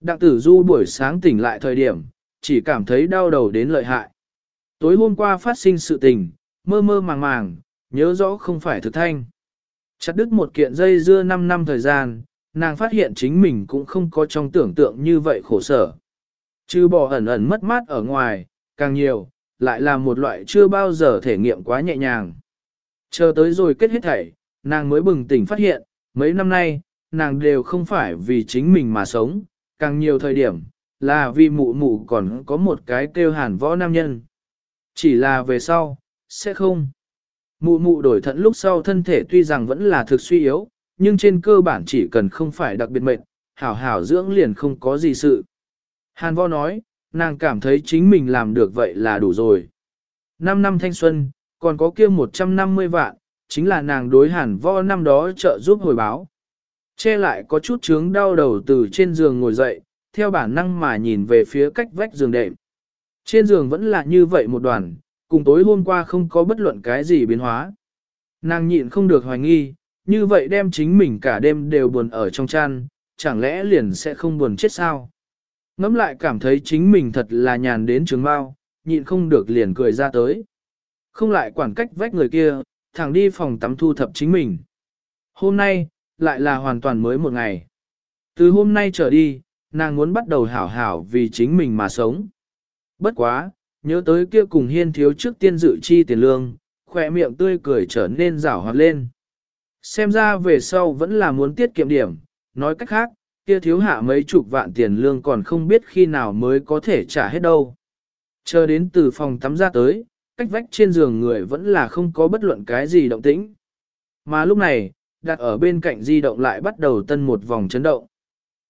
Đặng tử du buổi sáng tỉnh lại thời điểm, chỉ cảm thấy đau đầu đến lợi hại. Tối hôm qua phát sinh sự tình, mơ mơ màng màng, nhớ rõ không phải thực thanh. Chặt đứt một kiện dây dưa 5 năm thời gian, nàng phát hiện chính mình cũng không có trong tưởng tượng như vậy khổ sở. Chứ bỏ ẩn ẩn mất mát ở ngoài, càng nhiều, lại là một loại chưa bao giờ thể nghiệm quá nhẹ nhàng. Chờ tới rồi kết hết thảy, nàng mới bừng tỉnh phát hiện, mấy năm nay, nàng đều không phải vì chính mình mà sống, càng nhiều thời điểm, là vì mụ mụ còn có một cái kêu hàn võ nam nhân. Chỉ là về sau, sẽ không. Mụ mụ đổi thận lúc sau thân thể tuy rằng vẫn là thực suy yếu, nhưng trên cơ bản chỉ cần không phải đặc biệt mệt, hảo hảo dưỡng liền không có gì sự. Hàn võ nói, nàng cảm thấy chính mình làm được vậy là đủ rồi. Năm năm thanh xuân, còn có kia 150 vạn, chính là nàng đối hàn võ năm đó trợ giúp hồi báo. Che lại có chút chướng đau đầu từ trên giường ngồi dậy, theo bản năng mà nhìn về phía cách vách giường đệm. Trên giường vẫn là như vậy một đoàn, cùng tối hôm qua không có bất luận cái gì biến hóa. Nàng nhịn không được hoài nghi, như vậy đem chính mình cả đêm đều buồn ở trong chăn, chẳng lẽ liền sẽ không buồn chết sao? Ngắm lại cảm thấy chính mình thật là nhàn đến trường bao, nhịn không được liền cười ra tới. Không lại quản cách vách người kia, thẳng đi phòng tắm thu thập chính mình. Hôm nay, lại là hoàn toàn mới một ngày. Từ hôm nay trở đi, nàng muốn bắt đầu hảo hảo vì chính mình mà sống. Bất quá, nhớ tới kia cùng hiên thiếu trước tiên dự chi tiền lương, khỏe miệng tươi cười trở nên rảo hoạt lên. Xem ra về sau vẫn là muốn tiết kiệm điểm, nói cách khác, kia thiếu hạ mấy chục vạn tiền lương còn không biết khi nào mới có thể trả hết đâu. Chờ đến từ phòng tắm ra tới, cách vách trên giường người vẫn là không có bất luận cái gì động tĩnh. Mà lúc này, đặt ở bên cạnh di động lại bắt đầu tân một vòng chấn động.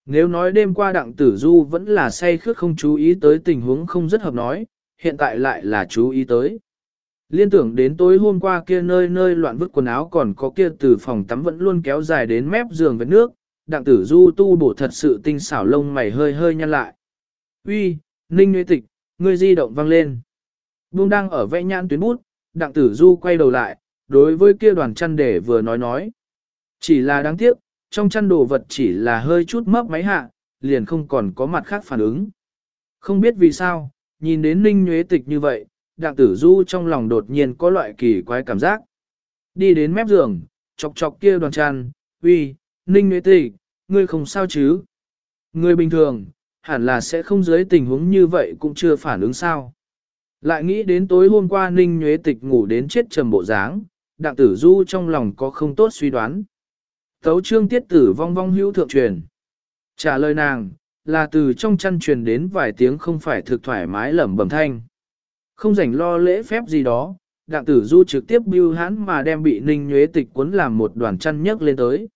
Nếu nói đêm qua đặng tử du vẫn là say khước không chú ý tới tình huống không rất hợp nói, hiện tại lại là chú ý tới. Liên tưởng đến tối hôm qua kia nơi nơi loạn vứt quần áo còn có kia từ phòng tắm vẫn luôn kéo dài đến mép giường với nước, đặng tử du tu bổ thật sự tinh xảo lông mày hơi hơi nhăn lại. Uy, Ninh Nguyễn Tịch, ngươi di động vang lên. Buông đang ở vẽ nhãn tuyến bút, đặng tử du quay đầu lại, đối với kia đoàn chăn để vừa nói nói. Chỉ là đáng tiếc, trong chăn đồ vật chỉ là hơi chút mấp máy hạ, liền không còn có mặt khác phản ứng. Không biết vì sao, nhìn đến Ninh Nhuế Tịch như vậy, đặng tử du trong lòng đột nhiên có loại kỳ quái cảm giác. Đi đến mép giường, chọc chọc kia đoàn chăn, uy, Ninh Nhuế Tịch, ngươi không sao chứ? Ngươi bình thường, hẳn là sẽ không dưới tình huống như vậy cũng chưa phản ứng sao. Lại nghĩ đến tối hôm qua Ninh Nhuế Tịch ngủ đến chết trầm bộ dáng, đặng tử du trong lòng có không tốt suy đoán. Tấu trương tiết tử vong vong hữu thượng truyền. Trả lời nàng, là từ trong chăn truyền đến vài tiếng không phải thực thoải mái lẩm bẩm thanh. Không rảnh lo lễ phép gì đó, đặng tử du trực tiếp bưu hãn mà đem bị ninh nhuế tịch cuốn làm một đoàn chăn nhấc lên tới.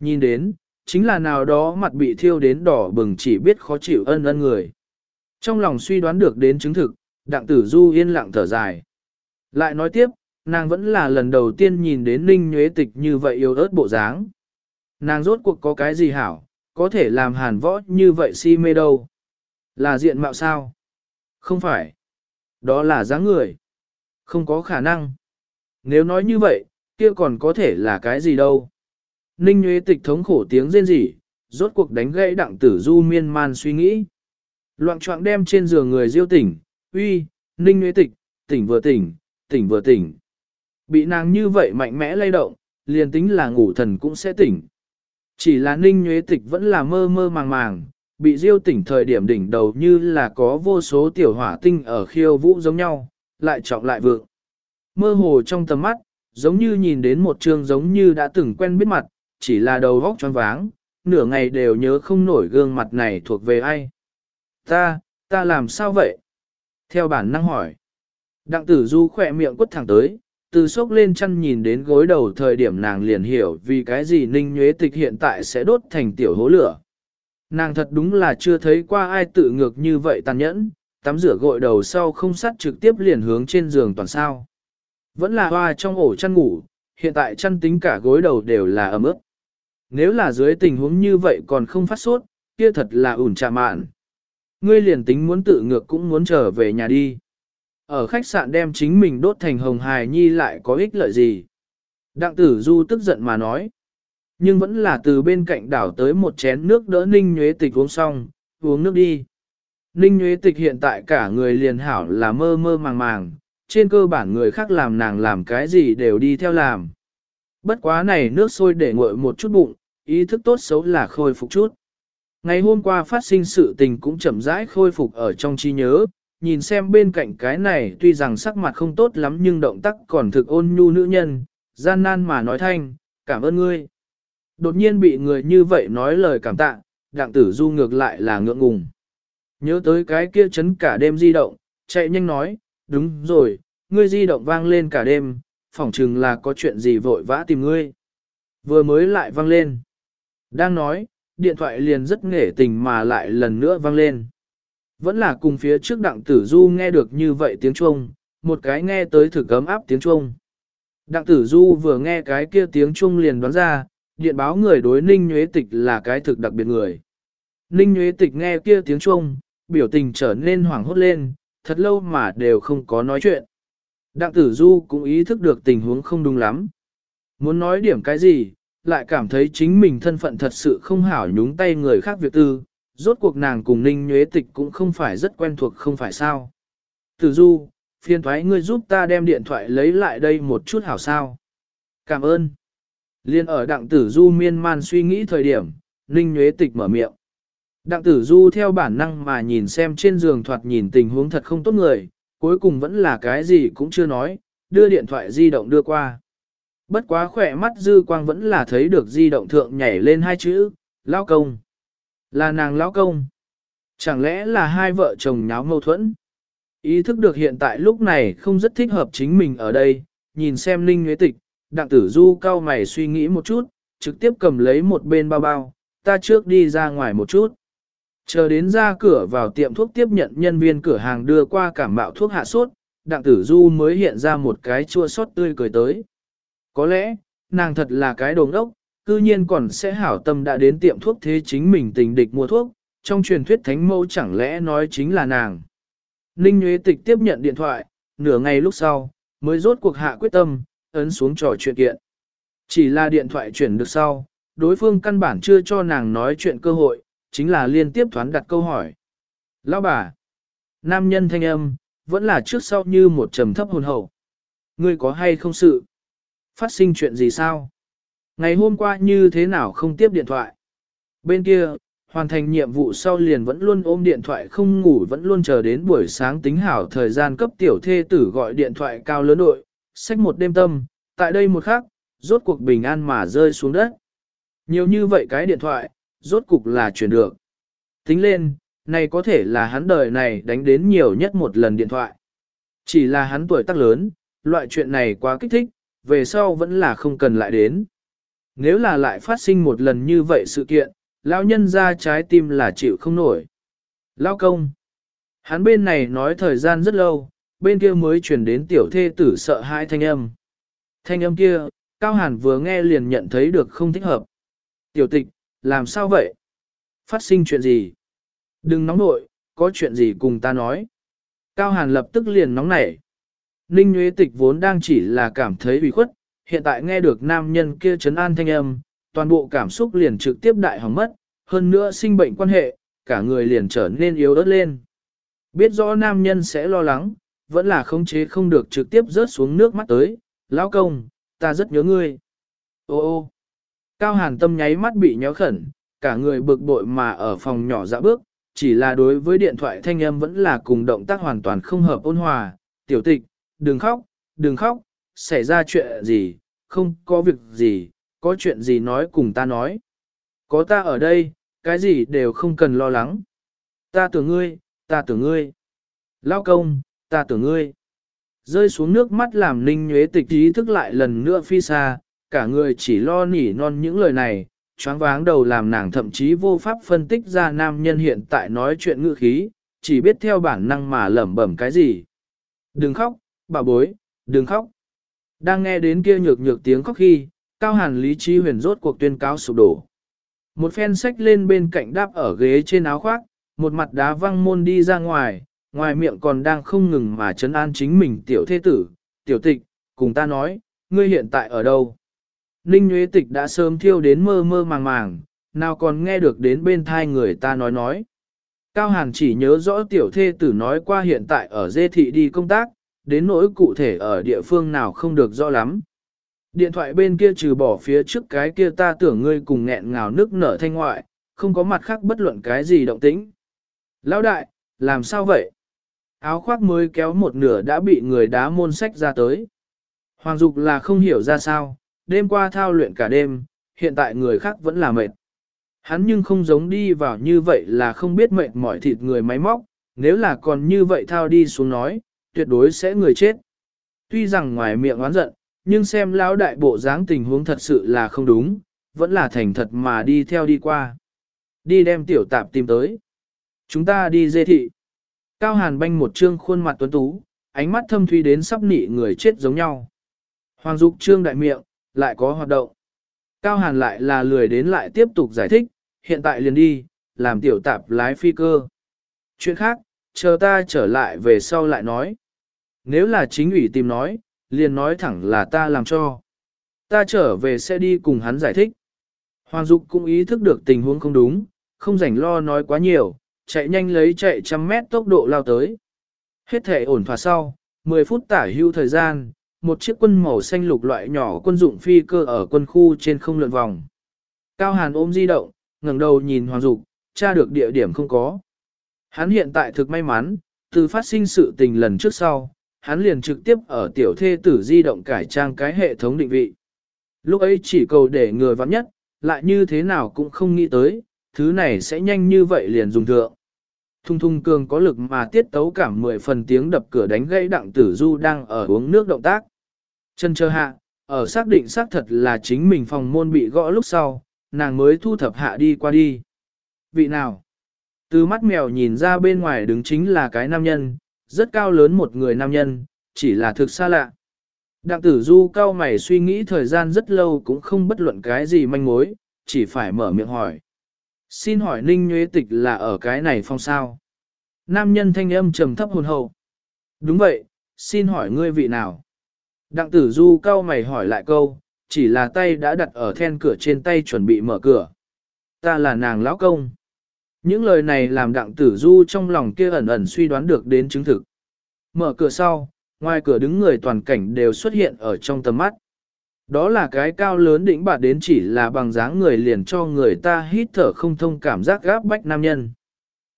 Nhìn đến, chính là nào đó mặt bị thiêu đến đỏ bừng chỉ biết khó chịu ân ân người. Trong lòng suy đoán được đến chứng thực, đặng tử du yên lặng thở dài. Lại nói tiếp, nàng vẫn là lần đầu tiên nhìn đến ninh nhuế tịch như vậy yêu ớt bộ dáng. Nàng rốt cuộc có cái gì hảo, có thể làm hàn võ như vậy si mê đâu. Là diện mạo sao? Không phải. Đó là dáng người. Không có khả năng. Nếu nói như vậy, kia còn có thể là cái gì đâu. Ninh Nhuế Tịch thống khổ tiếng rên rỉ, rốt cuộc đánh gãy đặng tử du miên man suy nghĩ. Loạn trọng đem trên giường người diêu tỉnh, uy, Ninh Nhuế Tịch, tỉnh vừa tỉnh, tỉnh vừa tỉnh. Bị nàng như vậy mạnh mẽ lay động, liền tính là ngủ thần cũng sẽ tỉnh. Chỉ là Ninh nhuế Tịch vẫn là mơ mơ màng màng, bị diêu tỉnh thời điểm đỉnh đầu như là có vô số tiểu hỏa tinh ở khiêu vũ giống nhau, lại trọng lại vượng. Mơ hồ trong tầm mắt, giống như nhìn đến một trường giống như đã từng quen biết mặt, chỉ là đầu vóc tròn váng, nửa ngày đều nhớ không nổi gương mặt này thuộc về ai. Ta, ta làm sao vậy? Theo bản năng hỏi. Đặng tử du khỏe miệng quất thẳng tới, từ sốc lên chăn nhìn đến gối đầu thời điểm nàng liền hiểu vì cái gì ninh nhuế tịch hiện tại sẽ đốt thành tiểu hố lửa. Nàng thật đúng là chưa thấy qua ai tự ngược như vậy tàn nhẫn, tắm rửa gội đầu sau không sắt trực tiếp liền hướng trên giường toàn sao. Vẫn là hoa trong ổ chăn ngủ, hiện tại chăn tính cả gối đầu đều là ấm ướt. Nếu là dưới tình huống như vậy còn không phát sốt, kia thật là ủn trà mạn. Ngươi liền tính muốn tự ngược cũng muốn trở về nhà đi. Ở khách sạn đem chính mình đốt thành hồng hài nhi lại có ích lợi gì? Đặng tử du tức giận mà nói. Nhưng vẫn là từ bên cạnh đảo tới một chén nước đỡ ninh nhuế tịch uống xong, uống nước đi. Ninh nhuế Tịch hiện tại cả người liền hảo là mơ mơ màng màng, trên cơ bản người khác làm nàng làm cái gì đều đi theo làm. Bất quá này nước sôi để nguội một chút bụng, ý thức tốt xấu là khôi phục chút. Ngày hôm qua phát sinh sự tình cũng chậm rãi khôi phục ở trong trí nhớ, nhìn xem bên cạnh cái này tuy rằng sắc mặt không tốt lắm nhưng động tác còn thực ôn nhu nữ nhân, gian nan mà nói thanh, cảm ơn ngươi. Đột nhiên bị người như vậy nói lời cảm tạ, đặng tử du ngược lại là ngượng ngùng. Nhớ tới cái kia chấn cả đêm di động, chạy nhanh nói, đúng rồi, ngươi di động vang lên cả đêm, phỏng chừng là có chuyện gì vội vã tìm ngươi. Vừa mới lại vang lên. Đang nói, điện thoại liền rất nghệ tình mà lại lần nữa vang lên. Vẫn là cùng phía trước đặng tử du nghe được như vậy tiếng chuông, một cái nghe tới thử cấm áp tiếng chuông. Đặng tử du vừa nghe cái kia tiếng chuông liền đoán ra, điện báo người đối ninh nhuế tịch là cái thực đặc biệt người. Ninh nhuế tịch nghe kia tiếng chuông, biểu tình trở nên hoảng hốt lên, thật lâu mà đều không có nói chuyện. Đặng tử du cũng ý thức được tình huống không đúng lắm. Muốn nói điểm cái gì, lại cảm thấy chính mình thân phận thật sự không hảo nhúng tay người khác việc tư, rốt cuộc nàng cùng ninh nhuế tịch cũng không phải rất quen thuộc không phải sao. Tử du, phiền thoái ngươi giúp ta đem điện thoại lấy lại đây một chút hảo sao. Cảm ơn. Liên ở đặng tử du miên man suy nghĩ thời điểm, ninh nhuế tịch mở miệng. Đặng tử du theo bản năng mà nhìn xem trên giường thoạt nhìn tình huống thật không tốt người, cuối cùng vẫn là cái gì cũng chưa nói, đưa điện thoại di động đưa qua. Bất quá khỏe mắt dư quang vẫn là thấy được di động thượng nhảy lên hai chữ, lao công. Là nàng lão công. Chẳng lẽ là hai vợ chồng nháo mâu thuẫn? Ý thức được hiện tại lúc này không rất thích hợp chính mình ở đây, nhìn xem Ninh Nguyễn Tịch, đặng tử du cao mày suy nghĩ một chút, trực tiếp cầm lấy một bên bao bao, ta trước đi ra ngoài một chút. Chờ đến ra cửa vào tiệm thuốc tiếp nhận nhân viên cửa hàng đưa qua cảm mạo thuốc hạ sốt, đặng tử du mới hiện ra một cái chua sót tươi cười tới. Có lẽ, nàng thật là cái đồ ngốc, cư nhiên còn sẽ hảo tâm đã đến tiệm thuốc thế chính mình tình địch mua thuốc, trong truyền thuyết thánh mẫu chẳng lẽ nói chính là nàng. Ninh Nguyễn Tịch tiếp nhận điện thoại, nửa ngày lúc sau, mới rốt cuộc hạ quyết tâm, ấn xuống trò chuyện kiện. Chỉ là điện thoại chuyển được sau, đối phương căn bản chưa cho nàng nói chuyện cơ hội, chính là liên tiếp thoán đặt câu hỏi. Lão bà, nam nhân thanh âm, vẫn là trước sau như một trầm thấp hồn hậu. Ngươi có hay không sự? Phát sinh chuyện gì sao? Ngày hôm qua như thế nào không tiếp điện thoại? Bên kia, hoàn thành nhiệm vụ sau liền vẫn luôn ôm điện thoại không ngủ vẫn luôn chờ đến buổi sáng tính hảo thời gian cấp tiểu thê tử gọi điện thoại cao lớn đội, sách một đêm tâm, tại đây một khắc, rốt cuộc bình an mà rơi xuống đất. Nhiều như vậy cái điện thoại, rốt cục là chuyển được. Tính lên, này có thể là hắn đời này đánh đến nhiều nhất một lần điện thoại. Chỉ là hắn tuổi tác lớn, loại chuyện này quá kích thích, về sau vẫn là không cần lại đến. Nếu là lại phát sinh một lần như vậy sự kiện, lão nhân ra trái tim là chịu không nổi. Lão công. Hắn bên này nói thời gian rất lâu, bên kia mới chuyển đến tiểu thê tử sợ hai thanh âm. Thanh âm kia, Cao Hàn vừa nghe liền nhận thấy được không thích hợp. Tiểu tịch, làm sao vậy? Phát sinh chuyện gì? Đừng nóng nội, có chuyện gì cùng ta nói. Cao Hàn lập tức liền nóng nảy. Ninh Nguyễn Tịch vốn đang chỉ là cảm thấy bị khuất, hiện tại nghe được nam nhân kia trấn an thanh âm, toàn bộ cảm xúc liền trực tiếp đại hỏng mất, hơn nữa sinh bệnh quan hệ, cả người liền trở nên yếu ớt lên. Biết rõ nam nhân sẽ lo lắng, vẫn là khống chế không được trực tiếp rớt xuống nước mắt tới, lão công, ta rất nhớ ngươi. Ô ô, cao hàn tâm nháy mắt bị nhéo khẩn, cả người bực bội mà ở phòng nhỏ dã bước, chỉ là đối với điện thoại thanh âm vẫn là cùng động tác hoàn toàn không hợp ôn hòa, tiểu tịch, đừng khóc, đừng khóc, xảy ra chuyện gì, không có việc gì, có chuyện gì nói cùng ta nói. Có ta ở đây, cái gì đều không cần lo lắng. Ta tưởng ngươi, ta tưởng ngươi. Lao công, ta tưởng ngươi. Rơi xuống nước mắt làm ninh nhuế tịch ý thức lại lần nữa phi xa, cả người chỉ lo nỉ non những lời này, choáng váng đầu làm nàng thậm chí vô pháp phân tích ra nam nhân hiện tại nói chuyện ngữ khí, chỉ biết theo bản năng mà lẩm bẩm cái gì. Đừng khóc, bà bối, đừng khóc. Đang nghe đến kia nhược nhược tiếng khóc khi, cao hàn lý trí huyền rốt cuộc tuyên cáo sụp đổ. Một phen sách lên bên cạnh đáp ở ghế trên áo khoác, một mặt đá văng môn đi ra ngoài, ngoài miệng còn đang không ngừng mà chấn an chính mình tiểu thế tử, tiểu tịch, cùng ta nói, ngươi hiện tại ở đâu? Ninh Nguyễn Tịch đã sớm thiêu đến mơ mơ màng màng, nào còn nghe được đến bên thai người ta nói nói. Cao Hàn chỉ nhớ rõ tiểu thê tử nói qua hiện tại ở dê thị đi công tác, đến nỗi cụ thể ở địa phương nào không được rõ lắm. Điện thoại bên kia trừ bỏ phía trước cái kia ta tưởng ngươi cùng nghẹn ngào nước nở thanh ngoại, không có mặt khác bất luận cái gì động tĩnh. Lão đại, làm sao vậy? Áo khoác mới kéo một nửa đã bị người đá môn sách ra tới. Hoàng Dục là không hiểu ra sao, đêm qua thao luyện cả đêm, hiện tại người khác vẫn là mệt. Hắn nhưng không giống đi vào như vậy là không biết mệt mỏi thịt người máy móc, nếu là còn như vậy thao đi xuống nói, tuyệt đối sẽ người chết. Tuy rằng ngoài miệng oán giận, nhưng xem lão đại bộ dáng tình huống thật sự là không đúng, vẫn là thành thật mà đi theo đi qua. Đi đem tiểu tạp tìm tới. Chúng ta đi dê thị. Cao Hàn banh một trương khuôn mặt tuấn tú, ánh mắt thâm thuy đến sắp nị người chết giống nhau. Hoàng Dục trương đại miệng, lại có hoạt động. Cao Hàn lại là lười đến lại tiếp tục giải thích, hiện tại liền đi, làm tiểu tạp lái phi cơ. Chuyện khác, chờ ta trở lại về sau lại nói. Nếu là chính ủy tìm nói, liền nói thẳng là ta làm cho. Ta trở về sẽ đi cùng hắn giải thích. Hoàng Dục cũng ý thức được tình huống không đúng, không rảnh lo nói quá nhiều, chạy nhanh lấy chạy trăm mét tốc độ lao tới. Hết thể ổn thỏa sau, 10 phút tả hưu thời gian, một chiếc quân màu xanh lục loại nhỏ quân dụng phi cơ ở quân khu trên không lượn vòng. Cao Hàn ôm di động, ngẩng đầu nhìn Hoàng Dục, tra được địa điểm không có. Hắn hiện tại thực may mắn, từ phát sinh sự tình lần trước sau, hắn liền trực tiếp ở tiểu thê tử di động cải trang cái hệ thống định vị. Lúc ấy chỉ cầu để người vắng nhất, lại như thế nào cũng không nghĩ tới, thứ này sẽ nhanh như vậy liền dùng thượng. Thung thung cường có lực mà tiết tấu cảm 10 phần tiếng đập cửa đánh gãy đặng tử du đang ở uống nước động tác. Chân chờ hạ, ở xác định xác thật là chính mình phòng môn bị gõ lúc sau, nàng mới thu thập hạ đi qua đi. Vị nào? Từ mắt mèo nhìn ra bên ngoài đứng chính là cái nam nhân, rất cao lớn một người nam nhân, chỉ là thực xa lạ. Đặng tử du cao mày suy nghĩ thời gian rất lâu cũng không bất luận cái gì manh mối, chỉ phải mở miệng hỏi. Xin hỏi Ninh Nhuế Tịch là ở cái này phong sao? Nam nhân thanh âm trầm thấp hồn hậu. Đúng vậy, xin hỏi ngươi vị nào? Đặng tử du cao mày hỏi lại câu, chỉ là tay đã đặt ở then cửa trên tay chuẩn bị mở cửa. Ta là nàng lão công. Những lời này làm đặng tử du trong lòng kia ẩn ẩn suy đoán được đến chứng thực. Mở cửa sau, ngoài cửa đứng người toàn cảnh đều xuất hiện ở trong tầm mắt. Đó là cái cao lớn đỉnh bạt đến chỉ là bằng dáng người liền cho người ta hít thở không thông cảm giác gáp bách nam nhân.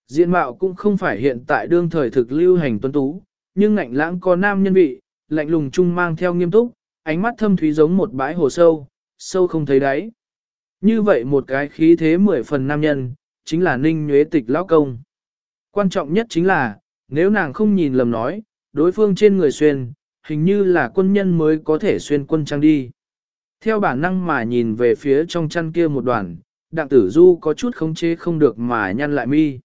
Diện mạo cũng không phải hiện tại đương thời thực lưu hành tuấn tú, nhưng ngạnh lãng có nam nhân vị, lạnh lùng trung mang theo nghiêm túc, ánh mắt thâm thúy giống một bãi hồ sâu, sâu không thấy đáy. Như vậy một cái khí thế mười phần nam nhân, chính là ninh nhuế tịch lão công. Quan trọng nhất chính là, nếu nàng không nhìn lầm nói, đối phương trên người xuyên, hình như là quân nhân mới có thể xuyên quân trang đi. Theo bản năng mà nhìn về phía trong chăn kia một đoàn, đặng tử du có chút khống chế không được mà nhăn lại mi.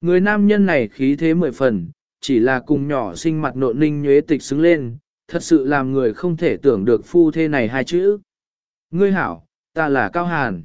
Người nam nhân này khí thế mười phần, chỉ là cùng nhỏ sinh mặt nộn ninh nhuế tịch xứng lên, thật sự làm người không thể tưởng được phu thê này hai chữ. Ngươi hảo, ta là Cao Hàn.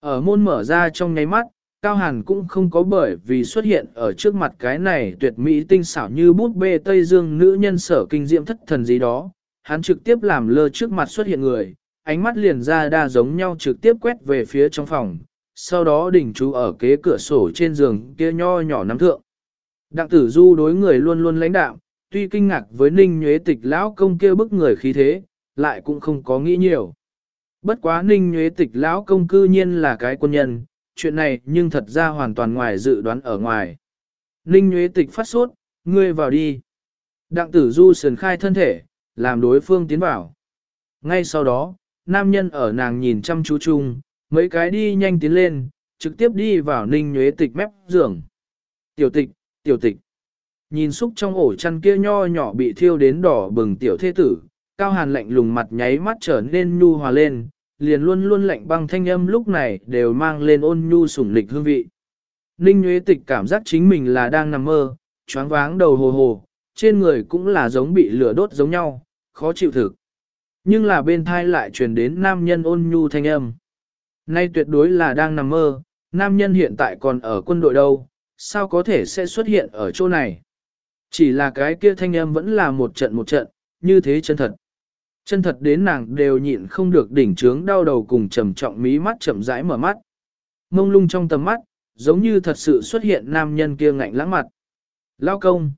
Ở môn mở ra trong nháy mắt, Cao Hàn cũng không có bởi vì xuất hiện ở trước mặt cái này tuyệt mỹ tinh xảo như bút bê Tây Dương nữ nhân sở kinh diệm thất thần gì đó. Hắn trực tiếp làm lơ trước mặt xuất hiện người, ánh mắt liền ra đa giống nhau trực tiếp quét về phía trong phòng, sau đó đỉnh chú ở kế cửa sổ trên giường kia nho nhỏ nắm thượng. Đặng tử du đối người luôn luôn lãnh đạo, tuy kinh ngạc với ninh nhuế tịch lão công kia bức người khí thế, lại cũng không có nghĩ nhiều. Bất quá ninh nhuế tịch lão công cư nhiên là cái quân nhân, chuyện này nhưng thật ra hoàn toàn ngoài dự đoán ở ngoài. Ninh nhuế tịch phát sốt, ngươi vào đi. Đặng tử du sườn khai thân thể, làm đối phương tiến vào. Ngay sau đó, nam nhân ở nàng nhìn chăm chú chung, mấy cái đi nhanh tiến lên, trực tiếp đi vào ninh nhuế tịch mép giường. Tiểu tịch, tiểu tịch. Nhìn xúc trong ổ chăn kia nho nhỏ bị thiêu đến đỏ bừng tiểu thế tử, cao hàn lạnh lùng mặt nháy mắt trở nên nhu hòa lên, liền luôn luôn lạnh băng thanh âm lúc này đều mang lên ôn nhu sủng lịch hương vị. Ninh Nguyễn Tịch cảm giác chính mình là đang nằm mơ, choáng váng đầu hồ hồ, trên người cũng là giống bị lửa đốt giống nhau, khó chịu thực. Nhưng là bên thai lại truyền đến nam nhân ôn nhu thanh âm. Nay tuyệt đối là đang nằm mơ, nam nhân hiện tại còn ở quân đội đâu, sao có thể sẽ xuất hiện ở chỗ này. Chỉ là cái kia thanh âm vẫn là một trận một trận, như thế chân thật. Chân thật đến nàng đều nhịn không được đỉnh trướng đau đầu cùng trầm trọng mí mắt chậm rãi mở mắt. Mông lung trong tầm mắt, giống như thật sự xuất hiện nam nhân kia ngạnh lãng mặt. Lao công.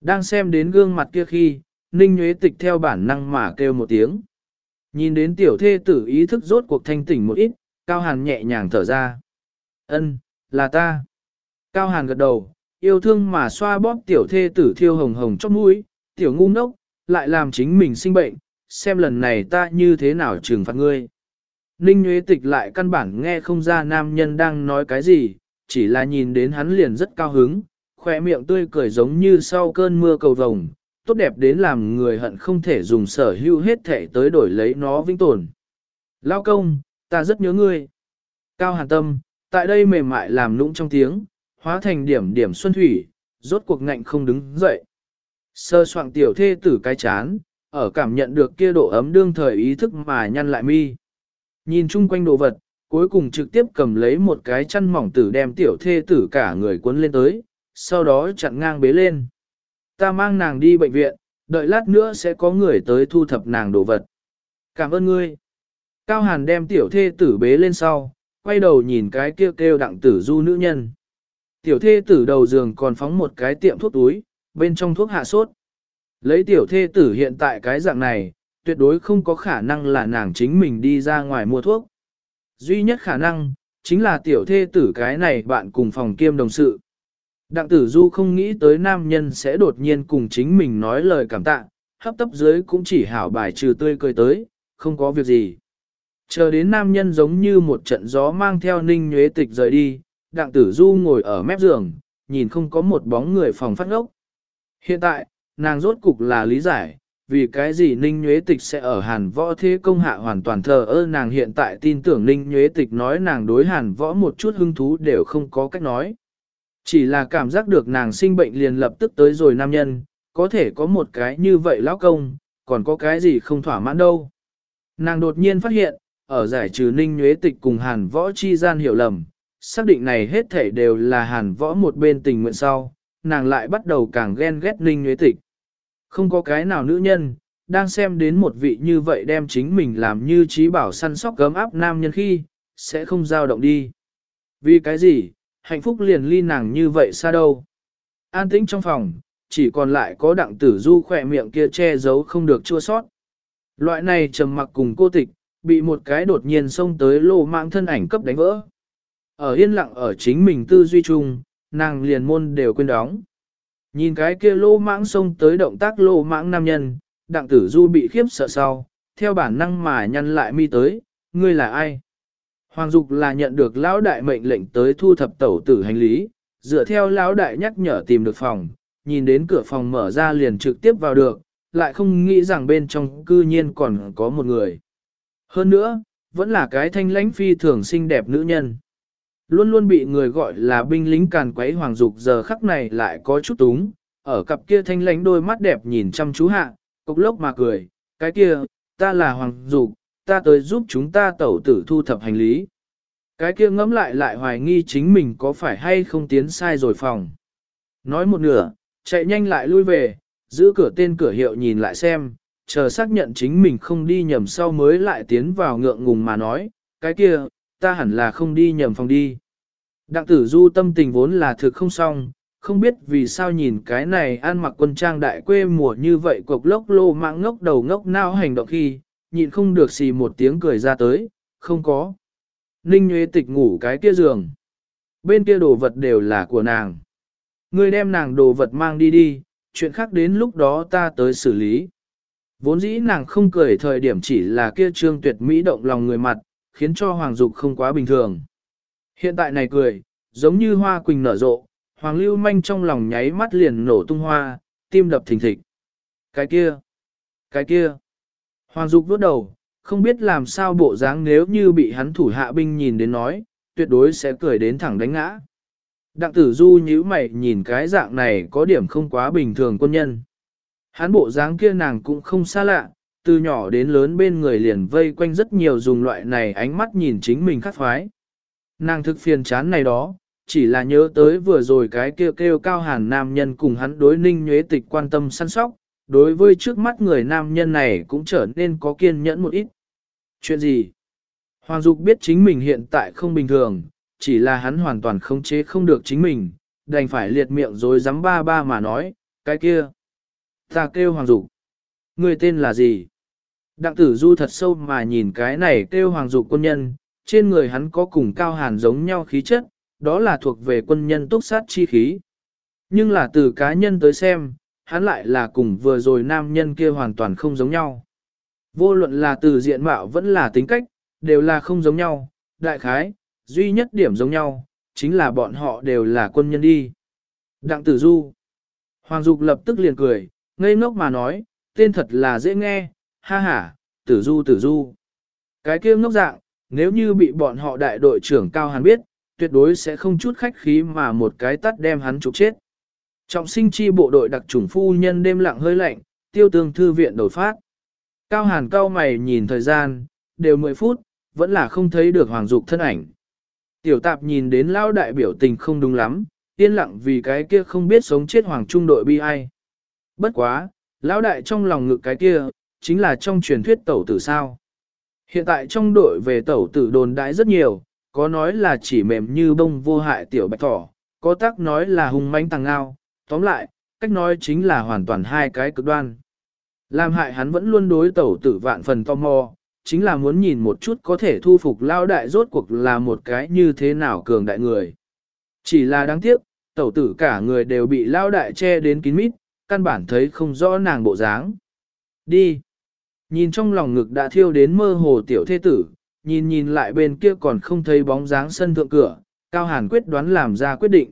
Đang xem đến gương mặt kia khi, Ninh Nguyễn Tịch theo bản năng mà kêu một tiếng. Nhìn đến tiểu thê tử ý thức rốt cuộc thanh tỉnh một ít, Cao Hàn nhẹ nhàng thở ra. Ân, là ta. Cao Hàn gật đầu, yêu thương mà xoa bóp tiểu thê tử thiêu hồng hồng trong mũi, tiểu ngu ngốc, lại làm chính mình sinh bệnh, xem lần này ta như thế nào trừng phạt ngươi. Ninh Nguyễn Tịch lại căn bản nghe không ra nam nhân đang nói cái gì, chỉ là nhìn đến hắn liền rất cao hứng, khỏe miệng tươi cười giống như sau cơn mưa cầu vồng, tốt đẹp đến làm người hận không thể dùng sở hữu hết thể tới đổi lấy nó vĩnh tồn. Lao công, ta rất nhớ ngươi. Cao hàn tâm, tại đây mềm mại làm nũng trong tiếng, hóa thành điểm điểm xuân thủy, rốt cuộc ngạnh không đứng dậy. Sơ soạn tiểu thê tử cái chán, ở cảm nhận được kia độ ấm đương thời ý thức mà nhăn lại mi. Nhìn chung quanh đồ vật, cuối cùng trực tiếp cầm lấy một cái chăn mỏng tử đem tiểu thê tử cả người cuốn lên tới, sau đó chặn ngang bế lên. Ta mang nàng đi bệnh viện, đợi lát nữa sẽ có người tới thu thập nàng đồ vật. Cảm ơn ngươi. Cao Hàn đem tiểu thê tử bế lên sau, quay đầu nhìn cái kêu kêu đặng tử du nữ nhân. Tiểu thê tử đầu giường còn phóng một cái tiệm thuốc túi, bên trong thuốc hạ sốt. Lấy tiểu thê tử hiện tại cái dạng này, tuyệt đối không có khả năng là nàng chính mình đi ra ngoài mua thuốc. Duy nhất khả năng, chính là tiểu thê tử cái này bạn cùng phòng kiêm đồng sự. Đặng tử du không nghĩ tới nam nhân sẽ đột nhiên cùng chính mình nói lời cảm tạ, hấp tấp dưới cũng chỉ hảo bài trừ tươi cười tới, không có việc gì. Chờ đến nam nhân giống như một trận gió mang theo ninh nhuế tịch rời đi, đặng tử du ngồi ở mép giường, nhìn không có một bóng người phòng phát ngốc. Hiện tại, nàng rốt cục là lý giải, vì cái gì Ninh Nhuế Tịch sẽ ở Hàn Võ Thế Công Hạ hoàn toàn thờ ơ nàng hiện tại tin tưởng Ninh Nhuế Tịch nói nàng đối Hàn Võ một chút hứng thú đều không có cách nói. Chỉ là cảm giác được nàng sinh bệnh liền lập tức tới rồi nam nhân, có thể có một cái như vậy lão công, còn có cái gì không thỏa mãn đâu. Nàng đột nhiên phát hiện, ở giải trừ Ninh Nhuế Tịch cùng Hàn Võ chi gian hiểu lầm, xác định này hết thể đều là Hàn Võ một bên tình nguyện sau, nàng lại bắt đầu càng ghen ghét Ninh Nhuế Tịch. Không có cái nào nữ nhân, đang xem đến một vị như vậy đem chính mình làm như trí bảo săn sóc gấm áp nam nhân khi, sẽ không dao động đi. Vì cái gì, hạnh phúc liền ly nàng như vậy xa đâu. An tĩnh trong phòng, chỉ còn lại có đặng tử du khỏe miệng kia che giấu không được chua sót. Loại này trầm mặc cùng cô tịch, bị một cái đột nhiên xông tới lô mạng thân ảnh cấp đánh vỡ. Ở yên lặng ở chính mình tư duy chung, nàng liền môn đều quên đóng. Nhìn cái kia lô mãng xông tới động tác lô mãng nam nhân, đặng tử du bị khiếp sợ sau, theo bản năng mà nhăn lại mi tới, ngươi là ai? Hoàng Dục là nhận được lão đại mệnh lệnh tới thu thập tẩu tử hành lý, dựa theo lão đại nhắc nhở tìm được phòng, nhìn đến cửa phòng mở ra liền trực tiếp vào được, lại không nghĩ rằng bên trong cư nhiên còn có một người. Hơn nữa, vẫn là cái thanh lãnh phi thường xinh đẹp nữ nhân. Luôn luôn bị người gọi là binh lính càn quấy hoàng dục giờ khắc này lại có chút túng, ở cặp kia thanh lánh đôi mắt đẹp nhìn chăm chú hạ, cục lốc mà cười, cái kia, ta là hoàng dục, ta tới giúp chúng ta tẩu tử thu thập hành lý. Cái kia ngẫm lại lại hoài nghi chính mình có phải hay không tiến sai rồi phòng. Nói một nửa, chạy nhanh lại lui về, giữ cửa tên cửa hiệu nhìn lại xem, chờ xác nhận chính mình không đi nhầm sau mới lại tiến vào ngượng ngùng mà nói, cái kia, ta hẳn là không đi nhầm phòng đi. Đặng tử du tâm tình vốn là thực không xong, không biết vì sao nhìn cái này ăn mặc quân trang đại quê mùa như vậy cục lốc lô mạng ngốc đầu ngốc nao hành động khi, nhịn không được xì một tiếng cười ra tới, không có. Ninh Nguyễn Tịch ngủ cái kia giường. Bên kia đồ vật đều là của nàng. Ngươi đem nàng đồ vật mang đi đi, chuyện khác đến lúc đó ta tới xử lý. Vốn dĩ nàng không cười thời điểm chỉ là kia trương tuyệt mỹ động lòng người mặt, khiến cho Hoàng Dục không quá bình thường. Hiện tại này cười, giống như hoa quỳnh nở rộ, Hoàng Lưu Manh trong lòng nháy mắt liền nổ tung hoa, tim đập thình thịch. Cái kia, cái kia. Hoàng Dục vốt đầu, không biết làm sao bộ dáng nếu như bị hắn thủ hạ binh nhìn đến nói, tuyệt đối sẽ cười đến thẳng đánh ngã. Đặng tử du nhíu mày nhìn cái dạng này có điểm không quá bình thường quân nhân. Hắn bộ dáng kia nàng cũng không xa lạ, từ nhỏ đến lớn bên người liền vây quanh rất nhiều dùng loại này ánh mắt nhìn chính mình khắc phái. Nàng thực phiền chán này đó, chỉ là nhớ tới vừa rồi cái kêu kêu cao hàn nam nhân cùng hắn đối ninh nhuế tịch quan tâm săn sóc, đối với trước mắt người nam nhân này cũng trở nên có kiên nhẫn một ít. Chuyện gì? Hoàng Dục biết chính mình hiện tại không bình thường, chỉ là hắn hoàn toàn khống chế không được chính mình, đành phải liệt miệng rồi dám ba ba mà nói, cái kia. Ta kêu Hoàng Dục. Người tên là gì? Đặng tử du thật sâu mà nhìn cái này kêu Hoàng Dục quân nhân, trên người hắn có cùng cao hàn giống nhau khí chất, đó là thuộc về quân nhân túc sát chi khí. Nhưng là từ cá nhân tới xem, hắn lại là cùng vừa rồi nam nhân kia hoàn toàn không giống nhau. Vô luận là từ diện mạo vẫn là tính cách, đều là không giống nhau, đại khái, duy nhất điểm giống nhau, chính là bọn họ đều là quân nhân đi. Đặng tử du. Hoàng Dục lập tức liền cười, ngây ngốc mà nói, tên thật là dễ nghe, ha ha, tử du tử du. Cái kia ngốc dạng, nếu như bị bọn họ đại đội trưởng cao hắn biết, tuyệt đối sẽ không chút khách khí mà một cái tắt đem hắn trục chết. Trọng sinh chi bộ đội đặc trùng phu nhân đêm lặng hơi lạnh, tiêu tương thư viện đổi phát. Cao hàn cao mày nhìn thời gian, đều 10 phút, vẫn là không thấy được hoàng dục thân ảnh. Tiểu tạp nhìn đến lao đại biểu tình không đúng lắm, yên lặng vì cái kia không biết sống chết hoàng trung đội bi ai. Bất quá, lão đại trong lòng ngực cái kia, chính là trong truyền thuyết tẩu tử sao. Hiện tại trong đội về tẩu tử đồn đãi rất nhiều, có nói là chỉ mềm như bông vô hại tiểu bạch thỏ, có tác nói là hung manh tăng ngao, tóm lại, cách nói chính là hoàn toàn hai cái cực đoan. Làm hại hắn vẫn luôn đối tẩu tử vạn phần tò mò, chính là muốn nhìn một chút có thể thu phục lao đại rốt cuộc là một cái như thế nào cường đại người. Chỉ là đáng tiếc, tẩu tử cả người đều bị lao đại che đến kín mít, căn bản thấy không rõ nàng bộ dáng. Đi! Nhìn trong lòng ngực đã thiêu đến mơ hồ tiểu thế tử, nhìn nhìn lại bên kia còn không thấy bóng dáng sân thượng cửa, Cao Hàn quyết đoán làm ra quyết định.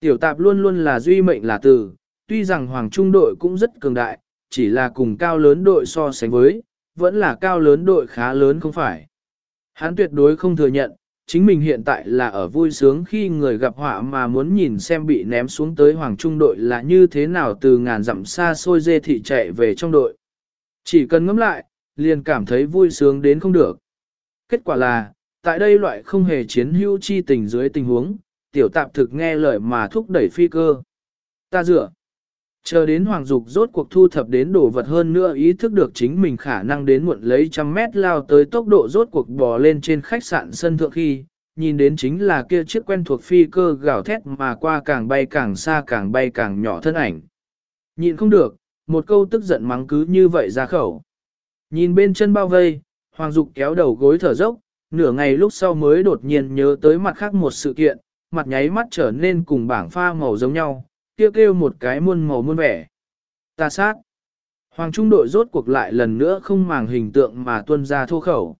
Tiểu tạp luôn luôn là duy mệnh là từ, tuy rằng Hoàng Trung đội cũng rất cường đại, chỉ là cùng cao lớn đội so sánh với, vẫn là cao lớn đội khá lớn không phải. Hắn tuyệt đối không thừa nhận, chính mình hiện tại là ở vui sướng khi người gặp họa mà muốn nhìn xem bị ném xuống tới Hoàng Trung đội là như thế nào từ ngàn dặm xa xôi dê thị chạy về trong đội. Chỉ cần ngẫm lại, liền cảm thấy vui sướng đến không được. Kết quả là, tại đây loại không hề chiến hữu chi tình dưới tình huống, tiểu tạp thực nghe lời mà thúc đẩy phi cơ. Ta dựa. Chờ đến Hoàng Dục rốt cuộc thu thập đến đồ vật hơn nữa ý thức được chính mình khả năng đến muộn lấy trăm mét lao tới tốc độ rốt cuộc bò lên trên khách sạn sân thượng khi, nhìn đến chính là kia chiếc quen thuộc phi cơ gào thét mà qua càng bay càng xa càng bay càng nhỏ thân ảnh. Nhìn không được, một câu tức giận mắng cứ như vậy ra khẩu. Nhìn bên chân bao vây, Hoàng Dục kéo đầu gối thở dốc, nửa ngày lúc sau mới đột nhiên nhớ tới mặt khác một sự kiện, mặt nháy mắt trở nên cùng bảng pha màu giống nhau, kêu kêu một cái muôn màu muôn vẻ. Ta sát. Hoàng trung đội rốt cuộc lại lần nữa không màng hình tượng mà tuân ra thô khẩu.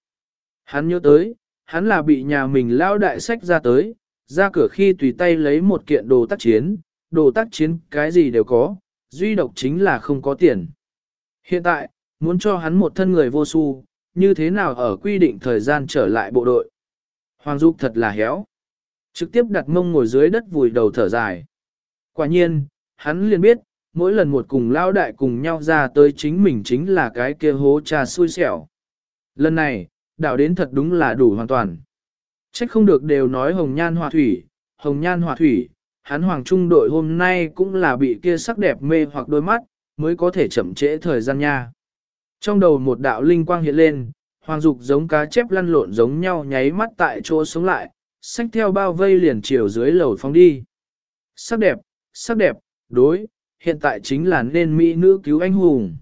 Hắn nhớ tới, hắn là bị nhà mình lao đại sách ra tới, ra cửa khi tùy tay lấy một kiện đồ tác chiến, đồ tác chiến cái gì đều có, duy độc chính là không có tiền. Hiện tại, muốn cho hắn một thân người vô su, như thế nào ở quy định thời gian trở lại bộ đội. Hoàng Dục thật là héo. Trực tiếp đặt mông ngồi dưới đất vùi đầu thở dài. Quả nhiên, hắn liền biết, mỗi lần một cùng lao đại cùng nhau ra tới chính mình chính là cái kia hố trà xui xẻo. Lần này, đảo đến thật đúng là đủ hoàn toàn. Trách không được đều nói hồng nhan hòa thủy, hồng nhan hòa thủy, hắn hoàng trung đội hôm nay cũng là bị kia sắc đẹp mê hoặc đôi mắt, mới có thể chậm trễ thời gian nha. Trong đầu một đạo linh quang hiện lên, hoàng dục giống cá chép lăn lộn giống nhau nháy mắt tại chỗ sống lại, xách theo bao vây liền chiều dưới lầu phóng đi. Sắc đẹp, sắc đẹp, đối, hiện tại chính là nên mỹ nữ cứu anh hùng.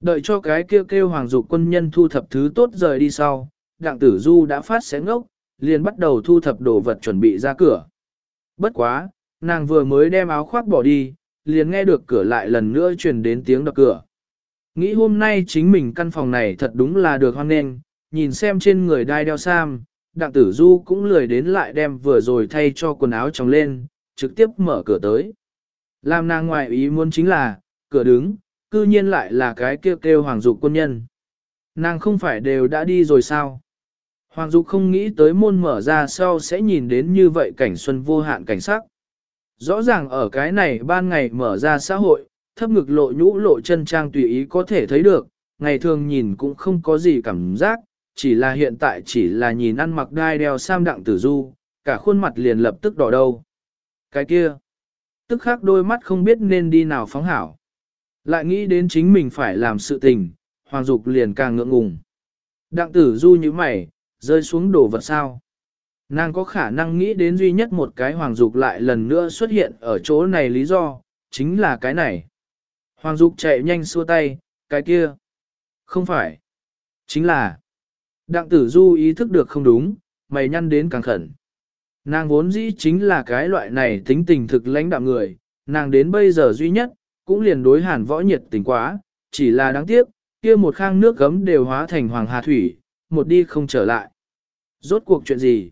Đợi cho cái kêu kêu hoàng dục quân nhân thu thập thứ tốt rời đi sau, đặng tử du đã phát xé ngốc, liền bắt đầu thu thập đồ vật chuẩn bị ra cửa. Bất quá, nàng vừa mới đem áo khoác bỏ đi, liền nghe được cửa lại lần nữa truyền đến tiếng đập cửa. Nghĩ hôm nay chính mình căn phòng này thật đúng là được hoan nghênh, nhìn xem trên người đai đeo sam, đặng tử du cũng lười đến lại đem vừa rồi thay cho quần áo trong lên, trực tiếp mở cửa tới. Làm nàng ngoại ý muốn chính là, cửa đứng, cư nhiên lại là cái kêu kêu hoàng dục quân nhân. Nàng không phải đều đã đi rồi sao? Hoàng dục không nghĩ tới môn mở ra sau sẽ nhìn đến như vậy cảnh xuân vô hạn cảnh sắc. Rõ ràng ở cái này ban ngày mở ra xã hội, thấp ngực lộ nhũ lộ chân trang tùy ý có thể thấy được, ngày thường nhìn cũng không có gì cảm giác, chỉ là hiện tại chỉ là nhìn ăn mặc đai đeo sam đặng tử du, cả khuôn mặt liền lập tức đỏ đâu. Cái kia, tức khắc đôi mắt không biết nên đi nào phóng hảo. Lại nghĩ đến chính mình phải làm sự tình, hoàng dục liền càng ngượng ngùng. Đặng tử du như mày, rơi xuống đổ vật sao. Nàng có khả năng nghĩ đến duy nhất một cái Hoàng Dục lại lần nữa xuất hiện ở chỗ này lý do, chính là cái này. Hoàng Dục chạy nhanh xua tay, cái kia. Không phải. Chính là. Đặng tử du ý thức được không đúng, mày nhăn đến càng khẩn. Nàng vốn dĩ chính là cái loại này tính tình thực lãnh đạm người, nàng đến bây giờ duy nhất, cũng liền đối hàn võ nhiệt tình quá, chỉ là đáng tiếc, kia một khang nước gấm đều hóa thành hoàng hà thủy, một đi không trở lại. Rốt cuộc chuyện gì?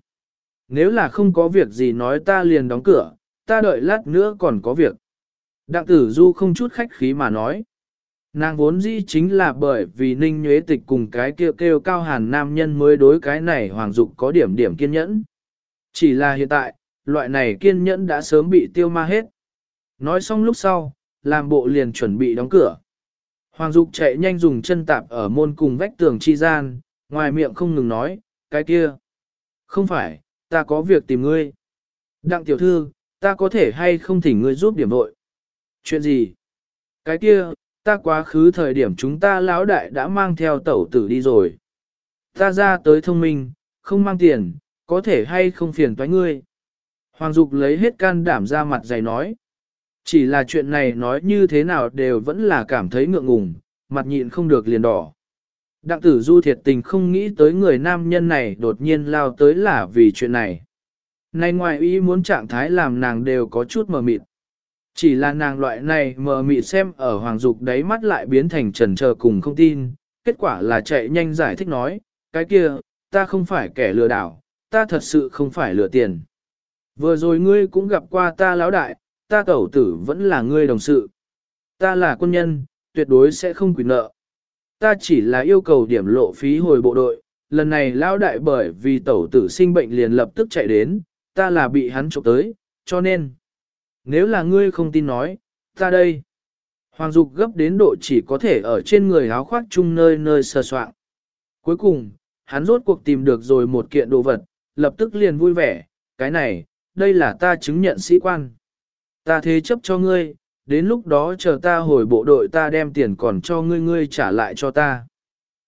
Nếu là không có việc gì nói ta liền đóng cửa, ta đợi lát nữa còn có việc. Đặng tử du không chút khách khí mà nói. Nàng vốn dĩ chính là bởi vì ninh nhuế tịch cùng cái kêu kêu cao hàn nam nhân mới đối cái này hoàng dục có điểm điểm kiên nhẫn. Chỉ là hiện tại, loại này kiên nhẫn đã sớm bị tiêu ma hết. Nói xong lúc sau, làm bộ liền chuẩn bị đóng cửa. Hoàng Dục chạy nhanh dùng chân tạp ở môn cùng vách tường chi gian, ngoài miệng không ngừng nói, cái kia. Không phải, ta có việc tìm ngươi. Đặng tiểu thư, ta có thể hay không thỉnh ngươi giúp điểm vội. Chuyện gì? Cái kia, ta quá khứ thời điểm chúng ta lão đại đã mang theo tẩu tử đi rồi. Ta ra tới thông minh, không mang tiền, có thể hay không phiền toái ngươi. Hoàng Dục lấy hết can đảm ra mặt dày nói. Chỉ là chuyện này nói như thế nào đều vẫn là cảm thấy ngượng ngùng, mặt nhịn không được liền đỏ. Đặng tử du thiệt tình không nghĩ tới người nam nhân này đột nhiên lao tới là vì chuyện này. Này ngoài ý muốn trạng thái làm nàng đều có chút mờ mịt. Chỉ là nàng loại này mờ mịt xem ở hoàng dục đáy mắt lại biến thành trần chờ cùng không tin, kết quả là chạy nhanh giải thích nói, cái kia, ta không phải kẻ lừa đảo, ta thật sự không phải lừa tiền. Vừa rồi ngươi cũng gặp qua ta lão đại, ta tẩu tử vẫn là ngươi đồng sự. Ta là quân nhân, tuyệt đối sẽ không quỷ nợ. Ta chỉ là yêu cầu điểm lộ phí hồi bộ đội, lần này lão đại bởi vì tẩu tử sinh bệnh liền lập tức chạy đến, ta là bị hắn trộm tới, cho nên. Nếu là ngươi không tin nói, ta đây. Hoàng Dục gấp đến độ chỉ có thể ở trên người áo khoác chung nơi nơi sờ soạn. Cuối cùng, hắn rốt cuộc tìm được rồi một kiện đồ vật, lập tức liền vui vẻ, cái này, đây là ta chứng nhận sĩ quan. Ta thế chấp cho ngươi, đến lúc đó chờ ta hồi bộ đội ta đem tiền còn cho ngươi ngươi trả lại cho ta.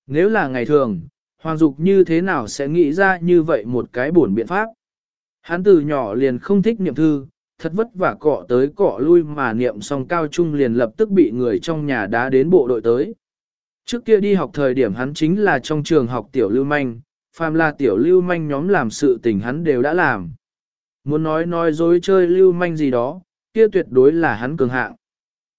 Nếu là ngày thường, Hoàng Dục như thế nào sẽ nghĩ ra như vậy một cái buồn biện pháp? Hắn từ nhỏ liền không thích niệm thư, thật vất vả cọ tới cọ lui mà niệm xong cao trung liền lập tức bị người trong nhà đá đến bộ đội tới. Trước kia đi học thời điểm hắn chính là trong trường học tiểu lưu manh, phàm là tiểu lưu manh nhóm làm sự tình hắn đều đã làm. Muốn nói nói dối chơi lưu manh gì đó, kia tuyệt đối là hắn cường hạng.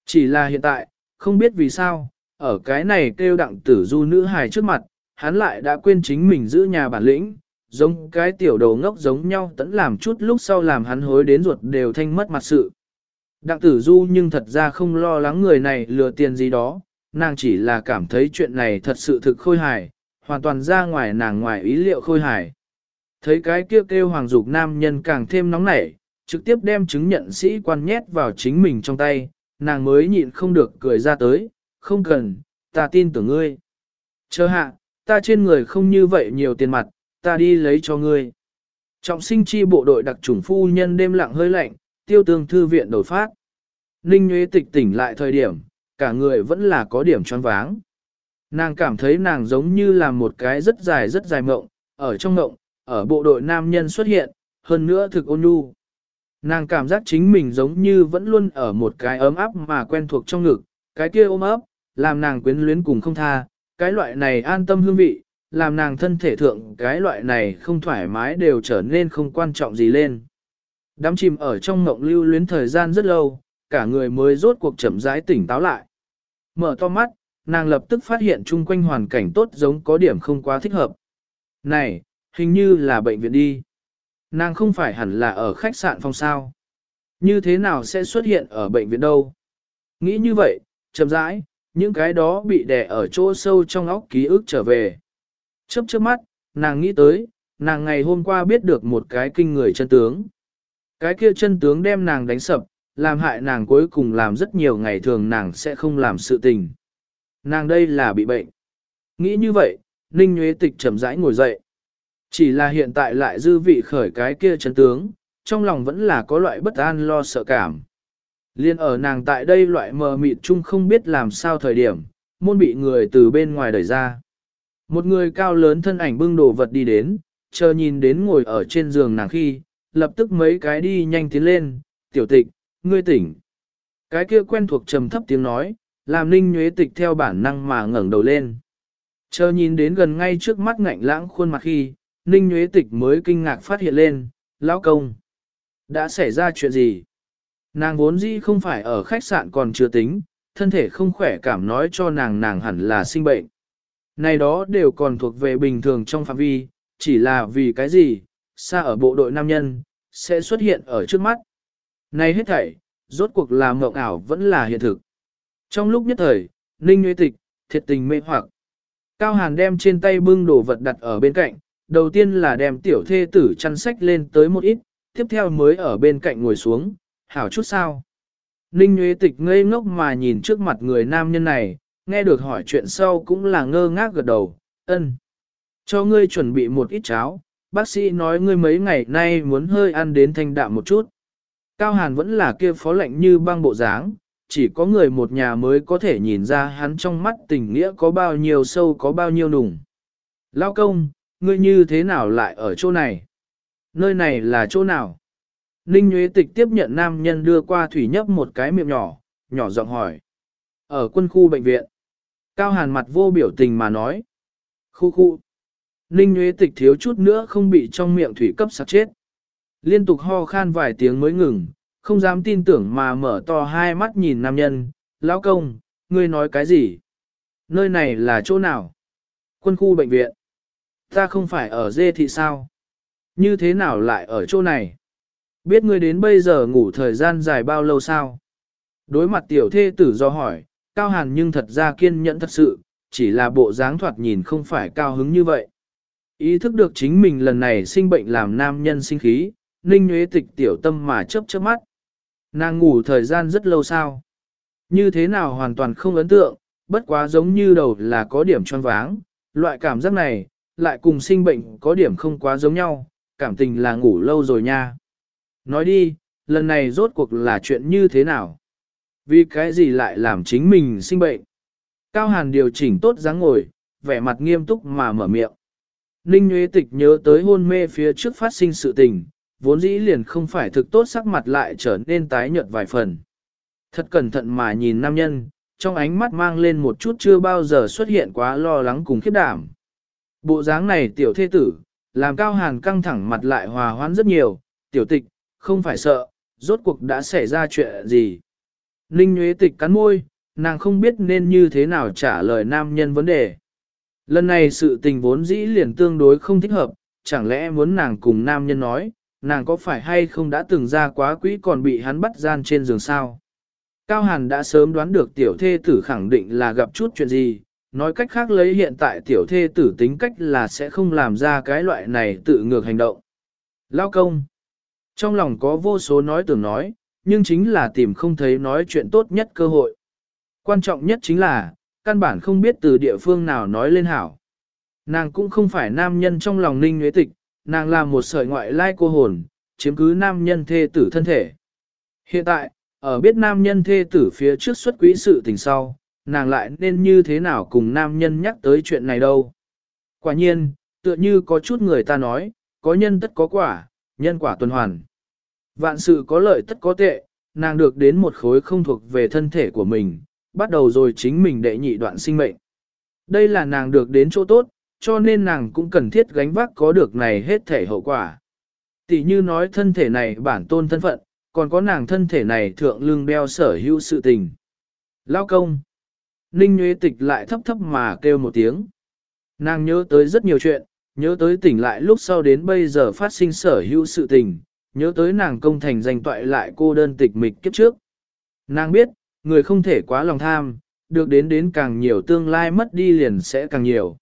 Chỉ là hiện tại, không biết vì sao, ở cái này kêu đặng tử du nữ hài trước mặt, hắn lại đã quên chính mình giữ nhà bản lĩnh, giống cái tiểu đầu ngốc giống nhau tẫn làm chút lúc sau làm hắn hối đến ruột đều thanh mất mặt sự. Đặng tử du nhưng thật ra không lo lắng người này lừa tiền gì đó, nàng chỉ là cảm thấy chuyện này thật sự thực khôi hài, hoàn toàn ra ngoài nàng ngoài ý liệu khôi hài. Thấy cái kia kêu, kêu hoàng dục nam nhân càng thêm nóng nảy, trực tiếp đem chứng nhận sĩ quan nhét vào chính mình trong tay, nàng mới nhịn không được cười ra tới, không cần, ta tin tưởng ngươi. Chờ hạ, ta trên người không như vậy nhiều tiền mặt, ta đi lấy cho ngươi. Trọng sinh chi bộ đội đặc chủng phu nhân đêm lặng hơi lạnh, tiêu tương thư viện đổi phát. Ninh Nguyễn tịch tỉnh lại thời điểm, cả người vẫn là có điểm choáng váng. Nàng cảm thấy nàng giống như là một cái rất dài rất dài mộng, ở trong mộng, ở bộ đội nam nhân xuất hiện, hơn nữa thực ôn nhu. Nàng cảm giác chính mình giống như vẫn luôn ở một cái ấm áp mà quen thuộc trong ngực, cái kia ôm ấp, làm nàng quyến luyến cùng không tha, cái loại này an tâm hương vị, làm nàng thân thể thượng cái loại này không thoải mái đều trở nên không quan trọng gì lên. Đám chìm ở trong ngộng lưu luyến thời gian rất lâu, cả người mới rốt cuộc chậm rãi tỉnh táo lại. Mở to mắt, nàng lập tức phát hiện chung quanh hoàn cảnh tốt giống có điểm không quá thích hợp. Này, hình như là bệnh viện đi. Nàng không phải hẳn là ở khách sạn phòng sao. Như thế nào sẽ xuất hiện ở bệnh viện đâu? Nghĩ như vậy, chậm rãi, những cái đó bị đè ở chỗ sâu trong óc ký ức trở về. Chớp chớp mắt, nàng nghĩ tới, nàng ngày hôm qua biết được một cái kinh người chân tướng. Cái kia chân tướng đem nàng đánh sập, làm hại nàng cuối cùng làm rất nhiều ngày thường nàng sẽ không làm sự tình. Nàng đây là bị bệnh. Nghĩ như vậy, Ninh Nguyễn Tịch chậm rãi ngồi dậy. Chỉ là hiện tại lại dư vị khởi cái kia chấn tướng, trong lòng vẫn là có loại bất an lo sợ cảm. Liên ở nàng tại đây loại mờ mịt chung không biết làm sao thời điểm, môn bị người từ bên ngoài đẩy ra. Một người cao lớn thân ảnh bưng đồ vật đi đến, chờ nhìn đến ngồi ở trên giường nàng khi, lập tức mấy cái đi nhanh tiến lên, tiểu tịch, ngươi tỉnh. Cái kia quen thuộc trầm thấp tiếng nói, làm ninh nhuế tịch theo bản năng mà ngẩng đầu lên. Chờ nhìn đến gần ngay trước mắt ngạnh lãng khuôn mặt khi, ninh Nguyễn tịch mới kinh ngạc phát hiện lên, lão công. Đã xảy ra chuyện gì? Nàng vốn dĩ không phải ở khách sạn còn chưa tính, thân thể không khỏe cảm nói cho nàng nàng hẳn là sinh bệnh. Này đó đều còn thuộc về bình thường trong phạm vi, chỉ là vì cái gì, xa ở bộ đội nam nhân, sẽ xuất hiện ở trước mắt. Này hết thảy, rốt cuộc là mộng ảo vẫn là hiện thực. Trong lúc nhất thời, Ninh Nguyễn Tịch, thiệt tình mê hoặc. Cao Hàn đem trên tay bưng đồ vật đặt ở bên cạnh, đầu tiên là đem tiểu thê tử chăn sách lên tới một ít, tiếp theo mới ở bên cạnh ngồi xuống, hảo chút sao. Ninh Nguyễn Tịch ngây ngốc mà nhìn trước mặt người nam nhân này, nghe được hỏi chuyện sau cũng là ngơ ngác gật đầu, ân. Cho ngươi chuẩn bị một ít cháo, bác sĩ nói ngươi mấy ngày nay muốn hơi ăn đến thanh đạm một chút. Cao Hàn vẫn là kia phó lệnh như băng bộ dáng, chỉ có người một nhà mới có thể nhìn ra hắn trong mắt tình nghĩa có bao nhiêu sâu có bao nhiêu nùng. Lao công, ngươi như thế nào lại ở chỗ này? Nơi này là chỗ nào? Ninh Nguyễn Tịch tiếp nhận nam nhân đưa qua thủy nhấp một cái miệng nhỏ, nhỏ giọng hỏi. Ở quân khu bệnh viện. Cao Hàn mặt vô biểu tình mà nói. Khu khu. Ninh Nguyễn Tịch thiếu chút nữa không bị trong miệng thủy cấp sạc chết. Liên tục ho khan vài tiếng mới ngừng, không dám tin tưởng mà mở to hai mắt nhìn nam nhân. Lão công, ngươi nói cái gì? Nơi này là chỗ nào? Quân khu bệnh viện. Ta không phải ở dê thị sao? Như thế nào lại ở chỗ này? Biết ngươi đến bây giờ ngủ thời gian dài bao lâu sao? Đối mặt tiểu thê tử do hỏi, Cao Hàn nhưng thật ra kiên nhẫn thật sự, chỉ là bộ dáng thoạt nhìn không phải cao hứng như vậy. Ý thức được chính mình lần này sinh bệnh làm nam nhân sinh khí, ninh nhuế tịch tiểu tâm mà chớp chớp mắt. Nàng ngủ thời gian rất lâu sao? Như thế nào hoàn toàn không ấn tượng, bất quá giống như đầu là có điểm choáng váng, loại cảm giác này, lại cùng sinh bệnh có điểm không quá giống nhau, cảm tình là ngủ lâu rồi nha. Nói đi, lần này rốt cuộc là chuyện như thế nào? Vì cái gì lại làm chính mình sinh bệnh? Cao Hàn điều chỉnh tốt dáng ngồi, vẻ mặt nghiêm túc mà mở miệng. Ninh Nguyễn Tịch nhớ tới hôn mê phía trước phát sinh sự tình, vốn dĩ liền không phải thực tốt sắc mặt lại trở nên tái nhợt vài phần. Thật cẩn thận mà nhìn nam nhân, trong ánh mắt mang lên một chút chưa bao giờ xuất hiện quá lo lắng cùng khiếp đảm. Bộ dáng này tiểu thê tử, làm cao hàn căng thẳng mặt lại hòa hoãn rất nhiều, tiểu tịch, không phải sợ, rốt cuộc đã xảy ra chuyện gì. Ninh nhuế Tịch cắn môi, nàng không biết nên như thế nào trả lời nam nhân vấn đề. Lần này sự tình vốn dĩ liền tương đối không thích hợp, chẳng lẽ muốn nàng cùng nam nhân nói, nàng có phải hay không đã từng ra quá quỹ còn bị hắn bắt gian trên giường sao? Cao Hàn đã sớm đoán được tiểu thê tử khẳng định là gặp chút chuyện gì, nói cách khác lấy hiện tại tiểu thê tử tính cách là sẽ không làm ra cái loại này tự ngược hành động. Lao công. Trong lòng có vô số nói tưởng nói, nhưng chính là tìm không thấy nói chuyện tốt nhất cơ hội. Quan trọng nhất chính là, căn bản không biết từ địa phương nào nói lên hảo. Nàng cũng không phải nam nhân trong lòng ninh nhuế tịch, nàng là một sợi ngoại lai cô hồn, chiếm cứ nam nhân thê tử thân thể. Hiện tại, ở biết nam nhân thê tử phía trước xuất quỹ sự tình sau, nàng lại nên như thế nào cùng nam nhân nhắc tới chuyện này đâu. Quả nhiên, tựa như có chút người ta nói, có nhân tất có quả, nhân quả tuần hoàn. Vạn sự có lợi tất có tệ, nàng được đến một khối không thuộc về thân thể của mình, bắt đầu rồi chính mình đệ nhị đoạn sinh mệnh. Đây là nàng được đến chỗ tốt, cho nên nàng cũng cần thiết gánh vác có được này hết thể hậu quả. Tỷ như nói thân thể này bản tôn thân phận, còn có nàng thân thể này thượng lương đeo sở hữu sự tình. Lao công. Ninh Nguyễn Tịch lại thấp thấp mà kêu một tiếng. Nàng nhớ tới rất nhiều chuyện, nhớ tới tỉnh lại lúc sau đến bây giờ phát sinh sở hữu sự tình, nhớ tới nàng công thành danh toại lại cô đơn tịch mịch kiếp trước. Nàng biết, người không thể quá lòng tham, được đến đến càng nhiều tương lai mất đi liền sẽ càng nhiều.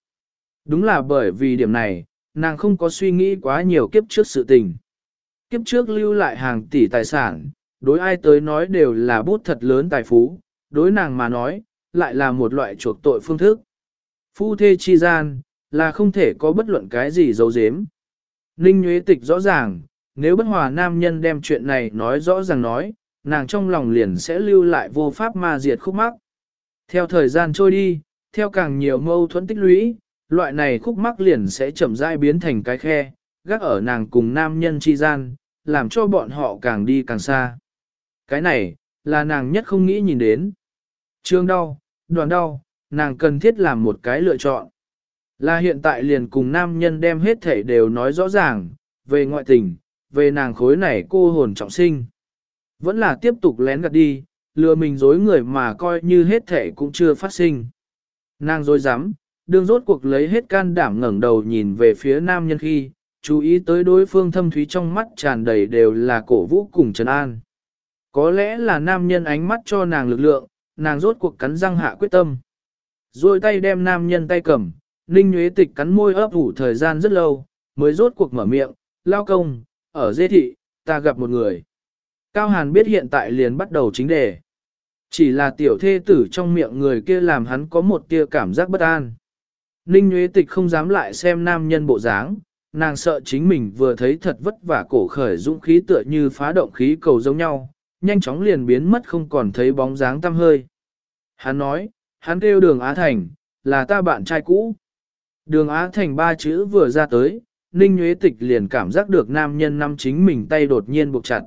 Đúng là bởi vì điểm này, nàng không có suy nghĩ quá nhiều kiếp trước sự tình. Kiếp trước lưu lại hàng tỷ tài sản, đối ai tới nói đều là bút thật lớn tài phú, đối nàng mà nói, lại là một loại chuộc tội phương thức. Phu thê chi gian, là không thể có bất luận cái gì giấu giếm. Ninh Nguyễn Tịch rõ ràng, nếu bất hòa nam nhân đem chuyện này nói rõ ràng nói, nàng trong lòng liền sẽ lưu lại vô pháp ma diệt khúc mắc. Theo thời gian trôi đi, theo càng nhiều mâu thuẫn tích lũy, loại này khúc mắc liền sẽ chậm rãi biến thành cái khe, gác ở nàng cùng nam nhân chi gian, làm cho bọn họ càng đi càng xa. Cái này, là nàng nhất không nghĩ nhìn đến. Trương đau, đoàn đau, nàng cần thiết làm một cái lựa chọn. Là hiện tại liền cùng nam nhân đem hết thể đều nói rõ ràng, về ngoại tình, về nàng khối này cô hồn trọng sinh. Vẫn là tiếp tục lén gạt đi, lừa mình dối người mà coi như hết thể cũng chưa phát sinh. Nàng dối dám đương rốt cuộc lấy hết can đảm ngẩng đầu nhìn về phía nam nhân khi, chú ý tới đối phương thâm thúy trong mắt tràn đầy đều là cổ vũ cùng trấn an. Có lẽ là nam nhân ánh mắt cho nàng lực lượng, nàng rốt cuộc cắn răng hạ quyết tâm. Rồi tay đem nam nhân tay cầm, Ninh Nguyễn Tịch cắn môi ấp ủ thời gian rất lâu, mới rốt cuộc mở miệng, lao công, ở dê thị, ta gặp một người. Cao Hàn biết hiện tại liền bắt đầu chính đề. Chỉ là tiểu thê tử trong miệng người kia làm hắn có một tia cảm giác bất an. Ninh Nguyễn Tịch không dám lại xem nam nhân bộ dáng, nàng sợ chính mình vừa thấy thật vất vả cổ khởi dũng khí tựa như phá động khí cầu giống nhau, nhanh chóng liền biến mất không còn thấy bóng dáng tăm hơi. Hắn nói, hắn kêu đường Á Thành, là ta bạn trai cũ. Đường Á Thành ba chữ vừa ra tới, Ninh Nguyễn Tịch liền cảm giác được nam nhân năm chính mình tay đột nhiên buộc chặt.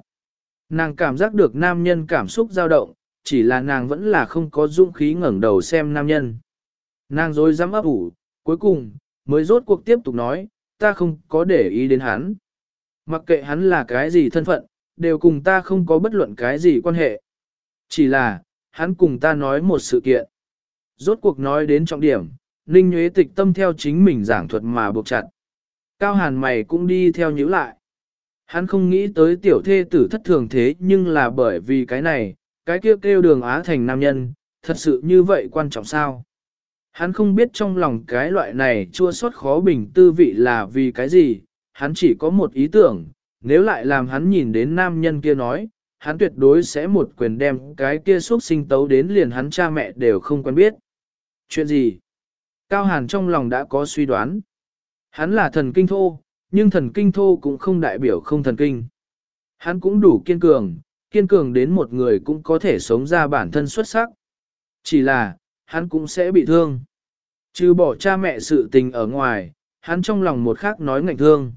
Nàng cảm giác được nam nhân cảm xúc dao động, chỉ là nàng vẫn là không có dũng khí ngẩng đầu xem nam nhân. Nàng rồi dám ấp ủ, cuối cùng, mới rốt cuộc tiếp tục nói, ta không có để ý đến hắn. Mặc kệ hắn là cái gì thân phận, đều cùng ta không có bất luận cái gì quan hệ. Chỉ là, hắn cùng ta nói một sự kiện. Rốt cuộc nói đến trọng điểm, Ninh Nguyễn Tịch tâm theo chính mình giảng thuật mà buộc chặt. Cao hàn mày cũng đi theo nhíu lại. Hắn không nghĩ tới tiểu thê tử thất thường thế nhưng là bởi vì cái này, cái kia kêu, kêu đường Á thành nam nhân, thật sự như vậy quan trọng sao? Hắn không biết trong lòng cái loại này chua xót khó bình tư vị là vì cái gì, hắn chỉ có một ý tưởng, nếu lại làm hắn nhìn đến nam nhân kia nói, hắn tuyệt đối sẽ một quyền đem cái kia xuất sinh tấu đến liền hắn cha mẹ đều không quen biết. Chuyện gì? Cao Hàn trong lòng đã có suy đoán. Hắn là thần kinh thô, nhưng thần kinh thô cũng không đại biểu không thần kinh. Hắn cũng đủ kiên cường, kiên cường đến một người cũng có thể sống ra bản thân xuất sắc. Chỉ là, hắn cũng sẽ bị thương. Chứ bỏ cha mẹ sự tình ở ngoài, hắn trong lòng một khác nói ngạnh thương.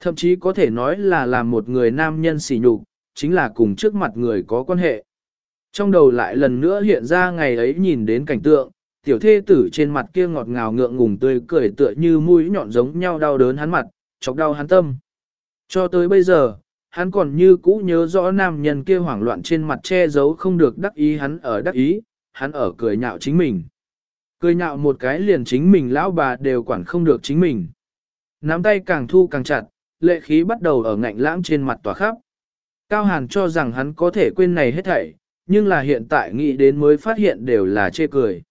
Thậm chí có thể nói là làm một người nam nhân sỉ nhục, chính là cùng trước mặt người có quan hệ. Trong đầu lại lần nữa hiện ra ngày ấy nhìn đến cảnh tượng, tiểu thê tử trên mặt kia ngọt ngào ngượng ngùng tươi cười tựa như mũi nhọn giống nhau đau đớn hắn mặt, chọc đau hắn tâm. Cho tới bây giờ, hắn còn như cũ nhớ rõ nam nhân kia hoảng loạn trên mặt che giấu không được đắc ý hắn ở đắc ý, hắn ở cười nhạo chính mình. Cười nhạo một cái liền chính mình lão bà đều quản không được chính mình. Nắm tay càng thu càng chặt, lệ khí bắt đầu ở ngạnh lãng trên mặt tỏa khắp. Cao Hàn cho rằng hắn có thể quên này hết thảy, nhưng là hiện tại nghĩ đến mới phát hiện đều là chê cười.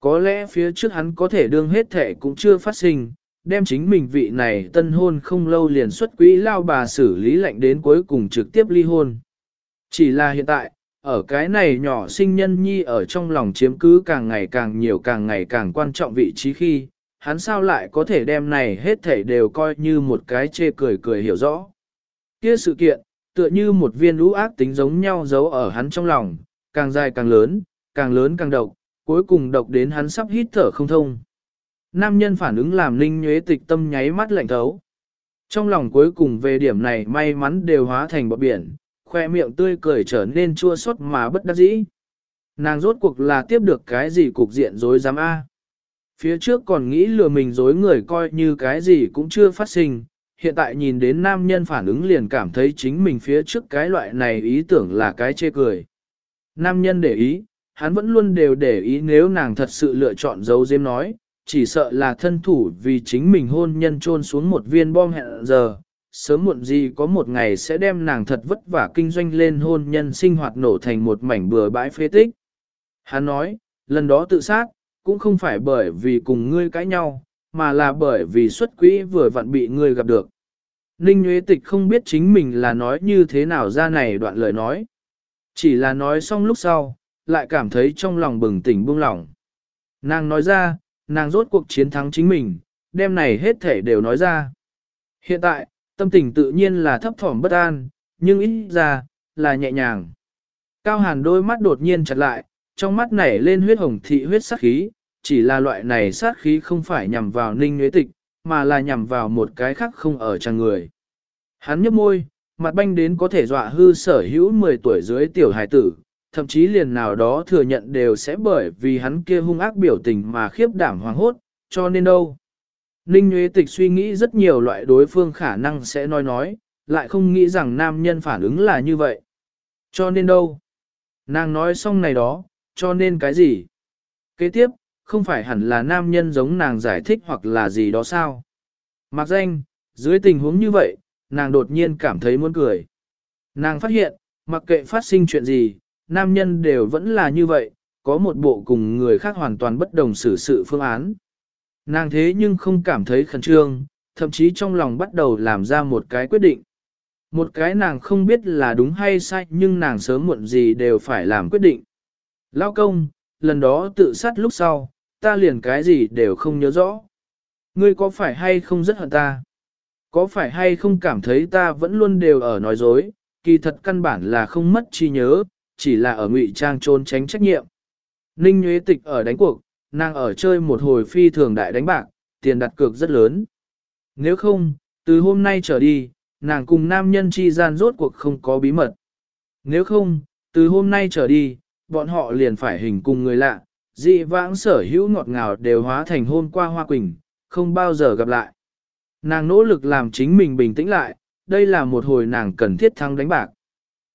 Có lẽ phía trước hắn có thể đương hết thảy cũng chưa phát sinh, đem chính mình vị này tân hôn không lâu liền xuất quỹ lao bà xử lý lệnh đến cuối cùng trực tiếp ly hôn. Chỉ là hiện tại, ở cái này nhỏ sinh nhân nhi ở trong lòng chiếm cứ càng ngày càng nhiều càng ngày càng quan trọng vị trí khi, hắn sao lại có thể đem này hết thảy đều coi như một cái chê cười cười hiểu rõ. Kia sự kiện, tựa như một viên lũ ác tính giống nhau giấu ở hắn trong lòng, càng dài càng lớn, càng lớn càng độc, cuối cùng độc đến hắn sắp hít thở không thông. Nam nhân phản ứng làm ninh nhuế tịch tâm nháy mắt lạnh thấu. Trong lòng cuối cùng về điểm này may mắn đều hóa thành bọt biển, khoe miệng tươi cười trở nên chua xót mà bất đắc dĩ. Nàng rốt cuộc là tiếp được cái gì cục diện dối dám A. Phía trước còn nghĩ lừa mình dối người coi như cái gì cũng chưa phát sinh, hiện tại nhìn đến nam nhân phản ứng liền cảm thấy chính mình phía trước cái loại này ý tưởng là cái chê cười. Nam nhân để ý, hắn vẫn luôn đều để ý nếu nàng thật sự lựa chọn dấu diêm nói, chỉ sợ là thân thủ vì chính mình hôn nhân trôn xuống một viên bom hẹn giờ, sớm muộn gì có một ngày sẽ đem nàng thật vất vả kinh doanh lên hôn nhân sinh hoạt nổ thành một mảnh bừa bãi phế tích. Hắn nói, lần đó tự sát, cũng không phải bởi vì cùng ngươi cãi nhau, mà là bởi vì xuất quỹ vừa vặn bị ngươi gặp được. Ninh Nguyễn Tịch không biết chính mình là nói như thế nào ra này đoạn lời nói. Chỉ là nói xong lúc sau, lại cảm thấy trong lòng bừng tỉnh buông lỏng. Nàng nói ra, nàng rốt cuộc chiến thắng chính mình, đêm này hết thể đều nói ra. Hiện tại, tâm tình tự nhiên là thấp thỏm bất an, nhưng ít ra, là nhẹ nhàng. Cao hàn đôi mắt đột nhiên chặt lại, trong mắt nảy lên huyết hồng thị huyết sắc khí, chỉ là loại này sát khí không phải nhằm vào ninh nhuế tịch, mà là nhằm vào một cái khác không ở trang người. Hắn nhấp môi, mặt banh đến có thể dọa hư sở hữu 10 tuổi dưới tiểu hài tử, thậm chí liền nào đó thừa nhận đều sẽ bởi vì hắn kia hung ác biểu tình mà khiếp đảm hoàng hốt, cho nên đâu. Ninh Nguyễn Tịch suy nghĩ rất nhiều loại đối phương khả năng sẽ nói nói, lại không nghĩ rằng nam nhân phản ứng là như vậy. Cho nên đâu? Nàng nói xong này đó, cho nên cái gì? Kế tiếp, không phải hẳn là nam nhân giống nàng giải thích hoặc là gì đó sao? Mặc danh, dưới tình huống như vậy, nàng đột nhiên cảm thấy muốn cười. Nàng phát hiện, mặc kệ phát sinh chuyện gì, nam nhân đều vẫn là như vậy, có một bộ cùng người khác hoàn toàn bất đồng xử sự phương án. Nàng thế nhưng không cảm thấy khẩn trương, thậm chí trong lòng bắt đầu làm ra một cái quyết định. Một cái nàng không biết là đúng hay sai nhưng nàng sớm muộn gì đều phải làm quyết định. Lao công, lần đó tự sát lúc sau, ta liền cái gì đều không nhớ rõ. Ngươi có phải hay không rất hận ta? Có phải hay không cảm thấy ta vẫn luôn đều ở nói dối, kỳ thật căn bản là không mất chi nhớ, chỉ là ở ngụy trang trốn tránh trách nhiệm. Ninh Nguyễn Tịch ở đánh cuộc, nàng ở chơi một hồi phi thường đại đánh bạc, tiền đặt cược rất lớn. Nếu không, từ hôm nay trở đi, nàng cùng nam nhân chi gian rốt cuộc không có bí mật. Nếu không, từ hôm nay trở đi, bọn họ liền phải hình cùng người lạ, dị vãng sở hữu ngọt ngào đều hóa thành hôn qua hoa quỳnh, không bao giờ gặp lại. Nàng nỗ lực làm chính mình bình tĩnh lại, đây là một hồi nàng cần thiết thắng đánh bạc.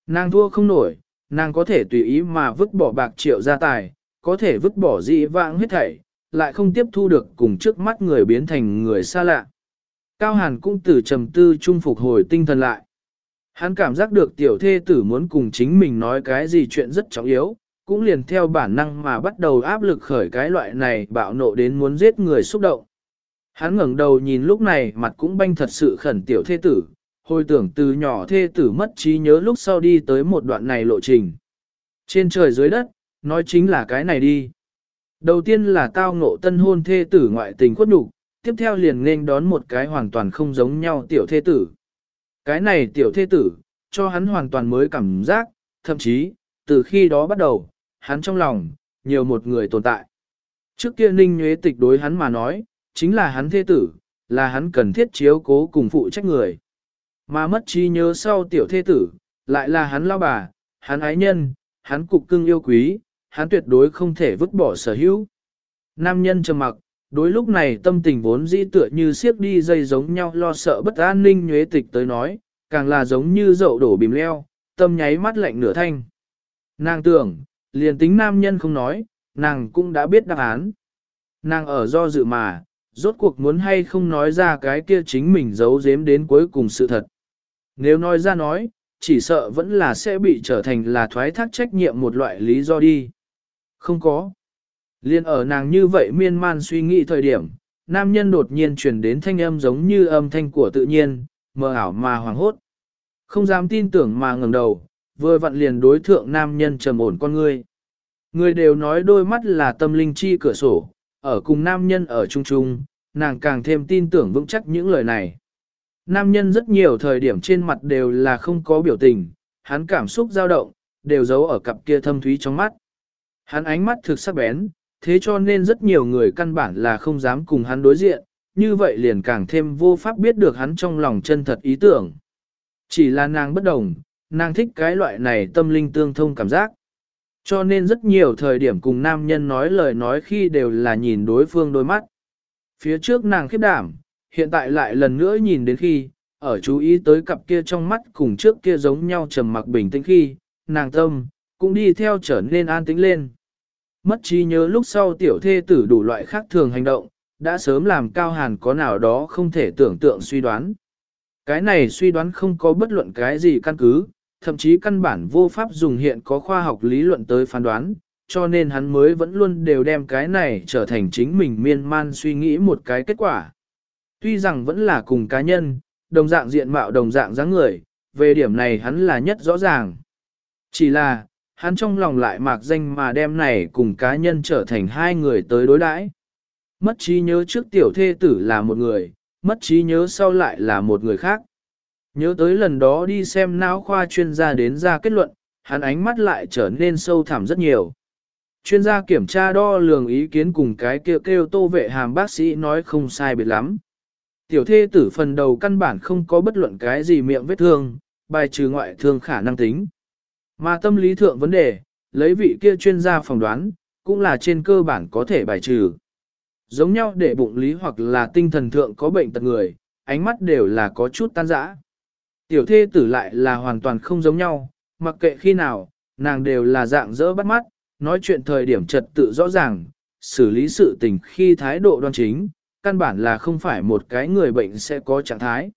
Nàng thua không nổi, nàng có thể tùy ý mà vứt bỏ bạc triệu gia tài, có thể vứt bỏ dị vãng hết thảy, lại không tiếp thu được cùng trước mắt người biến thành người xa lạ. Cao Hàn cũng từ trầm tư trung phục hồi tinh thần lại. Hắn cảm giác được tiểu thê tử muốn cùng chính mình nói cái gì chuyện rất trọng yếu, cũng liền theo bản năng mà bắt đầu áp lực khởi cái loại này bạo nộ đến muốn giết người xúc động. Hắn ngẩng đầu nhìn lúc này mặt cũng banh thật sự khẩn tiểu thê tử, hồi tưởng từ nhỏ thê tử mất trí nhớ lúc sau đi tới một đoạn này lộ trình. Trên trời dưới đất, nói chính là cái này đi. Đầu tiên là tao ngộ tân hôn thê tử ngoại tình khuất nhục, tiếp theo liền nên đón một cái hoàn toàn không giống nhau tiểu thê tử. Cái này tiểu thê tử, cho hắn hoàn toàn mới cảm giác, thậm chí, từ khi đó bắt đầu, hắn trong lòng, nhiều một người tồn tại. Trước kia Ninh Nhuế Tịch đối hắn mà nói, chính là hắn thê tử, là hắn cần thiết chiếu cố cùng phụ trách người. Mà mất trí nhớ sau tiểu thê tử, lại là hắn lao bà, hắn ái nhân, hắn cục cưng yêu quý, hắn tuyệt đối không thể vứt bỏ sở hữu. Nam nhân trầm mặc, đối lúc này tâm tình vốn dĩ tựa như siếc đi dây giống nhau lo sợ bất an ninh nhuế tịch tới nói, càng là giống như dậu đổ bìm leo, tâm nháy mắt lạnh nửa thanh. Nàng tưởng, liền tính nam nhân không nói, nàng cũng đã biết đáp án. Nàng ở do dự mà, rốt cuộc muốn hay không nói ra cái kia chính mình giấu giếm đến cuối cùng sự thật. Nếu nói ra nói, chỉ sợ vẫn là sẽ bị trở thành là thoái thác trách nhiệm một loại lý do đi. Không có. Liên ở nàng như vậy miên man suy nghĩ thời điểm, nam nhân đột nhiên truyền đến thanh âm giống như âm thanh của tự nhiên, mờ ảo mà hoàng hốt. Không dám tin tưởng mà ngẩng đầu, vừa vặn liền đối thượng nam nhân trầm ổn con ngươi. Người đều nói đôi mắt là tâm linh chi cửa sổ, ở cùng nam nhân ở chung chung, nàng càng thêm tin tưởng vững chắc những lời này. Nam nhân rất nhiều thời điểm trên mặt đều là không có biểu tình, hắn cảm xúc dao động, đều giấu ở cặp kia thâm thúy trong mắt. Hắn ánh mắt thực sắc bén, thế cho nên rất nhiều người căn bản là không dám cùng hắn đối diện, như vậy liền càng thêm vô pháp biết được hắn trong lòng chân thật ý tưởng. Chỉ là nàng bất đồng, nàng thích cái loại này tâm linh tương thông cảm giác. Cho nên rất nhiều thời điểm cùng nam nhân nói lời nói khi đều là nhìn đối phương đôi mắt. Phía trước nàng khiếp đảm, hiện tại lại lần nữa nhìn đến khi, ở chú ý tới cặp kia trong mắt cùng trước kia giống nhau trầm mặc bình tĩnh khi, nàng tâm, cũng đi theo trở nên an tĩnh lên. Mất trí nhớ lúc sau tiểu thê tử đủ loại khác thường hành động, đã sớm làm cao hàn có nào đó không thể tưởng tượng suy đoán. Cái này suy đoán không có bất luận cái gì căn cứ, thậm chí căn bản vô pháp dùng hiện có khoa học lý luận tới phán đoán, cho nên hắn mới vẫn luôn đều đem cái này trở thành chính mình miên man suy nghĩ một cái kết quả. Tuy rằng vẫn là cùng cá nhân, đồng dạng diện mạo đồng dạng dáng người, về điểm này hắn là nhất rõ ràng. Chỉ là, hắn trong lòng lại mạc danh mà đem này cùng cá nhân trở thành hai người tới đối đãi. Mất trí nhớ trước tiểu thê tử là một người, mất trí nhớ sau lại là một người khác. Nhớ tới lần đó đi xem não khoa chuyên gia đến ra kết luận, hắn ánh mắt lại trở nên sâu thẳm rất nhiều. Chuyên gia kiểm tra đo lường ý kiến cùng cái kêu kêu tô vệ hàm bác sĩ nói không sai biệt lắm. Tiểu thê tử phần đầu căn bản không có bất luận cái gì miệng vết thương, bài trừ ngoại thương khả năng tính. Mà tâm lý thượng vấn đề, lấy vị kia chuyên gia phỏng đoán, cũng là trên cơ bản có thể bài trừ. Giống nhau để bụng lý hoặc là tinh thần thượng có bệnh tật người, ánh mắt đều là có chút tan rã. Tiểu thê tử lại là hoàn toàn không giống nhau, mặc kệ khi nào, nàng đều là dạng dỡ bắt mắt, nói chuyện thời điểm trật tự rõ ràng, xử lý sự tình khi thái độ đoan chính, căn bản là không phải một cái người bệnh sẽ có trạng thái.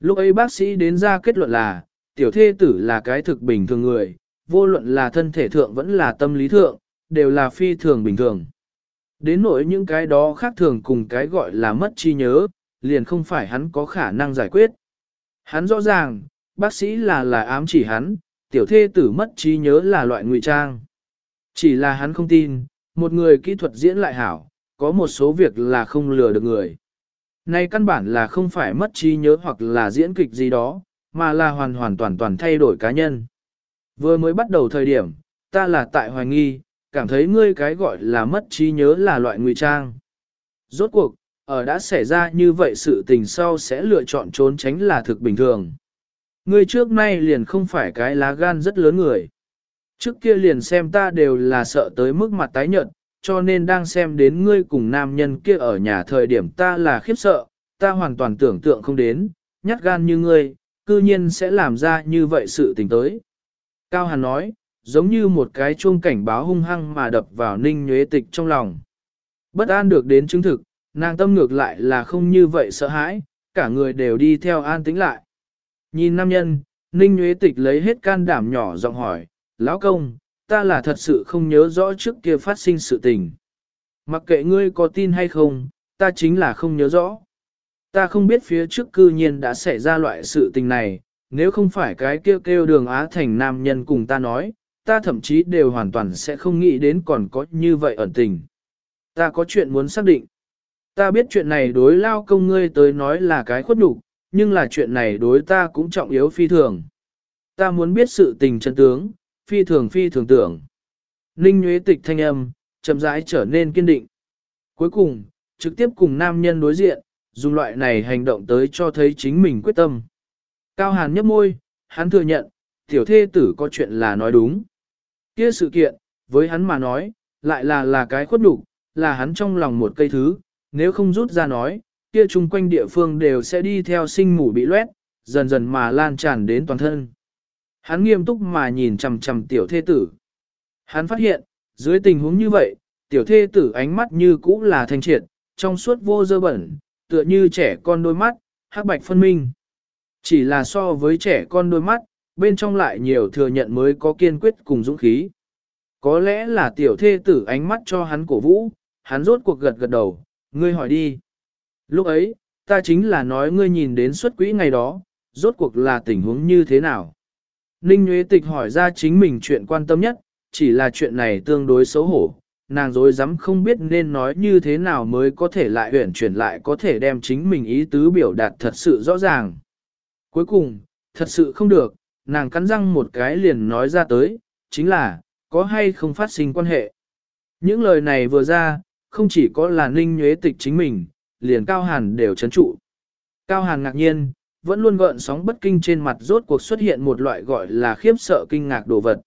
Lúc ấy bác sĩ đến ra kết luận là, tiểu thê tử là cái thực bình thường người, vô luận là thân thể thượng vẫn là tâm lý thượng, đều là phi thường bình thường. Đến nỗi những cái đó khác thường cùng cái gọi là mất trí nhớ, liền không phải hắn có khả năng giải quyết. Hắn rõ ràng, bác sĩ là là ám chỉ hắn, tiểu thê tử mất trí nhớ là loại ngụy trang. Chỉ là hắn không tin, một người kỹ thuật diễn lại hảo, có một số việc là không lừa được người. Nay căn bản là không phải mất trí nhớ hoặc là diễn kịch gì đó, mà là hoàn hoàn toàn toàn thay đổi cá nhân. Vừa mới bắt đầu thời điểm, ta là tại hoài nghi, cảm thấy ngươi cái gọi là mất trí nhớ là loại ngụy trang. Rốt cuộc, ở đã xảy ra như vậy sự tình sau sẽ lựa chọn trốn tránh là thực bình thường. Ngươi trước nay liền không phải cái lá gan rất lớn người. Trước kia liền xem ta đều là sợ tới mức mặt tái nhợt, cho nên đang xem đến ngươi cùng nam nhân kia ở nhà thời điểm ta là khiếp sợ, ta hoàn toàn tưởng tượng không đến, nhát gan như ngươi, cư nhiên sẽ làm ra như vậy sự tình tới. Cao Hàn nói, giống như một cái chuông cảnh báo hung hăng mà đập vào ninh nhuế tịch trong lòng. Bất an được đến chứng thực, nàng tâm ngược lại là không như vậy sợ hãi, cả người đều đi theo an tĩnh lại. Nhìn nam nhân, ninh Nguyễn tịch lấy hết can đảm nhỏ giọng hỏi, lão công, ta là thật sự không nhớ rõ trước kia phát sinh sự tình. Mặc kệ ngươi có tin hay không, ta chính là không nhớ rõ. Ta không biết phía trước cư nhiên đã xảy ra loại sự tình này, nếu không phải cái kêu kêu đường Á thành nam nhân cùng ta nói, ta thậm chí đều hoàn toàn sẽ không nghĩ đến còn có như vậy ẩn tình. Ta có chuyện muốn xác định. Ta biết chuyện này đối lao công ngươi tới nói là cái khuất nhục, nhưng là chuyện này đối ta cũng trọng yếu phi thường. Ta muốn biết sự tình chân tướng, phi thường phi thường tưởng. Ninh Nguyễn Tịch thanh âm, chậm rãi trở nên kiên định. Cuối cùng, trực tiếp cùng nam nhân đối diện, dùng loại này hành động tới cho thấy chính mình quyết tâm. Cao Hàn nhấp môi, hắn thừa nhận, tiểu thê tử có chuyện là nói đúng. Kia sự kiện, với hắn mà nói, lại là là cái khuất nhục, là hắn trong lòng một cây thứ, nếu không rút ra nói, kia chung quanh địa phương đều sẽ đi theo sinh mủ bị loét, dần dần mà lan tràn đến toàn thân. Hắn nghiêm túc mà nhìn chằm chằm tiểu thê tử. Hắn phát hiện, dưới tình huống như vậy, tiểu thê tử ánh mắt như cũ là thanh triệt, trong suốt vô dơ bẩn, tựa như trẻ con đôi mắt, hắc bạch phân minh. Chỉ là so với trẻ con đôi mắt, bên trong lại nhiều thừa nhận mới có kiên quyết cùng dũng khí. Có lẽ là tiểu thê tử ánh mắt cho hắn cổ vũ, hắn rốt cuộc gật gật đầu, ngươi hỏi đi. Lúc ấy, ta chính là nói ngươi nhìn đến xuất quỹ ngày đó, rốt cuộc là tình huống như thế nào. Ninh Nguyễn Tịch hỏi ra chính mình chuyện quan tâm nhất, chỉ là chuyện này tương đối xấu hổ, nàng dối dám không biết nên nói như thế nào mới có thể lại huyển chuyển lại có thể đem chính mình ý tứ biểu đạt thật sự rõ ràng. Cuối cùng, thật sự không được, nàng cắn răng một cái liền nói ra tới, chính là, có hay không phát sinh quan hệ. Những lời này vừa ra, không chỉ có là ninh nhuế tịch chính mình, liền Cao Hàn đều chấn trụ. Cao Hàn ngạc nhiên, vẫn luôn gợn sóng bất kinh trên mặt rốt cuộc xuất hiện một loại gọi là khiếp sợ kinh ngạc đồ vật.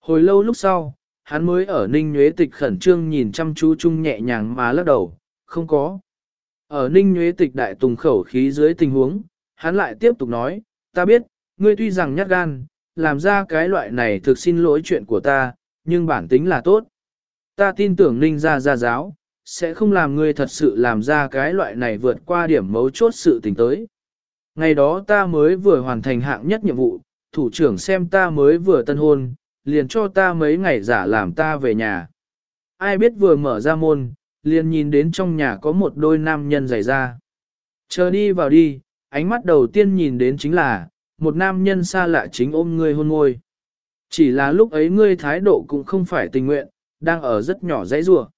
Hồi lâu lúc sau, hắn mới ở ninh nhuế tịch khẩn trương nhìn chăm chú chung nhẹ nhàng mà lắc đầu, không có. Ở ninh nhuế tịch đại tùng khẩu khí dưới tình huống, hắn lại tiếp tục nói, ta biết, ngươi tuy rằng nhát gan, làm ra cái loại này thực xin lỗi chuyện của ta, nhưng bản tính là tốt. Ta tin tưởng ninh ra gia giáo, sẽ không làm ngươi thật sự làm ra cái loại này vượt qua điểm mấu chốt sự tình tới. Ngày đó ta mới vừa hoàn thành hạng nhất nhiệm vụ, thủ trưởng xem ta mới vừa tân hôn, liền cho ta mấy ngày giả làm ta về nhà. Ai biết vừa mở ra môn, liền nhìn đến trong nhà có một đôi nam nhân giày ra. Chờ đi vào đi, ánh mắt đầu tiên nhìn đến chính là, một nam nhân xa lạ chính ôm ngươi hôn ngôi. Chỉ là lúc ấy ngươi thái độ cũng không phải tình nguyện, đang ở rất nhỏ dãy rủa.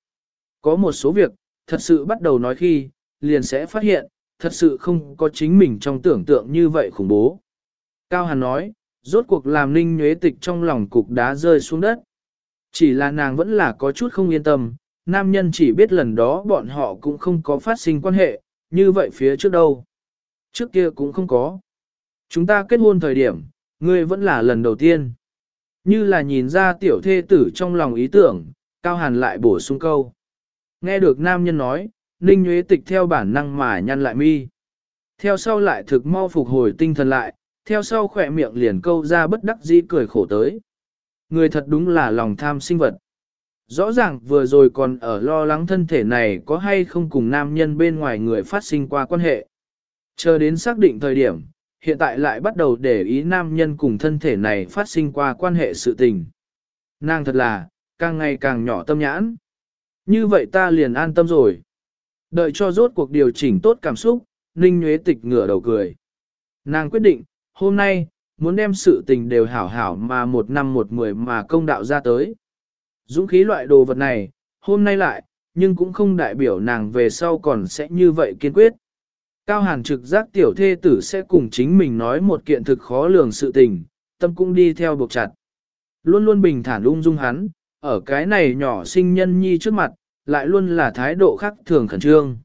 Có một số việc, thật sự bắt đầu nói khi, liền sẽ phát hiện, thật sự không có chính mình trong tưởng tượng như vậy khủng bố. Cao Hàn nói, rốt cuộc làm ninh nhuế tịch trong lòng cục đá rơi xuống đất. Chỉ là nàng vẫn là có chút không yên tâm, nam nhân chỉ biết lần đó bọn họ cũng không có phát sinh quan hệ, như vậy phía trước đâu? Trước kia cũng không có. Chúng ta kết hôn thời điểm, ngươi vẫn là lần đầu tiên. Như là nhìn ra tiểu thê tử trong lòng ý tưởng, Cao Hàn lại bổ sung câu. Nghe được nam nhân nói, Ninh Nguyễn Tịch theo bản năng mà nhăn lại mi. Theo sau lại thực mau phục hồi tinh thần lại, theo sau khỏe miệng liền câu ra bất đắc dĩ cười khổ tới. Người thật đúng là lòng tham sinh vật. Rõ ràng vừa rồi còn ở lo lắng thân thể này có hay không cùng nam nhân bên ngoài người phát sinh qua quan hệ. Chờ đến xác định thời điểm, hiện tại lại bắt đầu để ý nam nhân cùng thân thể này phát sinh qua quan hệ sự tình. Nàng thật là, càng ngày càng nhỏ tâm nhãn. Như vậy ta liền an tâm rồi. Đợi cho rốt cuộc điều chỉnh tốt cảm xúc, Ninh Nguyễn Tịch ngửa đầu cười. Nàng quyết định, hôm nay, muốn đem sự tình đều hảo hảo mà một năm một mười mà công đạo ra tới. Dũng khí loại đồ vật này, hôm nay lại, nhưng cũng không đại biểu nàng về sau còn sẽ như vậy kiên quyết. Cao hàn trực giác tiểu thê tử sẽ cùng chính mình nói một kiện thực khó lường sự tình, tâm cũng đi theo buộc chặt. Luôn luôn bình thản ung dung hắn, ở cái này nhỏ sinh nhân nhi trước mặt, lại luôn là thái độ khác thường khẩn trương.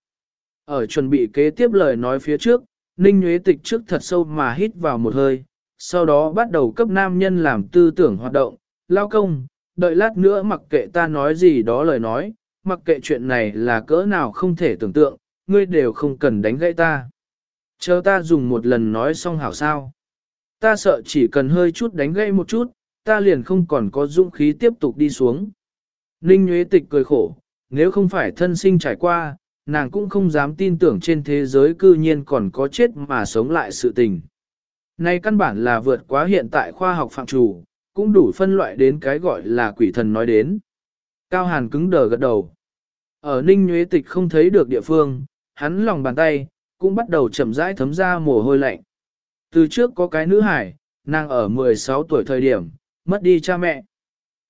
Ở chuẩn bị kế tiếp lời nói phía trước, Ninh Nguyễn Tịch trước thật sâu mà hít vào một hơi, sau đó bắt đầu cấp nam nhân làm tư tưởng hoạt động, lao công, đợi lát nữa mặc kệ ta nói gì đó lời nói, mặc kệ chuyện này là cỡ nào không thể tưởng tượng, ngươi đều không cần đánh gãy ta. Chờ ta dùng một lần nói xong hảo sao. Ta sợ chỉ cần hơi chút đánh gãy một chút, ta liền không còn có dũng khí tiếp tục đi xuống. Ninh Nguyễn Tịch cười khổ, nếu không phải thân sinh trải qua, nàng cũng không dám tin tưởng trên thế giới cư nhiên còn có chết mà sống lại sự tình. Này căn bản là vượt quá hiện tại khoa học phạm chủ, cũng đủ phân loại đến cái gọi là quỷ thần nói đến. Cao Hàn cứng đờ gật đầu. Ở Ninh Nguyễn Tịch không thấy được địa phương, hắn lòng bàn tay, cũng bắt đầu chậm rãi thấm ra mồ hôi lạnh. Từ trước có cái nữ hải, nàng ở 16 tuổi thời điểm, mất đi cha mẹ.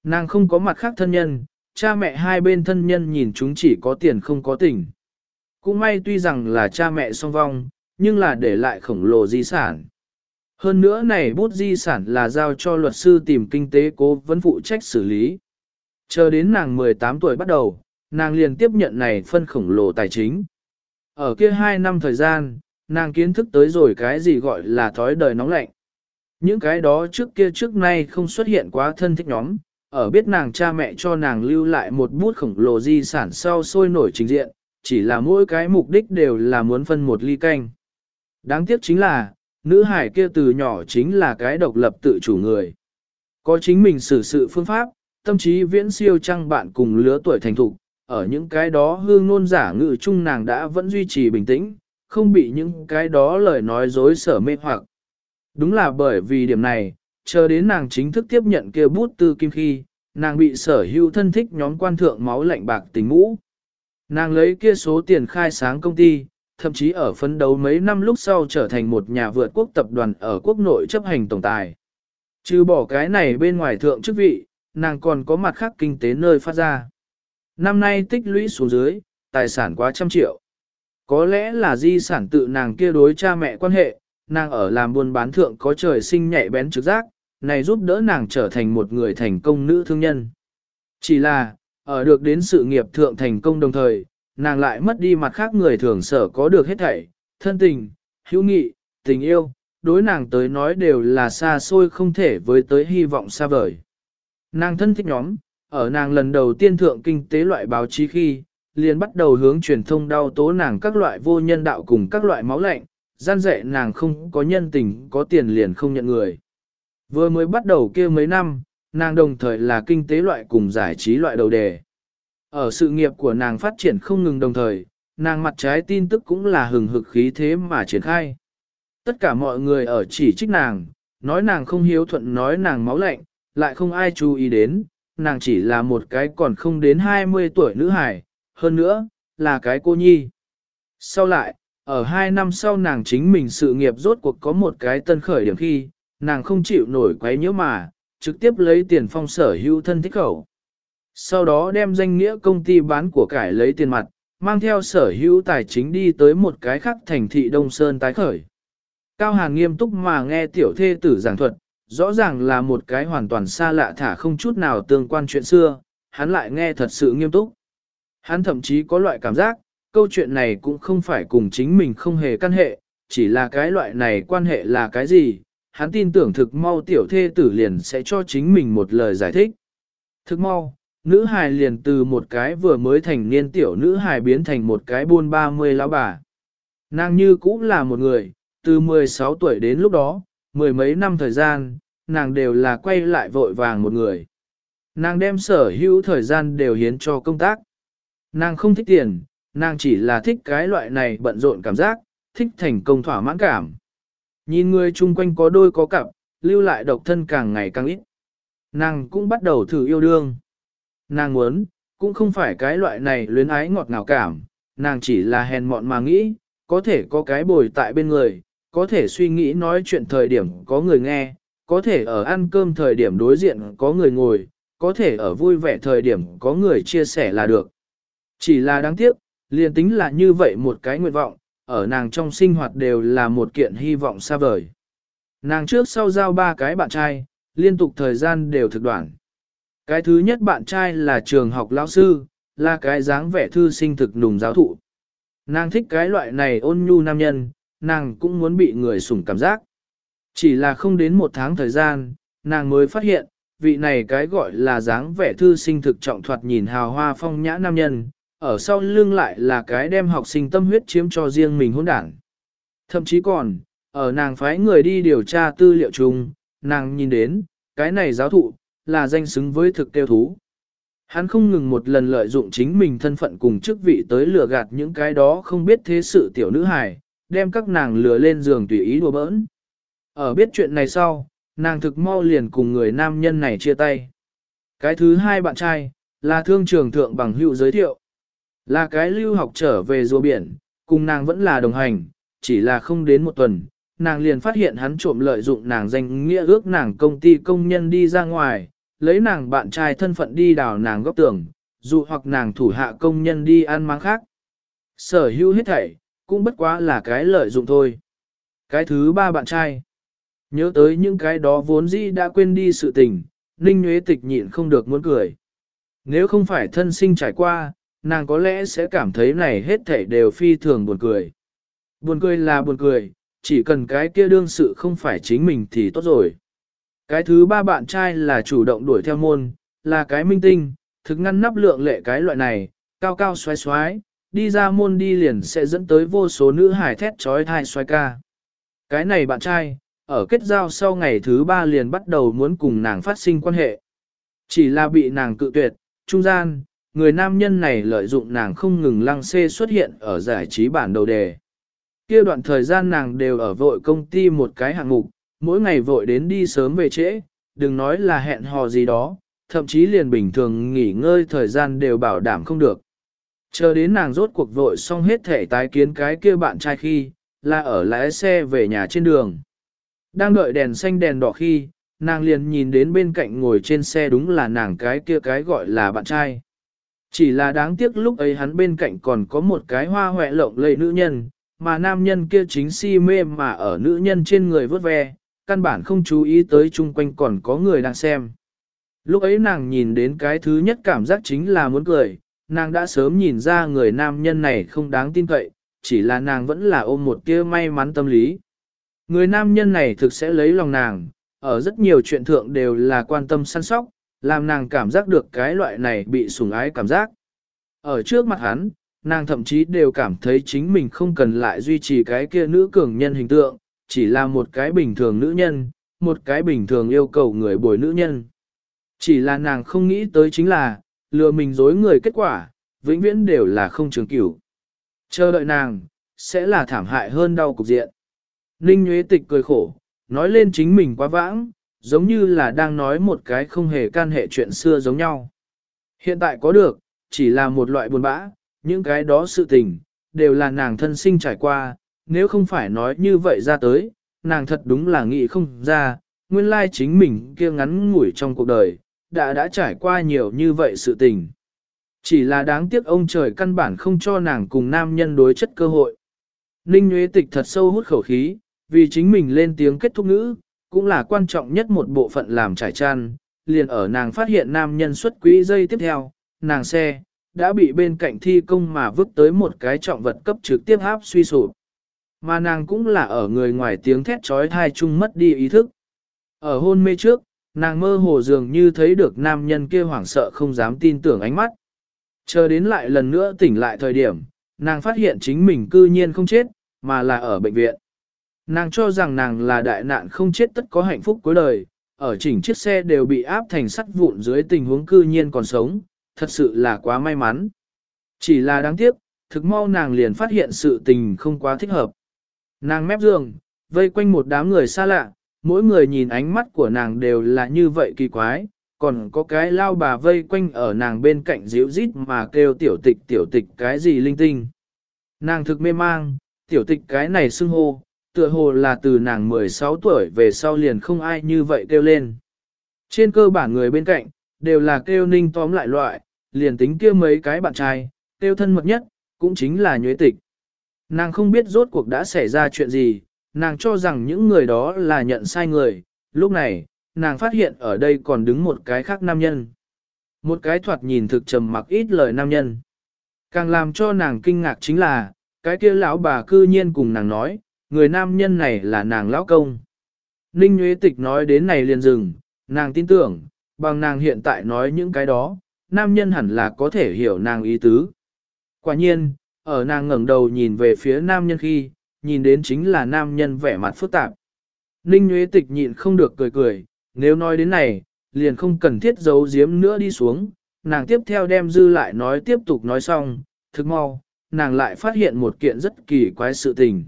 Nàng không có mặt khác thân nhân, cha mẹ hai bên thân nhân nhìn chúng chỉ có tiền không có tình. Cũng may tuy rằng là cha mẹ song vong, nhưng là để lại khổng lồ di sản. Hơn nữa này bút di sản là giao cho luật sư tìm kinh tế cố vấn phụ trách xử lý. Chờ đến nàng 18 tuổi bắt đầu, nàng liền tiếp nhận này phân khổng lồ tài chính. Ở kia hai năm thời gian, nàng kiến thức tới rồi cái gì gọi là thói đời nóng lạnh. Những cái đó trước kia trước nay không xuất hiện quá thân thích nhóm, ở biết nàng cha mẹ cho nàng lưu lại một bút khổng lồ di sản sau sôi nổi trình diện, chỉ là mỗi cái mục đích đều là muốn phân một ly canh. Đáng tiếc chính là, nữ hải kia từ nhỏ chính là cái độc lập tự chủ người. Có chính mình xử sự phương pháp, tâm trí viễn siêu trăng bạn cùng lứa tuổi thành thục, ở những cái đó hương nôn giả ngự chung nàng đã vẫn duy trì bình tĩnh, không bị những cái đó lời nói dối sở mê hoặc. Đúng là bởi vì điểm này, chờ đến nàng chính thức tiếp nhận kia bút tư kim khi, nàng bị sở hữu thân thích nhóm quan thượng máu lạnh bạc tình ngũ. Nàng lấy kia số tiền khai sáng công ty, thậm chí ở phấn đấu mấy năm lúc sau trở thành một nhà vượt quốc tập đoàn ở quốc nội chấp hành tổng tài. Trừ bỏ cái này bên ngoài thượng chức vị, nàng còn có mặt khác kinh tế nơi phát ra. Năm nay tích lũy xuống dưới, tài sản quá trăm triệu. Có lẽ là di sản tự nàng kia đối cha mẹ quan hệ, nàng ở làm buôn bán thượng có trời sinh nhạy bén trực giác, này giúp đỡ nàng trở thành một người thành công nữ thương nhân. Chỉ là, ở được đến sự nghiệp thượng thành công đồng thời, nàng lại mất đi mặt khác người thường sở có được hết thảy, thân tình, hữu nghị, tình yêu, đối nàng tới nói đều là xa xôi không thể với tới hy vọng xa vời. Nàng thân thích nhóm, ở nàng lần đầu tiên thượng kinh tế loại báo chí khi, liền bắt đầu hướng truyền thông đau tố nàng các loại vô nhân đạo cùng các loại máu lạnh, gian dạy nàng không có nhân tình, có tiền liền không nhận người. Vừa mới bắt đầu kia mấy năm, nàng đồng thời là kinh tế loại cùng giải trí loại đầu đề. Ở sự nghiệp của nàng phát triển không ngừng đồng thời, nàng mặt trái tin tức cũng là hừng hực khí thế mà triển khai. Tất cả mọi người ở chỉ trích nàng, nói nàng không hiếu thuận nói nàng máu lạnh, lại không ai chú ý đến, nàng chỉ là một cái còn không đến 20 tuổi nữ hài, hơn nữa, là cái cô nhi. Sau lại, ở hai năm sau nàng chính mình sự nghiệp rốt cuộc có một cái tân khởi điểm khi, nàng không chịu nổi quấy nhiễu mà, trực tiếp lấy tiền phong sở hữu thân thích khẩu. Sau đó đem danh nghĩa công ty bán của cải lấy tiền mặt, mang theo sở hữu tài chính đi tới một cái khác thành thị Đông Sơn tái khởi. Cao Hàn nghiêm túc mà nghe tiểu thê tử giảng thuật, rõ ràng là một cái hoàn toàn xa lạ thả không chút nào tương quan chuyện xưa, hắn lại nghe thật sự nghiêm túc. Hắn thậm chí có loại cảm giác, câu chuyện này cũng không phải cùng chính mình không hề căn hệ, chỉ là cái loại này quan hệ là cái gì, hắn tin tưởng thực mau tiểu thê tử liền sẽ cho chính mình một lời giải thích. Thực mau, nữ hài liền từ một cái vừa mới thành niên tiểu nữ hài biến thành một cái buôn ba mươi lão bà. Nàng như cũng là một người, từ 16 tuổi đến lúc đó, mười mấy năm thời gian, nàng đều là quay lại vội vàng một người. Nàng đem sở hữu thời gian đều hiến cho công tác. Nàng không thích tiền, nàng chỉ là thích cái loại này bận rộn cảm giác, thích thành công thỏa mãn cảm. Nhìn người chung quanh có đôi có cặp, lưu lại độc thân càng ngày càng ít. Nàng cũng bắt đầu thử yêu đương. Nàng muốn, cũng không phải cái loại này luyến ái ngọt ngào cảm, nàng chỉ là hèn mọn mà nghĩ, có thể có cái bồi tại bên người, có thể suy nghĩ nói chuyện thời điểm có người nghe, có thể ở ăn cơm thời điểm đối diện có người ngồi, có thể ở vui vẻ thời điểm có người chia sẻ là được. Chỉ là đáng tiếc, liền tính là như vậy một cái nguyện vọng, ở nàng trong sinh hoạt đều là một kiện hy vọng xa vời. Nàng trước sau giao ba cái bạn trai, liên tục thời gian đều thực đoạn. Cái thứ nhất bạn trai là trường học lão sư, là cái dáng vẻ thư sinh thực nùng giáo thụ. Nàng thích cái loại này ôn nhu nam nhân, nàng cũng muốn bị người sủng cảm giác. Chỉ là không đến một tháng thời gian, nàng mới phát hiện, vị này cái gọi là dáng vẻ thư sinh thực trọng thoạt nhìn hào hoa phong nhã nam nhân, ở sau lưng lại là cái đem học sinh tâm huyết chiếm cho riêng mình hôn đảng. Thậm chí còn, ở nàng phái người đi điều tra tư liệu chung, nàng nhìn đến, cái này giáo thụ, là danh xứng với thực tiêu thú. Hắn không ngừng một lần lợi dụng chính mình thân phận cùng chức vị tới lừa gạt những cái đó không biết thế sự tiểu nữ hài, đem các nàng lừa lên giường tùy ý đùa bỡn. Ở biết chuyện này sau, nàng thực mau liền cùng người nam nhân này chia tay. Cái thứ hai bạn trai, là thương trường thượng bằng hữu giới thiệu. Là cái lưu học trở về rùa biển, cùng nàng vẫn là đồng hành, chỉ là không đến một tuần, nàng liền phát hiện hắn trộm lợi dụng nàng danh nghĩa ước nàng công ty công nhân đi ra ngoài, lấy nàng bạn trai thân phận đi đào nàng góc tường, dụ hoặc nàng thủ hạ công nhân đi ăn máng khác. Sở hữu hết thảy, cũng bất quá là cái lợi dụng thôi. Cái thứ ba bạn trai. Nhớ tới những cái đó vốn dĩ đã quên đi sự tình, Ninh Nguyễn Tịch nhịn không được muốn cười. Nếu không phải thân sinh trải qua, nàng có lẽ sẽ cảm thấy này hết thảy đều phi thường buồn cười. Buồn cười là buồn cười, chỉ cần cái kia đương sự không phải chính mình thì tốt rồi. Cái thứ ba bạn trai là chủ động đuổi theo môn, là cái minh tinh, thực ngăn nắp lượng lệ cái loại này, cao cao xoái xoái, đi ra môn đi liền sẽ dẫn tới vô số nữ hài thét trói thai xoay ca. Cái này bạn trai, ở kết giao sau ngày thứ ba liền bắt đầu muốn cùng nàng phát sinh quan hệ. Chỉ là bị nàng cự tuyệt, trung gian, người nam nhân này lợi dụng nàng không ngừng lăng xê xuất hiện ở giải trí bản đầu đề. Kia đoạn thời gian nàng đều ở vội công ty một cái hạng mục, mỗi ngày vội đến đi sớm về trễ, đừng nói là hẹn hò gì đó, thậm chí liền bình thường nghỉ ngơi thời gian đều bảo đảm không được. Chờ đến nàng rốt cuộc vội xong hết thể tái kiến cái kia bạn trai khi, là ở lái xe về nhà trên đường. Đang đợi đèn xanh đèn đỏ khi, nàng liền nhìn đến bên cạnh ngồi trên xe đúng là nàng cái kia cái gọi là bạn trai. Chỉ là đáng tiếc lúc ấy hắn bên cạnh còn có một cái hoa hoẹ lộng lây nữ nhân, mà nam nhân kia chính si mê mà ở nữ nhân trên người vớt ve, căn bản không chú ý tới chung quanh còn có người đang xem. Lúc ấy nàng nhìn đến cái thứ nhất cảm giác chính là muốn cười, nàng đã sớm nhìn ra người nam nhân này không đáng tin cậy, chỉ là nàng vẫn là ôm một tia may mắn tâm lý. Người nam nhân này thực sẽ lấy lòng nàng, ở rất nhiều chuyện thượng đều là quan tâm săn sóc, làm nàng cảm giác được cái loại này bị sủng ái cảm giác. Ở trước mặt hắn, nàng thậm chí đều cảm thấy chính mình không cần lại duy trì cái kia nữ cường nhân hình tượng, chỉ là một cái bình thường nữ nhân, một cái bình thường yêu cầu người bồi nữ nhân. Chỉ là nàng không nghĩ tới chính là, lừa mình dối người kết quả, vĩnh viễn đều là không trường cửu. Chờ đợi nàng, sẽ là thảm hại hơn đau cục diện. Ninh Nguyễn Tịch cười khổ, nói lên chính mình quá vãng, giống như là đang nói một cái không hề can hệ chuyện xưa giống nhau. Hiện tại có được, chỉ là một loại buồn bã, những cái đó sự tình, đều là nàng thân sinh trải qua, nếu không phải nói như vậy ra tới, nàng thật đúng là nghĩ không ra, nguyên lai chính mình kia ngắn ngủi trong cuộc đời, đã đã trải qua nhiều như vậy sự tình. Chỉ là đáng tiếc ông trời căn bản không cho nàng cùng nam nhân đối chất cơ hội. Ninh Nguyễn Tịch thật sâu hút khẩu khí, vì chính mình lên tiếng kết thúc ngữ, cũng là quan trọng nhất một bộ phận làm trải tràn liền ở nàng phát hiện nam nhân xuất quỹ dây tiếp theo, nàng xe, đã bị bên cạnh thi công mà vứt tới một cái trọng vật cấp trực tiếp áp suy sụp. Mà nàng cũng là ở người ngoài tiếng thét trói thai chung mất đi ý thức. Ở hôn mê trước, nàng mơ hồ dường như thấy được nam nhân kia hoảng sợ không dám tin tưởng ánh mắt. Chờ đến lại lần nữa tỉnh lại thời điểm, nàng phát hiện chính mình cư nhiên không chết, mà là ở bệnh viện. Nàng cho rằng nàng là đại nạn không chết tất có hạnh phúc cuối đời, ở chỉnh chiếc xe đều bị áp thành sắt vụn dưới tình huống cư nhiên còn sống, thật sự là quá may mắn. Chỉ là đáng tiếc, thực mau nàng liền phát hiện sự tình không quá thích hợp. Nàng mép giường, vây quanh một đám người xa lạ, mỗi người nhìn ánh mắt của nàng đều là như vậy kỳ quái, còn có cái lao bà vây quanh ở nàng bên cạnh díu rít mà kêu tiểu tịch tiểu tịch cái gì linh tinh. Nàng thực mê mang, tiểu tịch cái này xưng hô, tựa hồ là từ nàng 16 tuổi về sau liền không ai như vậy kêu lên. Trên cơ bản người bên cạnh, đều là kêu ninh tóm lại loại, liền tính kia mấy cái bạn trai, kêu thân mật nhất, cũng chính là nhuế tịch. Nàng không biết rốt cuộc đã xảy ra chuyện gì, nàng cho rằng những người đó là nhận sai người, lúc này, nàng phát hiện ở đây còn đứng một cái khác nam nhân. Một cái thoạt nhìn thực trầm mặc ít lời nam nhân. Càng làm cho nàng kinh ngạc chính là, cái kia lão bà cư nhiên cùng nàng nói, người nam nhân này là nàng lão công. Ninh Nguyễn Tịch nói đến này liền dừng, nàng tin tưởng, bằng nàng hiện tại nói những cái đó, nam nhân hẳn là có thể hiểu nàng ý tứ. Quả nhiên, ở nàng ngẩng đầu nhìn về phía nam nhân khi, nhìn đến chính là nam nhân vẻ mặt phức tạp. Ninh Nguyễn Tịch nhịn không được cười cười, nếu nói đến này, liền không cần thiết giấu giếm nữa đi xuống, nàng tiếp theo đem dư lại nói tiếp tục nói xong, thực mau, nàng lại phát hiện một kiện rất kỳ quái sự tình.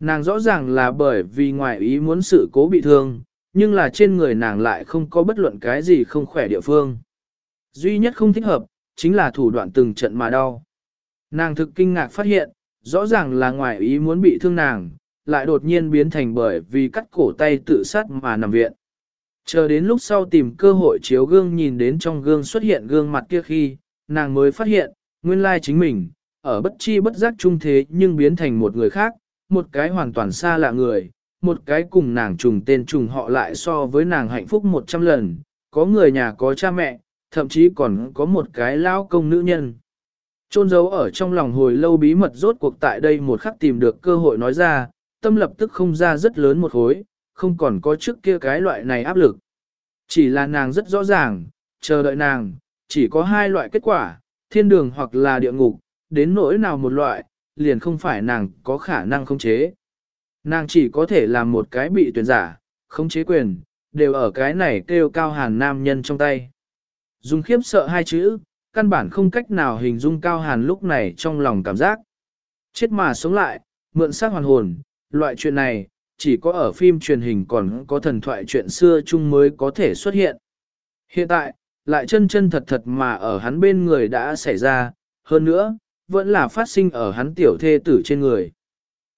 Nàng rõ ràng là bởi vì ngoại ý muốn sự cố bị thương, nhưng là trên người nàng lại không có bất luận cái gì không khỏe địa phương. Duy nhất không thích hợp, chính là thủ đoạn từng trận mà đau. Nàng thực kinh ngạc phát hiện, rõ ràng là ngoại ý muốn bị thương nàng, lại đột nhiên biến thành bởi vì cắt cổ tay tự sát mà nằm viện. Chờ đến lúc sau tìm cơ hội chiếu gương nhìn đến trong gương xuất hiện gương mặt kia khi, nàng mới phát hiện, nguyên lai chính mình, ở bất chi bất giác trung thế nhưng biến thành một người khác, một cái hoàn toàn xa lạ người, một cái cùng nàng trùng tên trùng họ lại so với nàng hạnh phúc một trăm lần, có người nhà có cha mẹ, thậm chí còn có một cái lao công nữ nhân. Trôn giấu ở trong lòng hồi lâu bí mật rốt cuộc tại đây một khắc tìm được cơ hội nói ra, tâm lập tức không ra rất lớn một hối, không còn có trước kia cái loại này áp lực. Chỉ là nàng rất rõ ràng, chờ đợi nàng, chỉ có hai loại kết quả, thiên đường hoặc là địa ngục, đến nỗi nào một loại, liền không phải nàng có khả năng khống chế. Nàng chỉ có thể làm một cái bị tuyển giả, khống chế quyền, đều ở cái này kêu cao hàn nam nhân trong tay. Dùng khiếp sợ hai chữ, căn bản không cách nào hình dung cao hàn lúc này trong lòng cảm giác. Chết mà sống lại, mượn xác hoàn hồn, loại chuyện này, chỉ có ở phim truyền hình còn có thần thoại chuyện xưa chung mới có thể xuất hiện. Hiện tại, lại chân chân thật thật mà ở hắn bên người đã xảy ra, hơn nữa, vẫn là phát sinh ở hắn tiểu thê tử trên người.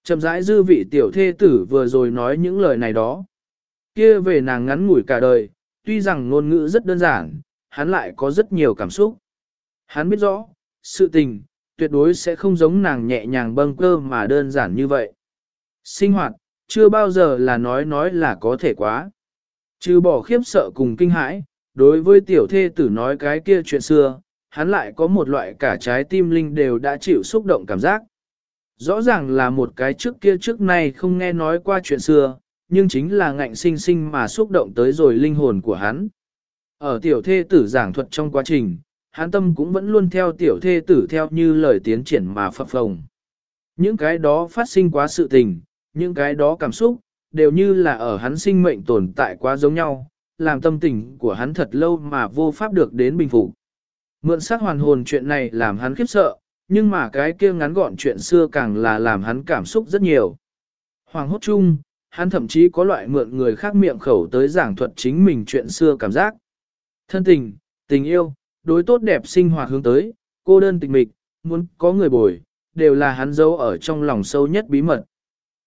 Chậm rãi dư vị tiểu thê tử vừa rồi nói những lời này đó. kia về nàng ngắn ngủi cả đời, tuy rằng ngôn ngữ rất đơn giản, hắn lại có rất nhiều cảm xúc. Hắn biết rõ, sự tình, tuyệt đối sẽ không giống nàng nhẹ nhàng bâng cơ mà đơn giản như vậy. Sinh hoạt, chưa bao giờ là nói nói là có thể quá. Trừ bỏ khiếp sợ cùng kinh hãi, đối với tiểu thê tử nói cái kia chuyện xưa, hắn lại có một loại cả trái tim linh đều đã chịu xúc động cảm giác. Rõ ràng là một cái trước kia trước nay không nghe nói qua chuyện xưa, nhưng chính là ngạnh sinh sinh mà xúc động tới rồi linh hồn của hắn. Ở tiểu thê tử giảng thuật trong quá trình, hắn tâm cũng vẫn luôn theo tiểu thê tử theo như lời tiến triển mà phập phồng. Những cái đó phát sinh quá sự tình, những cái đó cảm xúc, đều như là ở hắn sinh mệnh tồn tại quá giống nhau, làm tâm tình của hắn thật lâu mà vô pháp được đến bình phục. Mượn sát hoàn hồn chuyện này làm hắn khiếp sợ, nhưng mà cái kia ngắn gọn chuyện xưa càng là làm hắn cảm xúc rất nhiều. Hoàng hốt chung, hắn thậm chí có loại mượn người khác miệng khẩu tới giảng thuật chính mình chuyện xưa cảm giác. Thân tình, tình yêu, đối tốt đẹp sinh hoạt hướng tới, cô đơn tịch mịch, muốn có người bồi, đều là hắn giấu ở trong lòng sâu nhất bí mật.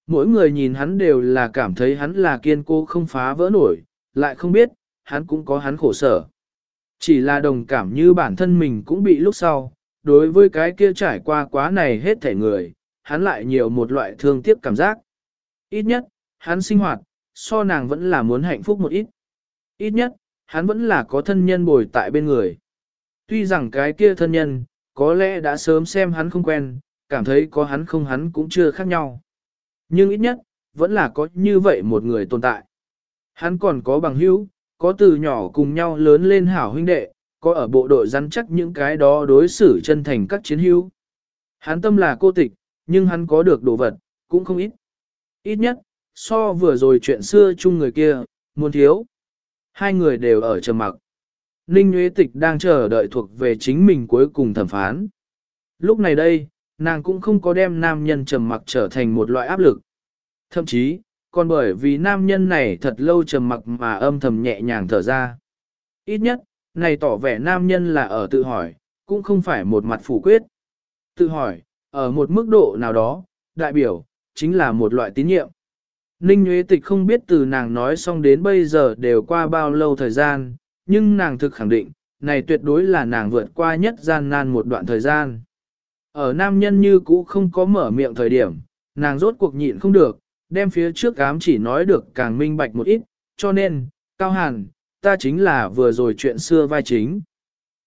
Mỗi người nhìn hắn đều là cảm thấy hắn là kiên cố không phá vỡ nổi, lại không biết, hắn cũng có hắn khổ sở. Chỉ là đồng cảm như bản thân mình cũng bị lúc sau, đối với cái kia trải qua quá này hết thể người, hắn lại nhiều một loại thương tiếc cảm giác. Ít nhất, hắn sinh hoạt, so nàng vẫn là muốn hạnh phúc một ít. Ít nhất, hắn vẫn là có thân nhân bồi tại bên người. Tuy rằng cái kia thân nhân, có lẽ đã sớm xem hắn không quen, cảm thấy có hắn không hắn cũng chưa khác nhau. Nhưng ít nhất, vẫn là có như vậy một người tồn tại. Hắn còn có bằng hữu, có từ nhỏ cùng nhau lớn lên hảo huynh đệ, có ở bộ đội rắn chắc những cái đó đối xử chân thành các chiến hữu. Hắn tâm là cô tịch, nhưng hắn có được đồ vật, cũng không ít. Ít nhất, so vừa rồi chuyện xưa chung người kia, muốn thiếu. Hai người đều ở trầm mặc. Ninh Nguyễn Tịch đang chờ đợi thuộc về chính mình cuối cùng thẩm phán. Lúc này đây, nàng cũng không có đem nam nhân trầm mặc trở thành một loại áp lực. Thậm chí, còn bởi vì nam nhân này thật lâu trầm mặc mà âm thầm nhẹ nhàng thở ra. Ít nhất, này tỏ vẻ nam nhân là ở tự hỏi, cũng không phải một mặt phủ quyết. Tự hỏi, ở một mức độ nào đó, đại biểu, chính là một loại tín nhiệm. Ninh Nguyễn Tịch không biết từ nàng nói xong đến bây giờ đều qua bao lâu thời gian, nhưng nàng thực khẳng định, này tuyệt đối là nàng vượt qua nhất gian nan một đoạn thời gian. Ở nam nhân như cũ không có mở miệng thời điểm, nàng rốt cuộc nhịn không được, đem phía trước ám chỉ nói được càng minh bạch một ít, cho nên, Cao Hàn, ta chính là vừa rồi chuyện xưa vai chính.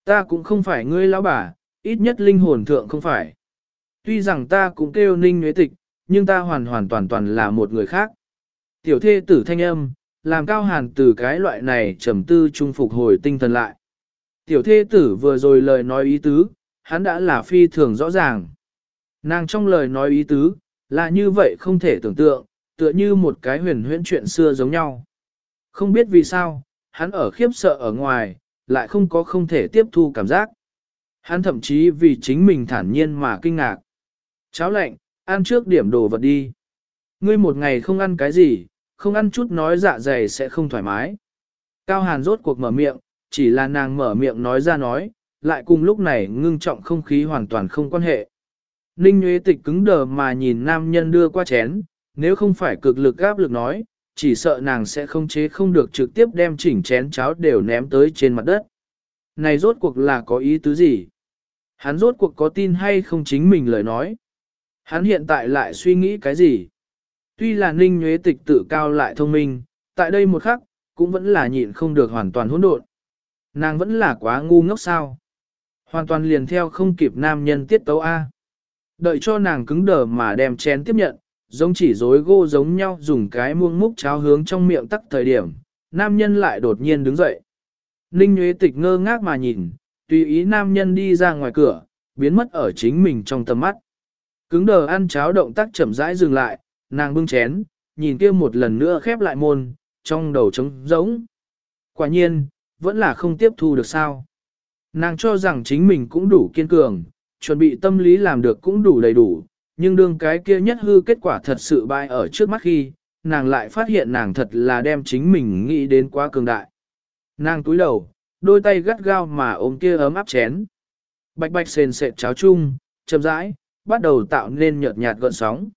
Ta cũng không phải ngươi lão bà, ít nhất linh hồn thượng không phải. Tuy rằng ta cũng kêu ninh nhuế tịch, nhưng ta hoàn hoàn toàn toàn là một người khác. Tiểu thê tử thanh âm, làm cao hàn từ cái loại này trầm tư trung phục hồi tinh thần lại. Tiểu thê tử vừa rồi lời nói ý tứ, hắn đã là phi thường rõ ràng. Nàng trong lời nói ý tứ, là như vậy không thể tưởng tượng, tựa như một cái huyền huyễn chuyện xưa giống nhau. Không biết vì sao, hắn ở khiếp sợ ở ngoài, lại không có không thể tiếp thu cảm giác. Hắn thậm chí vì chính mình thản nhiên mà kinh ngạc. Cháo lạnh, ăn trước điểm đồ vật đi. Ngươi một ngày không ăn cái gì, không ăn chút nói dạ dày sẽ không thoải mái. Cao Hàn rốt cuộc mở miệng, chỉ là nàng mở miệng nói ra nói, lại cùng lúc này ngưng trọng không khí hoàn toàn không quan hệ. Ninh Nguyễn Tịch cứng đờ mà nhìn nam nhân đưa qua chén, nếu không phải cực lực áp lực nói, chỉ sợ nàng sẽ không chế không được trực tiếp đem chỉnh chén cháo đều ném tới trên mặt đất. Này rốt cuộc là có ý tứ gì? Hắn rốt cuộc có tin hay không chính mình lời nói? Hắn hiện tại lại suy nghĩ cái gì? Tuy là ninh nhuế tịch tự cao lại thông minh, tại đây một khắc, cũng vẫn là nhịn không được hoàn toàn hỗn độn. Nàng vẫn là quá ngu ngốc sao. Hoàn toàn liền theo không kịp nam nhân tiết tấu A. Đợi cho nàng cứng đờ mà đem chén tiếp nhận, giống chỉ dối gô giống nhau dùng cái muông múc cháo hướng trong miệng tắc thời điểm, nam nhân lại đột nhiên đứng dậy. Ninh Nguyễn Tịch ngơ ngác mà nhìn, tùy ý nam nhân đi ra ngoài cửa, biến mất ở chính mình trong tầm mắt. Cứng đờ ăn cháo động tác chậm rãi dừng lại, nàng bưng chén, nhìn kia một lần nữa khép lại môn, trong đầu trống rỗng. Quả nhiên, vẫn là không tiếp thu được sao. Nàng cho rằng chính mình cũng đủ kiên cường, chuẩn bị tâm lý làm được cũng đủ đầy đủ, nhưng đương cái kia nhất hư kết quả thật sự bại ở trước mắt khi, nàng lại phát hiện nàng thật là đem chính mình nghĩ đến quá cường đại. Nàng túi đầu, đôi tay gắt gao mà ôm kia ấm áp chén. Bạch bạch sền sệt cháo chung, chậm rãi, bắt đầu tạo nên nhợt nhạt gợn sóng.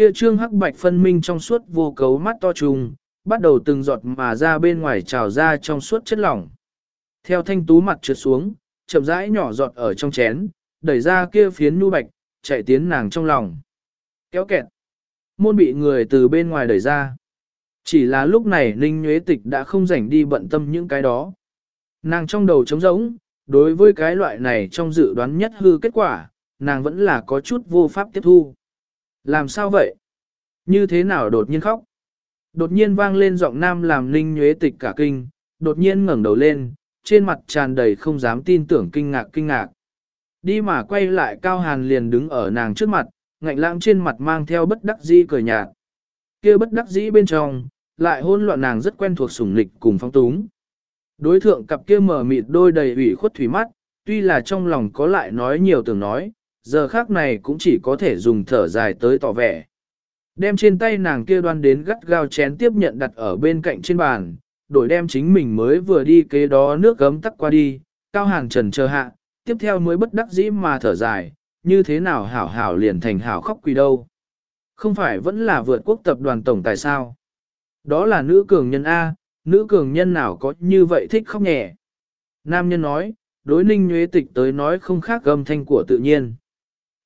Kia trương hắc bạch phân minh trong suốt vô cấu mắt to trùng, bắt đầu từng giọt mà ra bên ngoài trào ra trong suốt chất lỏng. Theo thanh tú mặt trượt xuống, chậm rãi nhỏ giọt ở trong chén, đẩy ra kia phiến nu bạch, chạy tiến nàng trong lòng. Kéo kẹt. Môn bị người từ bên ngoài đẩy ra. Chỉ là lúc này Ninh Nhuế Tịch đã không rảnh đi bận tâm những cái đó. Nàng trong đầu trống rỗng, đối với cái loại này trong dự đoán nhất hư kết quả, nàng vẫn là có chút vô pháp tiếp thu. Làm sao vậy? Như thế nào đột nhiên khóc? Đột nhiên vang lên giọng nam làm Ninh Nhuế Tịch cả kinh, đột nhiên ngẩng đầu lên, trên mặt tràn đầy không dám tin tưởng kinh ngạc kinh ngạc. Đi mà quay lại Cao Hàn liền đứng ở nàng trước mặt, ngạnh lãng trên mặt mang theo bất đắc dĩ cười nhạt. kia bất đắc dĩ bên trong, lại hôn loạn nàng rất quen thuộc sủng lịch cùng phong túng. Đối thượng cặp kia mở mịt đôi đầy ủy khuất thủy mắt, tuy là trong lòng có lại nói nhiều tưởng nói, giờ khác này cũng chỉ có thể dùng thở dài tới tỏ vẻ. Đem trên tay nàng kia đoan đến gắt gao chén tiếp nhận đặt ở bên cạnh trên bàn, đổi đem chính mình mới vừa đi kế đó nước gấm tắc qua đi, cao hàng trần chờ hạ, tiếp theo mới bất đắc dĩ mà thở dài, như thế nào hảo hảo liền thành hảo khóc quỳ đâu. Không phải vẫn là vượt quốc tập đoàn tổng tài sao. Đó là nữ cường nhân A, nữ cường nhân nào có như vậy thích khóc nhẹ. Nam nhân nói, đối ninh nhuế tịch tới nói không khác gầm thanh của tự nhiên.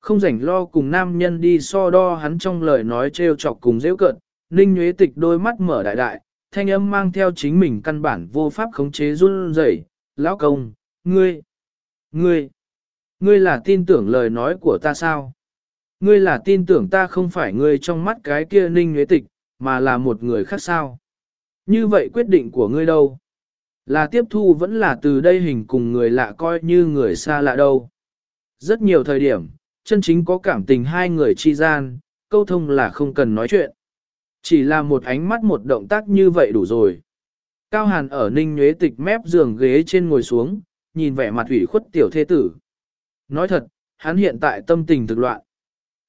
Không rảnh lo cùng nam nhân đi so đo hắn trong lời nói trêu chọc cùng dễ cận, ninh nhuế tịch đôi mắt mở đại đại, thanh âm mang theo chính mình căn bản vô pháp khống chế run rẩy. lão công, ngươi, ngươi, Ngươi là tin tưởng lời nói của ta sao? Ngươi là tin tưởng ta không phải ngươi trong mắt cái kia ninh nhuế tịch, mà là một người khác sao? Như vậy quyết định của ngươi đâu? Là tiếp thu vẫn là từ đây hình cùng người lạ coi như người xa lạ đâu. Rất nhiều thời điểm, chân chính có cảm tình hai người chi gian, câu thông là không cần nói chuyện. Chỉ là một ánh mắt một động tác như vậy đủ rồi. Cao Hàn ở ninh nhuế tịch mép giường ghế trên ngồi xuống, nhìn vẻ mặt ủy khuất tiểu thế tử. Nói thật, hắn hiện tại tâm tình thực loạn.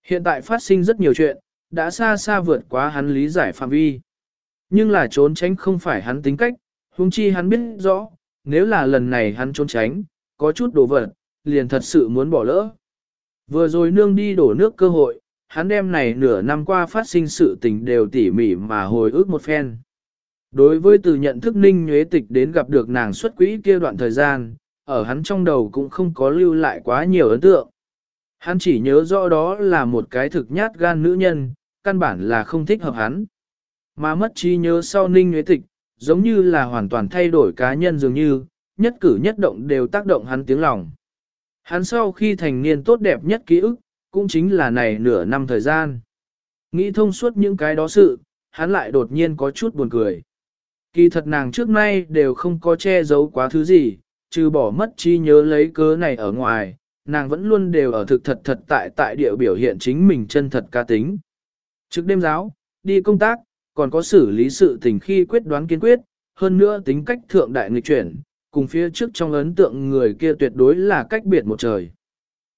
Hiện tại phát sinh rất nhiều chuyện, đã xa xa vượt quá hắn lý giải phạm vi. Nhưng là trốn tránh không phải hắn tính cách, huống chi hắn biết rõ, nếu là lần này hắn trốn tránh, có chút đồ vật, liền thật sự muốn bỏ lỡ. Vừa rồi nương đi đổ nước cơ hội, hắn đem này nửa năm qua phát sinh sự tình đều tỉ mỉ mà hồi ức một phen. Đối với từ nhận thức ninh nhuế tịch đến gặp được nàng xuất quỹ kia đoạn thời gian, ở hắn trong đầu cũng không có lưu lại quá nhiều ấn tượng. Hắn chỉ nhớ rõ đó là một cái thực nhát gan nữ nhân, căn bản là không thích hợp hắn. Mà mất trí nhớ sau ninh nhuế tịch, giống như là hoàn toàn thay đổi cá nhân dường như, nhất cử nhất động đều tác động hắn tiếng lòng. Hắn sau khi thành niên tốt đẹp nhất ký ức, cũng chính là này nửa năm thời gian. Nghĩ thông suốt những cái đó sự, hắn lại đột nhiên có chút buồn cười. Kỳ thật nàng trước nay đều không có che giấu quá thứ gì, trừ bỏ mất chi nhớ lấy cớ này ở ngoài, nàng vẫn luôn đều ở thực thật thật tại tại địa biểu hiện chính mình chân thật ca tính. Trước đêm giáo, đi công tác, còn có xử lý sự tình khi quyết đoán kiên quyết, hơn nữa tính cách thượng đại nghịch chuyển, cùng phía trước trong ấn tượng người kia tuyệt đối là cách biệt một trời.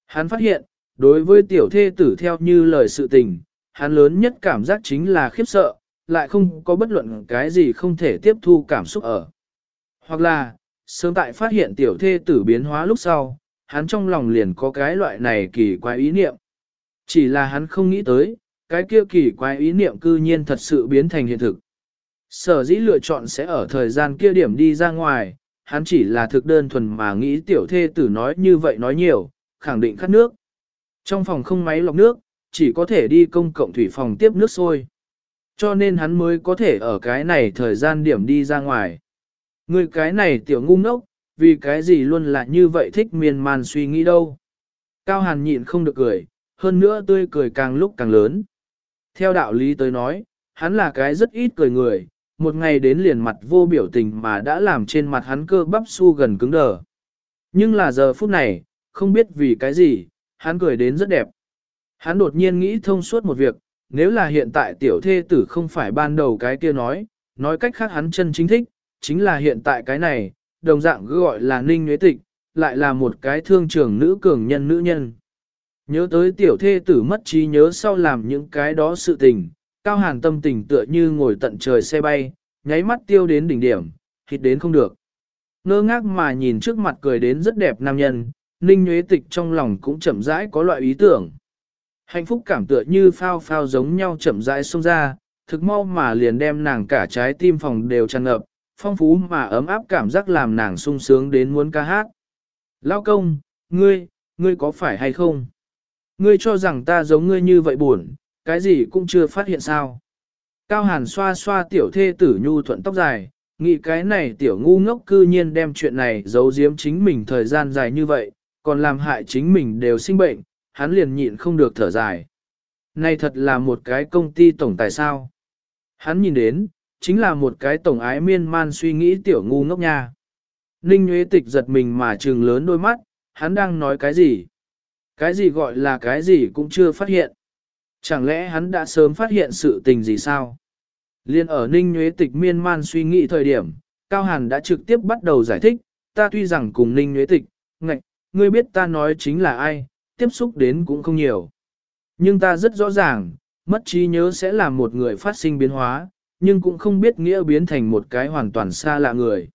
Hắn phát hiện, đối với tiểu thê tử theo như lời sự tình, hắn lớn nhất cảm giác chính là khiếp sợ, lại không có bất luận cái gì không thể tiếp thu cảm xúc ở. Hoặc là, sớm tại phát hiện tiểu thê tử biến hóa lúc sau, hắn trong lòng liền có cái loại này kỳ quái ý niệm. Chỉ là hắn không nghĩ tới, cái kia kỳ quái ý niệm cư nhiên thật sự biến thành hiện thực. Sở dĩ lựa chọn sẽ ở thời gian kia điểm đi ra ngoài, hắn chỉ là thực đơn thuần mà nghĩ tiểu thê tử nói như vậy nói nhiều, khẳng định khát nước. Trong phòng không máy lọc nước, chỉ có thể đi công cộng thủy phòng tiếp nước sôi. Cho nên hắn mới có thể ở cái này thời gian điểm đi ra ngoài. Người cái này tiểu ngu ngốc, vì cái gì luôn là như vậy thích miên man suy nghĩ đâu. Cao Hàn nhịn không được cười, hơn nữa tươi cười càng lúc càng lớn. Theo đạo lý tới nói, hắn là cái rất ít cười người, một ngày đến liền mặt vô biểu tình mà đã làm trên mặt hắn cơ bắp su gần cứng đờ. Nhưng là giờ phút này, không biết vì cái gì, hắn cười đến rất đẹp. Hắn đột nhiên nghĩ thông suốt một việc, nếu là hiện tại tiểu thê tử không phải ban đầu cái kia nói, nói cách khác hắn chân chính thích, chính là hiện tại cái này, đồng dạng gọi là ninh nhuế tịch, lại là một cái thương trưởng nữ cường nhân nữ nhân. Nhớ tới tiểu thê tử mất trí nhớ sau làm những cái đó sự tình, cao hàn tâm tình tựa như ngồi tận trời xe bay, nháy mắt tiêu đến đỉnh điểm, hít đến không được. Ngơ ngác mà nhìn trước mặt cười đến rất đẹp nam nhân, ninh nhuế tịch trong lòng cũng chậm rãi có loại ý tưởng. Hạnh phúc cảm tựa như phao phao giống nhau chậm rãi xông ra, thực mau mà liền đem nàng cả trái tim phòng đều tràn ngập, phong phú mà ấm áp cảm giác làm nàng sung sướng đến muốn ca hát. Lao công, ngươi, ngươi có phải hay không? Ngươi cho rằng ta giống ngươi như vậy buồn, cái gì cũng chưa phát hiện sao? Cao hàn xoa xoa tiểu thê tử nhu thuận tóc dài, nghĩ cái này tiểu ngu ngốc cư nhiên đem chuyện này giấu giếm chính mình thời gian dài như vậy, còn làm hại chính mình đều sinh bệnh, hắn liền nhịn không được thở dài. Này thật là một cái công ty tổng tài sao. Hắn nhìn đến, chính là một cái tổng ái miên man suy nghĩ tiểu ngu ngốc nha. Ninh Nguyễn Tịch giật mình mà trừng lớn đôi mắt, hắn đang nói cái gì? Cái gì gọi là cái gì cũng chưa phát hiện. Chẳng lẽ hắn đã sớm phát hiện sự tình gì sao? Liên ở Ninh Nguyễn Tịch miên man suy nghĩ thời điểm, Cao Hàn đã trực tiếp bắt đầu giải thích, ta tuy rằng cùng Ninh Nguyễn Tịch, ngạch, ngươi biết ta nói chính là ai, tiếp xúc đến cũng không nhiều. Nhưng ta rất rõ ràng, mất trí nhớ sẽ làm một người phát sinh biến hóa, nhưng cũng không biết nghĩa biến thành một cái hoàn toàn xa lạ người.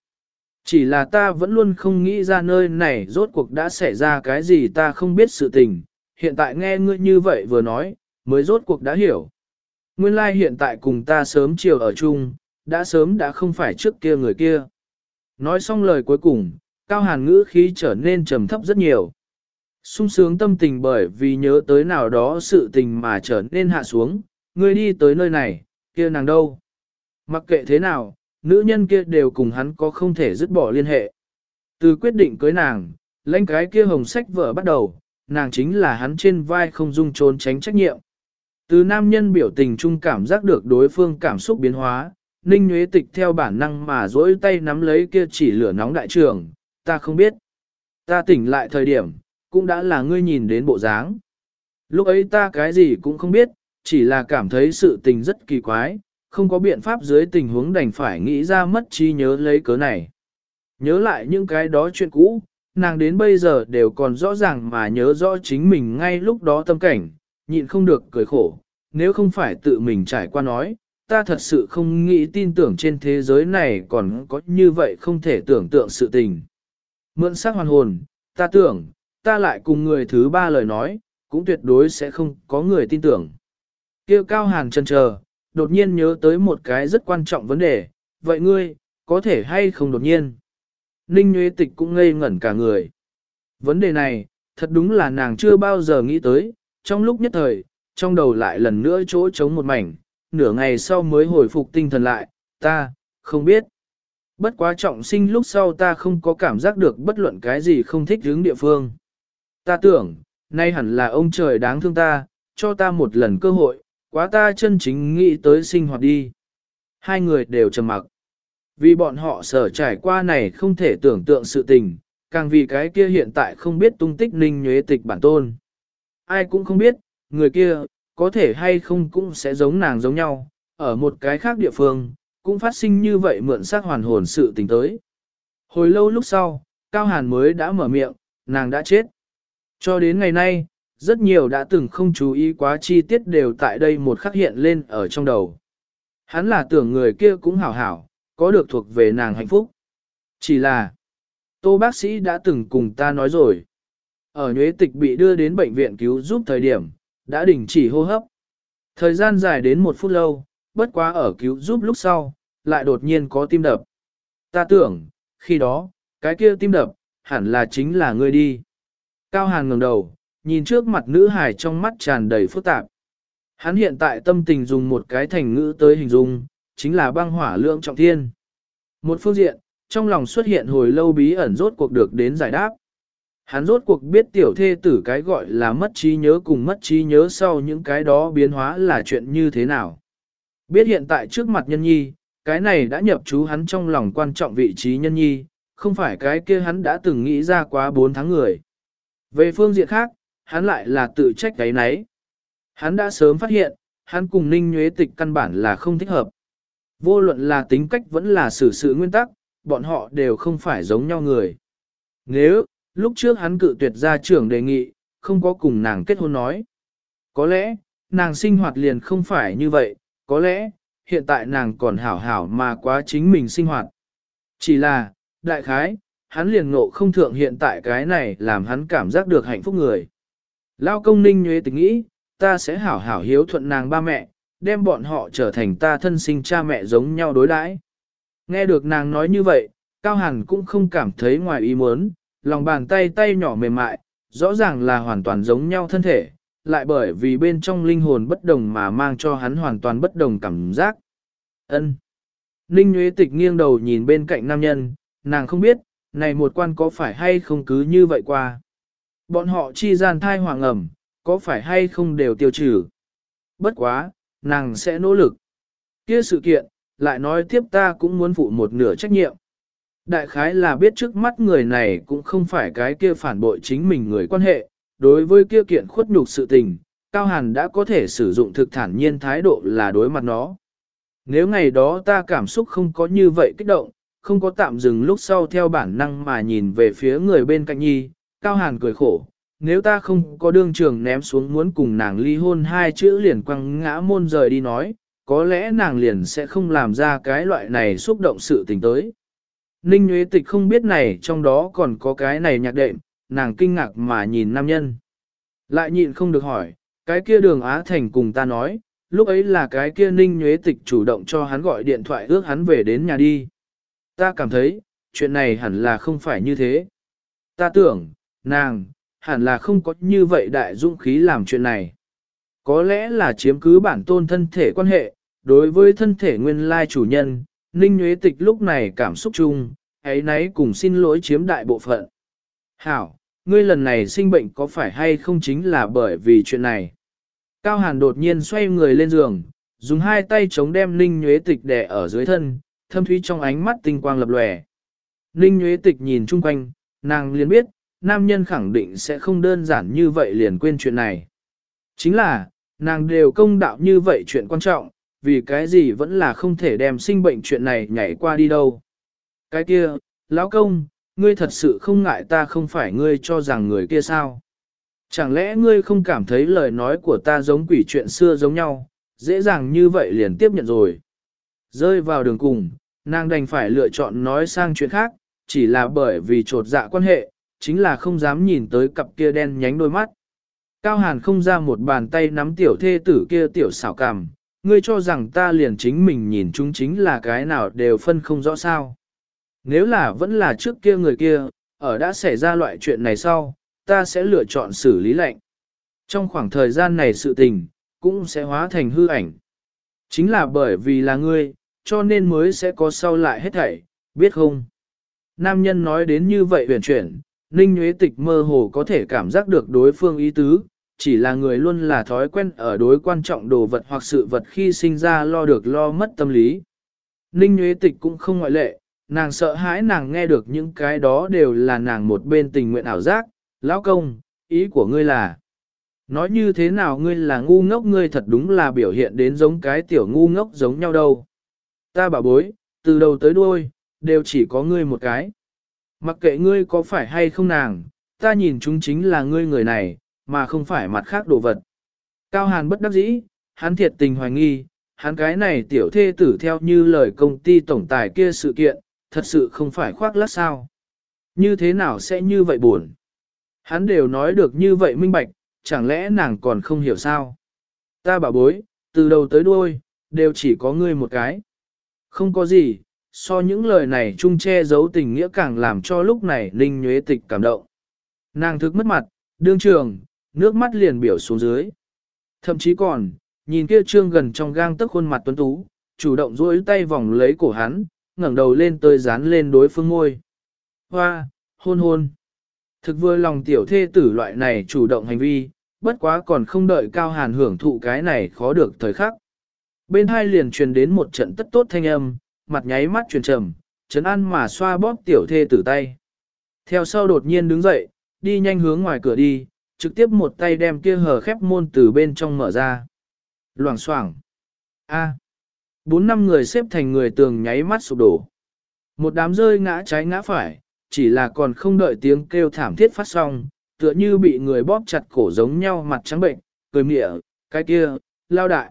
Chỉ là ta vẫn luôn không nghĩ ra nơi này rốt cuộc đã xảy ra cái gì ta không biết sự tình, hiện tại nghe ngươi như vậy vừa nói, mới rốt cuộc đã hiểu. Nguyên lai like hiện tại cùng ta sớm chiều ở chung, đã sớm đã không phải trước kia người kia. Nói xong lời cuối cùng, cao hàn ngữ khí trở nên trầm thấp rất nhiều sung sướng tâm tình bởi vì nhớ tới nào đó sự tình mà trở nên hạ xuống, người đi tới nơi này, kia nàng đâu. Mặc kệ thế nào, nữ nhân kia đều cùng hắn có không thể dứt bỏ liên hệ. Từ quyết định cưới nàng, lãnh cái kia hồng sách vợ bắt đầu, nàng chính là hắn trên vai không dung trốn tránh trách nhiệm. Từ nam nhân biểu tình chung cảm giác được đối phương cảm xúc biến hóa, Ninh Nguyễn Tịch theo bản năng mà dỗi tay nắm lấy kia chỉ lửa nóng đại trưởng, ta không biết. Ta tỉnh lại thời điểm, cũng đã là ngươi nhìn đến bộ dáng. Lúc ấy ta cái gì cũng không biết, chỉ là cảm thấy sự tình rất kỳ quái, không có biện pháp dưới tình huống đành phải nghĩ ra mất trí nhớ lấy cớ này. Nhớ lại những cái đó chuyện cũ, nàng đến bây giờ đều còn rõ ràng mà nhớ rõ chính mình ngay lúc đó tâm cảnh, nhịn không được cười khổ, nếu không phải tự mình trải qua nói, ta thật sự không nghĩ tin tưởng trên thế giới này còn có như vậy không thể tưởng tượng sự tình. Mượn sắc hoàn hồn, ta tưởng, ta lại cùng người thứ ba lời nói, cũng tuyệt đối sẽ không có người tin tưởng. Kêu cao hàn chân chờ, đột nhiên nhớ tới một cái rất quan trọng vấn đề, vậy ngươi, có thể hay không đột nhiên? Ninh Nguyễn Tịch cũng ngây ngẩn cả người. Vấn đề này, thật đúng là nàng chưa bao giờ nghĩ tới, trong lúc nhất thời, trong đầu lại lần nữa chỗ trống một mảnh, nửa ngày sau mới hồi phục tinh thần lại, ta, không biết. Bất quá trọng sinh lúc sau ta không có cảm giác được bất luận cái gì không thích hướng địa phương. Ta tưởng, nay hẳn là ông trời đáng thương ta, cho ta một lần cơ hội, quá ta chân chính nghĩ tới sinh hoạt đi. Hai người đều trầm mặc. Vì bọn họ sở trải qua này không thể tưởng tượng sự tình, càng vì cái kia hiện tại không biết tung tích ninh nhuế tịch bản tôn. Ai cũng không biết, người kia, có thể hay không cũng sẽ giống nàng giống nhau, ở một cái khác địa phương, cũng phát sinh như vậy mượn xác hoàn hồn sự tình tới. Hồi lâu lúc sau, Cao Hàn mới đã mở miệng, nàng đã chết. Cho đến ngày nay, rất nhiều đã từng không chú ý quá chi tiết đều tại đây một khắc hiện lên ở trong đầu. Hắn là tưởng người kia cũng hảo hảo, có được thuộc về nàng hạnh phúc. Chỉ là, tô bác sĩ đã từng cùng ta nói rồi. Ở nhuế tịch bị đưa đến bệnh viện cứu giúp thời điểm, đã đình chỉ hô hấp. Thời gian dài đến một phút lâu, bất quá ở cứu giúp lúc sau, lại đột nhiên có tim đập. Ta tưởng, khi đó, cái kia tim đập, hẳn là chính là ngươi đi. Cao Hàn ngẩng đầu, nhìn trước mặt nữ hải trong mắt tràn đầy phức tạp. Hắn hiện tại tâm tình dùng một cái thành ngữ tới hình dung, chính là băng hỏa lượng trọng thiên. Một phương diện, trong lòng xuất hiện hồi lâu bí ẩn rốt cuộc được đến giải đáp. Hắn rốt cuộc biết tiểu thê tử cái gọi là mất trí nhớ cùng mất trí nhớ sau những cái đó biến hóa là chuyện như thế nào. Biết hiện tại trước mặt nhân nhi, cái này đã nhập chú hắn trong lòng quan trọng vị trí nhân nhi, không phải cái kia hắn đã từng nghĩ ra quá 4 tháng người. Về phương diện khác, hắn lại là tự trách cái nấy. Hắn đã sớm phát hiện, hắn cùng Ninh Nhuế Tịch căn bản là không thích hợp. Vô luận là tính cách vẫn là xử sự nguyên tắc, bọn họ đều không phải giống nhau người. Nếu, lúc trước hắn cự tuyệt ra trưởng đề nghị, không có cùng nàng kết hôn nói. Có lẽ, nàng sinh hoạt liền không phải như vậy, có lẽ, hiện tại nàng còn hảo hảo mà quá chính mình sinh hoạt. Chỉ là, đại khái, hắn liền ngộ không thượng hiện tại cái này làm hắn cảm giác được hạnh phúc người. Lao công ninh nhuế tình nghĩ, ta sẽ hảo hảo hiếu thuận nàng ba mẹ, đem bọn họ trở thành ta thân sinh cha mẹ giống nhau đối đãi. Nghe được nàng nói như vậy, Cao Hàn cũng không cảm thấy ngoài ý muốn, lòng bàn tay tay nhỏ mềm mại, rõ ràng là hoàn toàn giống nhau thân thể, lại bởi vì bên trong linh hồn bất đồng mà mang cho hắn hoàn toàn bất đồng cảm giác. Ân. Ninh Nguyễn Tịch nghiêng đầu nhìn bên cạnh nam nhân, nàng không biết, này một quan có phải hay không cứ như vậy qua. Bọn họ chi gian thai hoàng ẩm, có phải hay không đều tiêu trừ. Bất quá, nàng sẽ nỗ lực. Kia sự kiện, lại nói tiếp ta cũng muốn phụ một nửa trách nhiệm. Đại khái là biết trước mắt người này cũng không phải cái kia phản bội chính mình người quan hệ, đối với kia kiện khuất nhục sự tình, Cao Hàn đã có thể sử dụng thực thản nhiên thái độ là đối mặt nó. Nếu ngày đó ta cảm xúc không có như vậy kích động, không có tạm dừng lúc sau theo bản năng mà nhìn về phía người bên cạnh nhi, Cao Hàn cười khổ, nếu ta không có đương trường ném xuống muốn cùng nàng ly hôn hai chữ liền quăng ngã môn rời đi nói, có lẽ nàng liền sẽ không làm ra cái loại này xúc động sự tình tới. Ninh Nguyễn Tịch không biết này trong đó còn có cái này nhạc đệm, nàng kinh ngạc mà nhìn nam nhân. Lại nhịn không được hỏi, cái kia đường Á Thành cùng ta nói, lúc ấy là cái kia Ninh Nguyễn Tịch chủ động cho hắn gọi điện thoại ước hắn về đến nhà đi. Ta cảm thấy, chuyện này hẳn là không phải như thế. Ta tưởng, nàng, hẳn là không có như vậy đại dũng khí làm chuyện này. Có lẽ là chiếm cứ bản tôn thân thể quan hệ, đối với thân thể nguyên lai chủ nhân, Ninh Nguyễn Tịch lúc này cảm xúc chung, ấy nấy cùng xin lỗi chiếm đại bộ phận. Hảo, ngươi lần này sinh bệnh có phải hay không chính là bởi vì chuyện này? Cao Hàn đột nhiên xoay người lên giường, dùng hai tay chống đem Ninh Nguyễn Tịch đè ở dưới thân, thâm thúy trong ánh mắt tinh quang lập lòe. Ninh Nguyễn Tịch nhìn chung quanh, nàng liền biết, nam nhân khẳng định sẽ không đơn giản như vậy liền quên chuyện này. Chính là, nàng đều công đạo như vậy chuyện quan trọng, vì cái gì vẫn là không thể đem sinh bệnh chuyện này nhảy qua đi đâu. Cái kia, lão công, ngươi thật sự không ngại ta không phải ngươi cho rằng người kia sao. Chẳng lẽ ngươi không cảm thấy lời nói của ta giống quỷ chuyện xưa giống nhau, dễ dàng như vậy liền tiếp nhận rồi. Rơi vào đường cùng, nàng đành phải lựa chọn nói sang chuyện khác, chỉ là bởi vì trột dạ quan hệ, chính là không dám nhìn tới cặp kia đen nhánh đôi mắt. Cao Hàn không ra một bàn tay nắm tiểu thê tử kia tiểu xảo cằm, ngươi cho rằng ta liền chính mình nhìn chúng chính là cái nào đều phân không rõ sao. Nếu là vẫn là trước kia người kia, ở đã xảy ra loại chuyện này sau, ta sẽ lựa chọn xử lý lệnh. Trong khoảng thời gian này sự tình, cũng sẽ hóa thành hư ảnh. Chính là bởi vì là ngươi, cho nên mới sẽ có sau lại hết thảy, biết không? Nam nhân nói đến như vậy huyền chuyển, Ninh Nguyễn Tịch mơ hồ có thể cảm giác được đối phương ý tứ, chỉ là người luôn là thói quen ở đối quan trọng đồ vật hoặc sự vật khi sinh ra lo được lo mất tâm lý. Ninh Nguyễn Tịch cũng không ngoại lệ, nàng sợ hãi nàng nghe được những cái đó đều là nàng một bên tình nguyện ảo giác, lão công, ý của ngươi là. Nói như thế nào ngươi là ngu ngốc ngươi thật đúng là biểu hiện đến giống cái tiểu ngu ngốc giống nhau đâu. Ta bảo bối, từ đầu tới đuôi, đều chỉ có ngươi một cái. Mặc kệ ngươi có phải hay không nàng, ta nhìn chúng chính là ngươi người này, mà không phải mặt khác đồ vật. Cao Hàn bất đắc dĩ, hắn thiệt tình hoài nghi, hắn cái này tiểu thê tử theo như lời công ty tổng tài kia sự kiện, thật sự không phải khoác lác sao. Như thế nào sẽ như vậy buồn? Hắn đều nói được như vậy minh bạch, chẳng lẽ nàng còn không hiểu sao? Ta bảo bối, từ đầu tới đuôi, đều chỉ có ngươi một cái. Không có gì, so những lời này chung che giấu tình nghĩa càng làm cho lúc này Ninh Nhuế Tịch cảm động. Nàng thức mất mặt, đương trường, nước mắt liền biểu xuống dưới. Thậm chí còn, nhìn kia trương gần trong gang tức khuôn mặt tuấn tú, chủ động duỗi tay vòng lấy cổ hắn, ngẩng đầu lên tới dán lên đối phương ngôi. Hoa, hôn hôn. Thực vừa lòng tiểu thê tử loại này chủ động hành vi, bất quá còn không đợi cao hàn hưởng thụ cái này khó được thời khắc. Bên hai liền truyền đến một trận tất tốt thanh âm, mặt nháy mắt truyền trầm, chấn ăn mà xoa bóp tiểu thê tử tay. Theo sau đột nhiên đứng dậy, đi nhanh hướng ngoài cửa đi, trực tiếp một tay đem kia hở khép môn từ bên trong mở ra. Loảng xoảng. A. Bốn năm người xếp thành người tường nháy mắt sụp đổ. Một đám rơi ngã trái ngã phải, chỉ là còn không đợi tiếng kêu thảm thiết phát xong, tựa như bị người bóp chặt cổ giống nhau mặt trắng bệnh, cười mỉa, cái kia, lao đại.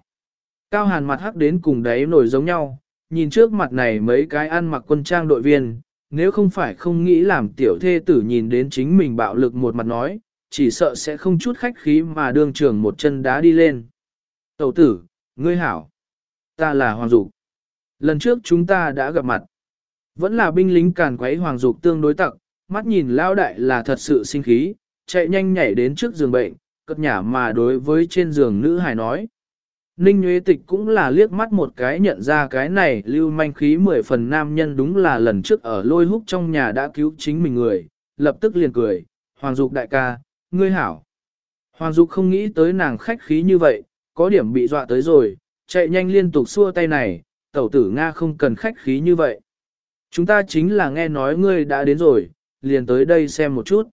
Cao hàn mặt hắc đến cùng đáy nổi giống nhau, nhìn trước mặt này mấy cái ăn mặc quân trang đội viên, nếu không phải không nghĩ làm tiểu thê tử nhìn đến chính mình bạo lực một mặt nói, chỉ sợ sẽ không chút khách khí mà đương trường một chân đá đi lên. Tẩu tử, ngươi hảo, ta là Hoàng Dục. Lần trước chúng ta đã gặp mặt. Vẫn là binh lính càn quấy Hoàng Dục tương đối tặng, mắt nhìn lao đại là thật sự sinh khí, chạy nhanh nhảy đến trước giường bệnh, cất nhả mà đối với trên giường nữ hài nói. Ninh Nguyễn Tịch cũng là liếc mắt một cái nhận ra cái này lưu manh khí mười phần nam nhân đúng là lần trước ở lôi húc trong nhà đã cứu chính mình người, lập tức liền cười, Hoàng Dục đại ca, ngươi hảo. Hoàng Dục không nghĩ tới nàng khách khí như vậy, có điểm bị dọa tới rồi, chạy nhanh liên tục xua tay này, tẩu tử Nga không cần khách khí như vậy. Chúng ta chính là nghe nói ngươi đã đến rồi, liền tới đây xem một chút.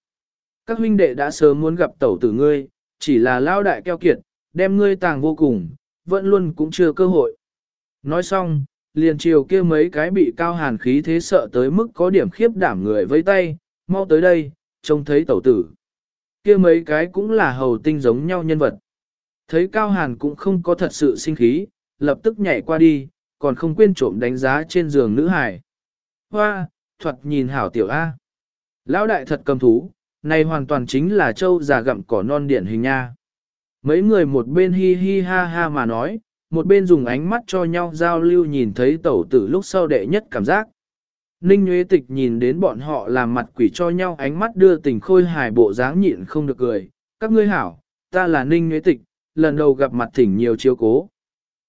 Các huynh đệ đã sớm muốn gặp tẩu tử ngươi, chỉ là lao đại keo kiệt, đem ngươi tàng vô cùng, vẫn luôn cũng chưa cơ hội. Nói xong, liền chiều kia mấy cái bị cao hàn khí thế sợ tới mức có điểm khiếp đảm người với tay, mau tới đây, trông thấy tẩu tử. Kia mấy cái cũng là hầu tinh giống nhau nhân vật. Thấy cao hàn cũng không có thật sự sinh khí, lập tức nhảy qua đi, còn không quên trộm đánh giá trên giường nữ hải. Hoa, thuật nhìn hảo tiểu A. Lão đại thật cầm thú, này hoàn toàn chính là châu già gặm cỏ non điển hình nha. Mấy người một bên hi hi ha ha mà nói, một bên dùng ánh mắt cho nhau giao lưu nhìn thấy tẩu tử lúc sau đệ nhất cảm giác. Ninh Nguyễn Tịch nhìn đến bọn họ làm mặt quỷ cho nhau ánh mắt đưa tình khôi hài bộ dáng nhịn không được cười. Các ngươi hảo, ta là Ninh Nguyễn Tịch, lần đầu gặp mặt thỉnh nhiều chiếu cố.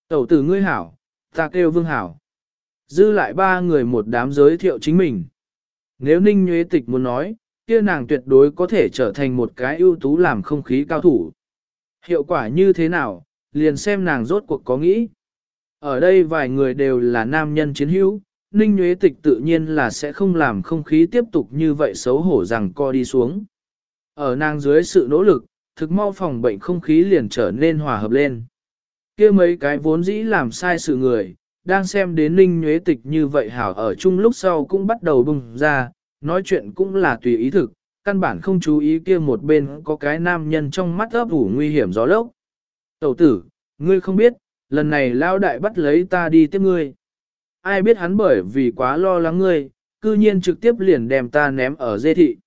Tẩu tử ngươi hảo, ta kêu vương hảo. Dư lại ba người một đám giới thiệu chính mình. Nếu Ninh Nguyễn Tịch muốn nói, kia nàng tuyệt đối có thể trở thành một cái ưu tú làm không khí cao thủ. Hiệu quả như thế nào, liền xem nàng rốt cuộc có nghĩ. Ở đây vài người đều là nam nhân chiến hữu, Ninh Nguyễn Tịch tự nhiên là sẽ không làm không khí tiếp tục như vậy xấu hổ rằng co đi xuống. Ở nàng dưới sự nỗ lực, thực mau phòng bệnh không khí liền trở nên hòa hợp lên. kia mấy cái vốn dĩ làm sai sự người, đang xem đến Ninh Nguyễn Tịch như vậy hảo ở chung lúc sau cũng bắt đầu bùng ra, nói chuyện cũng là tùy ý thực, căn bản không chú ý kia một bên có cái nam nhân trong mắt ấp ủ nguy hiểm gió lốc. Tẩu tử, ngươi không biết, lần này lao đại bắt lấy ta đi tiếp ngươi. Ai biết hắn bởi vì quá lo lắng ngươi, cư nhiên trực tiếp liền đem ta ném ở dê thị.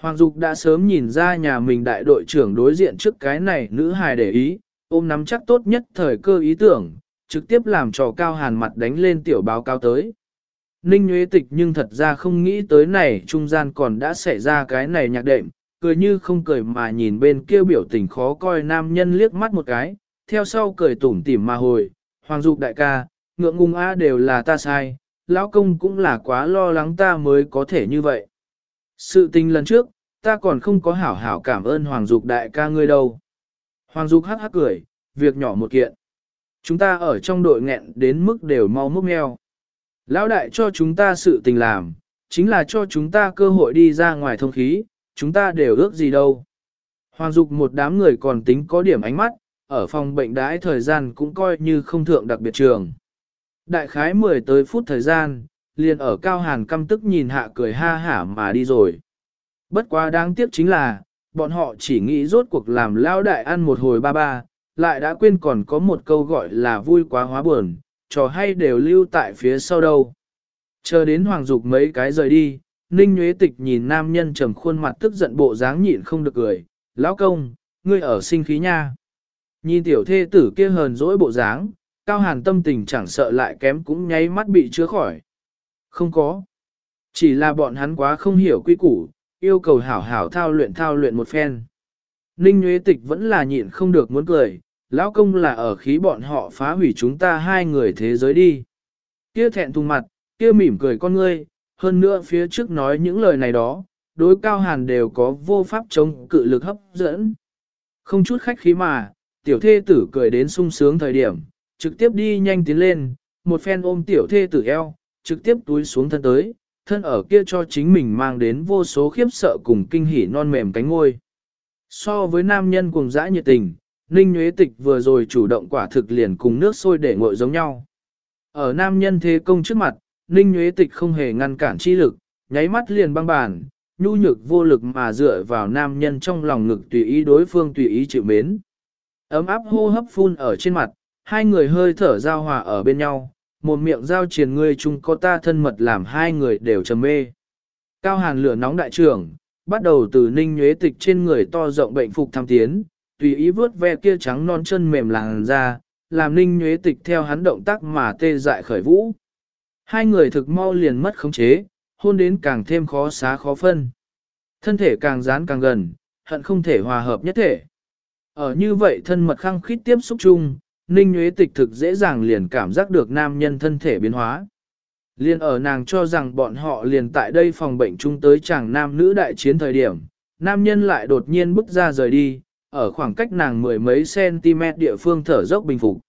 Hoàng Dục đã sớm nhìn ra nhà mình đại đội trưởng đối diện trước cái này nữ hài để ý, ôm nắm chắc tốt nhất thời cơ ý tưởng, trực tiếp làm trò cao hàn mặt đánh lên tiểu báo cao tới. Ninh Nguyễn Tịch nhưng thật ra không nghĩ tới này trung gian còn đã xảy ra cái này nhạc đệm, cười như không cười mà nhìn bên kia biểu tình khó coi nam nhân liếc mắt một cái, theo sau cười tủm tỉm mà hồi, Hoàng Dục đại ca, ngượng ngùng a đều là ta sai, lão công cũng là quá lo lắng ta mới có thể như vậy. Sự tình lần trước, ta còn không có hảo hảo cảm ơn Hoàng Dục đại ca ngươi đâu. Hoàng Dục hắc hắc cười, việc nhỏ một kiện. Chúng ta ở trong đội nghẹn đến mức đều mau múc meo. Lão đại cho chúng ta sự tình làm, chính là cho chúng ta cơ hội đi ra ngoài thông khí, chúng ta đều ước gì đâu. Hoàng Dục một đám người còn tính có điểm ánh mắt, ở phòng bệnh đãi thời gian cũng coi như không thượng đặc biệt trường. Đại khái 10 tới phút thời gian, liền ở cao hàn căm tức nhìn hạ cười ha hả mà đi rồi. Bất quá đáng tiếc chính là, bọn họ chỉ nghĩ rốt cuộc làm lao đại ăn một hồi ba ba, lại đã quên còn có một câu gọi là vui quá hóa buồn, trò hay đều lưu tại phía sau đâu. Chờ đến hoàng dục mấy cái rời đi, Ninh Nguyễn Tịch nhìn nam nhân trầm khuôn mặt tức giận bộ dáng nhịn không được cười, lão công, ngươi ở sinh khí nha. Nhìn tiểu thê tử kia hờn dỗi bộ dáng, cao hàn tâm tình chẳng sợ lại kém cũng nháy mắt bị chứa khỏi. Không có. Chỉ là bọn hắn quá không hiểu quy củ, yêu cầu hảo hảo thao luyện thao luyện một phen. Ninh Nguyễn Tịch vẫn là nhịn không được muốn cười, lão công là ở khí bọn họ phá hủy chúng ta hai người thế giới đi. Kia thẹn thùng mặt, kia mỉm cười con ngươi, hơn nữa phía trước nói những lời này đó, đối cao hàn đều có vô pháp chống cự lực hấp dẫn. Không chút khách khí mà, tiểu thê tử cười đến sung sướng thời điểm, trực tiếp đi nhanh tiến lên, một phen ôm tiểu thê tử eo, trực tiếp túi xuống thân tới, thân ở kia cho chính mình mang đến vô số khiếp sợ cùng kinh hỉ non mềm cánh ngôi. So với nam nhân cùng dã nhiệt tình, Ninh Nguyễn Tịch vừa rồi chủ động quả thực liền cùng nước sôi để ngội giống nhau. Ở nam nhân thế công trước mặt, Ninh Nguyễn Tịch không hề ngăn cản chi lực, nháy mắt liền băng bàn, nhu nhược vô lực mà dựa vào nam nhân trong lòng ngực tùy ý đối phương tùy ý chịu mến. Ấm áp hô hấp phun ở trên mặt, hai người hơi thở giao hòa ở bên nhau, một miệng giao triền ngươi chung có ta thân mật làm hai người đều trầm mê. Cao hàn lửa nóng đại trưởng, bắt đầu từ ninh nhuế tịch trên người to rộng bệnh phục tham tiến, tùy ý vớt ve kia trắng non chân mềm làng ra, làm ninh nhuế tịch theo hắn động tác mà tê dại khởi vũ. Hai người thực mau liền mất khống chế, hôn đến càng thêm khó xá khó phân. Thân thể càng dán càng gần, hận không thể hòa hợp nhất thể. Ở như vậy thân mật khăng khít tiếp xúc chung, Ninh Nguyễn Tịch thực dễ dàng liền cảm giác được nam nhân thân thể biến hóa. Liên ở nàng cho rằng bọn họ liền tại đây phòng bệnh chung tới chàng nam nữ đại chiến thời điểm, nam nhân lại đột nhiên bước ra rời đi, ở khoảng cách nàng mười mấy cm địa phương thở dốc bình phục.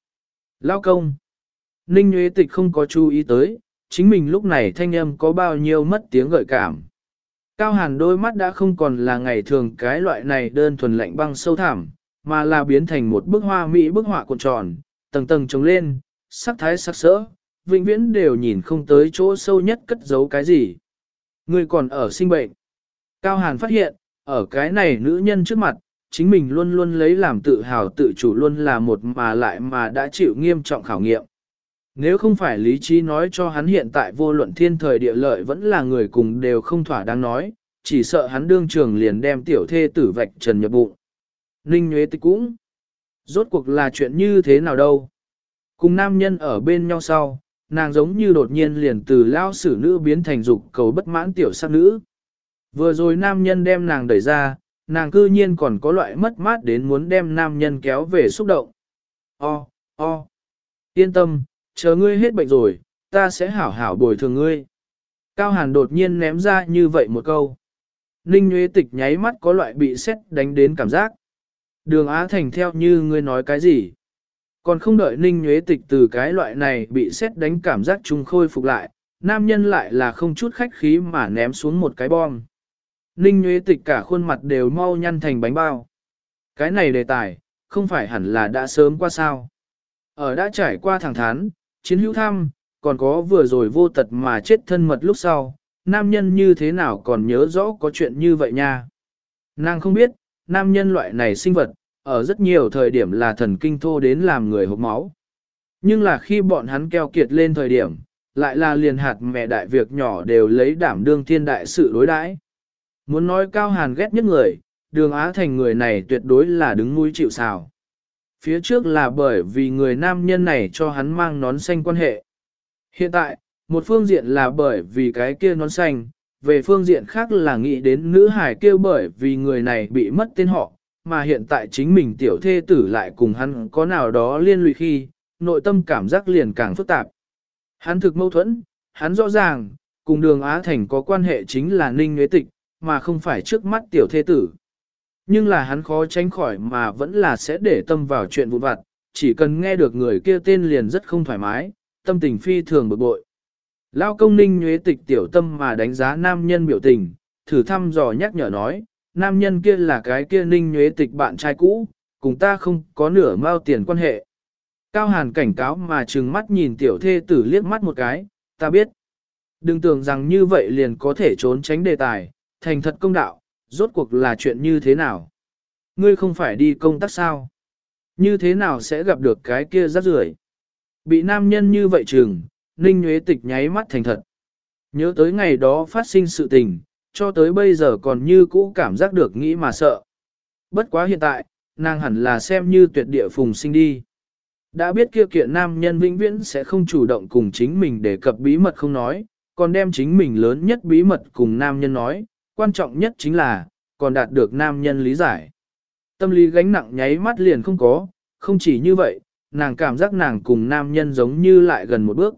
Lao công. Ninh Nguyễn Tịch không có chú ý tới, chính mình lúc này thanh âm có bao nhiêu mất tiếng gợi cảm. Cao hàn đôi mắt đã không còn là ngày thường cái loại này đơn thuần lạnh băng sâu thẳm, mà là biến thành một bức hoa mỹ bức họa cuộn tròn, tầng tầng trồng lên, sắc thái sắc sỡ, vĩnh viễn đều nhìn không tới chỗ sâu nhất cất giấu cái gì. Người còn ở sinh bệnh. Cao Hàn phát hiện, ở cái này nữ nhân trước mặt, chính mình luôn luôn lấy làm tự hào tự chủ luôn là một mà lại mà đã chịu nghiêm trọng khảo nghiệm. Nếu không phải lý trí nói cho hắn hiện tại vô luận thiên thời địa lợi vẫn là người cùng đều không thỏa đáng nói, chỉ sợ hắn đương trường liền đem tiểu thê tử vạch trần nhập bụng. Ninh Nguyễn Tịch cũng. Rốt cuộc là chuyện như thế nào đâu. Cùng nam nhân ở bên nhau sau, nàng giống như đột nhiên liền từ lao sử nữ biến thành dục cầu bất mãn tiểu sắc nữ. Vừa rồi nam nhân đem nàng đẩy ra, nàng cư nhiên còn có loại mất mát đến muốn đem nam nhân kéo về xúc động. O, o, yên tâm, chờ ngươi hết bệnh rồi, ta sẽ hảo hảo bồi thường ngươi. Cao Hàn đột nhiên ném ra như vậy một câu. Ninh Nguyễn Tịch nháy mắt có loại bị xét đánh đến cảm giác. Đường Á Thành theo như ngươi nói cái gì? Còn không đợi Ninh Nhuế Tịch từ cái loại này bị xét đánh cảm giác chung khôi phục lại, nam nhân lại là không chút khách khí mà ném xuống một cái bom. Ninh Nhuế Tịch cả khuôn mặt đều mau nhăn thành bánh bao. Cái này đề tài, không phải hẳn là đã sớm qua sao. Ở đã trải qua thẳng thắn, chiến hữu thăm, còn có vừa rồi vô tật mà chết thân mật lúc sau, nam nhân như thế nào còn nhớ rõ có chuyện như vậy nha. Nàng không biết, nam nhân loại này sinh vật, ở rất nhiều thời điểm là thần kinh thô đến làm người hộp máu. Nhưng là khi bọn hắn keo kiệt lên thời điểm, lại là liền hạt mẹ đại việc nhỏ đều lấy đảm đương thiên đại sự đối đãi. Muốn nói cao hàn ghét nhất người, đường Á Thành người này tuyệt đối là đứng mũi chịu sào. Phía trước là bởi vì người nam nhân này cho hắn mang nón xanh quan hệ. Hiện tại, một phương diện là bởi vì cái kia nón xanh, về phương diện khác là nghĩ đến nữ hải kêu bởi vì người này bị mất tên họ, mà hiện tại chính mình tiểu thê tử lại cùng hắn có nào đó liên lụy khi, nội tâm cảm giác liền càng phức tạp. Hắn thực mâu thuẫn, hắn rõ ràng, cùng đường Á Thành có quan hệ chính là Ninh Nguyễn Tịch, mà không phải trước mắt tiểu thê tử. Nhưng là hắn khó tránh khỏi mà vẫn là sẽ để tâm vào chuyện vụn vặt, chỉ cần nghe được người kia tên liền rất không thoải mái, tâm tình phi thường bực bội. Lao công ninh nhuế tịch tiểu tâm mà đánh giá nam nhân biểu tình, thử thăm dò nhắc nhở nói, nam nhân kia là cái kia ninh nhuế tịch bạn trai cũ, cùng ta không có nửa mao tiền quan hệ. Cao hàn cảnh cáo mà trừng mắt nhìn tiểu thê tử liếc mắt một cái, ta biết. Đừng tưởng rằng như vậy liền có thể trốn tránh đề tài, thành thật công đạo, rốt cuộc là chuyện như thế nào? Ngươi không phải đi công tác sao? Như thế nào sẽ gặp được cái kia rắc rưởi? Bị nam nhân như vậy chừng, Ninh Nhuế Tịch nháy mắt thành thật. Nhớ tới ngày đó phát sinh sự tình, cho tới bây giờ còn như cũ cảm giác được nghĩ mà sợ. Bất quá hiện tại, nàng hẳn là xem như tuyệt địa phùng sinh đi. Đã biết kia kiện nam nhân vĩnh viễn sẽ không chủ động cùng chính mình để cập bí mật không nói, còn đem chính mình lớn nhất bí mật cùng nam nhân nói, quan trọng nhất chính là, còn đạt được nam nhân lý giải. Tâm lý gánh nặng nháy mắt liền không có, không chỉ như vậy, nàng cảm giác nàng cùng nam nhân giống như lại gần một bước.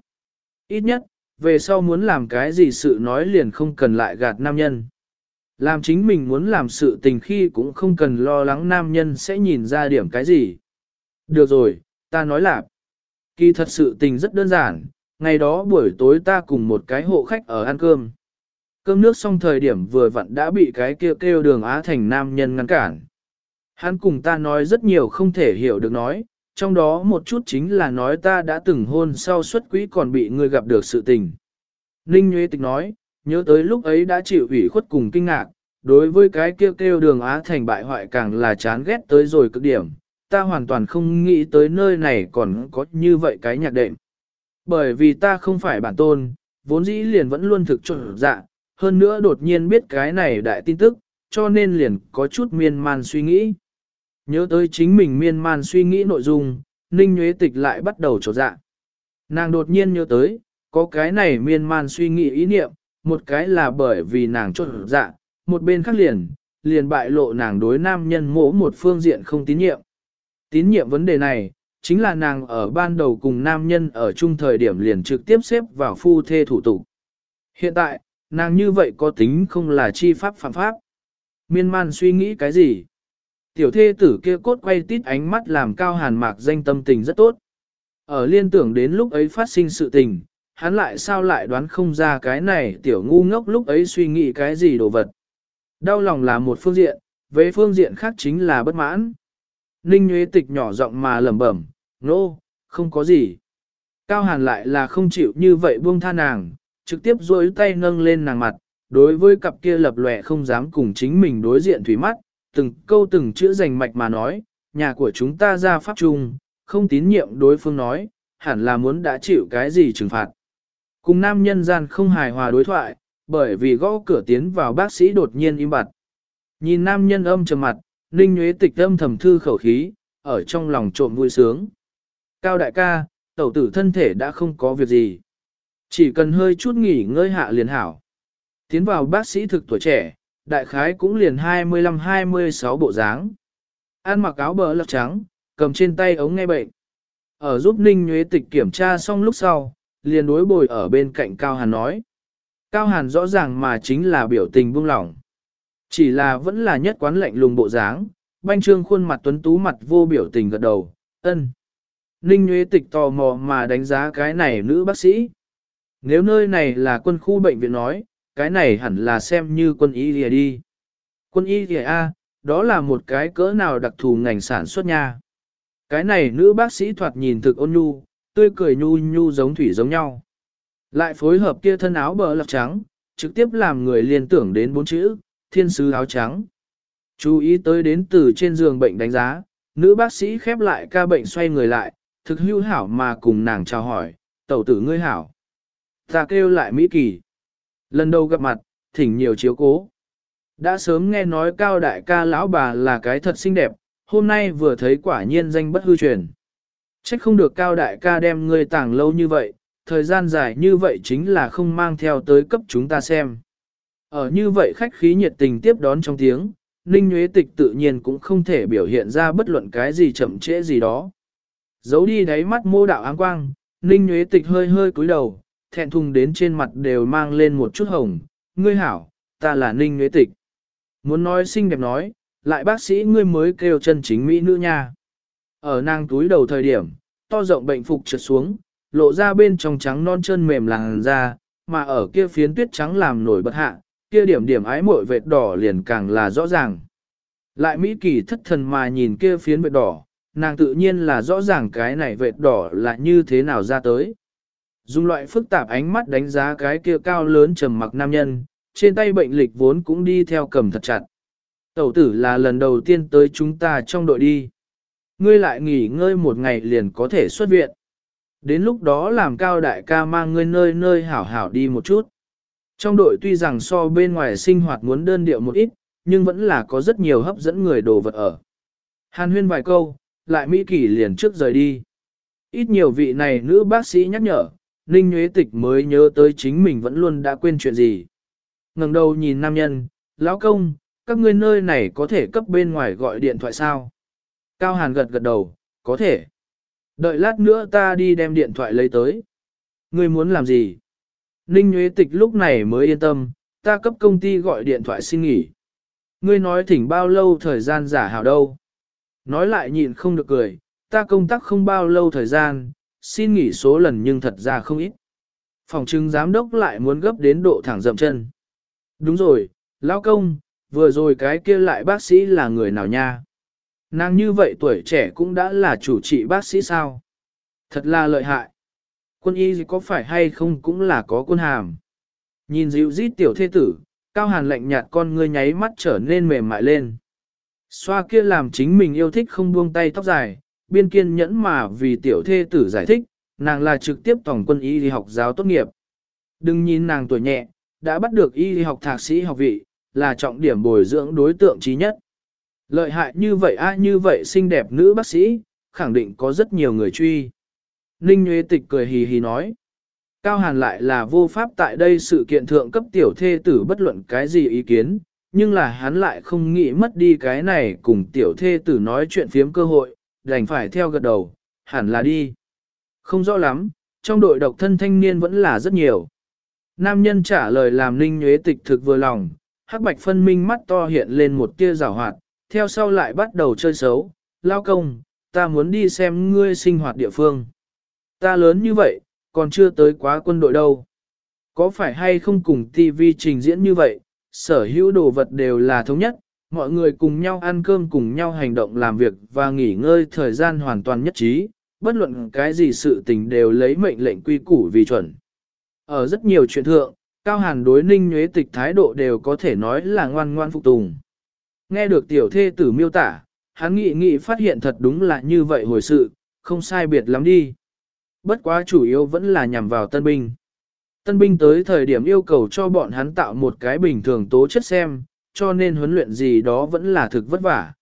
Ít nhất, về sau muốn làm cái gì sự nói liền không cần lại gạt nam nhân. Làm chính mình muốn làm sự tình khi cũng không cần lo lắng nam nhân sẽ nhìn ra điểm cái gì. Được rồi, ta nói là, kỳ thật sự tình rất đơn giản, ngày đó buổi tối ta cùng một cái hộ khách ở ăn cơm. Cơm nước xong thời điểm vừa vặn đã bị cái kêu kêu đường Á Thành nam nhân ngăn cản. Hắn cùng ta nói rất nhiều không thể hiểu được nói, trong đó một chút chính là nói ta đã từng hôn sau xuất quỹ còn bị người gặp được sự tình. Ninh Nguyễn Tịch nói, nhớ tới lúc ấy đã chịu ủy khuất cùng kinh ngạc, đối với cái kêu kêu đường Á Thành bại hoại càng là chán ghét tới rồi cực điểm, ta hoàn toàn không nghĩ tới nơi này còn có như vậy cái nhạc đệm. Bởi vì ta không phải bản tôn, vốn dĩ liền vẫn luôn thực trộn dạ, hơn nữa đột nhiên biết cái này đại tin tức, cho nên liền có chút miên man suy nghĩ. Nhớ tới chính mình miên man suy nghĩ nội dung, Ninh Nguyễn Tịch lại bắt đầu trột dạ. Nàng đột nhiên nhớ tới, có cái này miên man suy nghĩ ý niệm, một cái là bởi vì nàng trột dạ, một bên khác liền, liền bại lộ nàng đối nam nhân mỗ một phương diện không tín nhiệm. Tín nhiệm vấn đề này, chính là nàng ở ban đầu cùng nam nhân ở chung thời điểm liền trực tiếp xếp vào phu thê thủ tục. Hiện tại, nàng như vậy có tính không là chi pháp phạm pháp. Miên man suy nghĩ cái gì? Tiểu thê tử kia cốt quay tít ánh mắt làm cao hàn mạc danh tâm tình rất tốt. Ở liên tưởng đến lúc ấy phát sinh sự tình, hắn lại sao lại đoán không ra cái này tiểu ngu ngốc lúc ấy suy nghĩ cái gì đồ vật. Đau lòng là một phương diện, về phương diện khác chính là bất mãn. Ninh Nguyễn Tịch nhỏ giọng mà lẩm bẩm, nô, no, không có gì. Cao Hàn lại là không chịu như vậy buông tha nàng, trực tiếp duỗi tay nâng lên nàng mặt, đối với cặp kia lập lòe không dám cùng chính mình đối diện thủy mắt, từng câu từng chữ rành mạch mà nói, nhà của chúng ta ra pháp trung không tín nhiệm đối phương nói, hẳn là muốn đã chịu cái gì trừng phạt. Cùng nam nhân gian không hài hòa đối thoại, bởi vì gõ cửa tiến vào bác sĩ đột nhiên im bặt. Nhìn nam nhân âm trầm mặt, Ninh Nguyễn Tịch âm thầm thư khẩu khí, ở trong lòng trộm vui sướng. Cao đại ca, tẩu tử thân thể đã không có việc gì. Chỉ cần hơi chút nghỉ ngơi hạ liền hảo. Tiến vào bác sĩ thực tuổi trẻ, đại khái cũng liền 25-26 bộ dáng. Ăn mặc áo bờ lật trắng, cầm trên tay ống nghe bệnh. Ở giúp Ninh Nhuế Tịch kiểm tra xong lúc sau, liền đối bồi ở bên cạnh Cao Hàn nói. Cao Hàn rõ ràng mà chính là biểu tình buông lỏng. Chỉ là vẫn là nhất quán lạnh lùng bộ dáng, banh trương khuôn mặt tuấn tú mặt vô biểu tình gật đầu, ân. Ninh Nguyễn Tịch tò mò mà đánh giá cái này nữ bác sĩ. Nếu nơi này là quân khu bệnh viện nói, cái này hẳn là xem như quân y lìa đi. Quân y lìa A, đó là một cái cỡ nào đặc thù ngành sản xuất nha. Cái này nữ bác sĩ thoạt nhìn thực ôn nhu, tươi cười nhu nhu giống thủy giống nhau. Lại phối hợp kia thân áo bờ lọc trắng, trực tiếp làm người liên tưởng đến bốn chữ, thiên sứ áo trắng. Chú ý tới đến từ trên giường bệnh đánh giá, nữ bác sĩ khép lại ca bệnh xoay người lại, thực hưu hảo mà cùng nàng chào hỏi, tẩu tử ngươi hảo. Ta kêu lại Mỹ Kỳ. Lần đầu gặp mặt, thỉnh nhiều chiếu cố. Đã sớm nghe nói cao đại ca lão bà là cái thật xinh đẹp, hôm nay vừa thấy quả nhiên danh bất hư truyền. Trách không được cao đại ca đem ngươi tàng lâu như vậy, thời gian dài như vậy chính là không mang theo tới cấp chúng ta xem. Ở như vậy khách khí nhiệt tình tiếp đón trong tiếng, Ninh Nguyễn Tịch tự nhiên cũng không thể biểu hiện ra bất luận cái gì chậm trễ gì đó. Giấu đi đáy mắt mô đạo áng quang, Ninh Nguyễn Tịch hơi hơi cúi đầu, thẹn thùng đến trên mặt đều mang lên một chút hồng. Ngươi hảo, ta là Ninh Nguyễn Tịch. Muốn nói xinh đẹp nói, lại bác sĩ ngươi mới kêu chân chính mỹ nữ nha. Ở nàng túi đầu thời điểm, to rộng bệnh phục trượt xuống, lộ ra bên trong trắng non chân mềm làn da, mà ở kia phiến tuyết trắng làm nổi bật hạ, kia điểm điểm ái muội vệt đỏ liền càng là rõ ràng. Lại Mỹ Kỳ thất thần mà nhìn kia phiến vệt đỏ, nàng tự nhiên là rõ ràng cái này vệt đỏ là như thế nào ra tới. Dùng loại phức tạp ánh mắt đánh giá cái kia cao lớn trầm mặc nam nhân, trên tay bệnh lịch vốn cũng đi theo cầm thật chặt. Tẩu tử là lần đầu tiên tới chúng ta trong đội đi. Ngươi lại nghỉ ngơi một ngày liền có thể xuất viện. Đến lúc đó làm cao đại ca mang ngươi nơi nơi hảo hảo đi một chút. Trong đội tuy rằng so bên ngoài sinh hoạt muốn đơn điệu một ít, nhưng vẫn là có rất nhiều hấp dẫn người đồ vật ở. Hàn huyên vài câu, lại Mỹ Kỳ liền trước rời đi. Ít nhiều vị này nữ bác sĩ nhắc nhở, Ninh Nguyễn Tịch mới nhớ tới chính mình vẫn luôn đã quên chuyện gì. ngẩng đầu nhìn nam nhân, lão công, các ngươi nơi này có thể cấp bên ngoài gọi điện thoại sao? Cao Hàn gật gật đầu, có thể. Đợi lát nữa ta đi đem điện thoại lấy tới. Ngươi muốn làm gì? Ninh Nguyễn Tịch lúc này mới yên tâm, ta cấp công ty gọi điện thoại xin nghỉ. Ngươi nói thỉnh bao lâu thời gian giả hảo đâu? Nói lại nhịn không được cười, ta công tác không bao lâu thời gian, xin nghỉ số lần nhưng thật ra không ít. Phòng trưng giám đốc lại muốn gấp đến độ thẳng dậm chân. Đúng rồi, lão công, vừa rồi cái kia lại bác sĩ là người nào nha? Nàng như vậy tuổi trẻ cũng đã là chủ trị bác sĩ sao? Thật là lợi hại. Quân y có phải hay không cũng là có quân hàm. Nhìn dịu dít tiểu thế tử, cao hàn lạnh nhạt con ngươi nháy mắt trở nên mềm mại lên. Xoa kia làm chính mình yêu thích không buông tay tóc dài, biên kiên nhẫn mà vì tiểu thê tử giải thích, nàng là trực tiếp tổng quân y đi học giáo tốt nghiệp. Đừng nhìn nàng tuổi nhẹ, đã bắt được y đi học thạc sĩ học vị, là trọng điểm bồi dưỡng đối tượng trí nhất. Lợi hại như vậy a như vậy xinh đẹp nữ bác sĩ, khẳng định có rất nhiều người truy. Ninh Nguyễn Tịch cười hì hì nói. Cao Hàn lại là vô pháp tại đây sự kiện thượng cấp tiểu thê tử bất luận cái gì ý kiến, nhưng là hắn lại không nghĩ mất đi cái này cùng tiểu thê tử nói chuyện phiếm cơ hội, đành phải theo gật đầu, hẳn là đi. Không rõ lắm, trong đội độc thân thanh niên vẫn là rất nhiều. Nam nhân trả lời làm Ninh nhuế Tịch thực vừa lòng, hắc bạch phân minh mắt to hiện lên một tia rào hoạt, theo sau lại bắt đầu chơi xấu, lao công, ta muốn đi xem ngươi sinh hoạt địa phương. Ta lớn như vậy, còn chưa tới quá quân đội đâu. Có phải hay không cùng TV trình diễn như vậy, sở hữu đồ vật đều là thống nhất, mọi người cùng nhau ăn cơm cùng nhau hành động làm việc và nghỉ ngơi thời gian hoàn toàn nhất trí, bất luận cái gì sự tình đều lấy mệnh lệnh quy củ vì chuẩn. Ở rất nhiều chuyện thượng, Cao Hàn đối ninh nhuế tịch thái độ đều có thể nói là ngoan ngoan phục tùng. Nghe được tiểu thê tử miêu tả, hắn nghị nghị phát hiện thật đúng là như vậy hồi sự, không sai biệt lắm đi. Bất quá chủ yếu vẫn là nhằm vào tân binh. Tân binh tới thời điểm yêu cầu cho bọn hắn tạo một cái bình thường tố chất xem, cho nên huấn luyện gì đó vẫn là thực vất vả.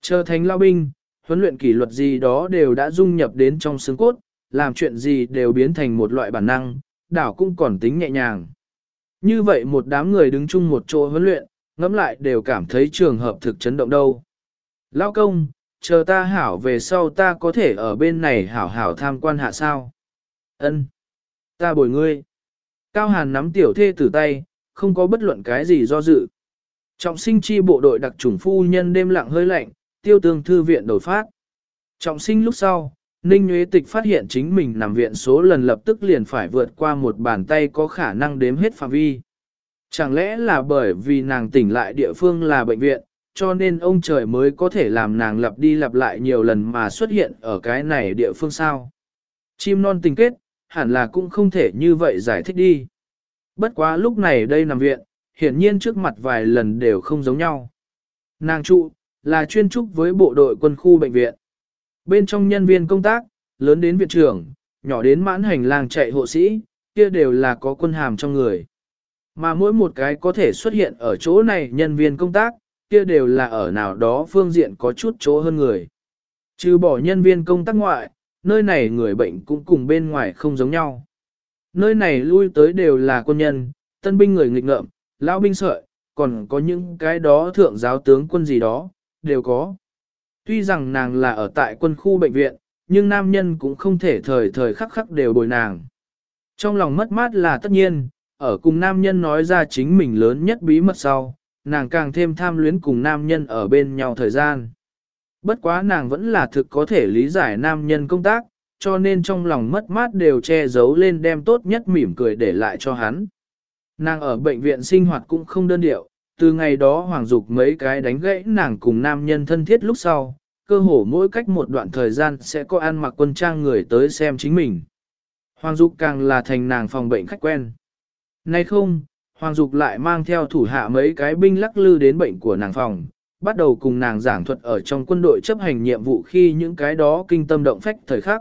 trở thành lao binh, huấn luyện kỷ luật gì đó đều đã dung nhập đến trong xương cốt, làm chuyện gì đều biến thành một loại bản năng, đảo cũng còn tính nhẹ nhàng. Như vậy một đám người đứng chung một chỗ huấn luyện, ngẫm lại đều cảm thấy trường hợp thực chấn động đâu. Lao công, chờ ta hảo về sau ta có thể ở bên này hảo hảo tham quan hạ sao. Ân, Ta bồi ngươi. Cao Hàn nắm tiểu thê tử tay, không có bất luận cái gì do dự. Trọng sinh chi bộ đội đặc chủng phu nhân đêm lặng hơi lạnh, tiêu tương thư viện đổi phát. Trọng sinh lúc sau, Ninh Nguyễn Tịch phát hiện chính mình nằm viện số lần lập tức liền phải vượt qua một bàn tay có khả năng đếm hết phạm vi. Chẳng lẽ là bởi vì nàng tỉnh lại địa phương là bệnh viện, cho nên ông trời mới có thể làm nàng lặp đi lặp lại nhiều lần mà xuất hiện ở cái này địa phương sao? Chim non tình kết, hẳn là cũng không thể như vậy giải thích đi. Bất quá lúc này đây nằm viện, hiển nhiên trước mặt vài lần đều không giống nhau. Nàng trụ, là chuyên trúc với bộ đội quân khu bệnh viện. Bên trong nhân viên công tác, lớn đến viện trưởng, nhỏ đến mãn hành lang chạy hộ sĩ, kia đều là có quân hàm trong người. Mà mỗi một cái có thể xuất hiện ở chỗ này nhân viên công tác, kia đều là ở nào đó phương diện có chút chỗ hơn người. Trừ bỏ nhân viên công tác ngoại, nơi này người bệnh cũng cùng bên ngoài không giống nhau. Nơi này lui tới đều là quân nhân, tân binh người nghịch ngợm, lão binh sợi, còn có những cái đó thượng giáo tướng quân gì đó, đều có. Tuy rằng nàng là ở tại quân khu bệnh viện, nhưng nam nhân cũng không thể thời thời khắc khắc đều bồi nàng. Trong lòng mất mát là tất nhiên, ở cùng nam nhân nói ra chính mình lớn nhất bí mật sau, nàng càng thêm tham luyến cùng nam nhân ở bên nhau thời gian. Bất quá nàng vẫn là thực có thể lý giải nam nhân công tác, cho nên trong lòng mất mát đều che giấu lên đem tốt nhất mỉm cười để lại cho hắn. Nàng ở bệnh viện sinh hoạt cũng không đơn điệu, từ ngày đó Hoàng Dục mấy cái đánh gãy nàng cùng nam nhân thân thiết lúc sau, cơ hồ mỗi cách một đoạn thời gian sẽ có ăn mặc quân trang người tới xem chính mình. Hoàng Dục càng là thành nàng phòng bệnh khách quen. Nay không, Hoàng Dục lại mang theo thủ hạ mấy cái binh lắc lư đến bệnh của nàng phòng, bắt đầu cùng nàng giảng thuật ở trong quân đội chấp hành nhiệm vụ khi những cái đó kinh tâm động phách thời khắc.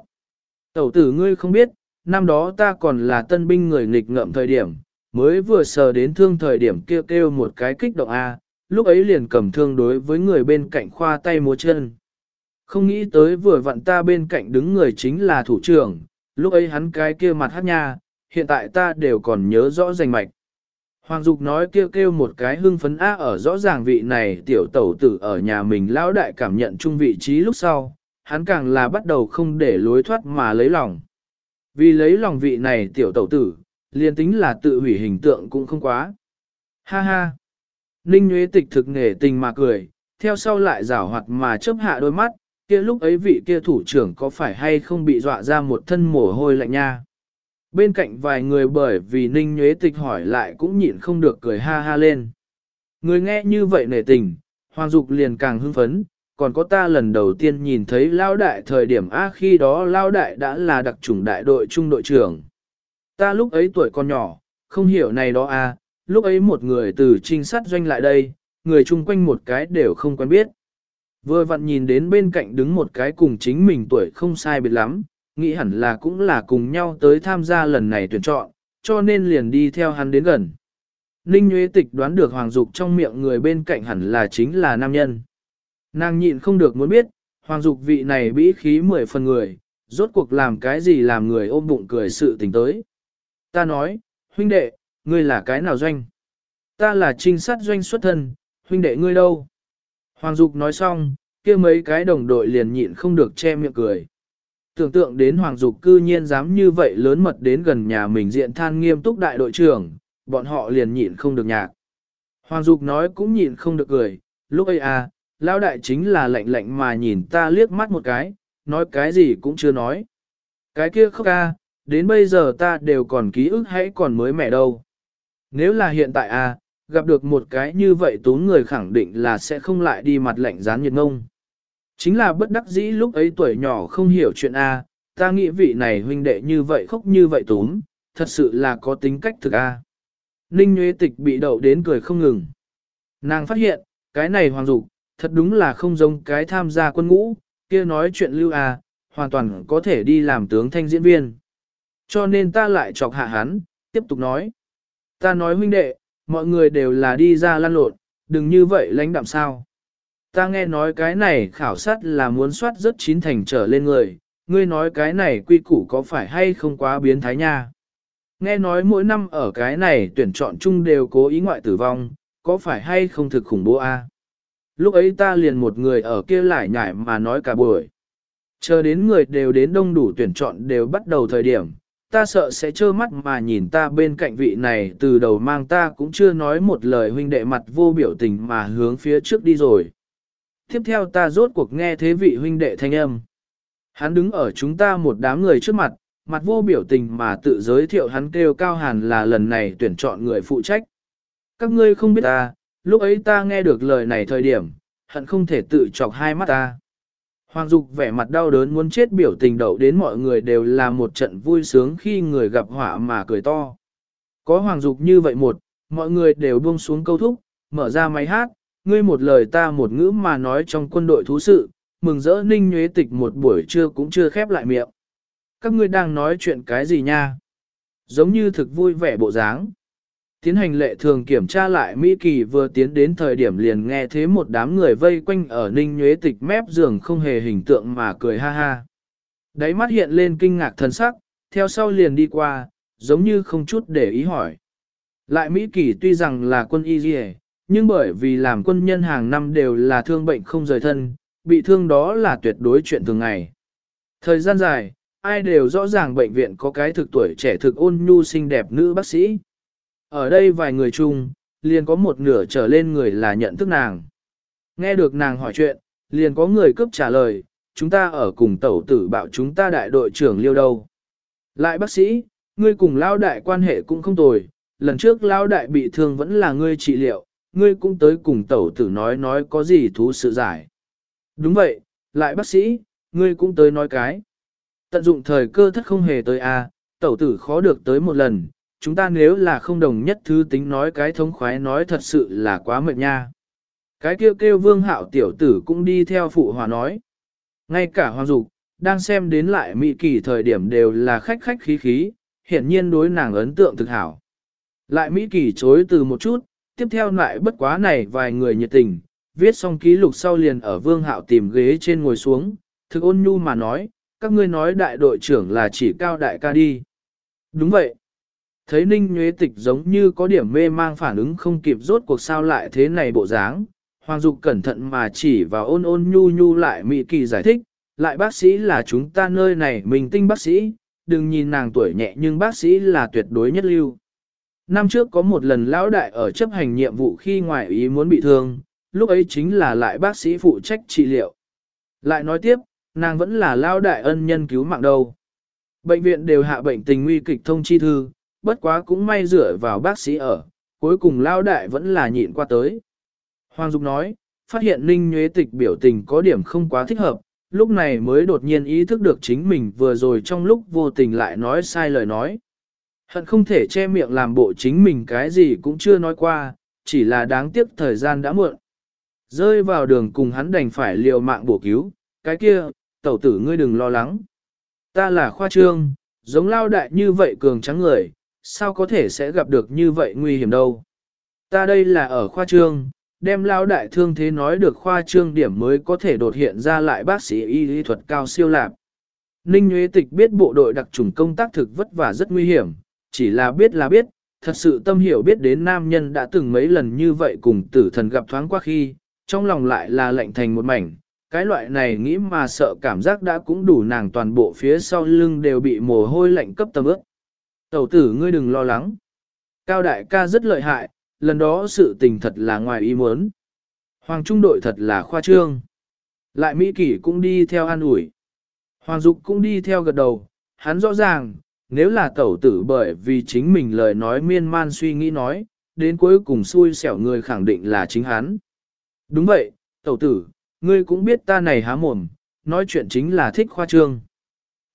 Tẩu tử ngươi không biết, năm đó ta còn là tân binh người nghịch ngợm thời điểm, mới vừa sờ đến thương thời điểm kêu kêu một cái kích động A, lúc ấy liền cầm thương đối với người bên cạnh khoa tay múa chân. Không nghĩ tới vừa vặn ta bên cạnh đứng người chính là thủ trưởng, lúc ấy hắn cái kia mặt hát nha, hiện tại ta đều còn nhớ rõ rành mạch. Hoàng Dục nói kêu kêu một cái hưng phấn á ở rõ ràng vị này tiểu tẩu tử ở nhà mình lão đại cảm nhận chung vị trí lúc sau, hắn càng là bắt đầu không để lối thoát mà lấy lòng. Vì lấy lòng vị này tiểu tẩu tử, liền tính là tự hủy hình tượng cũng không quá. Ha ha! Ninh Nguyễn Tịch thực nghề tình mà cười, theo sau lại rảo hoạt mà chớp hạ đôi mắt, kia lúc ấy vị kia thủ trưởng có phải hay không bị dọa ra một thân mồ hôi lạnh nha. Bên cạnh vài người bởi vì Ninh Nguyễn Tịch hỏi lại cũng nhịn không được cười ha ha lên. Người nghe như vậy nể tình, Hoàng Dục liền càng hưng phấn, còn có ta lần đầu tiên nhìn thấy Lao Đại thời điểm A khi đó Lao Đại đã là đặc chủng đại đội trung đội trưởng. Ta lúc ấy tuổi còn nhỏ, không hiểu này đó A, lúc ấy một người từ trinh sát doanh lại đây, người chung quanh một cái đều không quen biết. Vừa vặn nhìn đến bên cạnh đứng một cái cùng chính mình tuổi không sai biệt lắm, nghĩ hẳn là cũng là cùng nhau tới tham gia lần này tuyển chọn, cho nên liền đi theo hắn đến gần. Ninh Nguyễn Tịch đoán được Hoàng Dục trong miệng người bên cạnh hẳn là chính là nam nhân. Nàng nhịn không được muốn biết, Hoàng Dục vị này bĩ khí mười phần người, rốt cuộc làm cái gì làm người ôm bụng cười sự tình tới. Ta nói, huynh đệ, ngươi là cái nào doanh? Ta là trinh sát doanh xuất thân, huynh đệ ngươi đâu? Hoàng Dục nói xong, kia mấy cái đồng đội liền nhịn không được che miệng cười tưởng tượng đến Hoàng Dục cư nhiên dám như vậy lớn mật đến gần nhà mình diện than nghiêm túc đại đội trưởng, bọn họ liền nhịn không được nhạc. Hoàng Dục nói cũng nhịn không được cười, lúc ấy à, lão đại chính là lạnh lạnh mà nhìn ta liếc mắt một cái, nói cái gì cũng chưa nói. Cái kia khóc ca, đến bây giờ ta đều còn ký ức hãy còn mới mẻ đâu. Nếu là hiện tại à, gặp được một cái như vậy tốn người khẳng định là sẽ không lại đi mặt lạnh rán nhiệt ngông. Chính là bất đắc dĩ lúc ấy tuổi nhỏ không hiểu chuyện A, ta nghĩ vị này huynh đệ như vậy khóc như vậy túm, thật sự là có tính cách thực A. Ninh Nguyễn Tịch bị đậu đến cười không ngừng. Nàng phát hiện, cái này hoàng dục thật đúng là không giống cái tham gia quân ngũ, kia nói chuyện lưu A, hoàn toàn có thể đi làm tướng thanh diễn viên. Cho nên ta lại chọc hạ hắn, tiếp tục nói. Ta nói huynh đệ, mọi người đều là đi ra lăn lộn, đừng như vậy lãnh đạm sao. Ta nghe nói cái này khảo sát là muốn soát rất chín thành trở lên người, ngươi nói cái này quy củ có phải hay không quá biến thái nha. Nghe nói mỗi năm ở cái này tuyển chọn chung đều cố ý ngoại tử vong, có phải hay không thực khủng bố a? Lúc ấy ta liền một người ở kia lại nhảy mà nói cả buổi. Chờ đến người đều đến đông đủ tuyển chọn đều bắt đầu thời điểm, ta sợ sẽ trơ mắt mà nhìn ta bên cạnh vị này từ đầu mang ta cũng chưa nói một lời huynh đệ mặt vô biểu tình mà hướng phía trước đi rồi. Tiếp theo ta rốt cuộc nghe thế vị huynh đệ thanh âm. Hắn đứng ở chúng ta một đám người trước mặt, mặt vô biểu tình mà tự giới thiệu hắn kêu cao hàn là lần này tuyển chọn người phụ trách. Các ngươi không biết ta, lúc ấy ta nghe được lời này thời điểm, hận không thể tự chọc hai mắt ta. Hoàng Dục vẻ mặt đau đớn muốn chết biểu tình đậu đến mọi người đều là một trận vui sướng khi người gặp họa mà cười to. Có Hoàng Dục như vậy một, mọi người đều buông xuống câu thúc, mở ra máy hát, ngươi một lời ta một ngữ mà nói trong quân đội thú sự, mừng rỡ ninh nhuế tịch một buổi trưa cũng chưa khép lại miệng. Các ngươi đang nói chuyện cái gì nha? Giống như thực vui vẻ bộ dáng. Tiến hành lệ thường kiểm tra lại Mỹ Kỳ vừa tiến đến thời điểm liền nghe thế một đám người vây quanh ở ninh nhuế tịch mép giường không hề hình tượng mà cười ha ha. Đáy mắt hiện lên kinh ngạc thần sắc, theo sau liền đi qua, giống như không chút để ý hỏi. Lại Mỹ Kỳ tuy rằng là quân y dì nhưng bởi vì làm quân nhân hàng năm đều là thương bệnh không rời thân, bị thương đó là tuyệt đối chuyện thường ngày. Thời gian dài, ai đều rõ ràng bệnh viện có cái thực tuổi trẻ thực ôn nhu xinh đẹp nữ bác sĩ. Ở đây vài người chung, liền có một nửa trở lên người là nhận thức nàng. Nghe được nàng hỏi chuyện, liền có người cướp trả lời, chúng ta ở cùng tẩu tử bảo chúng ta đại đội trưởng liêu đâu. Lại bác sĩ, ngươi cùng lao đại quan hệ cũng không tồi, lần trước lao đại bị thương vẫn là ngươi trị liệu, ngươi cũng tới cùng tẩu tử nói nói có gì thú sự giải. Đúng vậy, lại bác sĩ, ngươi cũng tới nói cái. Tận dụng thời cơ thất không hề tới a, à, tẩu tử khó được tới một lần, chúng ta nếu là không đồng nhất thứ tính nói cái thống khoái nói thật sự là quá mệt nha. Cái kêu kêu vương hạo tiểu tử cũng đi theo phụ hòa nói. Ngay cả hoàng dục, đang xem đến lại mỹ kỳ thời điểm đều là khách khách khí khí, hiển nhiên đối nàng ấn tượng thực hảo. Lại mỹ kỳ chối từ một chút, tiếp theo lại bất quá này vài người nhiệt tình, viết xong ký lục sau liền ở vương hạo tìm ghế trên ngồi xuống, thực ôn nhu mà nói, các ngươi nói đại đội trưởng là chỉ cao đại ca đi. Đúng vậy. Thấy Ninh Nhuế Tịch giống như có điểm mê mang phản ứng không kịp rốt cuộc sao lại thế này bộ dáng. Hoàng Dục cẩn thận mà chỉ vào ôn ôn nhu nhu lại mị Kỳ giải thích, lại bác sĩ là chúng ta nơi này mình tinh bác sĩ, đừng nhìn nàng tuổi nhẹ nhưng bác sĩ là tuyệt đối nhất lưu. Năm trước có một lần lão đại ở chấp hành nhiệm vụ khi ngoại ý muốn bị thương, lúc ấy chính là lại bác sĩ phụ trách trị liệu. Lại nói tiếp, nàng vẫn là lão đại ân nhân cứu mạng đâu. Bệnh viện đều hạ bệnh tình nguy kịch thông chi thư, bất quá cũng may dựa vào bác sĩ ở, cuối cùng lao đại vẫn là nhịn qua tới. Hoàng Dục nói, phát hiện Ninh Nhuế Tịch biểu tình có điểm không quá thích hợp, lúc này mới đột nhiên ý thức được chính mình vừa rồi trong lúc vô tình lại nói sai lời nói. Hận không thể che miệng làm bộ chính mình cái gì cũng chưa nói qua, chỉ là đáng tiếc thời gian đã muộn. Rơi vào đường cùng hắn đành phải liều mạng bổ cứu, cái kia, tẩu tử ngươi đừng lo lắng. Ta là khoa trương, giống lao đại như vậy cường trắng người, sao có thể sẽ gặp được như vậy nguy hiểm đâu. Ta đây là ở khoa trương, đem lao đại thương thế nói được khoa trương điểm mới có thể đột hiện ra lại bác sĩ y lý thuật cao siêu lạp. Ninh Nguyễn Tịch biết bộ đội đặc trùng công tác thực vất vả rất nguy hiểm, chỉ là biết là biết, thật sự tâm hiểu biết đến nam nhân đã từng mấy lần như vậy cùng tử thần gặp thoáng qua khi, trong lòng lại là lạnh thành một mảnh, cái loại này nghĩ mà sợ cảm giác đã cũng đủ nàng toàn bộ phía sau lưng đều bị mồ hôi lạnh cấp tầm ướt. Tẩu tử ngươi đừng lo lắng. Cao đại ca rất lợi hại, lần đó sự tình thật là ngoài ý muốn. Hoàng trung đội thật là khoa trương. Lại Mỹ kỷ cũng đi theo an ủi. Hoàng dục cũng đi theo gật đầu, hắn rõ ràng, nếu là tẩu tử bởi vì chính mình lời nói miên man suy nghĩ nói, đến cuối cùng xui xẻo người khẳng định là chính hắn. Đúng vậy, tẩu tử, ngươi cũng biết ta này há mồm, nói chuyện chính là thích khoa trương.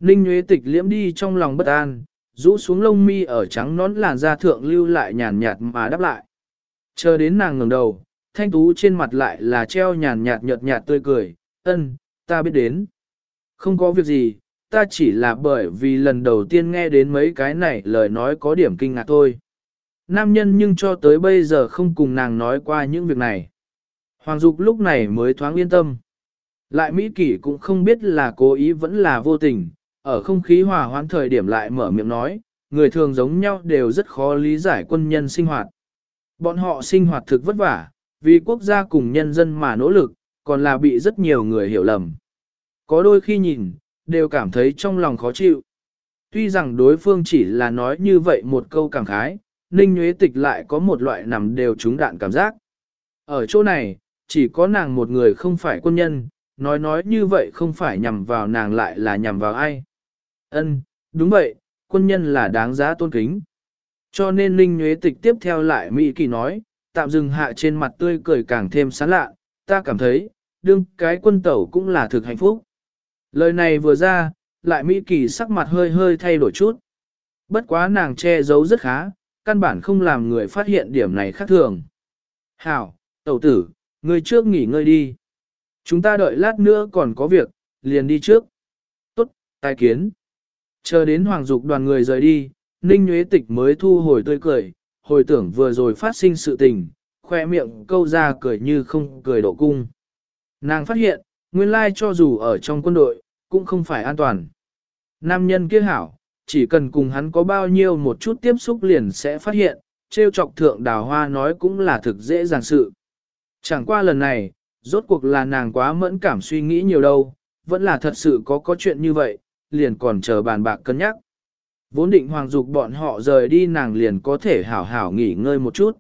Ninh Nguyễn Tịch liễm đi trong lòng bất an, rũ xuống lông mi ở trắng nón làn da thượng lưu lại nhàn nhạt mà đáp lại. Chờ đến nàng ngẩng đầu, thanh tú trên mặt lại là treo nhàn nhạt nhợt nhạt tươi cười, ân, ta biết đến. Không có việc gì, ta chỉ là bởi vì lần đầu tiên nghe đến mấy cái này lời nói có điểm kinh ngạc thôi. Nam nhân nhưng cho tới bây giờ không cùng nàng nói qua những việc này. Hoàng Dục lúc này mới thoáng yên tâm. Lại Mỹ Kỷ cũng không biết là cố ý vẫn là vô tình, ở không khí hòa hoãn thời điểm lại mở miệng nói, người thường giống nhau đều rất khó lý giải quân nhân sinh hoạt. Bọn họ sinh hoạt thực vất vả, vì quốc gia cùng nhân dân mà nỗ lực, còn là bị rất nhiều người hiểu lầm. Có đôi khi nhìn, đều cảm thấy trong lòng khó chịu. Tuy rằng đối phương chỉ là nói như vậy một câu cảm khái, Ninh Nguyễn Tịch lại có một loại nằm đều trúng đạn cảm giác. Ở chỗ này, chỉ có nàng một người không phải quân nhân, nói nói như vậy không phải nhằm vào nàng lại là nhằm vào ai. Ân, đúng vậy, quân nhân là đáng giá tôn kính. Cho nên Linh Nguyễn Tịch tiếp theo lại Mỹ Kỳ nói, tạm dừng hạ trên mặt tươi cười càng thêm sán lạ, ta cảm thấy, đương cái quân tẩu cũng là thực hạnh phúc. Lời này vừa ra, lại Mỹ Kỳ sắc mặt hơi hơi thay đổi chút. Bất quá nàng che giấu rất khá, căn bản không làm người phát hiện điểm này khác thường. Hảo, tẩu tử, người trước nghỉ ngơi đi. Chúng ta đợi lát nữa còn có việc, liền đi trước. Tốt, tài kiến. Chờ đến hoàng dục đoàn người rời đi, Ninh Nguyễn Tịch mới thu hồi tươi cười, hồi tưởng vừa rồi phát sinh sự tình, khoe miệng câu ra cười như không cười độ cung. Nàng phát hiện, nguyên lai cho dù ở trong quân đội, cũng không phải an toàn. Nam nhân kia hảo, chỉ cần cùng hắn có bao nhiêu một chút tiếp xúc liền sẽ phát hiện, trêu chọc thượng đào hoa nói cũng là thực dễ dàng sự. Chẳng qua lần này, rốt cuộc là nàng quá mẫn cảm suy nghĩ nhiều đâu, vẫn là thật sự có có chuyện như vậy, liền còn chờ bàn bạc cân nhắc. Vốn định hoàng dục bọn họ rời đi nàng liền có thể hảo hảo nghỉ ngơi một chút.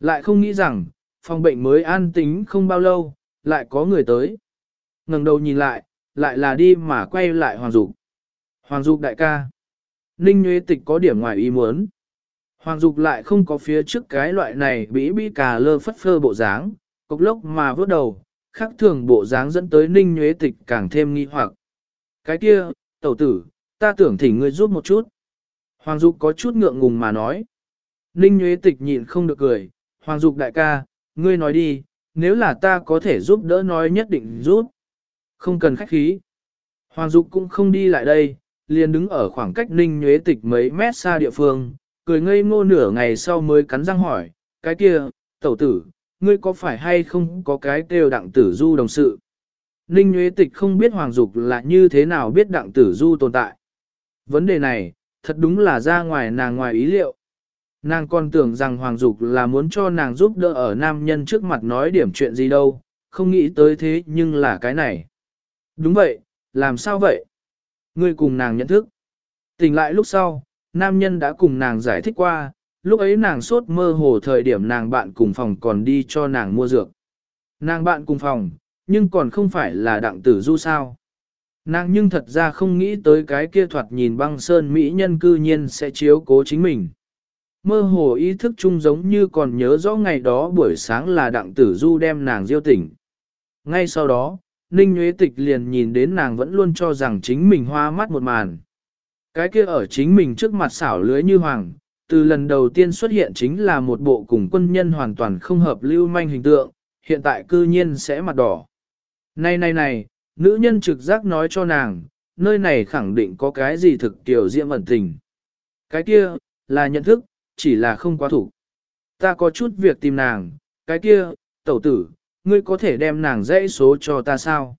Lại không nghĩ rằng, phòng bệnh mới an tính không bao lâu, lại có người tới. ngẩng đầu nhìn lại, lại là đi mà quay lại hoàng dục. Hoàng dục đại ca. Ninh Nguyễn Tịch có điểm ngoài ý muốn. Hoàng dục lại không có phía trước cái loại này bĩ bĩ cà lơ phất phơ bộ dáng, cục lốc mà vớt đầu, khác thường bộ dáng dẫn tới Ninh Nguyễn Tịch càng thêm nghi hoặc. Cái kia, tẩu tử, ta tưởng thỉnh ngươi giúp một chút. Hoàng Dục có chút ngượng ngùng mà nói. Ninh Nguyễn Tịch nhịn không được cười, Hoàng Dục đại ca, ngươi nói đi, nếu là ta có thể giúp đỡ nói nhất định giúp. Không cần khách khí. Hoàng Dục cũng không đi lại đây, liền đứng ở khoảng cách Ninh Nguyễn Tịch mấy mét xa địa phương, cười ngây ngô nửa ngày sau mới cắn răng hỏi, cái kia, tẩu tử, ngươi có phải hay không có cái kêu đặng tử du đồng sự? Ninh Nguyễn Tịch không biết Hoàng Dục là như thế nào biết đặng tử du tồn tại. Vấn đề này, thật đúng là ra ngoài nàng ngoài ý liệu. Nàng còn tưởng rằng Hoàng Dục là muốn cho nàng giúp đỡ ở nam nhân trước mặt nói điểm chuyện gì đâu, không nghĩ tới thế nhưng là cái này. Đúng vậy, làm sao vậy? Ngươi cùng nàng nhận thức. Tỉnh lại lúc sau, nam nhân đã cùng nàng giải thích qua, lúc ấy nàng sốt mơ hồ thời điểm nàng bạn cùng phòng còn đi cho nàng mua dược. Nàng bạn cùng phòng, nhưng còn không phải là đặng tử du sao. Nàng nhưng thật ra không nghĩ tới cái kia thoạt nhìn băng sơn mỹ nhân cư nhiên sẽ chiếu cố chính mình. Mơ hồ ý thức chung giống như còn nhớ rõ ngày đó buổi sáng là đặng tử du đem nàng diêu tỉnh. Ngay sau đó, Ninh Nguyễn Tịch liền nhìn đến nàng vẫn luôn cho rằng chính mình hoa mắt một màn. Cái kia ở chính mình trước mặt xảo lưới như hoàng, từ lần đầu tiên xuất hiện chính là một bộ cùng quân nhân hoàn toàn không hợp lưu manh hình tượng, hiện tại cư nhiên sẽ mặt đỏ. Này này này, nữ nhân trực giác nói cho nàng, nơi này khẳng định có cái gì thực tiểu diễm ẩn tình. Cái kia, là nhận thức, chỉ là không quá thủ. Ta có chút việc tìm nàng, cái kia, tẩu tử, ngươi có thể đem nàng dãy số cho ta sao?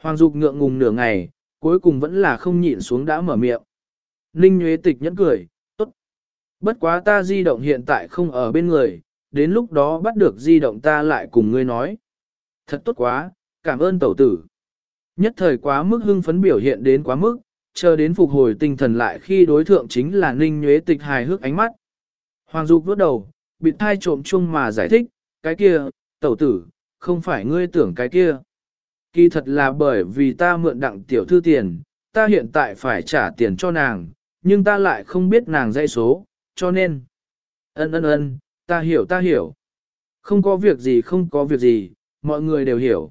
Hoàng Dục ngượng ngùng nửa ngày, cuối cùng vẫn là không nhịn xuống đã mở miệng. Ninh Nguyễn Tịch nhẫn cười, tốt. Bất quá ta di động hiện tại không ở bên người, đến lúc đó bắt được di động ta lại cùng ngươi nói. Thật tốt quá, cảm ơn tẩu tử. Nhất thời quá mức hưng phấn biểu hiện đến quá mức, chờ đến phục hồi tinh thần lại khi đối thượng chính là Ninh Nhuế Tịch hài hước ánh mắt. Hoàng Dục vớt đầu, bị thai trộm chung mà giải thích, cái kia, tẩu tử, không phải ngươi tưởng cái kia. Kỳ thật là bởi vì ta mượn đặng tiểu thư tiền, ta hiện tại phải trả tiền cho nàng, nhưng ta lại không biết nàng dây số, cho nên. Ân ân ân, ta hiểu ta hiểu. Không có việc gì không có việc gì, mọi người đều hiểu.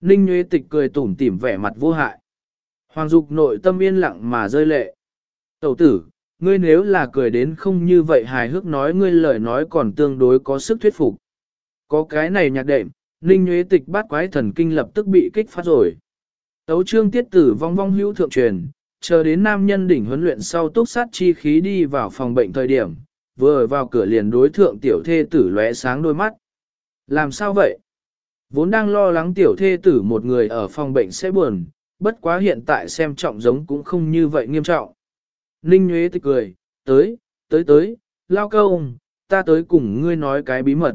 Ninh Nguyễn Tịch cười tủm tỉm vẻ mặt vô hại. Hoàng Dục nội tâm yên lặng mà rơi lệ. Tẩu tử, ngươi nếu là cười đến không như vậy hài hước nói ngươi lời nói còn tương đối có sức thuyết phục. Có cái này nhạc đệm, Ninh Nguyễn Tịch bắt quái thần kinh lập tức bị kích phát rồi. Tấu trương tiết tử vong vong hữu thượng truyền, chờ đến nam nhân đỉnh huấn luyện sau túc sát chi khí đi vào phòng bệnh thời điểm, vừa vào cửa liền đối thượng tiểu thê tử lóe sáng đôi mắt. Làm sao vậy? Vốn đang lo lắng tiểu thê tử một người ở phòng bệnh sẽ buồn, bất quá hiện tại xem trọng giống cũng không như vậy nghiêm trọng. Ninh Nguyễn Tịch cười, tới, tới tới, lao câu, ta tới cùng ngươi nói cái bí mật.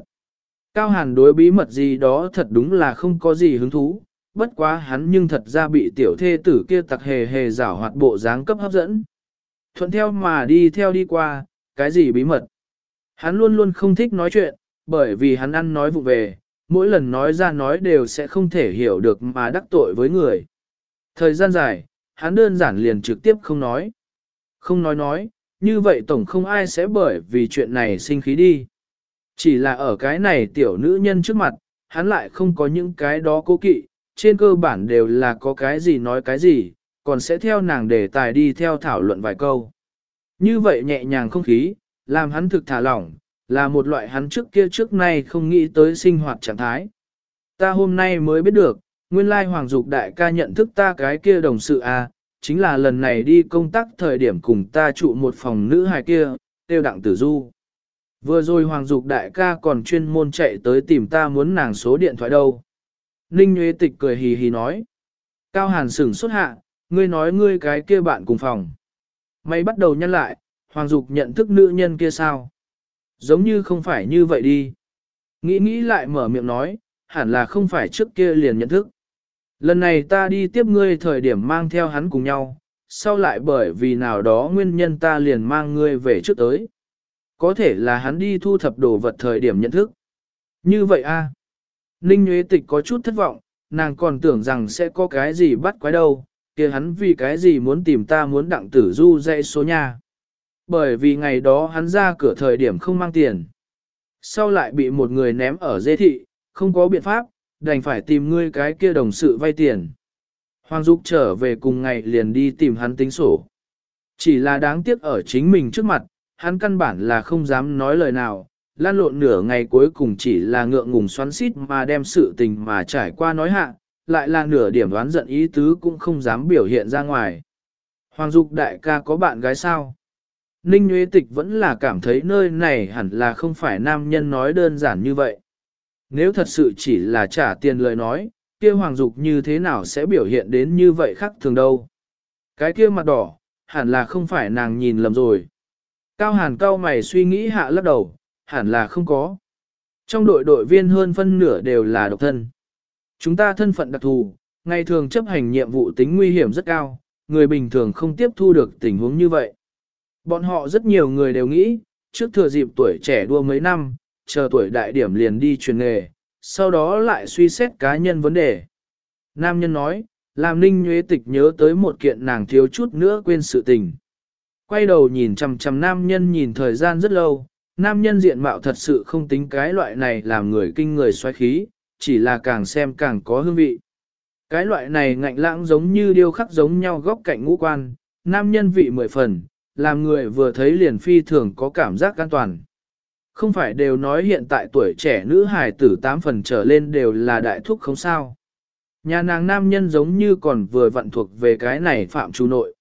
Cao hàn đối bí mật gì đó thật đúng là không có gì hứng thú, bất quá hắn nhưng thật ra bị tiểu thê tử kia tặc hề hề rảo hoạt bộ dáng cấp hấp dẫn. Thuận theo mà đi theo đi qua, cái gì bí mật. Hắn luôn luôn không thích nói chuyện, bởi vì hắn ăn nói vụ về, mỗi lần nói ra nói đều sẽ không thể hiểu được mà đắc tội với người. Thời gian dài, hắn đơn giản liền trực tiếp không nói. Không nói nói, như vậy tổng không ai sẽ bởi vì chuyện này sinh khí đi. Chỉ là ở cái này tiểu nữ nhân trước mặt, hắn lại không có những cái đó cố kỵ, trên cơ bản đều là có cái gì nói cái gì, còn sẽ theo nàng đề tài đi theo thảo luận vài câu. Như vậy nhẹ nhàng không khí, làm hắn thực thả lỏng, là một loại hắn trước kia trước nay không nghĩ tới sinh hoạt trạng thái. Ta hôm nay mới biết được, nguyên lai Hoàng Dục đại ca nhận thức ta cái kia đồng sự a, à, chính là lần này đi công tác thời điểm cùng ta trụ một phòng nữ hài kia, tiêu đặng tử du. Vừa rồi Hoàng Dục đại ca còn chuyên môn chạy tới tìm ta muốn nàng số điện thoại đâu. Ninh Nguyễn Tịch cười hì hì nói. Cao Hàn sửng xuất hạ, ngươi nói ngươi cái kia bạn cùng phòng. Mày bắt đầu nhăn lại, Hoàng Dục nhận thức nữ nhân kia sao? Giống như không phải như vậy đi. Nghĩ nghĩ lại mở miệng nói, hẳn là không phải trước kia liền nhận thức. Lần này ta đi tiếp ngươi thời điểm mang theo hắn cùng nhau, sau lại bởi vì nào đó nguyên nhân ta liền mang ngươi về trước tới. Có thể là hắn đi thu thập đồ vật thời điểm nhận thức. Như vậy a Ninh Nguyễn Tịch có chút thất vọng, nàng còn tưởng rằng sẽ có cái gì bắt quái đâu, kia hắn vì cái gì muốn tìm ta muốn đặng tử du dạy số nhà. Bởi vì ngày đó hắn ra cửa thời điểm không mang tiền. Sau lại bị một người ném ở dê thị, không có biện pháp, đành phải tìm ngươi cái kia đồng sự vay tiền. Hoàng Dục trở về cùng ngày liền đi tìm hắn tính sổ. Chỉ là đáng tiếc ở chính mình trước mặt, hắn căn bản là không dám nói lời nào, lan lộn nửa ngày cuối cùng chỉ là ngượng ngùng xoắn xít mà đem sự tình mà trải qua nói hạ, lại là nửa điểm đoán giận ý tứ cũng không dám biểu hiện ra ngoài. Hoàng Dục đại ca có bạn gái sao? Ninh Nguyễn Tịch vẫn là cảm thấy nơi này hẳn là không phải nam nhân nói đơn giản như vậy. Nếu thật sự chỉ là trả tiền lời nói, kia Hoàng Dục như thế nào sẽ biểu hiện đến như vậy khác thường đâu. Cái kia mặt đỏ, hẳn là không phải nàng nhìn lầm rồi. Cao Hàn cao mày suy nghĩ hạ lắc đầu, hẳn là không có. Trong đội đội viên hơn phân nửa đều là độc thân. Chúng ta thân phận đặc thù, ngày thường chấp hành nhiệm vụ tính nguy hiểm rất cao, người bình thường không tiếp thu được tình huống như vậy. Bọn họ rất nhiều người đều nghĩ, trước thừa dịp tuổi trẻ đua mấy năm, chờ tuổi đại điểm liền đi truyền nghề, sau đó lại suy xét cá nhân vấn đề. Nam nhân nói, làm ninh nhuế tịch nhớ tới một kiện nàng thiếu chút nữa quên sự tình. Quay đầu nhìn chằm chằm nam nhân nhìn thời gian rất lâu, nam nhân diện mạo thật sự không tính cái loại này làm người kinh người xoáy khí, chỉ là càng xem càng có hương vị. Cái loại này ngạnh lãng giống như điêu khắc giống nhau góc cạnh ngũ quan, nam nhân vị mười phần, làm người vừa thấy liền phi thường có cảm giác an toàn. Không phải đều nói hiện tại tuổi trẻ nữ hài tử tám phần trở lên đều là đại thúc không sao. Nhà nàng nam nhân giống như còn vừa vận thuộc về cái này phạm chú nội.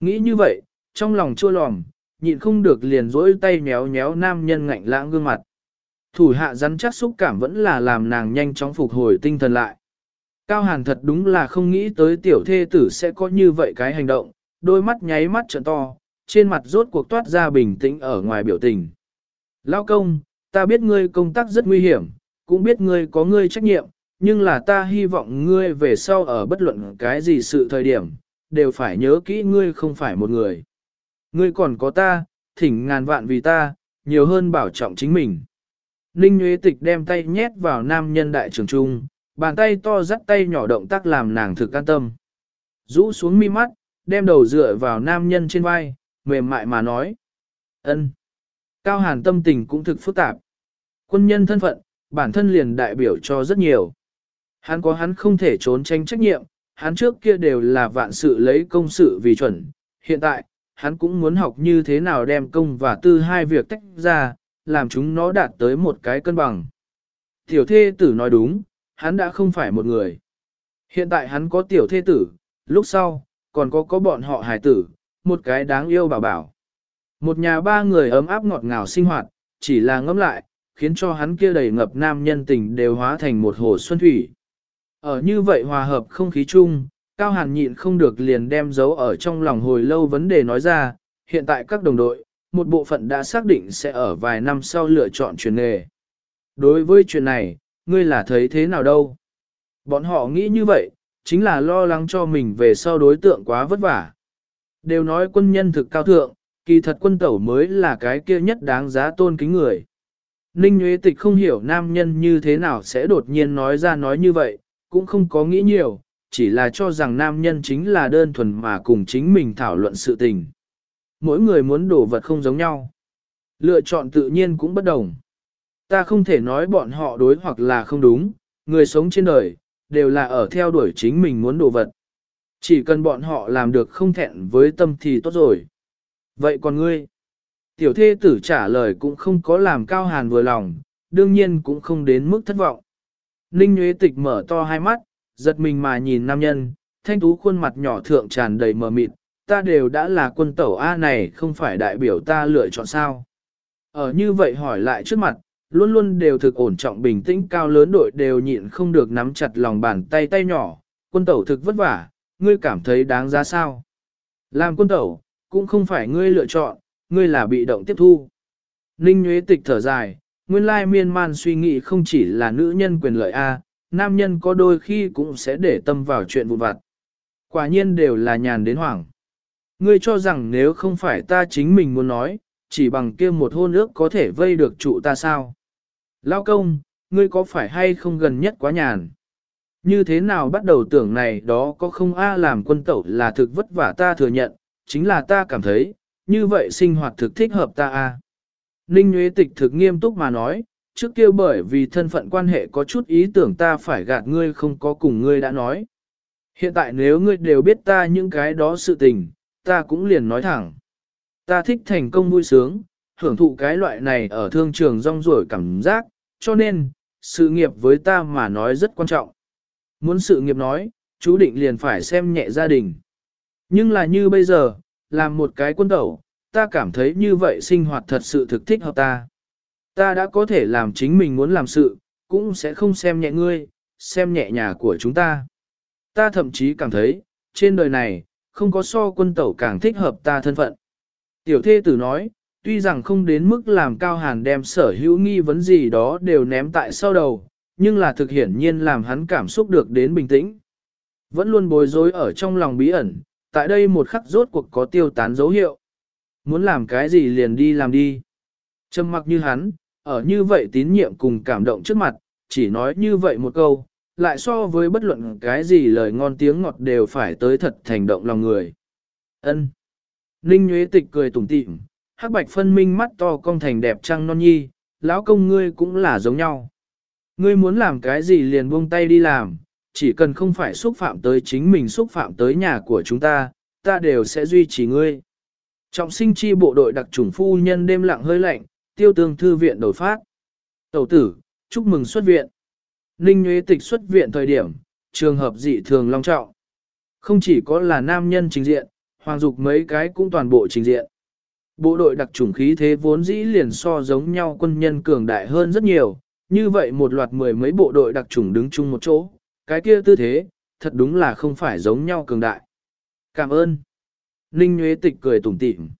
Nghĩ như vậy, trong lòng chua lòm, nhịn không được liền rỗi tay nhéo nhéo nam nhân ngạnh lãng gương mặt. Thủ hạ rắn chắc xúc cảm vẫn là làm nàng nhanh chóng phục hồi tinh thần lại. Cao Hàn thật đúng là không nghĩ tới tiểu thê tử sẽ có như vậy cái hành động, đôi mắt nháy mắt trợn to, trên mặt rốt cuộc toát ra bình tĩnh ở ngoài biểu tình. Lao công, ta biết ngươi công tác rất nguy hiểm, cũng biết ngươi có ngươi trách nhiệm, nhưng là ta hy vọng ngươi về sau ở bất luận cái gì sự thời điểm, đều phải nhớ kỹ ngươi không phải một người. Ngươi còn có ta, thỉnh ngàn vạn vì ta, nhiều hơn bảo trọng chính mình. Ninh Nguyễn Tịch đem tay nhét vào nam nhân đại trường trung, bàn tay to dắt tay nhỏ động tác làm nàng thực an tâm. Rũ xuống mi mắt, đem đầu dựa vào nam nhân trên vai, mềm mại mà nói. ân. Cao Hàn tâm tình cũng thực phức tạp. Quân nhân thân phận, bản thân liền đại biểu cho rất nhiều. Hắn có hắn không thể trốn tránh trách nhiệm, hắn trước kia đều là vạn sự lấy công sự vì chuẩn. Hiện tại, hắn cũng muốn học như thế nào đem công và tư hai việc tách ra, làm chúng nó đạt tới một cái cân bằng. Tiểu thê tử nói đúng, hắn đã không phải một người. Hiện tại hắn có tiểu thê tử, lúc sau, còn có có bọn họ hài tử, một cái đáng yêu bảo bảo. Một nhà ba người ấm áp ngọt ngào sinh hoạt, chỉ là ngẫm lại, khiến cho hắn kia đầy ngập nam nhân tình đều hóa thành một hồ xuân thủy. Ở như vậy hòa hợp không khí chung, Cao Hàn nhịn không được liền đem dấu ở trong lòng hồi lâu vấn đề nói ra, hiện tại các đồng đội, một bộ phận đã xác định sẽ ở vài năm sau lựa chọn chuyển nghề. Đối với chuyện này, ngươi là thấy thế nào đâu? Bọn họ nghĩ như vậy, chính là lo lắng cho mình về sau đối tượng quá vất vả. Đều nói quân nhân thực cao thượng, kỳ thật quân tẩu mới là cái kia nhất đáng giá tôn kính người. Ninh Nguyễn Tịch không hiểu nam nhân như thế nào sẽ đột nhiên nói ra nói như vậy, cũng không có nghĩ nhiều, chỉ là cho rằng nam nhân chính là đơn thuần mà cùng chính mình thảo luận sự tình. Mỗi người muốn đổ vật không giống nhau. Lựa chọn tự nhiên cũng bất đồng. Ta không thể nói bọn họ đối hoặc là không đúng, người sống trên đời, đều là ở theo đuổi chính mình muốn đồ vật. Chỉ cần bọn họ làm được không thẹn với tâm thì tốt rồi. Vậy còn ngươi? Tiểu thê tử trả lời cũng không có làm cao hàn vừa lòng, đương nhiên cũng không đến mức thất vọng. Ninh Nguyễn Tịch mở to hai mắt, giật mình mà nhìn nam nhân, thanh tú khuôn mặt nhỏ thượng tràn đầy mờ mịt, ta đều đã là quân tẩu A này không phải đại biểu ta lựa chọn sao. Ở như vậy hỏi lại trước mặt, luôn luôn đều thực ổn trọng bình tĩnh cao lớn đội đều nhịn không được nắm chặt lòng bàn tay tay nhỏ, quân tẩu thực vất vả, ngươi cảm thấy đáng giá sao. Làm quân tẩu, cũng không phải ngươi lựa chọn, ngươi là bị động tiếp thu. Ninh Nguyễn Tịch thở dài, nguyên lai miên man suy nghĩ không chỉ là nữ nhân quyền lợi A, nam nhân có đôi khi cũng sẽ để tâm vào chuyện vụn vặt. Quả nhiên đều là nhàn đến hoảng. Ngươi cho rằng nếu không phải ta chính mình muốn nói, chỉ bằng kia một hôn ước có thể vây được trụ ta sao? Lao công, ngươi có phải hay không gần nhất quá nhàn? Như thế nào bắt đầu tưởng này đó có không A làm quân tẩu là thực vất vả ta thừa nhận, chính là ta cảm thấy, như vậy sinh hoạt thực thích hợp ta A. Ninh Nguyễn Tịch thực nghiêm túc mà nói, trước kia bởi vì thân phận quan hệ có chút ý tưởng ta phải gạt ngươi không có cùng ngươi đã nói. Hiện tại nếu ngươi đều biết ta những cái đó sự tình, ta cũng liền nói thẳng. Ta thích thành công vui sướng, hưởng thụ cái loại này ở thương trường rong ruổi cảm giác, cho nên, sự nghiệp với ta mà nói rất quan trọng. Muốn sự nghiệp nói, chú định liền phải xem nhẹ gia đình. Nhưng là như bây giờ, làm một cái quân tẩu, ta cảm thấy như vậy sinh hoạt thật sự thực thích hợp ta. Ta đã có thể làm chính mình muốn làm sự, cũng sẽ không xem nhẹ ngươi, xem nhẹ nhà của chúng ta. Ta thậm chí cảm thấy, trên đời này, không có so quân tẩu càng thích hợp ta thân phận. Tiểu thê tử nói, tuy rằng không đến mức làm cao hàn đem sở hữu nghi vấn gì đó đều ném tại sau đầu, nhưng là thực hiển nhiên làm hắn cảm xúc được đến bình tĩnh. Vẫn luôn bối rối ở trong lòng bí ẩn, tại đây một khắc rốt cuộc có tiêu tán dấu hiệu. Muốn làm cái gì liền đi làm đi. Trầm mặc như hắn, ở như vậy tín nhiệm cùng cảm động trước mặt, chỉ nói như vậy một câu, lại so với bất luận cái gì lời ngon tiếng ngọt đều phải tới thật thành động lòng người. Ân. Ninh Nguyễn Tịch cười tủm tỉm, hắc bạch phân minh mắt to cong thành đẹp trăng non nhi, lão công ngươi cũng là giống nhau. Ngươi muốn làm cái gì liền buông tay đi làm, chỉ cần không phải xúc phạm tới chính mình xúc phạm tới nhà của chúng ta, ta đều sẽ duy trì ngươi. Trọng sinh chi bộ đội đặc chủng phu nhân đêm lặng hơi lạnh, tiêu tương thư viện đổi phát. Tẩu tử, chúc mừng xuất viện. Ninh Nguyễn Tịch xuất viện thời điểm, trường hợp dị thường long trọng. Không chỉ có là nam nhân trình diện, hoàng dục mấy cái cũng toàn bộ trình diện. Bộ đội đặc chủng khí thế vốn dĩ liền so giống nhau quân nhân cường đại hơn rất nhiều, như vậy một loạt mười mấy bộ đội đặc chủng đứng chung một chỗ, cái kia tư thế, thật đúng là không phải giống nhau cường đại. Cảm ơn. Ninh Nguyễn Tịch cười tủm tỉm.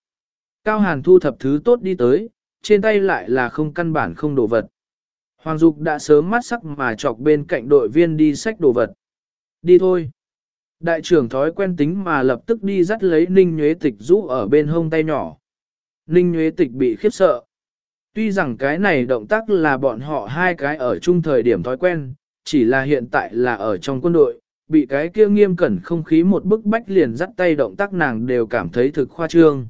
Cao Hàn thu thập thứ tốt đi tới, trên tay lại là không căn bản không đồ vật. Hoàng Dục đã sớm mắt sắc mà chọc bên cạnh đội viên đi sách đồ vật. Đi thôi. Đại trưởng thói quen tính mà lập tức đi dắt lấy Ninh Nhuế Tịch rũ ở bên hông tay nhỏ. Ninh Nhuế Tịch bị khiếp sợ. Tuy rằng cái này động tác là bọn họ hai cái ở chung thời điểm thói quen, chỉ là hiện tại là ở trong quân đội, bị cái kia nghiêm cẩn không khí một bức bách liền dắt tay động tác nàng đều cảm thấy thực khoa trương.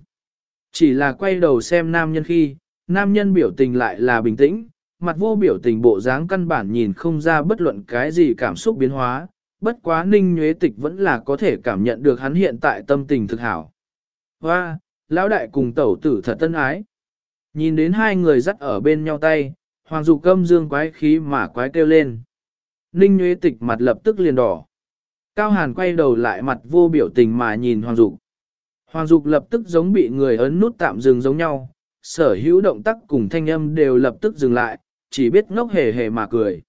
Chỉ là quay đầu xem nam nhân khi, nam nhân biểu tình lại là bình tĩnh, mặt vô biểu tình bộ dáng căn bản nhìn không ra bất luận cái gì cảm xúc biến hóa, bất quá ninh nhuế tịch vẫn là có thể cảm nhận được hắn hiện tại tâm tình thực hảo. Hoa, lão đại cùng tẩu tử thật tân ái. Nhìn đến hai người dắt ở bên nhau tay, hoàng dục câm dương quái khí mà quái kêu lên. Ninh Nguyễn tịch mặt lập tức liền đỏ. Cao hàn quay đầu lại mặt vô biểu tình mà nhìn hoàng dục. Hoàng dục lập tức giống bị người ấn nút tạm dừng giống nhau, sở hữu động tác cùng thanh âm đều lập tức dừng lại, chỉ biết ngốc hề hề mà cười.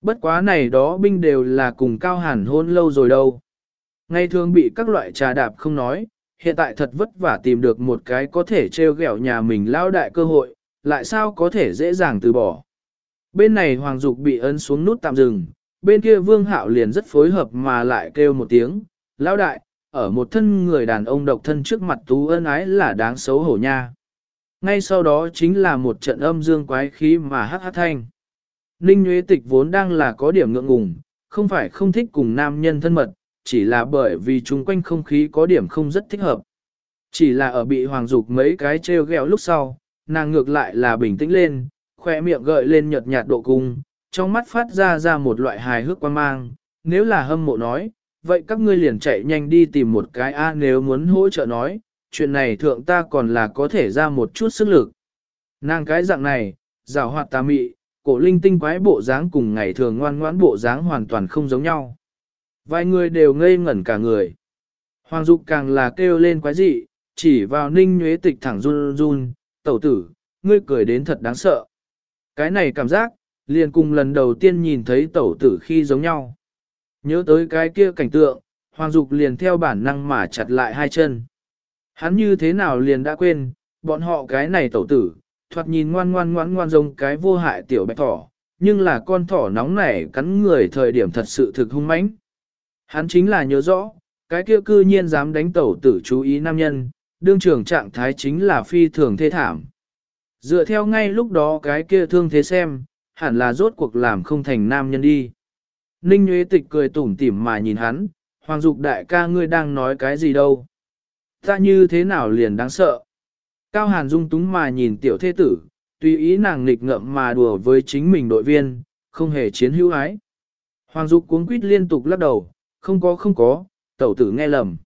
Bất quá này đó binh đều là cùng cao hàn hôn lâu rồi đâu. ngay thường bị các loại trà đạp không nói, hiện tại thật vất vả tìm được một cái có thể treo gẹo nhà mình lao đại cơ hội, lại sao có thể dễ dàng từ bỏ. Bên này Hoàng Dục bị ấn xuống nút tạm dừng, bên kia Vương Hạo liền rất phối hợp mà lại kêu một tiếng, lao đại, ở một thân người đàn ông độc thân trước mặt tú ân ái là đáng xấu hổ nha. Ngay sau đó chính là một trận âm dương quái khí mà hát hát thanh. Ninh Nguyễn Tịch vốn đang là có điểm ngượng ngùng, không phải không thích cùng nam nhân thân mật, chỉ là bởi vì chung quanh không khí có điểm không rất thích hợp. Chỉ là ở bị hoàng dục mấy cái treo gheo lúc sau, nàng ngược lại là bình tĩnh lên, khỏe miệng gợi lên nhợt nhạt độ cung, trong mắt phát ra ra một loại hài hước quan mang, nếu là hâm mộ nói, vậy các ngươi liền chạy nhanh đi tìm một cái A nếu muốn hỗ trợ nói, chuyện này thượng ta còn là có thể ra một chút sức lực. Nàng cái dạng này, rào hoạt tà mị, cổ linh tinh quái bộ dáng cùng ngày thường ngoan ngoãn bộ dáng hoàn toàn không giống nhau. Vài người đều ngây ngẩn cả người. Hoàng Dục càng là kêu lên quái dị, chỉ vào ninh nhuế tịch thẳng run run, tẩu tử, ngươi cười đến thật đáng sợ. Cái này cảm giác, liền cùng lần đầu tiên nhìn thấy tẩu tử khi giống nhau. Nhớ tới cái kia cảnh tượng, Hoàng Dục liền theo bản năng mà chặt lại hai chân. Hắn như thế nào liền đã quên, bọn họ cái này tẩu tử, thoạt nhìn ngoan ngoan ngoan ngoan giống cái vô hại tiểu bạch thỏ, nhưng là con thỏ nóng nảy cắn người thời điểm thật sự thực hung mãnh. Hắn chính là nhớ rõ, cái kia cư nhiên dám đánh tẩu tử chú ý nam nhân, đương trưởng trạng thái chính là phi thường thê thảm. Dựa theo ngay lúc đó cái kia thương thế xem, hẳn là rốt cuộc làm không thành nam nhân đi. Ninh Nguyễn Tịch cười tủm tỉm mà nhìn hắn, Hoàng Dục đại ca ngươi đang nói cái gì đâu. Ta như thế nào liền đáng sợ. Cao Hàn dung túng mà nhìn tiểu thế tử, tùy ý nàng nghịch ngợm mà đùa với chính mình đội viên, không hề chiến hữu ái. Hoàng Dục cuống quýt liên tục lắc đầu, không có không có, tẩu tử nghe lầm.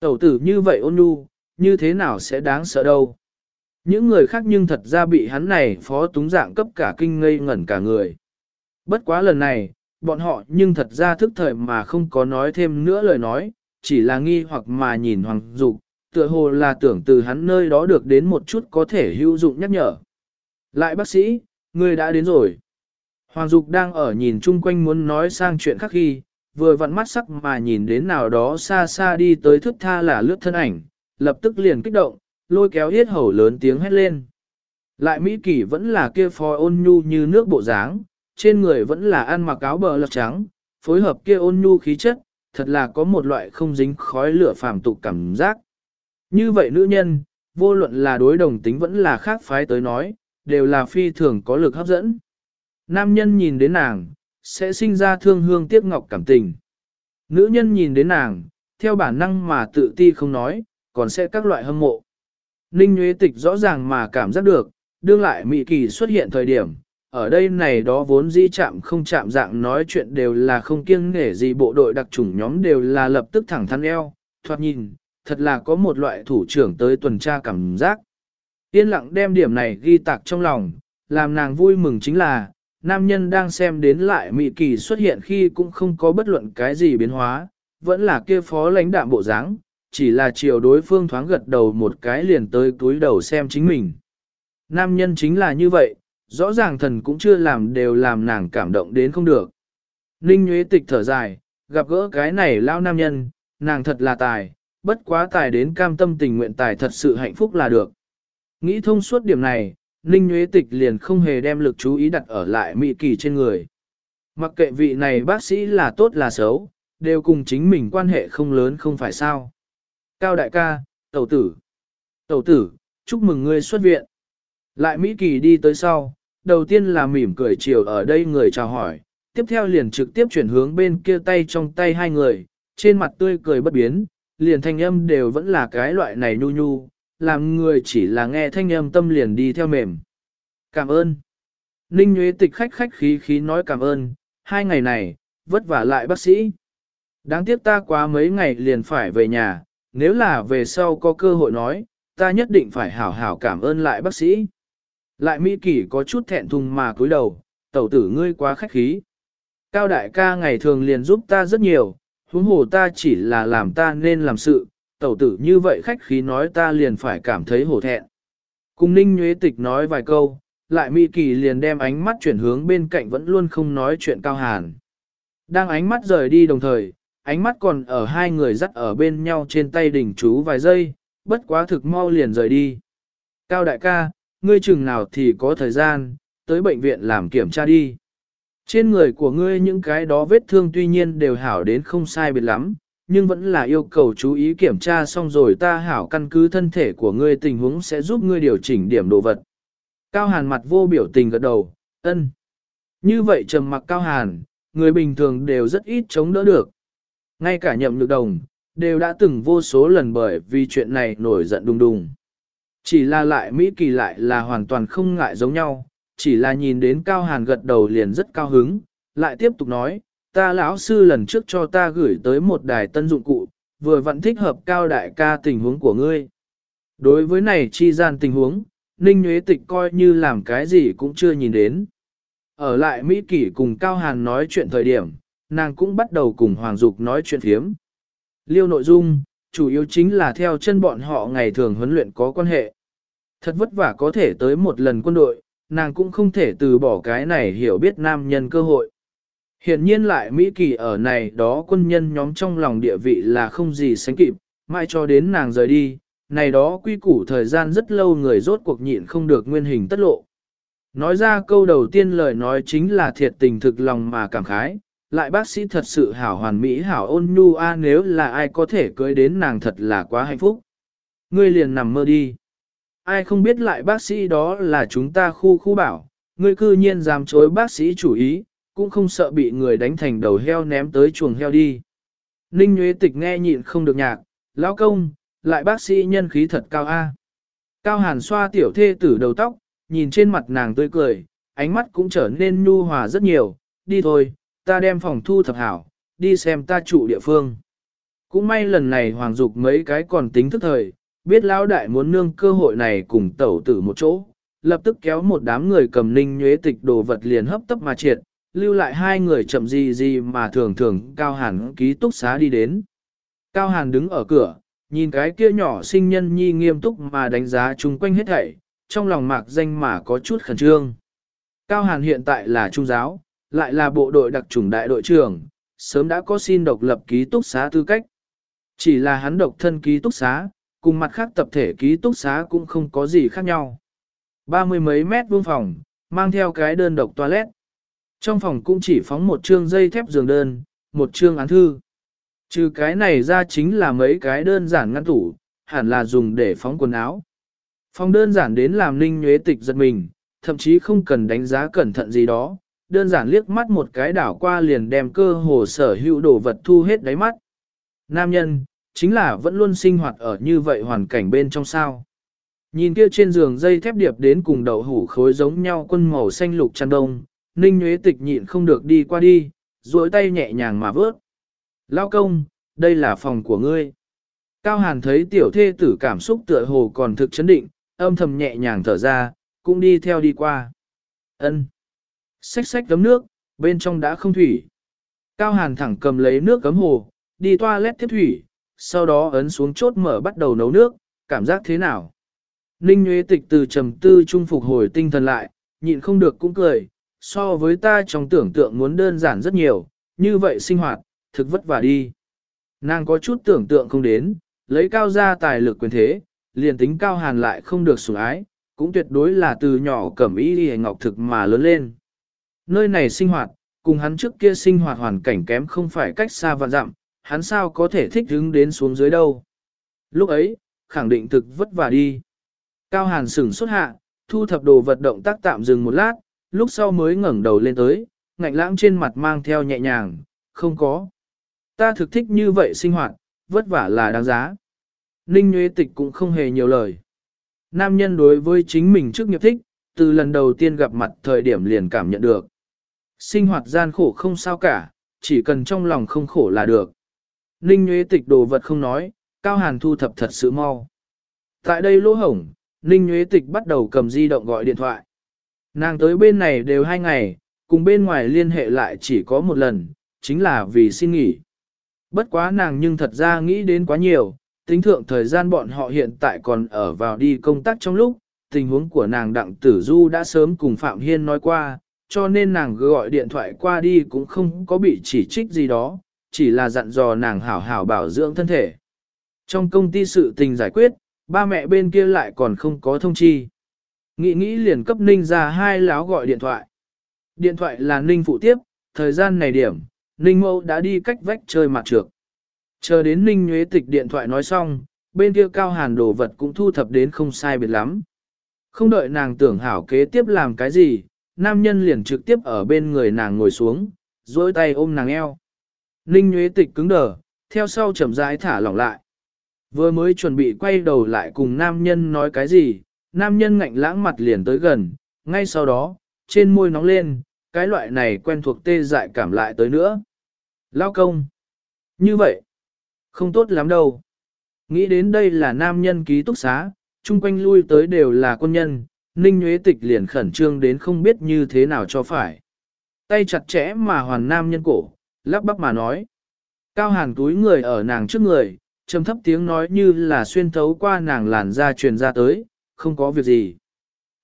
Tẩu tử như vậy ôn nhu, như thế nào sẽ đáng sợ đâu. Những người khác nhưng thật ra bị hắn này phó túng dạng cấp cả kinh ngây ngẩn cả người. Bất quá lần này, bọn họ nhưng thật ra thức thời mà không có nói thêm nữa lời nói, chỉ là nghi hoặc mà nhìn Hoàng Dục, tựa hồ là tưởng từ hắn nơi đó được đến một chút có thể hữu dụng nhắc nhở. Lại bác sĩ, người đã đến rồi. Hoàng Dục đang ở nhìn chung quanh muốn nói sang chuyện khác khi, vừa vặn mắt sắc mà nhìn đến nào đó xa xa đi tới thức tha là lướt thân ảnh, lập tức liền kích động, lôi kéo yết hầu lớn tiếng hét lên. Lại Mỹ Kỳ vẫn là kia phò ôn nhu như nước bộ dáng, trên người vẫn là ăn mặc áo bờ lật trắng, phối hợp kia ôn nhu khí chất, thật là có một loại không dính khói lửa phàm tục cảm giác. Như vậy nữ nhân, vô luận là đối đồng tính vẫn là khác phái tới nói, đều là phi thường có lực hấp dẫn. Nam nhân nhìn đến nàng, sẽ sinh ra thương hương tiếc ngọc cảm tình. Nữ nhân nhìn đến nàng, theo bản năng mà tự ti không nói, còn sẽ các loại hâm mộ. Ninh Nguyễn Tịch rõ ràng mà cảm giác được, đương lại Mỹ Kỳ xuất hiện thời điểm, ở đây này đó vốn di chạm không chạm dạng nói chuyện đều là không kiêng nể gì bộ đội đặc chủng nhóm đều là lập tức thẳng thắn eo, thoạt nhìn, thật là có một loại thủ trưởng tới tuần tra cảm giác. Yên lặng đem điểm này ghi tạc trong lòng, làm nàng vui mừng chính là, nam nhân đang xem đến lại Mỹ Kỳ xuất hiện khi cũng không có bất luận cái gì biến hóa, vẫn là kia phó lãnh đạm bộ dáng, chỉ là chiều đối phương thoáng gật đầu một cái liền tới túi đầu xem chính mình. Nam nhân chính là như vậy, rõ ràng thần cũng chưa làm đều làm nàng cảm động đến không được. Ninh Nguyễn Tịch thở dài, gặp gỡ cái này lao nam nhân, nàng thật là tài, bất quá tài đến cam tâm tình nguyện tài thật sự hạnh phúc là được. Nghĩ thông suốt điểm này, Ninh Nguyễn Tịch liền không hề đem lực chú ý đặt ở lại Mỹ Kỳ trên người. Mặc kệ vị này bác sĩ là tốt là xấu, đều cùng chính mình quan hệ không lớn không phải sao. Cao đại ca, tẩu tử. Tẩu tử, chúc mừng ngươi xuất viện. Lại Mỹ Kỳ đi tới sau, đầu tiên là mỉm cười chiều ở đây người chào hỏi, tiếp theo liền trực tiếp chuyển hướng bên kia tay trong tay hai người, trên mặt tươi cười bất biến, liền thanh âm đều vẫn là cái loại này nhu nhu, làm người chỉ là nghe thanh âm tâm liền đi theo mềm. Cảm ơn. Ninh Nguyễn Tịch khách khách khí khí nói cảm ơn, hai ngày này, vất vả lại bác sĩ. Đáng tiếc ta quá mấy ngày liền phải về nhà, nếu là về sau có cơ hội nói, ta nhất định phải hảo hảo cảm ơn lại bác sĩ. Lại Mỹ Kỳ có chút thẹn thùng mà cúi đầu, tẩu tử ngươi quá khách khí. Cao đại ca ngày thường liền giúp ta rất nhiều, huống hồ ta chỉ là làm ta nên làm sự, tẩu tử như vậy khách khí nói ta liền phải cảm thấy hổ thẹn. Cùng ninh nhuế tịch nói vài câu, lại Mỹ Kỳ liền đem ánh mắt chuyển hướng bên cạnh vẫn luôn không nói chuyện cao hàn. Đang ánh mắt rời đi đồng thời, ánh mắt còn ở hai người dắt ở bên nhau trên tay đỉnh chú vài giây, bất quá thực mau liền rời đi. Cao đại ca, ngươi chừng nào thì có thời gian, tới bệnh viện làm kiểm tra đi. Trên người của ngươi những cái đó vết thương tuy nhiên đều hảo đến không sai biệt lắm, nhưng vẫn là yêu cầu chú ý kiểm tra xong rồi ta hảo căn cứ thân thể của ngươi tình huống sẽ giúp ngươi điều chỉnh điểm đồ vật. Cao Hàn mặt vô biểu tình gật đầu, ân. Như vậy trầm mặc Cao Hàn, người bình thường đều rất ít chống đỡ được. Ngay cả nhậm nhược đồng, đều đã từng vô số lần bởi vì chuyện này nổi giận đùng đùng. Chỉ là lại Mỹ kỳ lại là hoàn toàn không ngại giống nhau, chỉ là nhìn đến Cao Hàn gật đầu liền rất cao hứng, lại tiếp tục nói, ta lão sư lần trước cho ta gửi tới một đài tân dụng cụ, vừa vẫn thích hợp Cao đại ca tình huống của ngươi. Đối với này chi gian tình huống, Ninh Nguyễn Tịch coi như làm cái gì cũng chưa nhìn đến. Ở lại Mỹ Kỷ cùng Cao Hàn nói chuyện thời điểm, nàng cũng bắt đầu cùng Hoàng Dục nói chuyện thiếm. Liêu nội dung, chủ yếu chính là theo chân bọn họ ngày thường huấn luyện có quan hệ. Thật vất vả có thể tới một lần quân đội, nàng cũng không thể từ bỏ cái này hiểu biết nam nhân cơ hội. Hiện nhiên lại Mỹ Kỳ ở này đó quân nhân nhóm trong lòng địa vị là không gì sánh kịp, mãi cho đến nàng rời đi, này đó quy củ thời gian rất lâu người rốt cuộc nhịn không được nguyên hình tất lộ. Nói ra câu đầu tiên lời nói chính là thiệt tình thực lòng mà cảm khái, lại bác sĩ thật sự hảo hoàn mỹ hảo ôn nhu a nếu là ai có thể cưới đến nàng thật là quá hạnh phúc. Ngươi liền nằm mơ đi. Ai không biết lại bác sĩ đó là chúng ta khu khu bảo, ngươi cư nhiên dám chối bác sĩ chủ ý, cũng không sợ bị người đánh thành đầu heo ném tới chuồng heo đi. Ninh Nguyễn Tịch nghe nhịn không được nhạc, lão công, lại bác sĩ nhân khí thật cao a. Cao Hàn xoa tiểu thê tử đầu tóc, nhìn trên mặt nàng tươi cười, ánh mắt cũng trở nên nhu hòa rất nhiều, đi thôi, ta đem phòng thu thập hảo, đi xem ta trụ địa phương. Cũng may lần này hoàng dục mấy cái còn tính thức thời, biết lão đại muốn nương cơ hội này cùng tẩu tử một chỗ, lập tức kéo một đám người cầm ninh nhuế tịch đồ vật liền hấp tấp mà triệt, lưu lại hai người chậm gì gì mà thường thường Cao Hàn ký túc xá đi đến. Cao Hàn đứng ở cửa, nhìn cái kia nhỏ sinh nhân nhi nghiêm túc mà đánh giá chung quanh hết thảy, trong lòng mạc danh mà có chút khẩn trương. Cao Hàn hiện tại là trung giáo, lại là bộ đội đặc chủng đại đội trưởng, sớm đã có xin độc lập ký túc xá tư cách. Chỉ là hắn độc thân ký túc xá, cùng mặt khác tập thể ký túc xá cũng không có gì khác nhau. Ba mươi mấy mét vuông phòng, mang theo cái đơn độc toilet. Trong phòng cũng chỉ phóng một chương dây thép giường đơn, một chương án thư. Trừ cái này ra chính là mấy cái đơn giản ngăn tủ, hẳn là dùng để phóng quần áo. Phòng đơn giản đến làm ninh nhuế tịch giật mình, thậm chí không cần đánh giá cẩn thận gì đó, đơn giản liếc mắt một cái đảo qua liền đem cơ hồ sở hữu đồ vật thu hết đáy mắt. Nam nhân, chính là vẫn luôn sinh hoạt ở như vậy hoàn cảnh bên trong sao. Nhìn kia trên giường dây thép điệp đến cùng đậu hủ khối giống nhau quân màu xanh lục chăn đông, ninh Nguyễn tịch nhịn không được đi qua đi, duỗi tay nhẹ nhàng mà vớt. Lao công, đây là phòng của ngươi. Cao Hàn thấy tiểu thê tử cảm xúc tựa hồ còn thực chấn định, âm thầm nhẹ nhàng thở ra, cũng đi theo đi qua. Ân. Xách xách cấm nước, bên trong đã không thủy. Cao Hàn thẳng cầm lấy nước cấm hồ, đi toilet tiếp thủy, sau đó ấn xuống chốt mở bắt đầu nấu nước, cảm giác thế nào? Ninh Nguyễn Tịch từ trầm tư trung phục hồi tinh thần lại, nhịn không được cũng cười, so với ta trong tưởng tượng muốn đơn giản rất nhiều, như vậy sinh hoạt, thực vất vả đi. Nàng có chút tưởng tượng không đến, lấy cao ra tài lực quyền thế, liền tính cao hàn lại không được sủng ái, cũng tuyệt đối là từ nhỏ cẩm ý đi ngọc thực mà lớn lên. Nơi này sinh hoạt, cùng hắn trước kia sinh hoạt hoàn cảnh kém không phải cách xa và dặm, hắn sao có thể thích hứng đến xuống dưới đâu. Lúc ấy, khẳng định thực vất vả đi. Cao hàn sửng xuất hạ, thu thập đồ vật động tác tạm dừng một lát, lúc sau mới ngẩng đầu lên tới, ngạnh lãng trên mặt mang theo nhẹ nhàng, không có. Ta thực thích như vậy sinh hoạt, vất vả là đáng giá. Ninh Nguyễn Tịch cũng không hề nhiều lời. Nam nhân đối với chính mình trước nghiệp thích, từ lần đầu tiên gặp mặt thời điểm liền cảm nhận được. Sinh hoạt gian khổ không sao cả, chỉ cần trong lòng không khổ là được. Ninh Nguyễn Tịch đồ vật không nói, Cao Hàn thu thập thật sự mau. Tại đây lỗ hổng, Ninh Nguyễn Tịch bắt đầu cầm di động gọi điện thoại. Nàng tới bên này đều hai ngày, cùng bên ngoài liên hệ lại chỉ có một lần, chính là vì xin nghỉ. Bất quá nàng nhưng thật ra nghĩ đến quá nhiều, tính thượng thời gian bọn họ hiện tại còn ở vào đi công tác trong lúc, tình huống của nàng Đặng Tử Du đã sớm cùng Phạm Hiên nói qua, cho nên nàng gọi điện thoại qua đi cũng không có bị chỉ trích gì đó, chỉ là dặn dò nàng hảo hảo bảo dưỡng thân thể. Trong công ty sự tình giải quyết, ba mẹ bên kia lại còn không có thông chi. Nghĩ nghĩ liền cấp Ninh ra hai láo gọi điện thoại. Điện thoại là Ninh phụ tiếp, thời gian này điểm, Ninh mâu đã đi cách vách chơi mặt trược. Chờ đến Ninh Nhuế Tịch điện thoại nói xong, bên kia Cao Hàn đồ vật cũng thu thập đến không sai biệt lắm. Không đợi nàng tưởng hảo kế tiếp làm cái gì, nam nhân liền trực tiếp ở bên người nàng ngồi xuống, dối tay ôm nàng eo. Ninh nhuế Tịch cứng đờ, theo sau chậm rãi thả lỏng lại. Vừa mới chuẩn bị quay đầu lại cùng nam nhân nói cái gì, nam nhân ngạnh lãng mặt liền tới gần, ngay sau đó, trên môi nóng lên, cái loại này quen thuộc tê dại cảm lại tới nữa. Lao công. Như vậy, không tốt lắm đâu. Nghĩ đến đây là nam nhân ký túc xá, chung quanh lui tới đều là quân nhân, Ninh Nguyễn Tịch liền khẩn trương đến không biết như thế nào cho phải. Tay chặt chẽ mà hoàn nam nhân cổ, lắp bắp mà nói. Cao hàn túi người ở nàng trước người, trầm thấp tiếng nói như là xuyên thấu qua nàng làn da truyền ra tới, không có việc gì.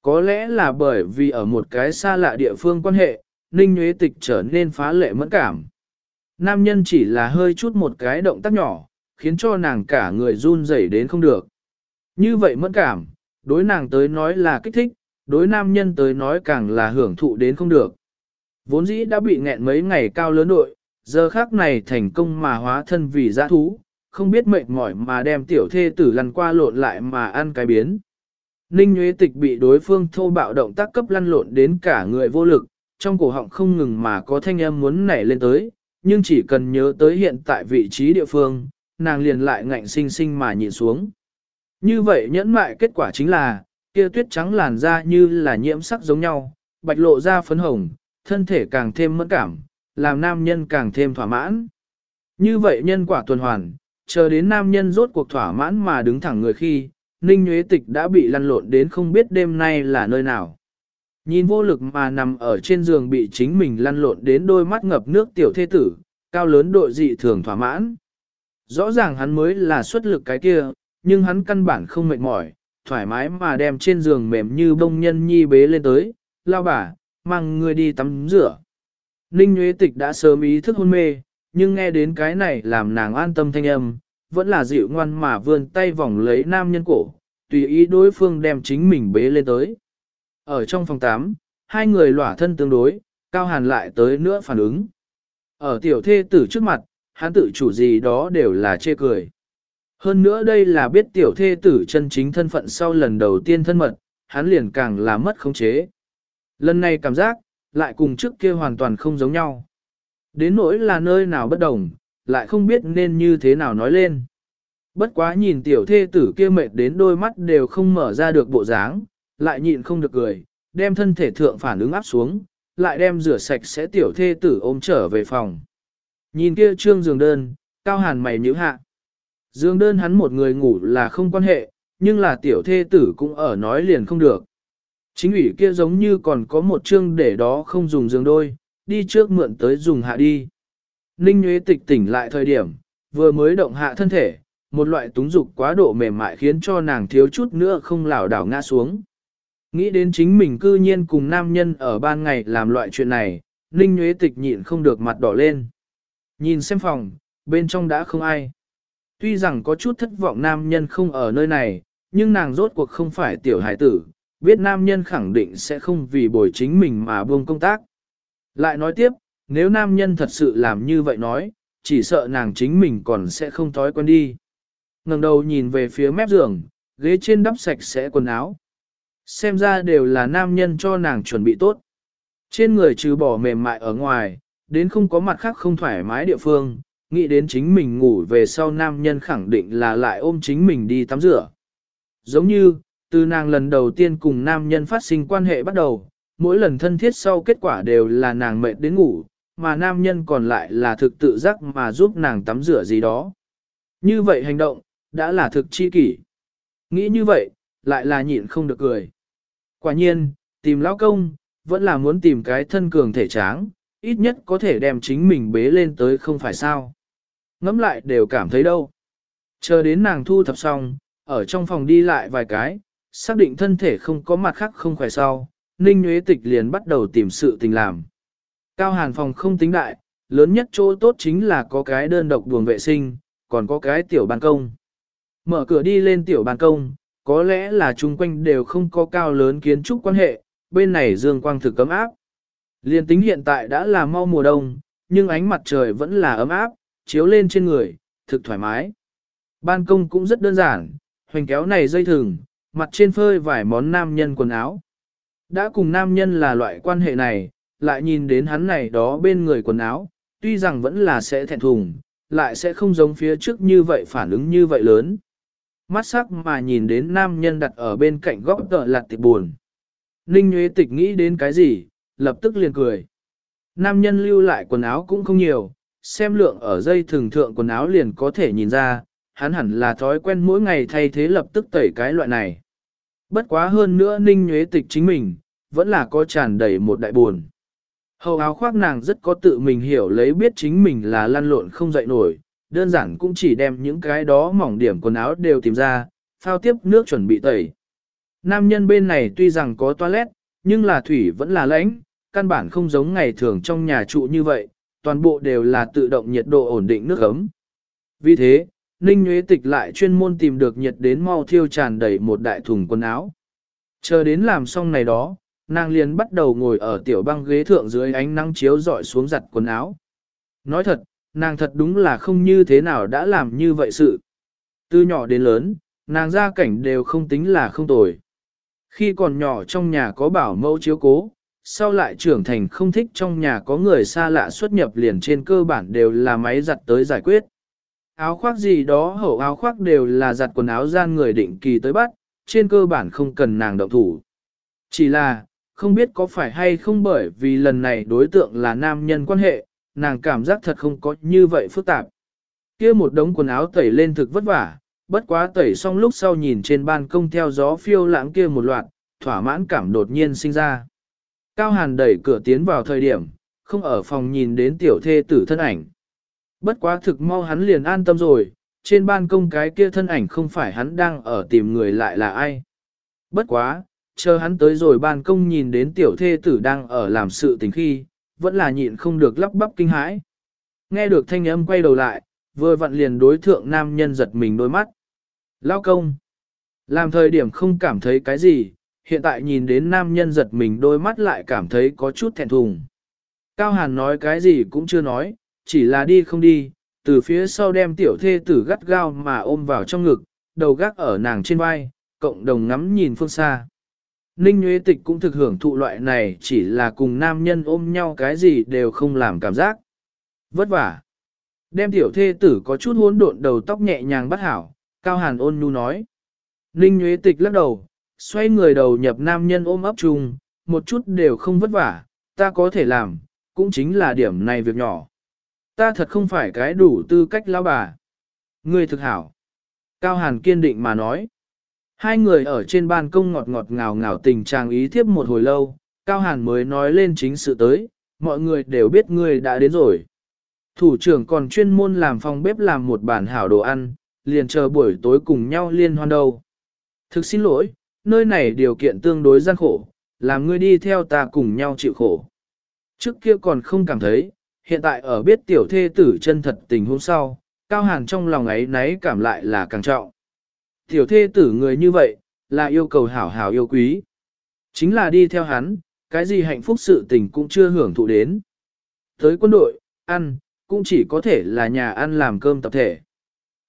Có lẽ là bởi vì ở một cái xa lạ địa phương quan hệ, Ninh Nguyễn Tịch trở nên phá lệ mẫn cảm. Nam nhân chỉ là hơi chút một cái động tác nhỏ, khiến cho nàng cả người run rẩy đến không được. Như vậy mẫn cảm, đối nàng tới nói là kích thích, đối nam nhân tới nói càng là hưởng thụ đến không được. Vốn dĩ đã bị nghẹn mấy ngày cao lớn đội, giờ khác này thành công mà hóa thân vì giã thú, không biết mệt mỏi mà đem tiểu thê tử lăn qua lộn lại mà ăn cái biến. Ninh Nguyễn Tịch bị đối phương thô bạo động tác cấp lăn lộn đến cả người vô lực, trong cổ họng không ngừng mà có thanh âm muốn nảy lên tới, nhưng chỉ cần nhớ tới hiện tại vị trí địa phương, nàng liền lại ngạnh sinh sinh mà nhìn xuống. Như vậy nhẫn mại kết quả chính là, kia tuyết trắng làn da như là nhiễm sắc giống nhau, bạch lộ ra phấn hồng, thân thể càng thêm mẫn cảm, làm nam nhân càng thêm thỏa mãn. Như vậy nhân quả tuần hoàn, chờ đến nam nhân rốt cuộc thỏa mãn mà đứng thẳng người khi, Ninh Nguyễn Tịch đã bị lăn lộn đến không biết đêm nay là nơi nào. Nhìn vô lực mà nằm ở trên giường bị chính mình lăn lộn đến đôi mắt ngập nước tiểu thê tử, cao lớn đội dị thường thỏa mãn. Rõ ràng hắn mới là xuất lực cái kia, nhưng hắn căn bản không mệt mỏi, thoải mái mà đem trên giường mềm như bông nhân nhi bế lên tới, lao bà, mang người đi tắm rửa. Ninh Nguyễn Tịch đã sớm ý thức hôn mê, nhưng nghe đến cái này làm nàng an tâm thanh âm, vẫn là dịu ngoan mà vươn tay vòng lấy nam nhân cổ, tùy ý đối phương đem chính mình bế lên tới. Ở trong phòng 8, hai người lỏa thân tương đối, Cao Hàn lại tới nữa phản ứng. Ở tiểu thê tử trước mặt, hắn tự chủ gì đó đều là chê cười. Hơn nữa đây là biết tiểu thê tử chân chính thân phận sau lần đầu tiên thân mật, hắn liền càng là mất khống chế. Lần này cảm giác, lại cùng trước kia hoàn toàn không giống nhau. Đến nỗi là nơi nào bất đồng, lại không biết nên như thế nào nói lên. Bất quá nhìn tiểu thê tử kia mệt đến đôi mắt đều không mở ra được bộ dáng, lại nhịn không được cười, đem thân thể thượng phản ứng áp xuống, lại đem rửa sạch sẽ tiểu thê tử ôm trở về phòng. Nhìn kia trương giường đơn, cao hàn mày nhíu hạ. Dương đơn hắn một người ngủ là không quan hệ, nhưng là tiểu thê tử cũng ở nói liền không được. Chính ủy kia giống như còn có một chương để đó không dùng giường đôi, đi trước mượn tới dùng hạ đi. Ninh Nguyễn tịch tỉnh lại thời điểm, vừa mới động hạ thân thể, một loại túng dục quá độ mềm mại khiến cho nàng thiếu chút nữa không lảo đảo ngã xuống. Nghĩ đến chính mình cư nhiên cùng nam nhân ở ban ngày làm loại chuyện này, Ninh Nguyễn tịch nhịn không được mặt đỏ lên. Nhìn xem phòng, bên trong đã không ai. Tuy rằng có chút thất vọng nam nhân không ở nơi này, nhưng nàng rốt cuộc không phải tiểu hải tử, biết nam nhân khẳng định sẽ không vì bồi chính mình mà buông công tác. Lại nói tiếp, nếu nam nhân thật sự làm như vậy nói, chỉ sợ nàng chính mình còn sẽ không thói quen đi ngẩng đầu nhìn về phía mép giường, ghế trên đắp sạch sẽ quần áo. Xem ra đều là nam nhân cho nàng chuẩn bị tốt. Trên người trừ bỏ mềm mại ở ngoài, đến không có mặt khác không thoải mái địa phương, nghĩ đến chính mình ngủ về sau nam nhân khẳng định là lại ôm chính mình đi tắm rửa. Giống như, từ nàng lần đầu tiên cùng nam nhân phát sinh quan hệ bắt đầu, mỗi lần thân thiết sau kết quả đều là nàng mệt đến ngủ, mà nam nhân còn lại là thực tự giác mà giúp nàng tắm rửa gì đó. Như vậy hành động, đã là thực chi kỷ. Nghĩ như vậy, lại là nhịn không được cười. Quả nhiên, tìm lão công, vẫn là muốn tìm cái thân cường thể tráng, ít nhất có thể đem chính mình bế lên tới không phải sao. Ngắm lại đều cảm thấy đâu. Chờ đến nàng thu thập xong, ở trong phòng đi lại vài cái, xác định thân thể không có mặt khác không khỏe sau, Ninh Nguyễn Tịch liền bắt đầu tìm sự tình làm. Cao hàn phòng không tính đại, lớn nhất chỗ tốt chính là có cái đơn độc buồng vệ sinh, còn có cái tiểu ban công. Mở cửa đi lên tiểu ban công, có lẽ là chung quanh đều không có cao lớn kiến trúc quan hệ, bên này dương quang thực ấm áp. Liên tính hiện tại đã là mau mùa đông, nhưng ánh mặt trời vẫn là ấm áp, chiếu lên trên người, thực thoải mái. Ban công cũng rất đơn giản, hoành kéo này dây thừng, mặt trên phơi vài món nam nhân quần áo. Đã cùng nam nhân là loại quan hệ này, lại nhìn đến hắn này đó bên người quần áo, tuy rằng vẫn là sẽ thẹn thùng, lại sẽ không giống phía trước như vậy phản ứng như vậy lớn. Mắt sắc mà nhìn đến nam nhân đặt ở bên cạnh góc tợ lạt tịch buồn. Ninh Nguyễn Tịch nghĩ đến cái gì, lập tức liền cười. Nam nhân lưu lại quần áo cũng không nhiều, xem lượng ở dây thường thượng quần áo liền có thể nhìn ra, hắn hẳn là thói quen mỗi ngày thay thế lập tức tẩy cái loại này. Bất quá hơn nữa Ninh Nguyễn Tịch chính mình, vẫn là có tràn đầy một đại buồn. Hầu áo khoác nàng rất có tự mình hiểu lấy biết chính mình là lăn lộn không dậy nổi, đơn giản cũng chỉ đem những cái đó mỏng điểm quần áo đều tìm ra, phao tiếp nước chuẩn bị tẩy. Nam nhân bên này tuy rằng có toilet, nhưng là thủy vẫn là lãnh, căn bản không giống ngày thường trong nhà trụ như vậy, toàn bộ đều là tự động nhiệt độ ổn định nước ấm. Vì thế, Ninh Nguyễn Tịch lại chuyên môn tìm được nhiệt đến mau thiêu tràn đầy một đại thùng quần áo. Chờ đến làm xong này đó, nàng liền bắt đầu ngồi ở tiểu băng ghế thượng dưới ánh nắng chiếu dọi xuống giặt quần áo. Nói thật, nàng thật đúng là không như thế nào đã làm như vậy sự. Từ nhỏ đến lớn, nàng gia cảnh đều không tính là không tồi. Khi còn nhỏ trong nhà có bảo mẫu chiếu cố, sau lại trưởng thành không thích trong nhà có người xa lạ xuất nhập liền trên cơ bản đều là máy giặt tới giải quyết. Áo khoác gì đó hậu áo khoác đều là giặt quần áo gian người định kỳ tới bắt, trên cơ bản không cần nàng động thủ. Chỉ là, không biết có phải hay không bởi vì lần này đối tượng là nam nhân quan hệ, nàng cảm giác thật không có như vậy phức tạp. kia một đống quần áo tẩy lên thực vất vả, bất quá tẩy xong lúc sau nhìn trên ban công theo gió phiêu lãng kia một loạt, thỏa mãn cảm đột nhiên sinh ra. Cao Hàn đẩy cửa tiến vào thời điểm, không ở phòng nhìn đến tiểu thê tử thân ảnh. Bất quá thực mau hắn liền an tâm rồi, trên ban công cái kia thân ảnh không phải hắn đang ở tìm người lại là ai. Bất quá, chờ hắn tới rồi ban công nhìn đến tiểu thê tử đang ở làm sự tình khi, vẫn là nhịn không được lắp bắp kinh hãi. Nghe được thanh âm quay đầu lại, vừa vặn liền đối thượng nam nhân giật mình đôi mắt. Lao công. Làm thời điểm không cảm thấy cái gì, hiện tại nhìn đến nam nhân giật mình đôi mắt lại cảm thấy có chút thẹn thùng. Cao Hàn nói cái gì cũng chưa nói, chỉ là đi không đi, từ phía sau đem tiểu thê tử gắt gao mà ôm vào trong ngực, đầu gác ở nàng trên vai, cộng đồng ngắm nhìn phương xa. Ninh Nguyễn Tịch cũng thực hưởng thụ loại này chỉ là cùng nam nhân ôm nhau cái gì đều không làm cảm giác. Vất vả. Đem tiểu thê tử có chút hỗn độn đầu tóc nhẹ nhàng bắt hảo, Cao Hàn ôn nhu nói. Ninh Nguyễn Tịch lắc đầu, xoay người đầu nhập nam nhân ôm ấp chung, một chút đều không vất vả, ta có thể làm, cũng chính là điểm này việc nhỏ. Ta thật không phải cái đủ tư cách lao bà. Ngươi thực hảo. Cao Hàn kiên định mà nói. Hai người ở trên ban công ngọt ngọt ngào ngào tình trạng ý thiếp một hồi lâu, Cao Hàn mới nói lên chính sự tới, mọi người đều biết ngươi đã đến rồi. Thủ trưởng còn chuyên môn làm phòng bếp làm một bản hảo đồ ăn, liền chờ buổi tối cùng nhau liên hoan đâu. Thực xin lỗi, nơi này điều kiện tương đối gian khổ, làm ngươi đi theo ta cùng nhau chịu khổ. Trước kia còn không cảm thấy, hiện tại ở biết tiểu thê tử chân thật tình huống sau, Cao Hàn trong lòng ấy náy cảm lại là càng trọng. Tiểu thê tử người như vậy, là yêu cầu hảo hảo yêu quý. Chính là đi theo hắn, cái gì hạnh phúc sự tình cũng chưa hưởng thụ đến. Tới quân đội, ăn, cũng chỉ có thể là nhà ăn làm cơm tập thể.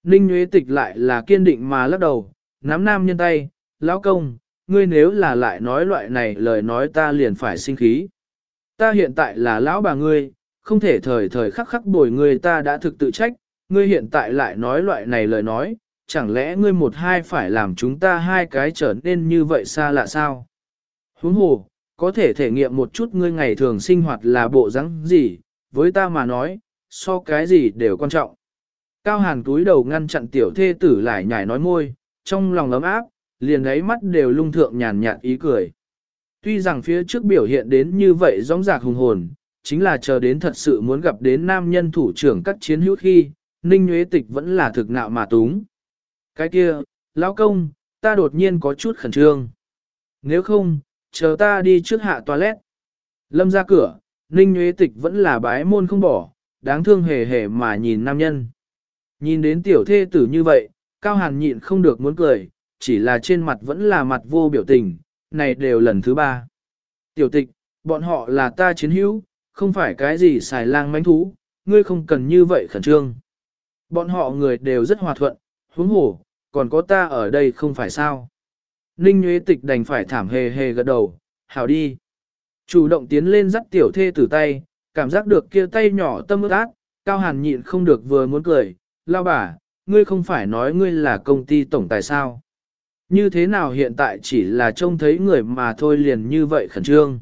Ninh Nguyễn Tịch lại là kiên định mà lắc đầu, nắm nam nhân tay, lão công, ngươi nếu là lại nói loại này lời nói ta liền phải sinh khí. Ta hiện tại là lão bà ngươi, không thể thời thời khắc khắc bồi ngươi ta đã thực tự trách, ngươi hiện tại lại nói loại này lời nói, chẳng lẽ ngươi một hai phải làm chúng ta hai cái trở nên như vậy xa lạ sao? Huống hồ, có thể thể nghiệm một chút ngươi ngày thường sinh hoạt là bộ rắn gì, với ta mà nói, so cái gì đều quan trọng. Cao hàn túi đầu ngăn chặn tiểu thê tử lại nhảy nói môi, trong lòng ấm áp, liền ấy mắt đều lung thượng nhàn nhạt ý cười. Tuy rằng phía trước biểu hiện đến như vậy rõng rạc hùng hồn, chính là chờ đến thật sự muốn gặp đến nam nhân thủ trưởng các chiến hữu khi, Ninh Nguyễn Tịch vẫn là thực nạo mà túng. Cái kia, lão công, ta đột nhiên có chút khẩn trương. Nếu không, chờ ta đi trước hạ toilet. Lâm ra cửa, Ninh Nguyễn Tịch vẫn là bái môn không bỏ, đáng thương hề hề mà nhìn nam nhân. Nhìn đến tiểu thê tử như vậy, Cao Hàn nhịn không được muốn cười, chỉ là trên mặt vẫn là mặt vô biểu tình, này đều lần thứ ba. Tiểu tịch, bọn họ là ta chiến hữu, không phải cái gì xài lang mánh thú, ngươi không cần như vậy khẩn trương. Bọn họ người đều rất hòa thuận, huống hồ, còn có ta ở đây không phải sao. Ninh Nguyễn Tịch đành phải thảm hề hề gật đầu, hảo đi. Chủ động tiến lên dắt tiểu thê tử tay, cảm giác được kia tay nhỏ tâm ước ác, cao hàn nhịn không được vừa muốn cười, lao bà, ngươi không phải nói ngươi là công ty tổng tài sao. Như thế nào hiện tại chỉ là trông thấy người mà thôi liền như vậy khẩn trương.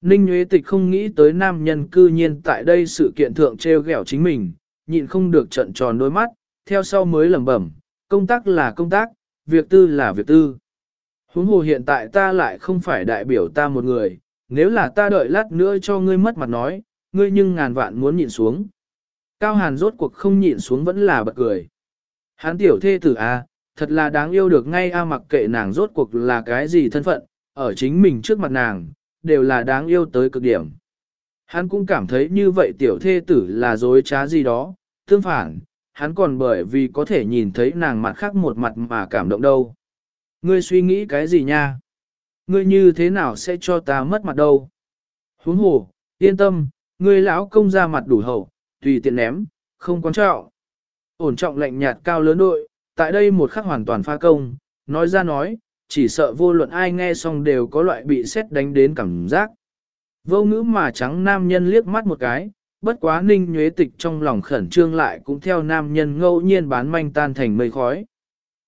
Ninh Nguyễn Tịch không nghĩ tới nam nhân cư nhiên tại đây sự kiện thượng treo ghẹo chính mình, nhịn không được trận tròn đôi mắt, theo sau mới lẩm bẩm, công tác là công tác, việc tư là việc tư. Huống hồ hiện tại ta lại không phải đại biểu ta một người, nếu là ta đợi lát nữa cho ngươi mất mặt nói, ngươi nhưng ngàn vạn muốn nhịn xuống. Cao Hàn rốt cuộc không nhịn xuống vẫn là bật cười. Hán tiểu thê tử A, à, thật là đáng yêu được ngay A mặc kệ nàng rốt cuộc là cái gì thân phận, ở chính mình trước mặt nàng, đều là đáng yêu tới cực điểm. Hắn cũng cảm thấy như vậy tiểu thê tử là dối trá gì đó, tương phản, hắn còn bởi vì có thể nhìn thấy nàng mặt khác một mặt mà cảm động đâu. Ngươi suy nghĩ cái gì nha? Ngươi như thế nào sẽ cho ta mất mặt đâu? Huống hồ, yên tâm, ngươi lão công ra mặt đủ hậu, tùy tiện ném, không quan trọng. Ổn trọng lạnh nhạt cao lớn đội, tại đây một khắc hoàn toàn pha công, nói ra nói, chỉ sợ vô luận ai nghe xong đều có loại bị xét đánh đến cảm giác. Vô ngữ mà trắng nam nhân liếc mắt một cái, bất quá ninh nhuế tịch trong lòng khẩn trương lại cũng theo nam nhân ngẫu nhiên bán manh tan thành mây khói.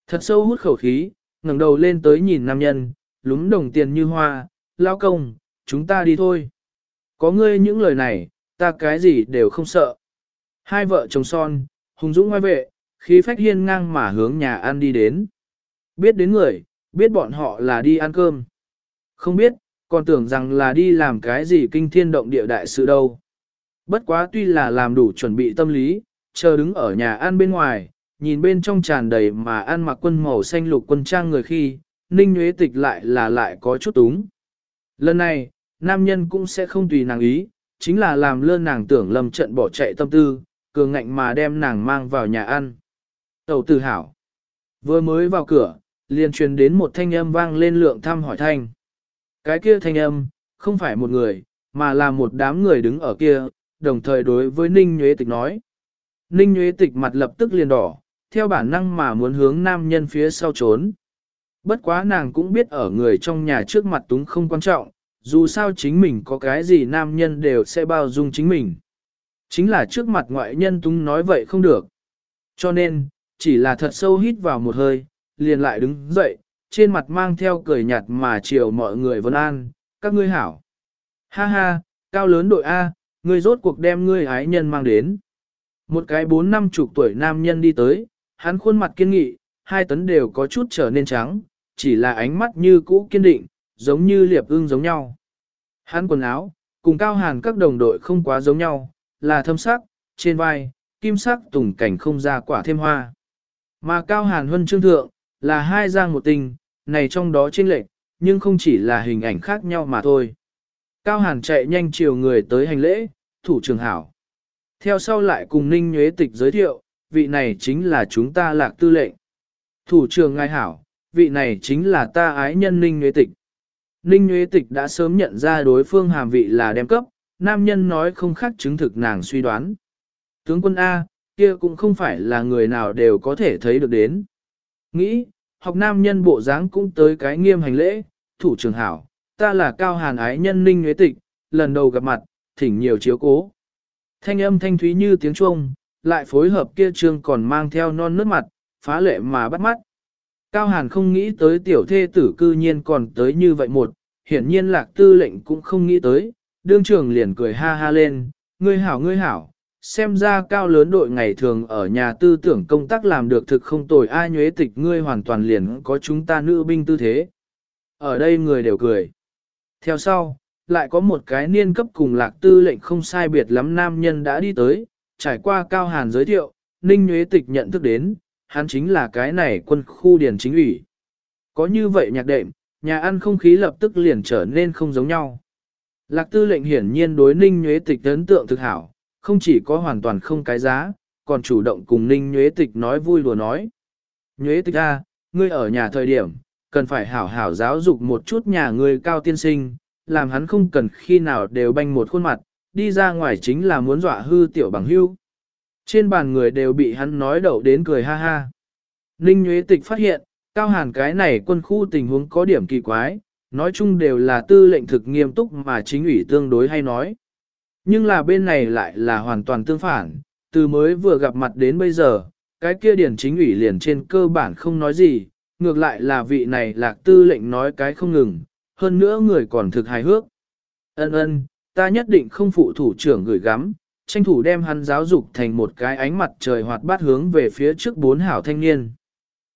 Thật sâu hút khẩu khí, ngẩng đầu lên tới nhìn nam nhân, lúng đồng tiền như hoa, lao công, chúng ta đi thôi. Có ngươi những lời này, ta cái gì đều không sợ. Hai vợ chồng son, hùng dũng ngoài vệ, khí phách hiên ngang mà hướng nhà ăn đi đến. Biết đến người, biết bọn họ là đi ăn cơm. Không biết, còn tưởng rằng là đi làm cái gì kinh thiên động địa đại sự đâu. Bất quá tuy là làm đủ chuẩn bị tâm lý, chờ đứng ở nhà ăn bên ngoài, nhìn bên trong tràn đầy mà ăn mặc quân màu xanh lục quân trang người khi, Ninh Nguyễn Tịch lại là lại có chút túng. Lần này, nam nhân cũng sẽ không tùy nàng ý, chính là làm lơ nàng tưởng lầm trận bỏ chạy tâm tư, cường ngạnh mà đem nàng mang vào nhà ăn. Tẩu tử hảo. Vừa mới vào cửa, liền truyền đến một thanh âm vang lên lượng thăm hỏi thanh. Cái kia thanh âm, không phải một người, mà là một đám người đứng ở kia, đồng thời đối với Ninh Nguyễn Tịch nói. Ninh Nguyễn Tịch mặt lập tức liền đỏ, theo bản năng mà muốn hướng nam nhân phía sau trốn. Bất quá nàng cũng biết ở người trong nhà trước mặt túng không quan trọng, dù sao chính mình có cái gì nam nhân đều sẽ bao dung chính mình. Chính là trước mặt ngoại nhân túng nói vậy không được. Cho nên, chỉ là thật sâu hít vào một hơi, liền lại đứng dậy, trên mặt mang theo cười nhạt mà chiều mọi người vân an, các ngươi hảo. Ha ha, cao lớn đội A, ngươi rốt cuộc đem ngươi ái nhân mang đến. Một cái bốn năm chục tuổi nam nhân đi tới, hắn khuôn mặt kiên nghị, hai tấn đều có chút trở nên trắng, chỉ là ánh mắt như cũ kiên định, giống như liệp ưng giống nhau. Hắn quần áo, cùng cao hàn các đồng đội không quá giống nhau, là thâm sắc, trên vai, kim sắc tùng cảnh không ra quả thêm hoa. Mà cao hàn huân trương thượng, là hai giang một tình, này trong đó chênh lệch, nhưng không chỉ là hình ảnh khác nhau mà thôi. Cao hàn chạy nhanh chiều người tới hành lễ, thủ trưởng hảo. Theo sau lại cùng Ninh Nhuế Tịch giới thiệu, vị này chính là chúng ta lạc tư lệnh. Thủ trưởng ngài hảo, vị này chính là ta ái nhân Ninh Nhuế Tịch. Ninh Nhuế Tịch đã sớm nhận ra đối phương hàm vị là đem cấp, nam nhân nói không khác chứng thực nàng suy đoán. Tướng quân A, kia cũng không phải là người nào đều có thể thấy được đến. Nghĩ, học nam nhân bộ dáng cũng tới cái nghiêm hành lễ, thủ trưởng hảo, ta là cao hàn ái nhân Ninh Nhuế Tịch, lần đầu gặp mặt, thỉnh nhiều chiếu cố. Thanh âm thanh thúy như tiếng chuông, lại phối hợp kia trương còn mang theo non nước mặt, phá lệ mà bắt mắt. Cao Hàn không nghĩ tới tiểu thê tử cư nhiên còn tới như vậy một, hiển nhiên lạc tư lệnh cũng không nghĩ tới, đương trường liền cười ha ha lên, ngươi hảo ngươi hảo, xem ra cao lớn đội ngày thường ở nhà tư tưởng công tác làm được thực không tồi ai nhuế tịch ngươi hoàn toàn liền có chúng ta nữ binh tư thế. Ở đây người đều cười. Theo sau, lại có một cái niên cấp cùng lạc tư lệnh không sai biệt lắm nam nhân đã đi tới, trải qua cao hàn giới thiệu, ninh nhuế tịch nhận thức đến, hắn chính là cái này quân khu điền chính ủy. Có như vậy nhạc đệm, nhà ăn không khí lập tức liền trở nên không giống nhau. Lạc tư lệnh hiển nhiên đối ninh nhuế tịch ấn tượng thực hảo, không chỉ có hoàn toàn không cái giá, còn chủ động cùng ninh nhuế tịch nói vui đùa nói. Nhuế tịch a, ngươi ở nhà thời điểm, cần phải hảo hảo giáo dục một chút nhà người cao tiên sinh, làm hắn không cần khi nào đều banh một khuôn mặt, đi ra ngoài chính là muốn dọa hư tiểu bằng hưu. Trên bàn người đều bị hắn nói đậu đến cười ha ha. Ninh Nguyễn Tịch phát hiện, Cao Hàn cái này quân khu tình huống có điểm kỳ quái, nói chung đều là tư lệnh thực nghiêm túc mà chính ủy tương đối hay nói. Nhưng là bên này lại là hoàn toàn tương phản, từ mới vừa gặp mặt đến bây giờ, cái kia điển chính ủy liền trên cơ bản không nói gì, ngược lại là vị này lạc tư lệnh nói cái không ngừng, hơn nữa người còn thực hài hước. Ân ân, ta nhất định không phụ thủ trưởng gửi gắm, tranh thủ đem hắn giáo dục thành một cái ánh mặt trời hoạt bát hướng về phía trước bốn hảo thanh niên.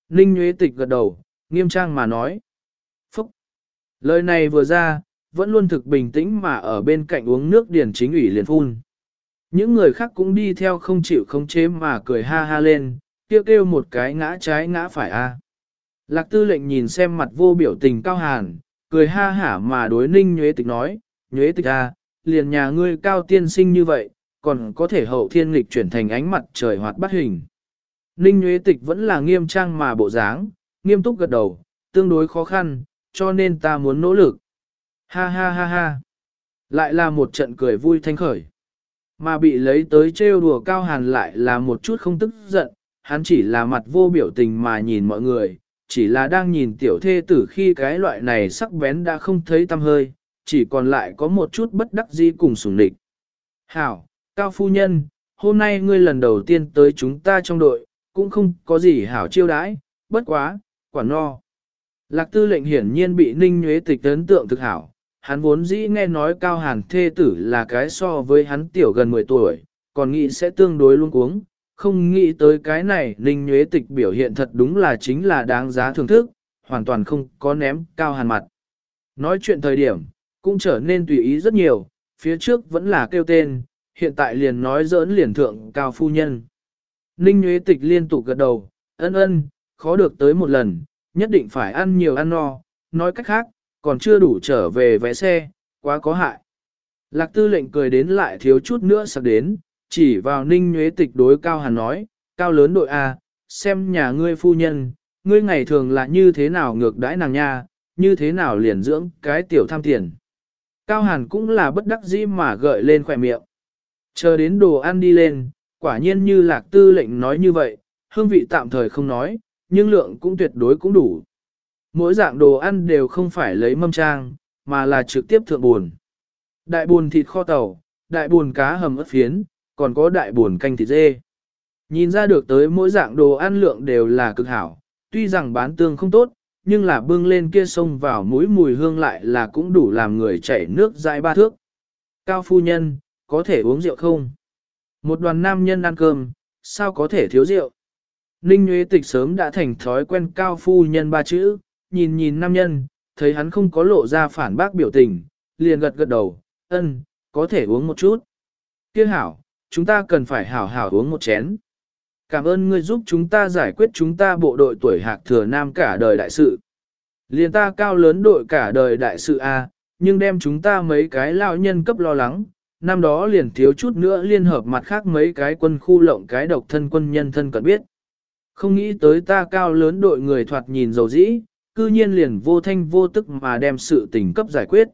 Ninh Nguyễn Tịch gật đầu, nghiêm trang mà nói. Phúc! Lời này vừa ra, vẫn luôn thực bình tĩnh mà ở bên cạnh uống nước điển chính ủy liền phun. Những người khác cũng đi theo không chịu không chế mà cười ha ha lên, kêu kêu một cái ngã trái ngã phải a. Lạc tư lệnh nhìn xem mặt vô biểu tình cao hàn, cười ha hả mà đối ninh nhuế tịch nói, nhuế tịch à, liền nhà ngươi cao tiên sinh như vậy, còn có thể hậu thiên lịch chuyển thành ánh mặt trời hoạt bát hình. Ninh nhuế tịch vẫn là nghiêm trang mà bộ dáng, nghiêm túc gật đầu, tương đối khó khăn, cho nên ta muốn nỗ lực. Ha ha ha ha. Lại là một trận cười vui thanh khởi. Mà bị lấy tới trêu đùa cao hàn lại là một chút không tức giận, hắn chỉ là mặt vô biểu tình mà nhìn mọi người, chỉ là đang nhìn tiểu thê tử khi cái loại này sắc bén đã không thấy tâm hơi, chỉ còn lại có một chút bất đắc dĩ cùng sủng địch. Hảo, cao phu nhân, hôm nay ngươi lần đầu tiên tới chúng ta trong đội, cũng không có gì hảo chiêu đãi, bất quá, quả no. Lạc tư lệnh hiển nhiên bị ninh nhuế tịch ấn tượng thực hảo, hắn vốn dĩ nghe nói cao hàn thê tử là cái so với hắn tiểu gần 10 tuổi, còn nghĩ sẽ tương đối luôn cuống, không nghĩ tới cái này ninh nhuế tịch biểu hiện thật đúng là chính là đáng giá thưởng thức, hoàn toàn không có ném cao hàn mặt. Nói chuyện thời điểm, cũng trở nên tùy ý rất nhiều, phía trước vẫn là kêu tên, hiện tại liền nói giỡn liền thượng cao phu nhân. Ninh nhuế tịch liên tục gật đầu, ân ân, khó được tới một lần, nhất định phải ăn nhiều ăn no, nói cách khác, còn chưa đủ trở về vé xe, quá có hại. Lạc tư lệnh cười đến lại thiếu chút nữa sắp đến, chỉ vào ninh nhuế tịch đối cao hàn nói, cao lớn đội A, xem nhà ngươi phu nhân, ngươi ngày thường là như thế nào ngược đãi nàng nha, như thế nào liền dưỡng cái tiểu tham tiền. Cao hàn cũng là bất đắc dĩ mà gợi lên khỏe miệng. Chờ đến đồ ăn đi lên, quả nhiên như lạc tư lệnh nói như vậy, hương vị tạm thời không nói, nhưng lượng cũng tuyệt đối cũng đủ. Mỗi dạng đồ ăn đều không phải lấy mâm trang, mà là trực tiếp thượng buồn. Đại buồn thịt kho tàu, đại buồn cá hầm ớt phiến, còn có đại buồn canh thịt dê. Nhìn ra được tới mỗi dạng đồ ăn lượng đều là cực hảo, tuy rằng bán tương không tốt, nhưng là bưng lên kia sông vào mũi mùi hương lại là cũng đủ làm người chảy nước dãi ba thước. Cao phu nhân, có thể uống rượu không? Một đoàn nam nhân ăn cơm, sao có thể thiếu rượu? Ninh Nguyễn Tịch sớm đã thành thói quen cao phu nhân ba chữ, nhìn nhìn nam nhân, thấy hắn không có lộ ra phản bác biểu tình, liền gật gật đầu, ân, có thể uống một chút. Kia hảo, chúng ta cần phải hảo hảo uống một chén. Cảm ơn ngươi giúp chúng ta giải quyết chúng ta bộ đội tuổi hạc thừa nam cả đời đại sự. Liền ta cao lớn đội cả đời đại sự A, nhưng đem chúng ta mấy cái lao nhân cấp lo lắng, năm đó liền thiếu chút nữa liên hợp mặt khác mấy cái quân khu lộng cái độc thân quân nhân thân cần biết. Không nghĩ tới ta cao lớn đội người thoạt nhìn dầu dĩ, cư nhiên liền vô thanh vô tức mà đem sự tình cấp giải quyết.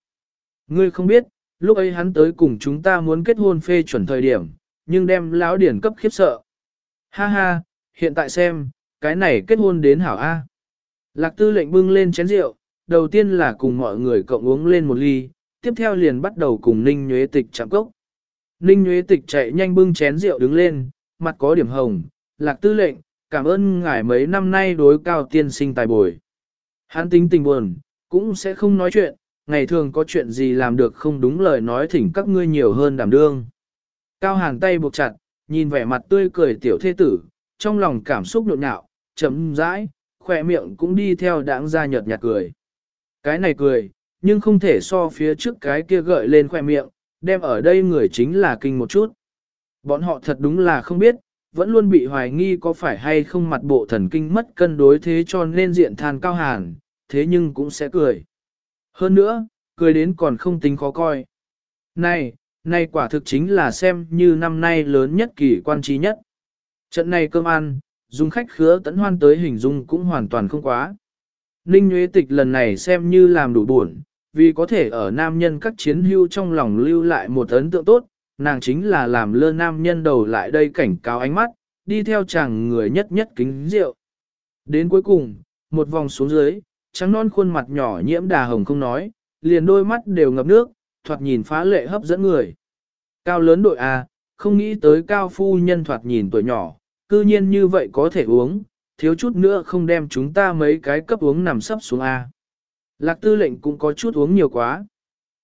Ngươi không biết, lúc ấy hắn tới cùng chúng ta muốn kết hôn phê chuẩn thời điểm, nhưng đem lão điển cấp khiếp sợ. Ha ha, hiện tại xem, cái này kết hôn đến hảo A. Lạc tư lệnh bưng lên chén rượu, đầu tiên là cùng mọi người cộng uống lên một ly, tiếp theo liền bắt đầu cùng Ninh Nhuế Tịch chạm cốc. Ninh Nhuế Tịch chạy nhanh bưng chén rượu đứng lên, mặt có điểm hồng, lạc tư lệnh, cảm ơn ngài mấy năm nay đối cao tiên sinh tài bồi. Hắn tính tình buồn, cũng sẽ không nói chuyện, ngày thường có chuyện gì làm được không đúng lời nói thỉnh các ngươi nhiều hơn đảm đương. Cao hàn tay buộc chặt, nhìn vẻ mặt tươi cười tiểu thế tử, trong lòng cảm xúc nhộn nhạo, chấm rãi, khỏe miệng cũng đi theo đáng ra nhợt nhạt cười. Cái này cười, nhưng không thể so phía trước cái kia gợi lên khỏe miệng, đem ở đây người chính là kinh một chút. Bọn họ thật đúng là không biết, vẫn luôn bị hoài nghi có phải hay không mặt bộ thần kinh mất cân đối thế cho nên diện than cao hàn, thế nhưng cũng sẽ cười. Hơn nữa, cười đến còn không tính khó coi. Này, nay quả thực chính là xem như năm nay lớn nhất kỳ quan trí nhất. Trận này cơm ăn, dùng khách khứa tấn hoan tới hình dung cũng hoàn toàn không quá. Ninh Nguyễn Tịch lần này xem như làm đủ buồn, vì có thể ở nam nhân các chiến hưu trong lòng lưu lại một ấn tượng tốt, nàng chính là làm lơ nam nhân đầu lại đây cảnh cáo ánh mắt, đi theo chàng người nhất nhất kính rượu. Đến cuối cùng, một vòng xuống dưới, trắng non khuôn mặt nhỏ nhiễm đà hồng không nói, liền đôi mắt đều ngập nước, thoạt nhìn phá lệ hấp dẫn người. Cao lớn đội A, không nghĩ tới cao phu nhân thoạt nhìn tuổi nhỏ, cư nhiên như vậy có thể uống, thiếu chút nữa không đem chúng ta mấy cái cấp uống nằm sấp xuống A. Lạc tư lệnh cũng có chút uống nhiều quá.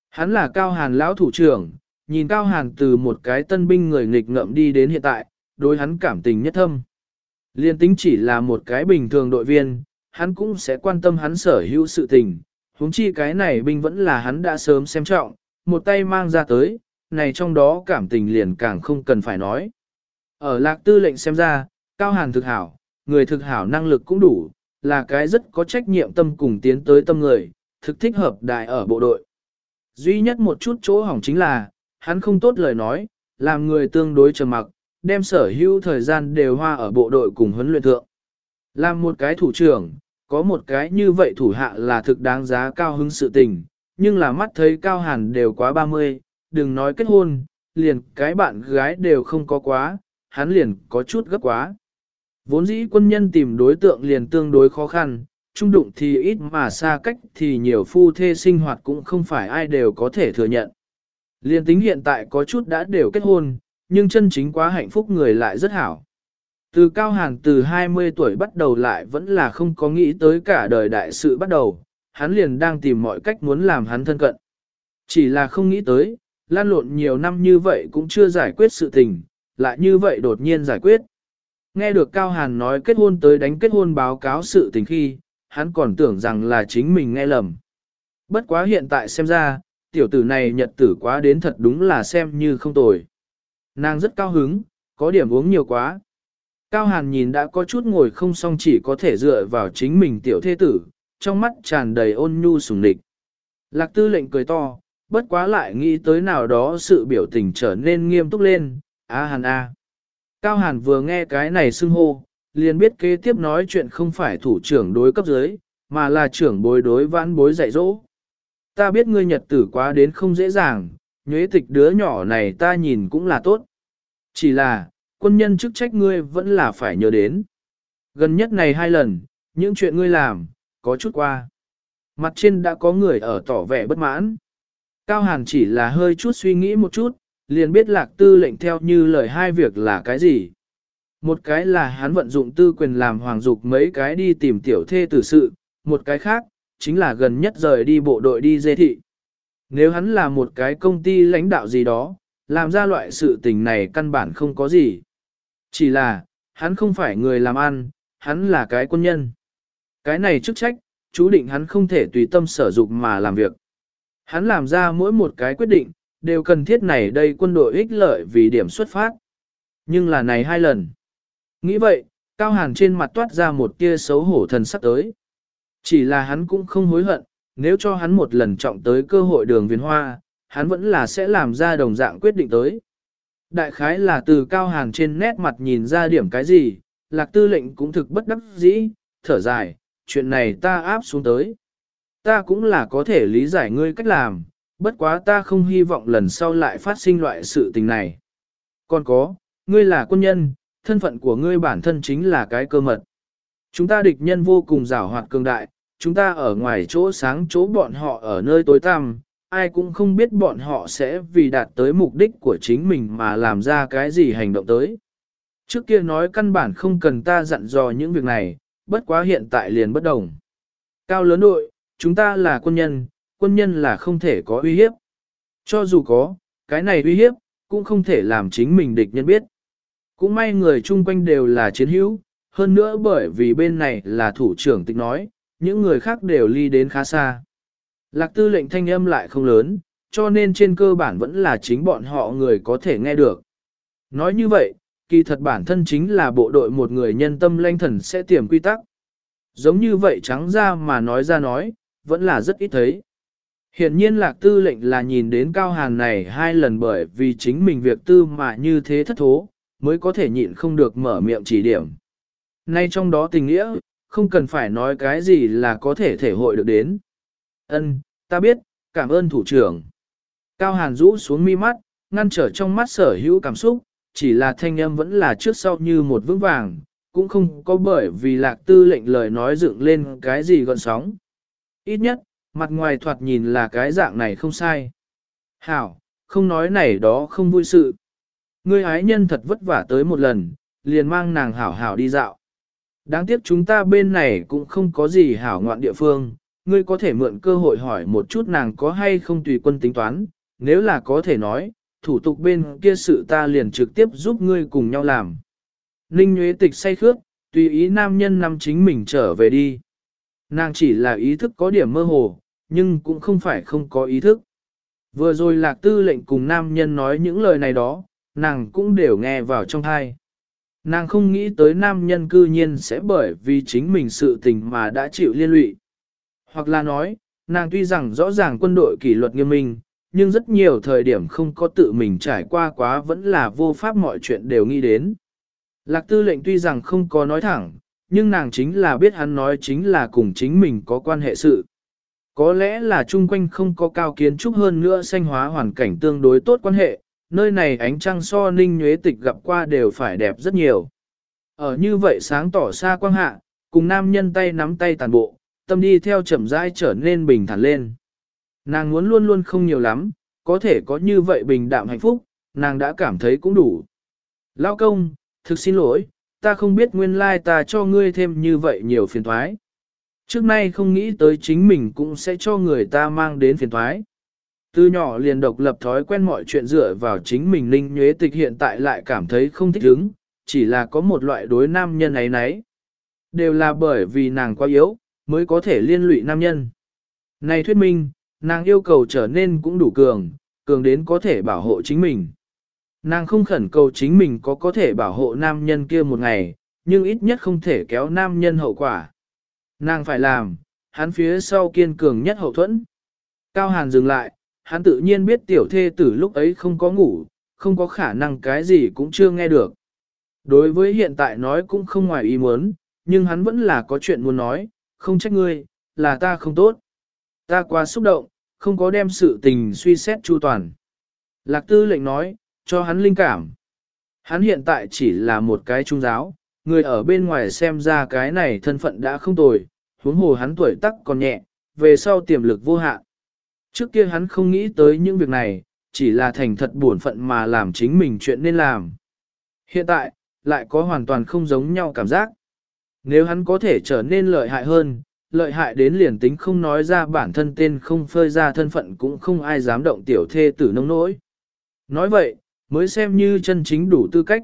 Hắn là cao hàn lão thủ trưởng, nhìn cao hàn từ một cái tân binh người nghịch ngợm đi đến hiện tại, đối hắn cảm tình nhất thâm. Liên tính chỉ là một cái bình thường đội viên, hắn cũng sẽ quan tâm hắn sở hữu sự tình, huống chi cái này binh vẫn là hắn đã sớm xem trọng, một tay mang ra tới, này trong đó cảm tình liền càng không cần phải nói. Ở lạc tư lệnh xem ra, cao hàn thực hảo, người thực hảo năng lực cũng đủ, là cái rất có trách nhiệm tâm cùng tiến tới tâm người, thực thích hợp đại ở bộ đội. Duy nhất một chút chỗ hỏng chính là, hắn không tốt lời nói, làm người tương đối trầm mặc, đem sở hữu thời gian đều hoa ở bộ đội cùng huấn luyện thượng. Làm một cái thủ trưởng, có một cái như vậy thủ hạ là thực đáng giá cao hứng sự tình, nhưng là mắt thấy cao hàn đều quá 30, đừng nói kết hôn, liền cái bạn gái đều không có quá, hắn liền có chút gấp quá. Vốn dĩ quân nhân tìm đối tượng liền tương đối khó khăn, trung đụng thì ít mà xa cách thì nhiều phu thê sinh hoạt cũng không phải ai đều có thể thừa nhận. Liên tính hiện tại có chút đã đều kết hôn, nhưng chân chính quá hạnh phúc người lại rất hảo. Từ cao hàng từ 20 tuổi bắt đầu lại vẫn là không có nghĩ tới cả đời đại sự bắt đầu, hắn liền đang tìm mọi cách muốn làm hắn thân cận. Chỉ là không nghĩ tới, lan lộn nhiều năm như vậy cũng chưa giải quyết sự tình, lại như vậy đột nhiên giải quyết. Nghe được Cao Hàn nói kết hôn tới đánh kết hôn báo cáo sự tình khi, hắn còn tưởng rằng là chính mình nghe lầm. Bất quá hiện tại xem ra, tiểu tử này nhật tử quá đến thật đúng là xem như không tồi. Nàng rất cao hứng, có điểm uống nhiều quá. Cao Hàn nhìn đã có chút ngồi không xong chỉ có thể dựa vào chính mình tiểu thế tử, trong mắt tràn đầy ôn nhu sùng địch. Lạc tư lệnh cười to, bất quá lại nghĩ tới nào đó sự biểu tình trở nên nghiêm túc lên, a Hàn a. Cao Hàn vừa nghe cái này xưng hô, liền biết kế tiếp nói chuyện không phải thủ trưởng đối cấp dưới, mà là trưởng bối đối vãn bối dạy dỗ. Ta biết ngươi nhật tử quá đến không dễ dàng, nhuế tịch đứa nhỏ này ta nhìn cũng là tốt. Chỉ là, quân nhân chức trách ngươi vẫn là phải nhớ đến. Gần nhất này hai lần, những chuyện ngươi làm, có chút qua. Mặt trên đã có người ở tỏ vẻ bất mãn. Cao Hàn chỉ là hơi chút suy nghĩ một chút, liền biết lạc tư lệnh theo như lời hai việc là cái gì. Một cái là hắn vận dụng tư quyền làm hoàng dục mấy cái đi tìm tiểu thê tử sự, một cái khác, chính là gần nhất rời đi bộ đội đi dê thị. Nếu hắn là một cái công ty lãnh đạo gì đó, làm ra loại sự tình này căn bản không có gì. Chỉ là, hắn không phải người làm ăn, hắn là cái quân nhân. Cái này chức trách, chú định hắn không thể tùy tâm sở dụng mà làm việc. Hắn làm ra mỗi một cái quyết định, đều cần thiết này đây quân đội ích lợi vì điểm xuất phát. Nhưng là này hai lần. Nghĩ vậy, Cao Hàn trên mặt toát ra một tia xấu hổ thần sắc tới. Chỉ là hắn cũng không hối hận, nếu cho hắn một lần trọng tới cơ hội đường viền hoa, hắn vẫn là sẽ làm ra đồng dạng quyết định tới. Đại khái là từ Cao Hàn trên nét mặt nhìn ra điểm cái gì, lạc tư lệnh cũng thực bất đắc dĩ, thở dài, chuyện này ta áp xuống tới. Ta cũng là có thể lý giải ngươi cách làm, bất quá ta không hy vọng lần sau lại phát sinh loại sự tình này. Còn có, ngươi là quân nhân, thân phận của ngươi bản thân chính là cái cơ mật. Chúng ta địch nhân vô cùng rảo hoạt cường đại, chúng ta ở ngoài chỗ sáng chỗ bọn họ ở nơi tối tăm, ai cũng không biết bọn họ sẽ vì đạt tới mục đích của chính mình mà làm ra cái gì hành động tới. Trước kia nói căn bản không cần ta dặn dò những việc này, bất quá hiện tại liền bất đồng. Cao lớn đội, chúng ta là quân nhân, quân nhân là không thể có uy hiếp. Cho dù có, cái này uy hiếp, cũng không thể làm chính mình địch nhân biết. Cũng may người chung quanh đều là chiến hữu, hơn nữa bởi vì bên này là thủ trưởng tịch nói, những người khác đều ly đến khá xa. Lạc tư lệnh thanh âm lại không lớn, cho nên trên cơ bản vẫn là chính bọn họ người có thể nghe được. Nói như vậy, kỳ thật bản thân chính là bộ đội một người nhân tâm lanh thần sẽ tiềm quy tắc. Giống như vậy trắng ra mà nói ra nói, vẫn là rất ít thấy. Hiện nhiên lạc tư lệnh là nhìn đến cao hàn này hai lần bởi vì chính mình việc tư mà như thế thất thố, mới có thể nhịn không được mở miệng chỉ điểm. Nay trong đó tình nghĩa, không cần phải nói cái gì là có thể thể hội được đến. Ân, ta biết, cảm ơn thủ trưởng. Cao hàn rũ xuống mi mắt, ngăn trở trong mắt sở hữu cảm xúc, chỉ là thanh âm vẫn là trước sau như một vững vàng, cũng không có bởi vì lạc tư lệnh lời nói dựng lên cái gì gọn sóng. Ít nhất, mặt ngoài thoạt nhìn là cái dạng này không sai. Hảo, không nói này đó không vui sự. Ngươi ái nhân thật vất vả tới một lần, liền mang nàng hảo hảo đi dạo. Đáng tiếc chúng ta bên này cũng không có gì hảo ngoạn địa phương, ngươi có thể mượn cơ hội hỏi một chút nàng có hay không tùy quân tính toán, nếu là có thể nói, thủ tục bên kia sự ta liền trực tiếp giúp ngươi cùng nhau làm. Ninh Nguyễn Tịch say khước, tùy ý nam nhân nằm chính mình trở về đi. Nàng chỉ là ý thức có điểm mơ hồ, nhưng cũng không phải không có ý thức. Vừa rồi lạc tư lệnh cùng nam nhân nói những lời này đó, nàng cũng đều nghe vào trong thai. Nàng không nghĩ tới nam nhân cư nhiên sẽ bởi vì chính mình sự tình mà đã chịu liên lụy. Hoặc là nói, nàng tuy rằng rõ ràng quân đội kỷ luật nghiêm minh, nhưng rất nhiều thời điểm không có tự mình trải qua quá vẫn là vô pháp mọi chuyện đều nghĩ đến. Lạc tư lệnh tuy rằng không có nói thẳng, nhưng nàng chính là biết hắn nói chính là cùng chính mình có quan hệ sự. Có lẽ là chung quanh không có cao kiến trúc hơn nữa sanh hóa hoàn cảnh tương đối tốt quan hệ, nơi này ánh trăng so ninh nhuế tịch gặp qua đều phải đẹp rất nhiều. Ở như vậy sáng tỏ xa quang hạ, cùng nam nhân tay nắm tay tàn bộ, tâm đi theo chậm rãi trở nên bình thản lên. Nàng muốn luôn luôn không nhiều lắm, có thể có như vậy bình đạm hạnh phúc, nàng đã cảm thấy cũng đủ. Lao công, thực xin lỗi, ta không biết nguyên lai ta cho ngươi thêm như vậy nhiều phiền thoái. Trước nay không nghĩ tới chính mình cũng sẽ cho người ta mang đến phiền thoái. Từ nhỏ liền độc lập thói quen mọi chuyện dựa vào chính mình ninh nhuế tịch hiện tại lại cảm thấy không thích ứng, chỉ là có một loại đối nam nhân ấy nấy. Đều là bởi vì nàng quá yếu, mới có thể liên lụy nam nhân. Này thuyết minh, nàng yêu cầu trở nên cũng đủ cường, cường đến có thể bảo hộ chính mình. Nàng không khẩn cầu chính mình có có thể bảo hộ nam nhân kia một ngày, nhưng ít nhất không thể kéo nam nhân hậu quả. Nàng phải làm, hắn phía sau kiên cường nhất hậu thuẫn. Cao Hàn dừng lại, hắn tự nhiên biết tiểu thê tử lúc ấy không có ngủ, không có khả năng cái gì cũng chưa nghe được. Đối với hiện tại nói cũng không ngoài ý muốn, nhưng hắn vẫn là có chuyện muốn nói, không trách ngươi, là ta không tốt. Ta quá xúc động, không có đem sự tình suy xét chu toàn. Lạc tư lệnh nói, cho hắn linh cảm. Hắn hiện tại chỉ là một cái trung giáo, người ở bên ngoài xem ra cái này thân phận đã không tồi, huống hồ hắn tuổi tắc còn nhẹ, về sau tiềm lực vô hạn. Trước kia hắn không nghĩ tới những việc này, chỉ là thành thật buồn phận mà làm chính mình chuyện nên làm. Hiện tại, lại có hoàn toàn không giống nhau cảm giác. Nếu hắn có thể trở nên lợi hại hơn, lợi hại đến liền tính không nói ra bản thân tên không phơi ra thân phận cũng không ai dám động tiểu thê tử nông nỗi. Nói vậy, mới xem như chân chính đủ tư cách.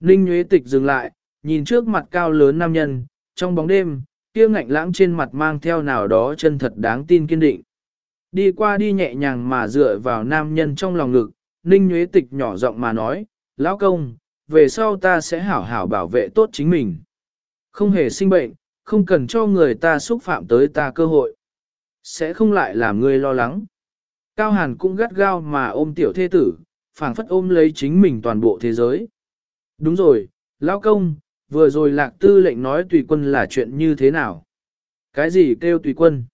Ninh Nguyễn Tịch dừng lại, nhìn trước mặt cao lớn nam nhân, trong bóng đêm, kia ngạnh lãng trên mặt mang theo nào đó chân thật đáng tin kiên định. Đi qua đi nhẹ nhàng mà dựa vào nam nhân trong lòng ngực, Ninh Nguyễn Tịch nhỏ giọng mà nói, Lão công, về sau ta sẽ hảo hảo bảo vệ tốt chính mình. Không hề sinh bệnh, không cần cho người ta xúc phạm tới ta cơ hội. Sẽ không lại làm ngươi lo lắng. Cao Hàn cũng gắt gao mà ôm tiểu thê tử, phảng phất ôm lấy chính mình toàn bộ thế giới. Đúng rồi, Lão công, vừa rồi lạc tư lệnh nói tùy quân là chuyện như thế nào? Cái gì kêu tùy quân?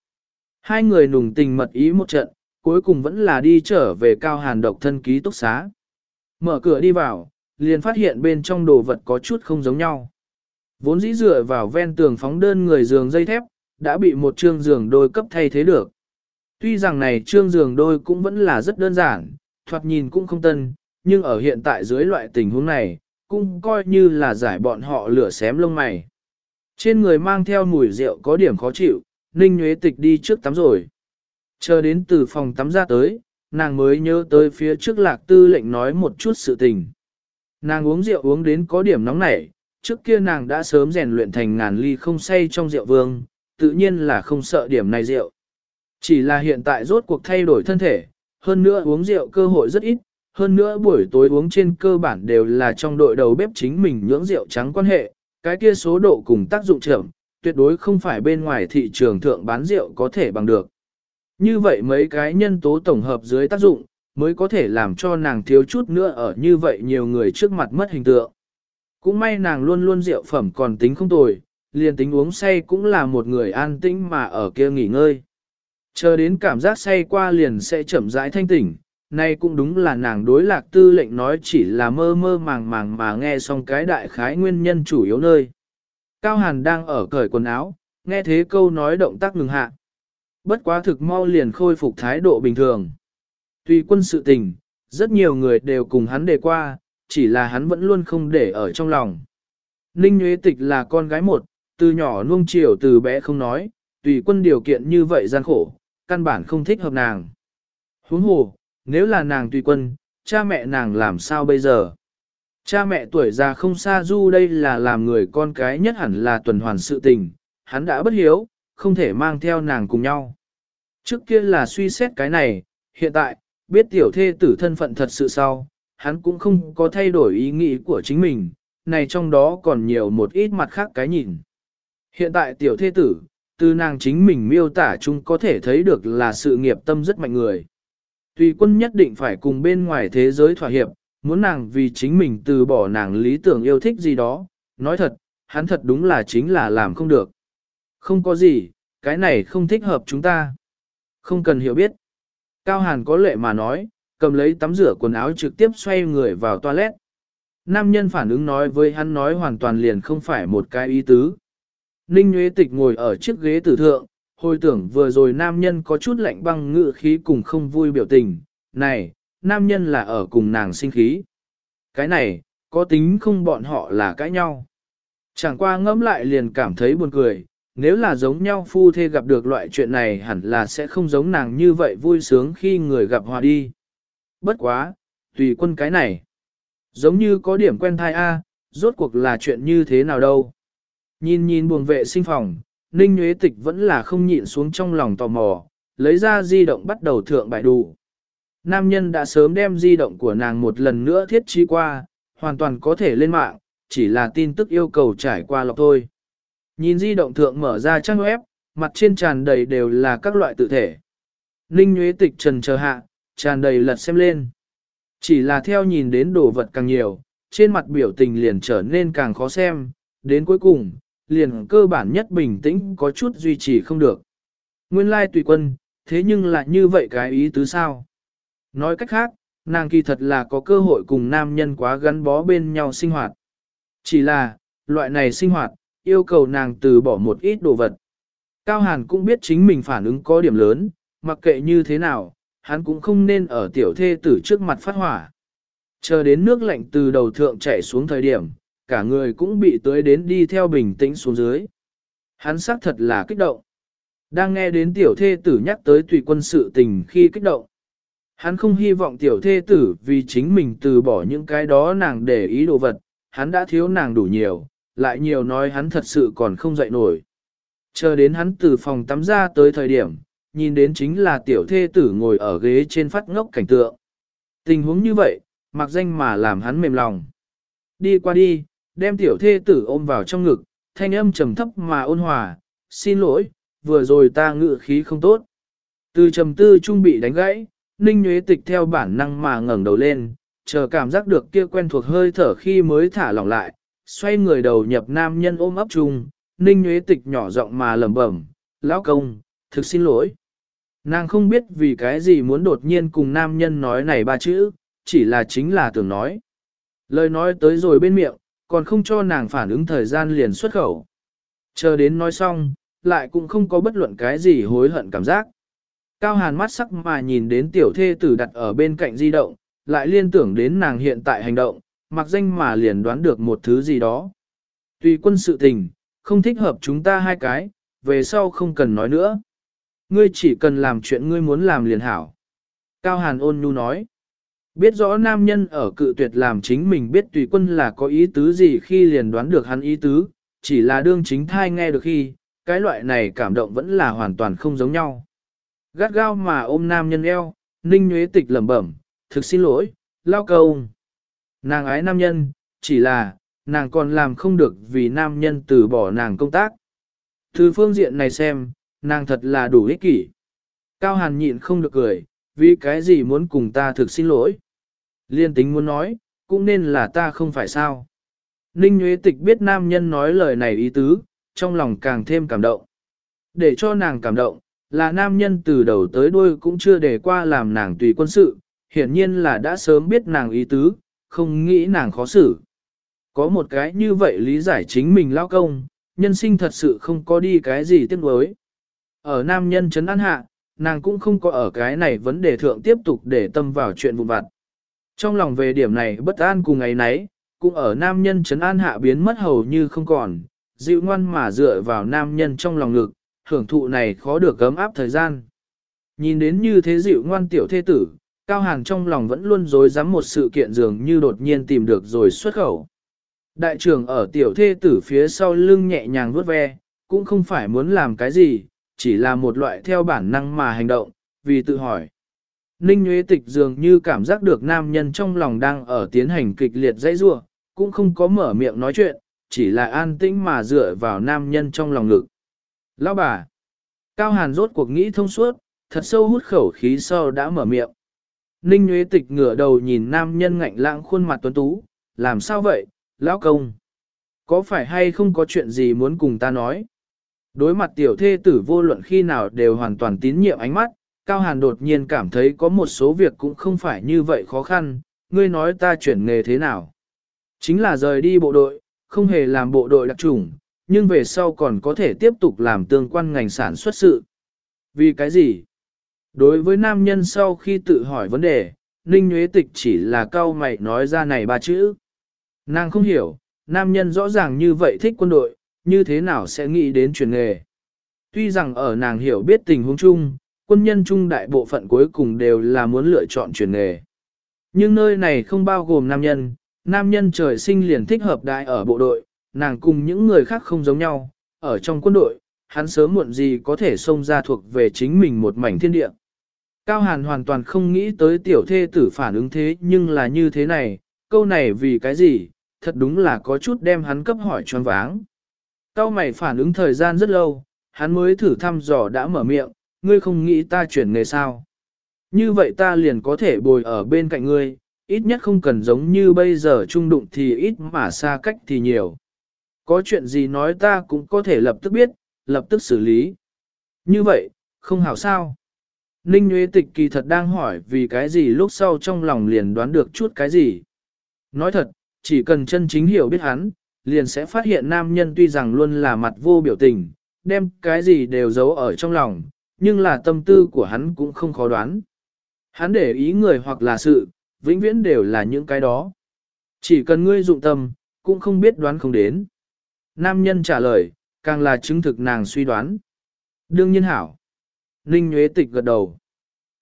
Hai người nùng tình mật ý một trận, cuối cùng vẫn là đi trở về cao hàn độc thân ký túc xá. Mở cửa đi vào, liền phát hiện bên trong đồ vật có chút không giống nhau. Vốn dĩ dựa vào ven tường phóng đơn người giường dây thép, đã bị một trương giường đôi cấp thay thế được. Tuy rằng này trương giường đôi cũng vẫn là rất đơn giản, thoạt nhìn cũng không tân, nhưng ở hiện tại dưới loại tình huống này, cũng coi như là giải bọn họ lửa xém lông mày. Trên người mang theo mùi rượu có điểm khó chịu, Ninh Nguyễn Tịch đi trước tắm rồi. Chờ đến từ phòng tắm ra tới, nàng mới nhớ tới phía trước lạc tư lệnh nói một chút sự tình. Nàng uống rượu uống đến có điểm nóng nảy, trước kia nàng đã sớm rèn luyện thành ngàn ly không say trong rượu vương, tự nhiên là không sợ điểm này rượu. Chỉ là hiện tại rốt cuộc thay đổi thân thể, hơn nữa uống rượu cơ hội rất ít, hơn nữa buổi tối uống trên cơ bản đều là trong đội đầu bếp chính mình nhưỡng rượu trắng quan hệ, cái kia số độ cùng tác dụng chậm, tuyệt đối không phải bên ngoài thị trường thượng bán rượu có thể bằng được. Như vậy mấy cái nhân tố tổng hợp dưới tác dụng, mới có thể làm cho nàng thiếu chút nữa ở như vậy nhiều người trước mặt mất hình tượng. Cũng may nàng luôn luôn rượu phẩm còn tính không tồi, liền tính uống say cũng là một người an tĩnh mà ở kia nghỉ ngơi. Chờ đến cảm giác say qua liền sẽ chậm rãi thanh tỉnh, Nay cũng đúng là nàng đối lạc tư lệnh nói chỉ là mơ mơ màng màng mà nghe xong cái đại khái nguyên nhân chủ yếu nơi. Cao Hàn đang ở cởi quần áo, nghe thế câu nói động tác ngừng hạ. Bất quá thực mau liền khôi phục thái độ bình thường. Tùy quân sự tình, rất nhiều người đều cùng hắn đề qua, chỉ là hắn vẫn luôn không để ở trong lòng. Ninh Nguyễn Tịch là con gái một, từ nhỏ nuông chiều từ bé không nói, tùy quân điều kiện như vậy gian khổ, căn bản không thích hợp nàng. Huống hồ, nếu là nàng tùy quân, cha mẹ nàng làm sao bây giờ? Cha mẹ tuổi già không xa du đây là làm người con cái nhất hẳn là tuần hoàn sự tình, hắn đã bất hiếu, không thể mang theo nàng cùng nhau. Trước kia là suy xét cái này, hiện tại, biết tiểu thê tử thân phận thật sự sau, hắn cũng không có thay đổi ý nghĩ của chính mình, này trong đó còn nhiều một ít mặt khác cái nhìn. Hiện tại tiểu thế tử, từ nàng chính mình miêu tả chung có thể thấy được là sự nghiệp tâm rất mạnh người. Tùy quân nhất định phải cùng bên ngoài thế giới thỏa hiệp, muốn nàng vì chính mình từ bỏ nàng lý tưởng yêu thích gì đó, nói thật, hắn thật đúng là chính là làm không được. Không có gì, cái này không thích hợp chúng ta. Không cần hiểu biết. Cao Hàn có lệ mà nói, cầm lấy tắm rửa quần áo trực tiếp xoay người vào toilet. Nam nhân phản ứng nói với hắn nói hoàn toàn liền không phải một cái ý tứ. Ninh Nguyễn Tịch ngồi ở chiếc ghế tử thượng, hồi tưởng vừa rồi nam nhân có chút lạnh băng ngự khí cùng không vui biểu tình. Này, nam nhân là ở cùng nàng sinh khí. Cái này, có tính không bọn họ là cãi nhau. Chẳng qua ngẫm lại liền cảm thấy buồn cười, nếu là giống nhau phu thê gặp được loại chuyện này hẳn là sẽ không giống nàng như vậy vui sướng khi người gặp hòa đi. Bất quá, tùy quân cái này. Giống như có điểm quen thai A, rốt cuộc là chuyện như thế nào đâu. Nhìn nhìn buồng vệ sinh phòng, Ninh Nguyễn Tịch vẫn là không nhịn xuống trong lòng tò mò, lấy ra di động bắt đầu thượng bài đủ. Nam nhân đã sớm đem di động của nàng một lần nữa thiết trí qua, hoàn toàn có thể lên mạng, chỉ là tin tức yêu cầu trải qua lọc thôi. Nhìn di động thượng mở ra trang web, mặt trên tràn đầy đều là các loại tự thể. Ninh Nguyễn Tịch trần chờ hạ, tràn đầy lật xem lên. Chỉ là theo nhìn đến đồ vật càng nhiều, trên mặt biểu tình liền trở nên càng khó xem, đến cuối cùng, liền cơ bản nhất bình tĩnh có chút duy trì không được. Nguyên lai tùy quân, thế nhưng lại như vậy cái ý tứ sao? Nói cách khác, nàng kỳ thật là có cơ hội cùng nam nhân quá gắn bó bên nhau sinh hoạt. Chỉ là, loại này sinh hoạt, yêu cầu nàng từ bỏ một ít đồ vật. Cao Hàn cũng biết chính mình phản ứng có điểm lớn, mặc kệ như thế nào, hắn cũng không nên ở tiểu thê tử trước mặt phát hỏa. Chờ đến nước lạnh từ đầu thượng chảy xuống thời điểm, cả người cũng bị tưới đến đi theo bình tĩnh xuống dưới. Hắn xác thật là kích động. Đang nghe đến tiểu thê tử nhắc tới tùy quân sự tình khi kích động. Hắn không hy vọng tiểu thê tử vì chính mình từ bỏ những cái đó nàng để ý đồ vật, hắn đã thiếu nàng đủ nhiều, lại nhiều nói hắn thật sự còn không dậy nổi. Chờ đến hắn từ phòng tắm ra tới thời điểm, nhìn đến chính là tiểu thê tử ngồi ở ghế trên phát ngốc cảnh tượng. Tình huống như vậy, mặc danh mà làm hắn mềm lòng. Đi qua đi, đem tiểu thê tử ôm vào trong ngực, thanh âm trầm thấp mà ôn hòa, xin lỗi, vừa rồi ta ngự khí không tốt. Từ trầm tư trung bị đánh gãy, Ninh Nguyễn Tịch theo bản năng mà ngẩng đầu lên, chờ cảm giác được kia quen thuộc hơi thở khi mới thả lỏng lại, xoay người đầu nhập nam nhân ôm ấp chung, Ninh Nguyễn Tịch nhỏ giọng mà lẩm bẩm, lão công, thực xin lỗi. Nàng không biết vì cái gì muốn đột nhiên cùng nam nhân nói này ba chữ, chỉ là chính là tưởng nói. Lời nói tới rồi bên miệng, còn không cho nàng phản ứng thời gian liền xuất khẩu. Chờ đến nói xong, lại cũng không có bất luận cái gì hối hận cảm giác. Cao hàn mắt sắc mà nhìn đến tiểu thê tử đặt ở bên cạnh di động, lại liên tưởng đến nàng hiện tại hành động, mặc danh mà liền đoán được một thứ gì đó. Tùy quân sự tình, không thích hợp chúng ta hai cái, về sau không cần nói nữa. Ngươi chỉ cần làm chuyện ngươi muốn làm liền hảo. Cao Hàn ôn nhu nói. Biết rõ nam nhân ở cự tuyệt làm chính mình biết tùy quân là có ý tứ gì khi liền đoán được hắn ý tứ, chỉ là đương chính thai nghe được khi, cái loại này cảm động vẫn là hoàn toàn không giống nhau. Gắt gao mà ôm nam nhân eo, ninh nhuế tịch lẩm bẩm, thực xin lỗi, lao cầu, Nàng ái nam nhân, chỉ là, nàng còn làm không được vì nam nhân từ bỏ nàng công tác. Từ phương diện này xem, nàng thật là đủ ích kỷ. Cao Hàn nhịn không được cười, vì cái gì muốn cùng ta thực xin lỗi. Liên tính muốn nói, cũng nên là ta không phải sao. Ninh Nguyễn Tịch biết nam nhân nói lời này ý tứ, trong lòng càng thêm cảm động. Để cho nàng cảm động, là nam nhân từ đầu tới đuôi cũng chưa để qua làm nàng tùy quân sự, hiển nhiên là đã sớm biết nàng ý tứ, không nghĩ nàng khó xử. Có một cái như vậy lý giải chính mình lao công, nhân sinh thật sự không có đi cái gì tiếc nuối. Ở nam nhân chấn an hạ, nàng cũng không có ở cái này vấn đề thượng tiếp tục để tâm vào chuyện vụn vặt. Trong lòng về điểm này bất an cùng ngày nấy, cũng ở nam nhân chấn an hạ biến mất hầu như không còn, dịu ngoan mà dựa vào nam nhân trong lòng ngực, hưởng thụ này khó được cấm áp thời gian. Nhìn đến như thế dịu ngoan tiểu thế tử, Cao Hàn trong lòng vẫn luôn dối dám một sự kiện dường như đột nhiên tìm được rồi xuất khẩu. Đại trưởng ở tiểu thê tử phía sau lưng nhẹ nhàng vuốt ve, cũng không phải muốn làm cái gì, chỉ là một loại theo bản năng mà hành động, vì tự hỏi. Ninh Nguyễn Tịch dường như cảm giác được nam nhân trong lòng đang ở tiến hành kịch liệt dãy rua, cũng không có mở miệng nói chuyện, chỉ là an tĩnh mà dựa vào nam nhân trong lòng ngực. Lão bà! Cao Hàn rốt cuộc nghĩ thông suốt, thật sâu hút khẩu khí sau đã mở miệng. Ninh Nguyễn Tịch ngửa đầu nhìn nam nhân ngạnh lãng khuôn mặt tuấn tú, làm sao vậy, lão công? Có phải hay không có chuyện gì muốn cùng ta nói? Đối mặt tiểu thê tử vô luận khi nào đều hoàn toàn tín nhiệm ánh mắt, Cao Hàn đột nhiên cảm thấy có một số việc cũng không phải như vậy khó khăn, ngươi nói ta chuyển nghề thế nào? Chính là rời đi bộ đội, không hề làm bộ đội đặc trùng, nhưng về sau còn có thể tiếp tục làm tương quan ngành sản xuất sự. Vì cái gì? Đối với nam nhân sau khi tự hỏi vấn đề, Ninh Nguyễn Tịch chỉ là cao mày nói ra này ba chữ. Nàng không hiểu, nam nhân rõ ràng như vậy thích quân đội, như thế nào sẽ nghĩ đến chuyển nghề. Tuy rằng ở nàng hiểu biết tình huống chung, quân nhân chung đại bộ phận cuối cùng đều là muốn lựa chọn chuyển nghề. Nhưng nơi này không bao gồm nam nhân, nam nhân trời sinh liền thích hợp đại ở bộ đội, nàng cùng những người khác không giống nhau, ở trong quân đội, hắn sớm muộn gì có thể xông ra thuộc về chính mình một mảnh thiên địa. Cao Hàn hoàn toàn không nghĩ tới tiểu thê tử phản ứng thế nhưng là như thế này, câu này vì cái gì, thật đúng là có chút đem hắn cấp hỏi choáng váng. Cao mày phản ứng thời gian rất lâu, hắn mới thử thăm dò đã mở miệng, ngươi không nghĩ ta chuyển nghề sao. Như vậy ta liền có thể bồi ở bên cạnh ngươi, ít nhất không cần giống như bây giờ trung đụng thì ít mà xa cách thì nhiều. Có chuyện gì nói ta cũng có thể lập tức biết, lập tức xử lý. Như vậy, không hảo sao. Ninh Nguyễn Tịch kỳ thật đang hỏi vì cái gì lúc sau trong lòng liền đoán được chút cái gì. Nói thật, chỉ cần chân chính hiểu biết hắn, liền sẽ phát hiện nam nhân tuy rằng luôn là mặt vô biểu tình, đem cái gì đều giấu ở trong lòng, nhưng là tâm tư của hắn cũng không khó đoán. Hắn để ý người hoặc là sự, vĩnh viễn đều là những cái đó. Chỉ cần ngươi dụng tâm, cũng không biết đoán không đến. Nam nhân trả lời, càng là chứng thực nàng suy đoán. Đương nhiên hảo. Ninh Nguyễn Tịch gật đầu.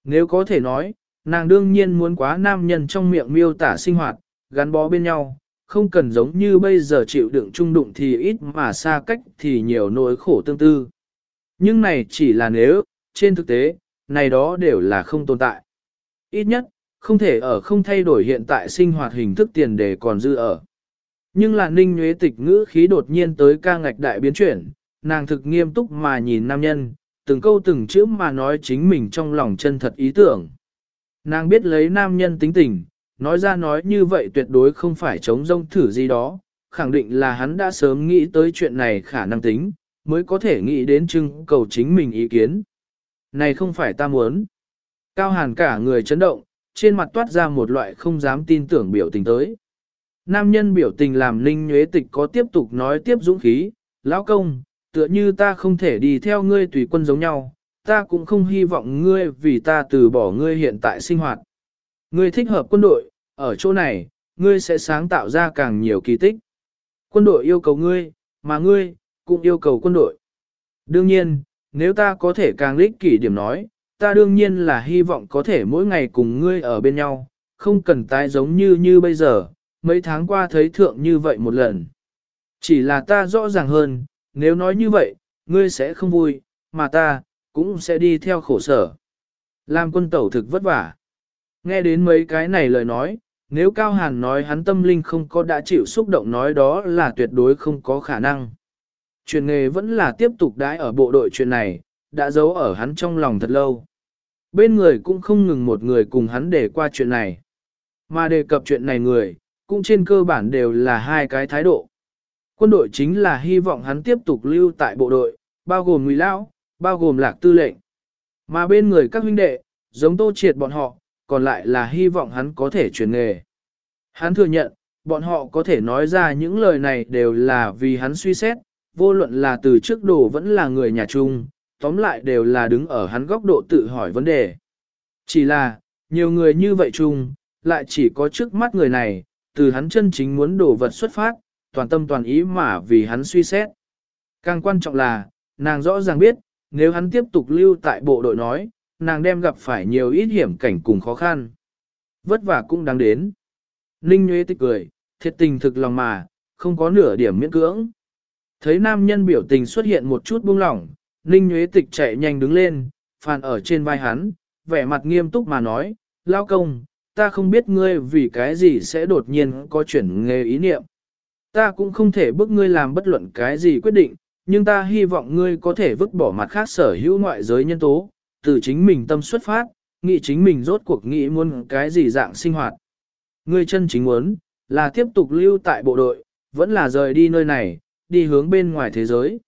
Nếu có thể nói, nàng đương nhiên muốn quá nam nhân trong miệng miêu tả sinh hoạt, gắn bó bên nhau, không cần giống như bây giờ chịu đựng trung đụng thì ít mà xa cách thì nhiều nỗi khổ tương tư. Nhưng này chỉ là nếu, trên thực tế, này đó đều là không tồn tại. Ít nhất, không thể ở không thay đổi hiện tại sinh hoạt hình thức tiền để còn dư ở. Nhưng là ninh nhuế tịch ngữ khí đột nhiên tới ca ngạch đại biến chuyển, nàng thực nghiêm túc mà nhìn nam nhân, từng câu từng chữ mà nói chính mình trong lòng chân thật ý tưởng. Nàng biết lấy nam nhân tính tình, nói ra nói như vậy tuyệt đối không phải chống rông thử gì đó, khẳng định là hắn đã sớm nghĩ tới chuyện này khả năng tính, mới có thể nghĩ đến trưng cầu chính mình ý kiến. Này không phải ta muốn. Cao hàn cả người chấn động, trên mặt toát ra một loại không dám tin tưởng biểu tình tới. Nam nhân biểu tình làm Ninh Nhuế Tịch có tiếp tục nói tiếp dũng khí, lão công, tựa như ta không thể đi theo ngươi tùy quân giống nhau, ta cũng không hy vọng ngươi vì ta từ bỏ ngươi hiện tại sinh hoạt. Ngươi thích hợp quân đội, ở chỗ này, ngươi sẽ sáng tạo ra càng nhiều kỳ tích. Quân đội yêu cầu ngươi, mà ngươi, cũng yêu cầu quân đội. Đương nhiên, nếu ta có thể càng lích kỷ điểm nói, ta đương nhiên là hy vọng có thể mỗi ngày cùng ngươi ở bên nhau, không cần tái giống như như bây giờ, mấy tháng qua thấy thượng như vậy một lần. Chỉ là ta rõ ràng hơn, nếu nói như vậy, ngươi sẽ không vui, mà ta, cũng sẽ đi theo khổ sở. Làm quân tẩu thực vất vả. Nghe đến mấy cái này lời nói, nếu Cao Hàn nói hắn tâm linh không có đã chịu xúc động nói đó là tuyệt đối không có khả năng. Chuyện nghề vẫn là tiếp tục đãi ở bộ đội chuyện này, đã giấu ở hắn trong lòng thật lâu. Bên người cũng không ngừng một người cùng hắn để qua chuyện này. Mà đề cập chuyện này người, cũng trên cơ bản đều là hai cái thái độ. Quân đội chính là hy vọng hắn tiếp tục lưu tại bộ đội, bao gồm Ngụy Lão, bao gồm Lạc Tư lệnh. Mà bên người các huynh đệ, giống Tô Triệt bọn họ, còn lại là hy vọng hắn có thể chuyển nghề. Hắn thừa nhận, bọn họ có thể nói ra những lời này đều là vì hắn suy xét, vô luận là từ trước đồ vẫn là người nhà chung, tóm lại đều là đứng ở hắn góc độ tự hỏi vấn đề. Chỉ là, nhiều người như vậy chung, lại chỉ có trước mắt người này, từ hắn chân chính muốn đổ vật xuất phát, toàn tâm toàn ý mà vì hắn suy xét. Càng quan trọng là, nàng rõ ràng biết, nếu hắn tiếp tục lưu tại bộ đội nói, nàng đem gặp phải nhiều ít hiểm cảnh cùng khó khăn. Vất vả cũng đáng đến. Ninh Nguyễn tích cười, thiệt tình thực lòng mà, không có nửa điểm miễn cưỡng. Thấy nam nhân biểu tình xuất hiện một chút buông lỏng, Ninh Nguyễn tịch chạy nhanh đứng lên, phàn ở trên vai hắn, vẻ mặt nghiêm túc mà nói, lao công, ta không biết ngươi vì cái gì sẽ đột nhiên có chuyển nghề ý niệm. Ta cũng không thể bức ngươi làm bất luận cái gì quyết định, nhưng ta hy vọng ngươi có thể vứt bỏ mặt khác sở hữu ngoại giới nhân tố, từ chính mình tâm xuất phát, nghĩ chính mình rốt cuộc nghĩ muốn cái gì dạng sinh hoạt. Ngươi chân chính muốn, là tiếp tục lưu tại bộ đội, vẫn là rời đi nơi này, đi hướng bên ngoài thế giới.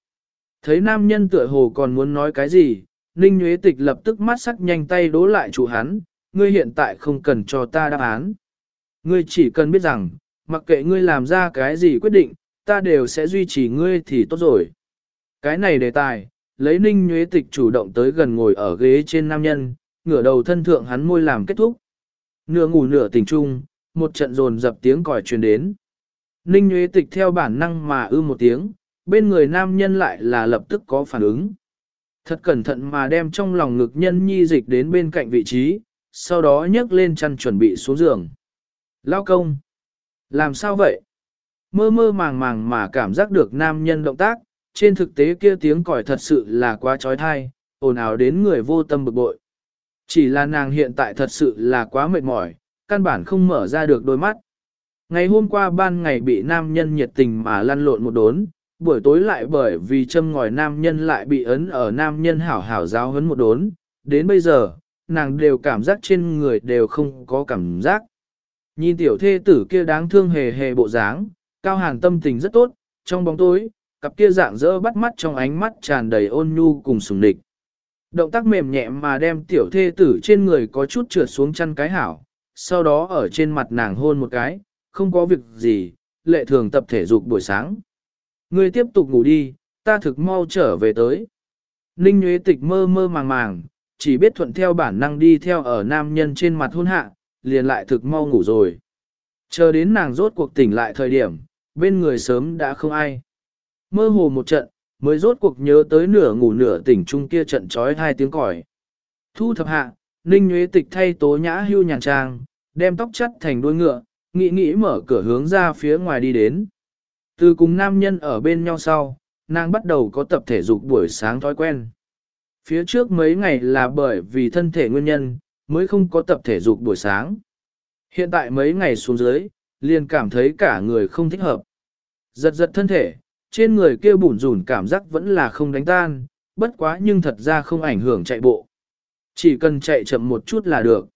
Thấy nam nhân tựa hồ còn muốn nói cái gì, Ninh Nguyễn Tịch lập tức mắt sắc nhanh tay đố lại chủ hắn, ngươi hiện tại không cần cho ta đáp án. Ngươi chỉ cần biết rằng, mặc kệ ngươi làm ra cái gì quyết định, ta đều sẽ duy trì ngươi thì tốt rồi. Cái này đề tài, lấy Ninh nhuế Tịch chủ động tới gần ngồi ở ghế trên nam nhân, ngửa đầu thân thượng hắn môi làm kết thúc. Nửa ngủ nửa tỉnh trung, một trận rồn dập tiếng còi truyền đến. Ninh nhuế Tịch theo bản năng mà ư một tiếng, bên người nam nhân lại là lập tức có phản ứng. Thật cẩn thận mà đem trong lòng ngực nhân nhi dịch đến bên cạnh vị trí, sau đó nhấc lên chăn chuẩn bị xuống giường. Lao công! Làm sao vậy? Mơ mơ màng màng mà cảm giác được nam nhân động tác, trên thực tế kia tiếng còi thật sự là quá trói thai, ồn ào đến người vô tâm bực bội. Chỉ là nàng hiện tại thật sự là quá mệt mỏi, căn bản không mở ra được đôi mắt. Ngày hôm qua ban ngày bị nam nhân nhiệt tình mà lăn lộn một đốn, buổi tối lại bởi vì châm ngòi nam nhân lại bị ấn ở nam nhân hảo hảo giáo hấn một đốn, đến bây giờ, nàng đều cảm giác trên người đều không có cảm giác. Nhìn tiểu thê tử kia đáng thương hề hề bộ dáng, cao hàn tâm tình rất tốt, trong bóng tối, cặp kia dạng dỡ bắt mắt trong ánh mắt tràn đầy ôn nhu cùng sùng địch. Động tác mềm nhẹ mà đem tiểu thê tử trên người có chút trượt xuống chân cái hảo, sau đó ở trên mặt nàng hôn một cái, không có việc gì, lệ thường tập thể dục buổi sáng. Ngươi tiếp tục ngủ đi, ta thực mau trở về tới. Ninh Nguyễn Tịch mơ mơ màng màng, chỉ biết thuận theo bản năng đi theo ở nam nhân trên mặt hôn hạ, liền lại thực mau ngủ rồi. Chờ đến nàng rốt cuộc tỉnh lại thời điểm, bên người sớm đã không ai. Mơ hồ một trận, mới rốt cuộc nhớ tới nửa ngủ nửa tỉnh chung kia trận trói hai tiếng còi. Thu thập hạ, Ninh Nguyễn Tịch thay tố nhã hưu nhàn trang, đem tóc chắt thành đuôi ngựa, nghĩ nghĩ mở cửa hướng ra phía ngoài đi đến. Từ cùng nam nhân ở bên nhau sau, nàng bắt đầu có tập thể dục buổi sáng thói quen. Phía trước mấy ngày là bởi vì thân thể nguyên nhân, mới không có tập thể dục buổi sáng. Hiện tại mấy ngày xuống dưới, liền cảm thấy cả người không thích hợp. Giật giật thân thể, trên người kia bủn rủn cảm giác vẫn là không đánh tan, bất quá nhưng thật ra không ảnh hưởng chạy bộ. Chỉ cần chạy chậm một chút là được.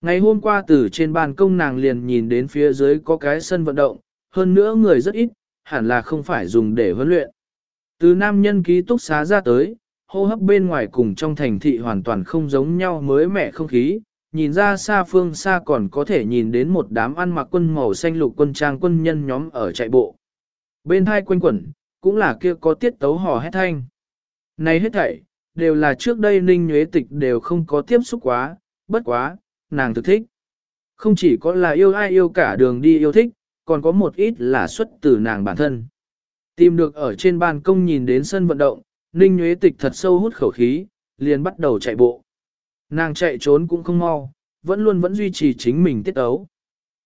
Ngày hôm qua từ trên ban công nàng liền nhìn đến phía dưới có cái sân vận động, hơn nữa người rất ít, hẳn là không phải dùng để huấn luyện. Từ nam nhân ký túc xá ra tới, hô hấp bên ngoài cùng trong thành thị hoàn toàn không giống nhau mới mẻ không khí, nhìn ra xa phương xa còn có thể nhìn đến một đám ăn mặc quân màu xanh lục quân trang quân nhân nhóm ở chạy bộ. Bên hai quanh quẩn, cũng là kia có tiết tấu hò hét thanh. Này hết thảy, đều là trước đây Ninh Nhuế Tịch đều không có tiếp xúc quá, bất quá, nàng thực thích. Không chỉ có là yêu ai yêu cả đường đi yêu thích, còn có một ít là xuất từ nàng bản thân. Tìm được ở trên ban công nhìn đến sân vận động, Ninh Nhuế Tịch thật sâu hút khẩu khí, liền bắt đầu chạy bộ. Nàng chạy trốn cũng không mau, vẫn luôn vẫn duy trì chính mình tiết ấu.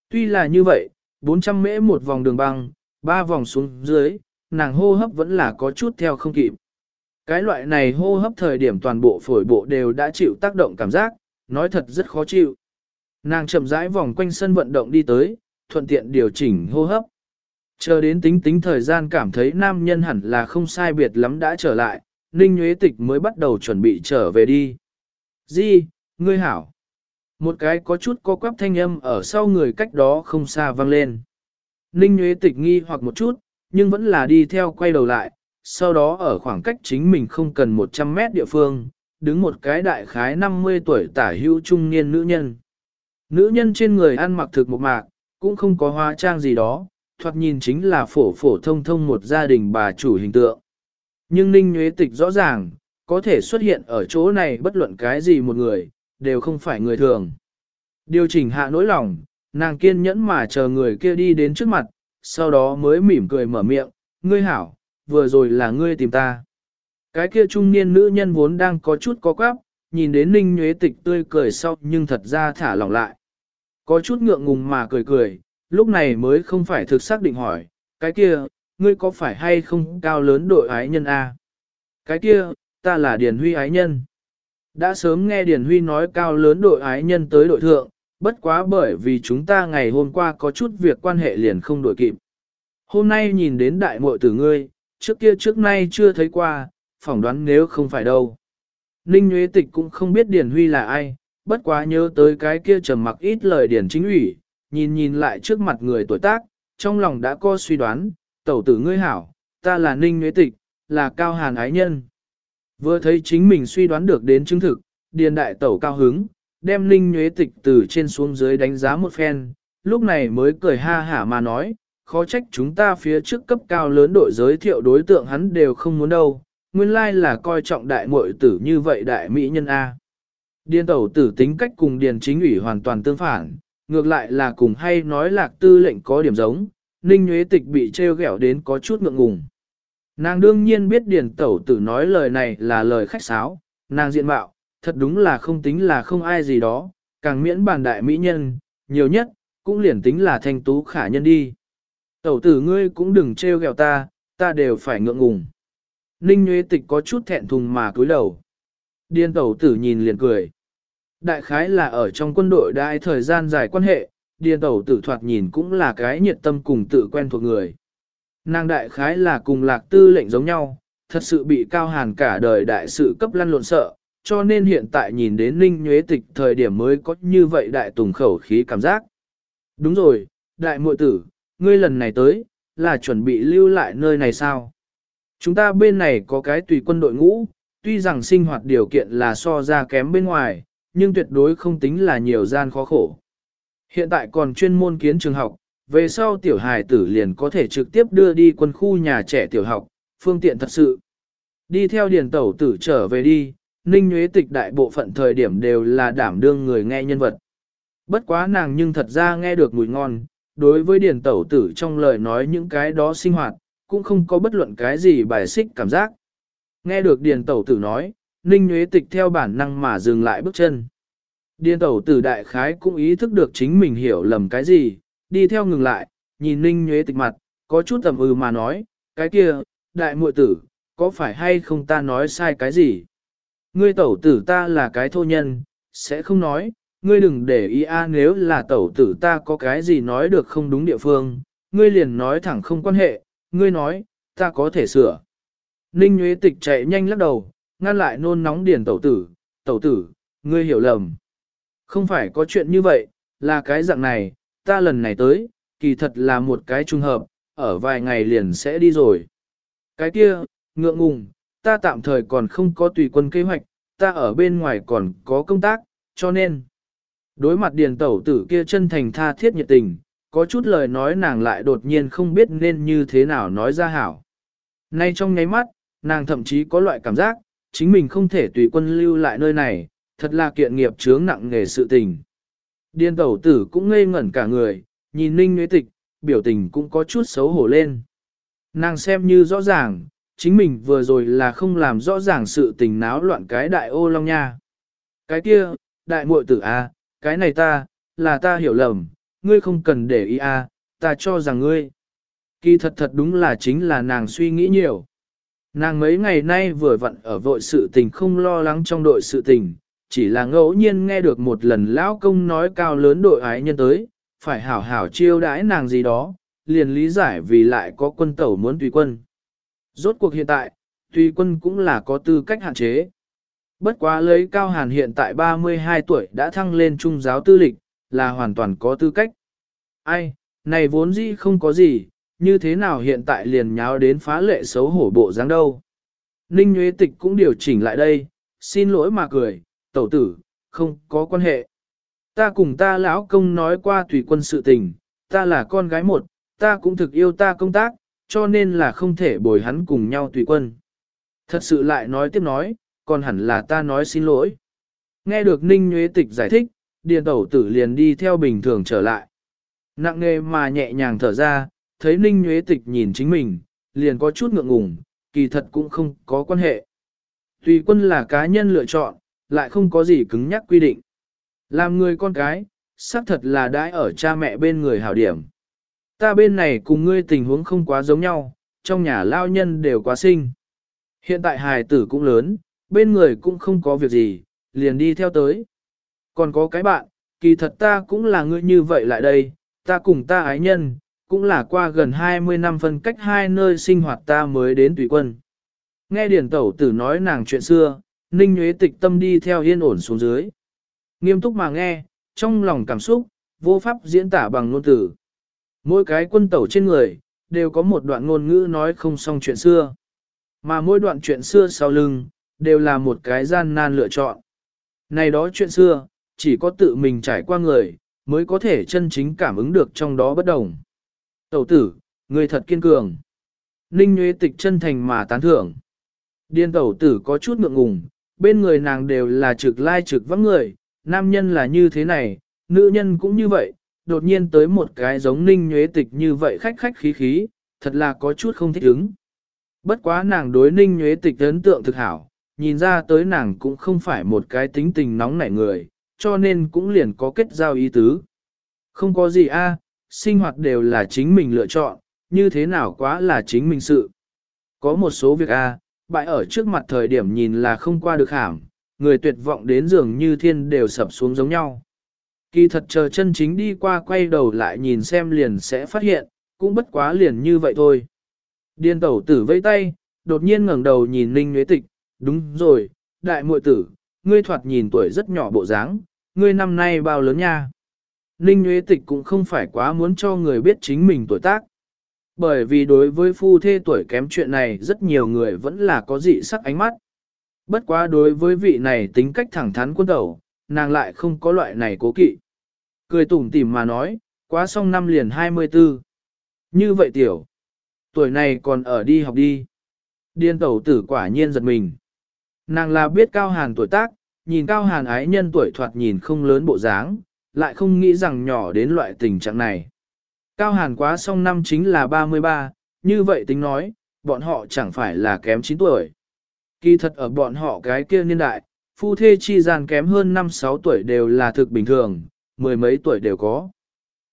Tuy là như vậy, 400 mễ một vòng đường băng, ba vòng xuống dưới, nàng hô hấp vẫn là có chút theo không kịp. Cái loại này hô hấp thời điểm toàn bộ phổi bộ đều đã chịu tác động cảm giác, nói thật rất khó chịu. Nàng chậm rãi vòng quanh sân vận động đi tới, thuận tiện điều chỉnh hô hấp. Chờ đến tính tính thời gian cảm thấy nam nhân hẳn là không sai biệt lắm đã trở lại, Ninh Nguyễn Tịch mới bắt đầu chuẩn bị trở về đi. Di, ngươi hảo. Một cái có chút có quắp thanh âm ở sau người cách đó không xa vang lên. Ninh Nguyễn Tịch nghi hoặc một chút, nhưng vẫn là đi theo quay đầu lại, sau đó ở khoảng cách chính mình không cần 100 mét địa phương, đứng một cái đại khái 50 tuổi tả hữu trung niên nữ nhân. Nữ nhân trên người ăn mặc thực một mạc, cũng không có hóa trang gì đó, thoạt nhìn chính là phổ phổ thông thông một gia đình bà chủ hình tượng. Nhưng Ninh Nguyễn Tịch rõ ràng, có thể xuất hiện ở chỗ này bất luận cái gì một người, đều không phải người thường. Điều chỉnh hạ nỗi lòng, nàng kiên nhẫn mà chờ người kia đi đến trước mặt, sau đó mới mỉm cười mở miệng, ngươi hảo, vừa rồi là ngươi tìm ta. Cái kia trung niên nữ nhân vốn đang có chút có quáp, nhìn đến Ninh Nhuế Tịch tươi cười sau nhưng thật ra thả lỏng lại. Có chút ngượng ngùng mà cười cười, lúc này mới không phải thực xác định hỏi, cái kia, ngươi có phải hay không cao lớn đội ái nhân A? Cái kia, ta là Điền Huy ái nhân. Đã sớm nghe Điền Huy nói cao lớn đội ái nhân tới đội thượng, bất quá bởi vì chúng ta ngày hôm qua có chút việc quan hệ liền không đổi kịp. Hôm nay nhìn đến đại muội tử ngươi, trước kia trước nay chưa thấy qua, phỏng đoán nếu không phải đâu. Ninh Nguyễn Tịch cũng không biết Điền Huy là ai, bất quá nhớ tới cái kia trầm mặc ít lời Điền chính ủy, nhìn nhìn lại trước mặt người tuổi tác, trong lòng đã có suy đoán, tẩu tử ngươi hảo, ta là Ninh Nguyễn Tịch, là cao hàn ái nhân. Vừa thấy chính mình suy đoán được đến chứng thực, Điền đại tẩu cao hứng, đem Ninh Nhuế Tịch từ trên xuống dưới đánh giá một phen, lúc này mới cười ha hả mà nói, khó trách chúng ta phía trước cấp cao lớn đội giới thiệu đối tượng hắn đều không muốn đâu, nguyên lai là coi trọng đại muội tử như vậy đại mỹ nhân A. Điền tẩu tử tính cách cùng điền chính ủy hoàn toàn tương phản, ngược lại là cùng hay nói lạc tư lệnh có điểm giống, ninh nhuế tịch bị treo ghẹo đến có chút ngượng ngùng. Nàng đương nhiên biết điền tẩu tử nói lời này là lời khách sáo, nàng diện mạo, thật đúng là không tính là không ai gì đó, càng miễn bàn đại mỹ nhân, nhiều nhất, cũng liền tính là thanh tú khả nhân đi. Tẩu tử ngươi cũng đừng trêu ghẹo ta, ta đều phải ngượng ngùng. Ninh Nguyễn Tịch có chút thẹn thùng mà cúi đầu. Điên tẩu tử nhìn liền cười. Đại khái là ở trong quân đội đại thời gian dài quan hệ, điên tẩu tử thoạt nhìn cũng là cái nhiệt tâm cùng tự quen thuộc người. Nàng đại khái là cùng lạc tư lệnh giống nhau, thật sự bị cao hàn cả đời đại sự cấp lăn lộn sợ, cho nên hiện tại nhìn đến Ninh Nhuế Tịch thời điểm mới có như vậy đại tùng khẩu khí cảm giác. Đúng rồi, đại muội tử, ngươi lần này tới, là chuẩn bị lưu lại nơi này sao? Chúng ta bên này có cái tùy quân đội ngũ, tuy rằng sinh hoạt điều kiện là so ra kém bên ngoài, nhưng tuyệt đối không tính là nhiều gian khó khổ. Hiện tại còn chuyên môn kiến trường học, về sau tiểu hài tử liền có thể trực tiếp đưa đi quân khu nhà trẻ tiểu học, phương tiện thật sự. Đi theo điền tẩu tử trở về đi, ninh Nguyễn tịch đại bộ phận thời điểm đều là đảm đương người nghe nhân vật. Bất quá nàng nhưng thật ra nghe được mùi ngon, đối với điền tẩu tử trong lời nói những cái đó sinh hoạt, cũng không có bất luận cái gì bài xích cảm giác. Nghe được điền tẩu tử nói, ninh Nguyễn tịch theo bản năng mà dừng lại bước chân. Điền tẩu tử đại khái cũng ý thức được chính mình hiểu lầm cái gì, đi theo ngừng lại, nhìn ninh nhuế tịch mặt, có chút tầm ừ mà nói, cái kia, đại muội tử, có phải hay không ta nói sai cái gì? Ngươi tẩu tử ta là cái thô nhân, sẽ không nói, ngươi đừng để ý a nếu là tẩu tử ta có cái gì nói được không đúng địa phương, ngươi liền nói thẳng không quan hệ, ngươi nói, ta có thể sửa. Ninh Nguyễn Tịch chạy nhanh lắc đầu, ngăn lại nôn nóng điền tẩu tử, tẩu tử, ngươi hiểu lầm. Không phải có chuyện như vậy, là cái dạng này, ta lần này tới, kỳ thật là một cái trùng hợp, ở vài ngày liền sẽ đi rồi. Cái kia, ngượng ngùng, ta tạm thời còn không có tùy quân kế hoạch, ta ở bên ngoài còn có công tác, cho nên. Đối mặt điền tẩu tử kia chân thành tha thiết nhiệt tình, có chút lời nói nàng lại đột nhiên không biết nên như thế nào nói ra hảo. Nay trong nháy mắt, nàng thậm chí có loại cảm giác, chính mình không thể tùy quân lưu lại nơi này, thật là kiện nghiệp chướng nặng nghề sự tình. Điên tẩu tử cũng ngây ngẩn cả người, nhìn ninh nguyễn tịch, biểu tình cũng có chút xấu hổ lên. Nàng xem như rõ ràng, chính mình vừa rồi là không làm rõ ràng sự tình náo loạn cái đại ô long nha. Cái kia, đại muội tử a, à, cái này ta, là ta hiểu lầm, ngươi không cần để ý a, à, ta cho rằng ngươi. Kỳ thật thật đúng là chính là nàng suy nghĩ nhiều. Nàng mấy ngày nay vừa vặn ở vội sự tình không lo lắng trong đội sự tình, chỉ là ngẫu nhiên nghe được một lần lão công nói cao lớn đội ái nhân tới, phải hảo hảo chiêu đãi nàng gì đó, liền lý giải vì lại có quân tẩu muốn tùy quân. Rốt cuộc hiện tại, tùy quân cũng là có tư cách hạn chế. Bất quá lấy cao hàn hiện tại 32 tuổi đã thăng lên trung giáo tư lịch, là hoàn toàn có tư cách. Ai, này vốn dĩ không có gì, như thế nào hiện tại liền nháo đến phá lệ xấu hổ bộ dáng đâu. Ninh Nguyễn Tịch cũng điều chỉnh lại đây, xin lỗi mà cười, tẩu tử, không có quan hệ. Ta cùng ta lão công nói qua tùy quân sự tình, ta là con gái một, ta cũng thực yêu ta công tác, cho nên là không thể bồi hắn cùng nhau tùy quân. Thật sự lại nói tiếp nói, còn hẳn là ta nói xin lỗi. Nghe được Ninh Nguyễn Tịch giải thích, Điền Tẩu Tử liền đi theo bình thường trở lại. Nặng nghề mà nhẹ nhàng thở ra, thấy Ninh Nguyễn Tịch nhìn chính mình, liền có chút ngượng ngùng, kỳ thật cũng không có quan hệ. Tùy quân là cá nhân lựa chọn, lại không có gì cứng nhắc quy định. Làm người con cái, xác thật là đãi ở cha mẹ bên người hảo điểm. Ta bên này cùng ngươi tình huống không quá giống nhau, trong nhà lao nhân đều quá sinh. Hiện tại hài tử cũng lớn, bên người cũng không có việc gì, liền đi theo tới. Còn có cái bạn, kỳ thật ta cũng là ngươi như vậy lại đây, ta cùng ta ái nhân, cũng là qua gần 20 năm phân cách hai nơi sinh hoạt ta mới đến tùy quân. Nghe Điển Tẩu tử nói nàng chuyện xưa, Ninh nhuế Tịch tâm đi theo yên ổn xuống dưới. Nghiêm túc mà nghe, trong lòng cảm xúc, vô pháp diễn tả bằng ngôn tử. Mỗi cái quân tẩu trên người, đều có một đoạn ngôn ngữ nói không xong chuyện xưa. Mà mỗi đoạn chuyện xưa sau lưng, đều là một cái gian nan lựa chọn. Này đó chuyện xưa, chỉ có tự mình trải qua người, mới có thể chân chính cảm ứng được trong đó bất đồng. Tẩu tử, người thật kiên cường. Ninh Nguyễn Tịch chân thành mà tán thưởng. Điên tẩu tử có chút ngượng ngùng, bên người nàng đều là trực lai trực vắng người, nam nhân là như thế này, nữ nhân cũng như vậy, đột nhiên tới một cái giống Ninh nhuế Tịch như vậy khách khách khí khí, thật là có chút không thích ứng. Bất quá nàng đối Ninh nhuế Tịch ấn tượng thực hảo, nhìn ra tới nàng cũng không phải một cái tính tình nóng nảy người, cho nên cũng liền có kết giao ý tứ. Không có gì a, sinh hoạt đều là chính mình lựa chọn, như thế nào quá là chính mình sự. Có một số việc a, bại ở trước mặt thời điểm nhìn là không qua được hàm, người tuyệt vọng đến dường như thiên đều sập xuống giống nhau. Kỳ thật chờ chân chính đi qua quay đầu lại nhìn xem liền sẽ phát hiện, cũng bất quá liền như vậy thôi. Điên tẩu tử vây tay, đột nhiên ngẩng đầu nhìn Ninh Nguyễn Tịch, đúng rồi, đại muội tử, ngươi thoạt nhìn tuổi rất nhỏ bộ dáng, ngươi năm nay bao lớn nha. Ninh Nguyễn Tịch cũng không phải quá muốn cho người biết chính mình tuổi tác. Bởi vì đối với phu thê tuổi kém chuyện này rất nhiều người vẫn là có dị sắc ánh mắt. Bất quá đối với vị này tính cách thẳng thắn quân tẩu, nàng lại không có loại này cố kỵ. Cười tủm tỉm mà nói, quá xong năm liền 24. Như vậy tiểu, tuổi này còn ở đi học đi. Điên tẩu tử quả nhiên giật mình. Nàng là biết cao hàn tuổi tác, nhìn cao hàn ái nhân tuổi thoạt nhìn không lớn bộ dáng, lại không nghĩ rằng nhỏ đến loại tình trạng này. Cao hàn quá xong năm chính là 33, như vậy tính nói, bọn họ chẳng phải là kém 9 tuổi. Kỳ thật ở bọn họ cái kia niên đại, phu thê chi gian kém hơn 5-6 tuổi đều là thực bình thường, mười mấy tuổi đều có.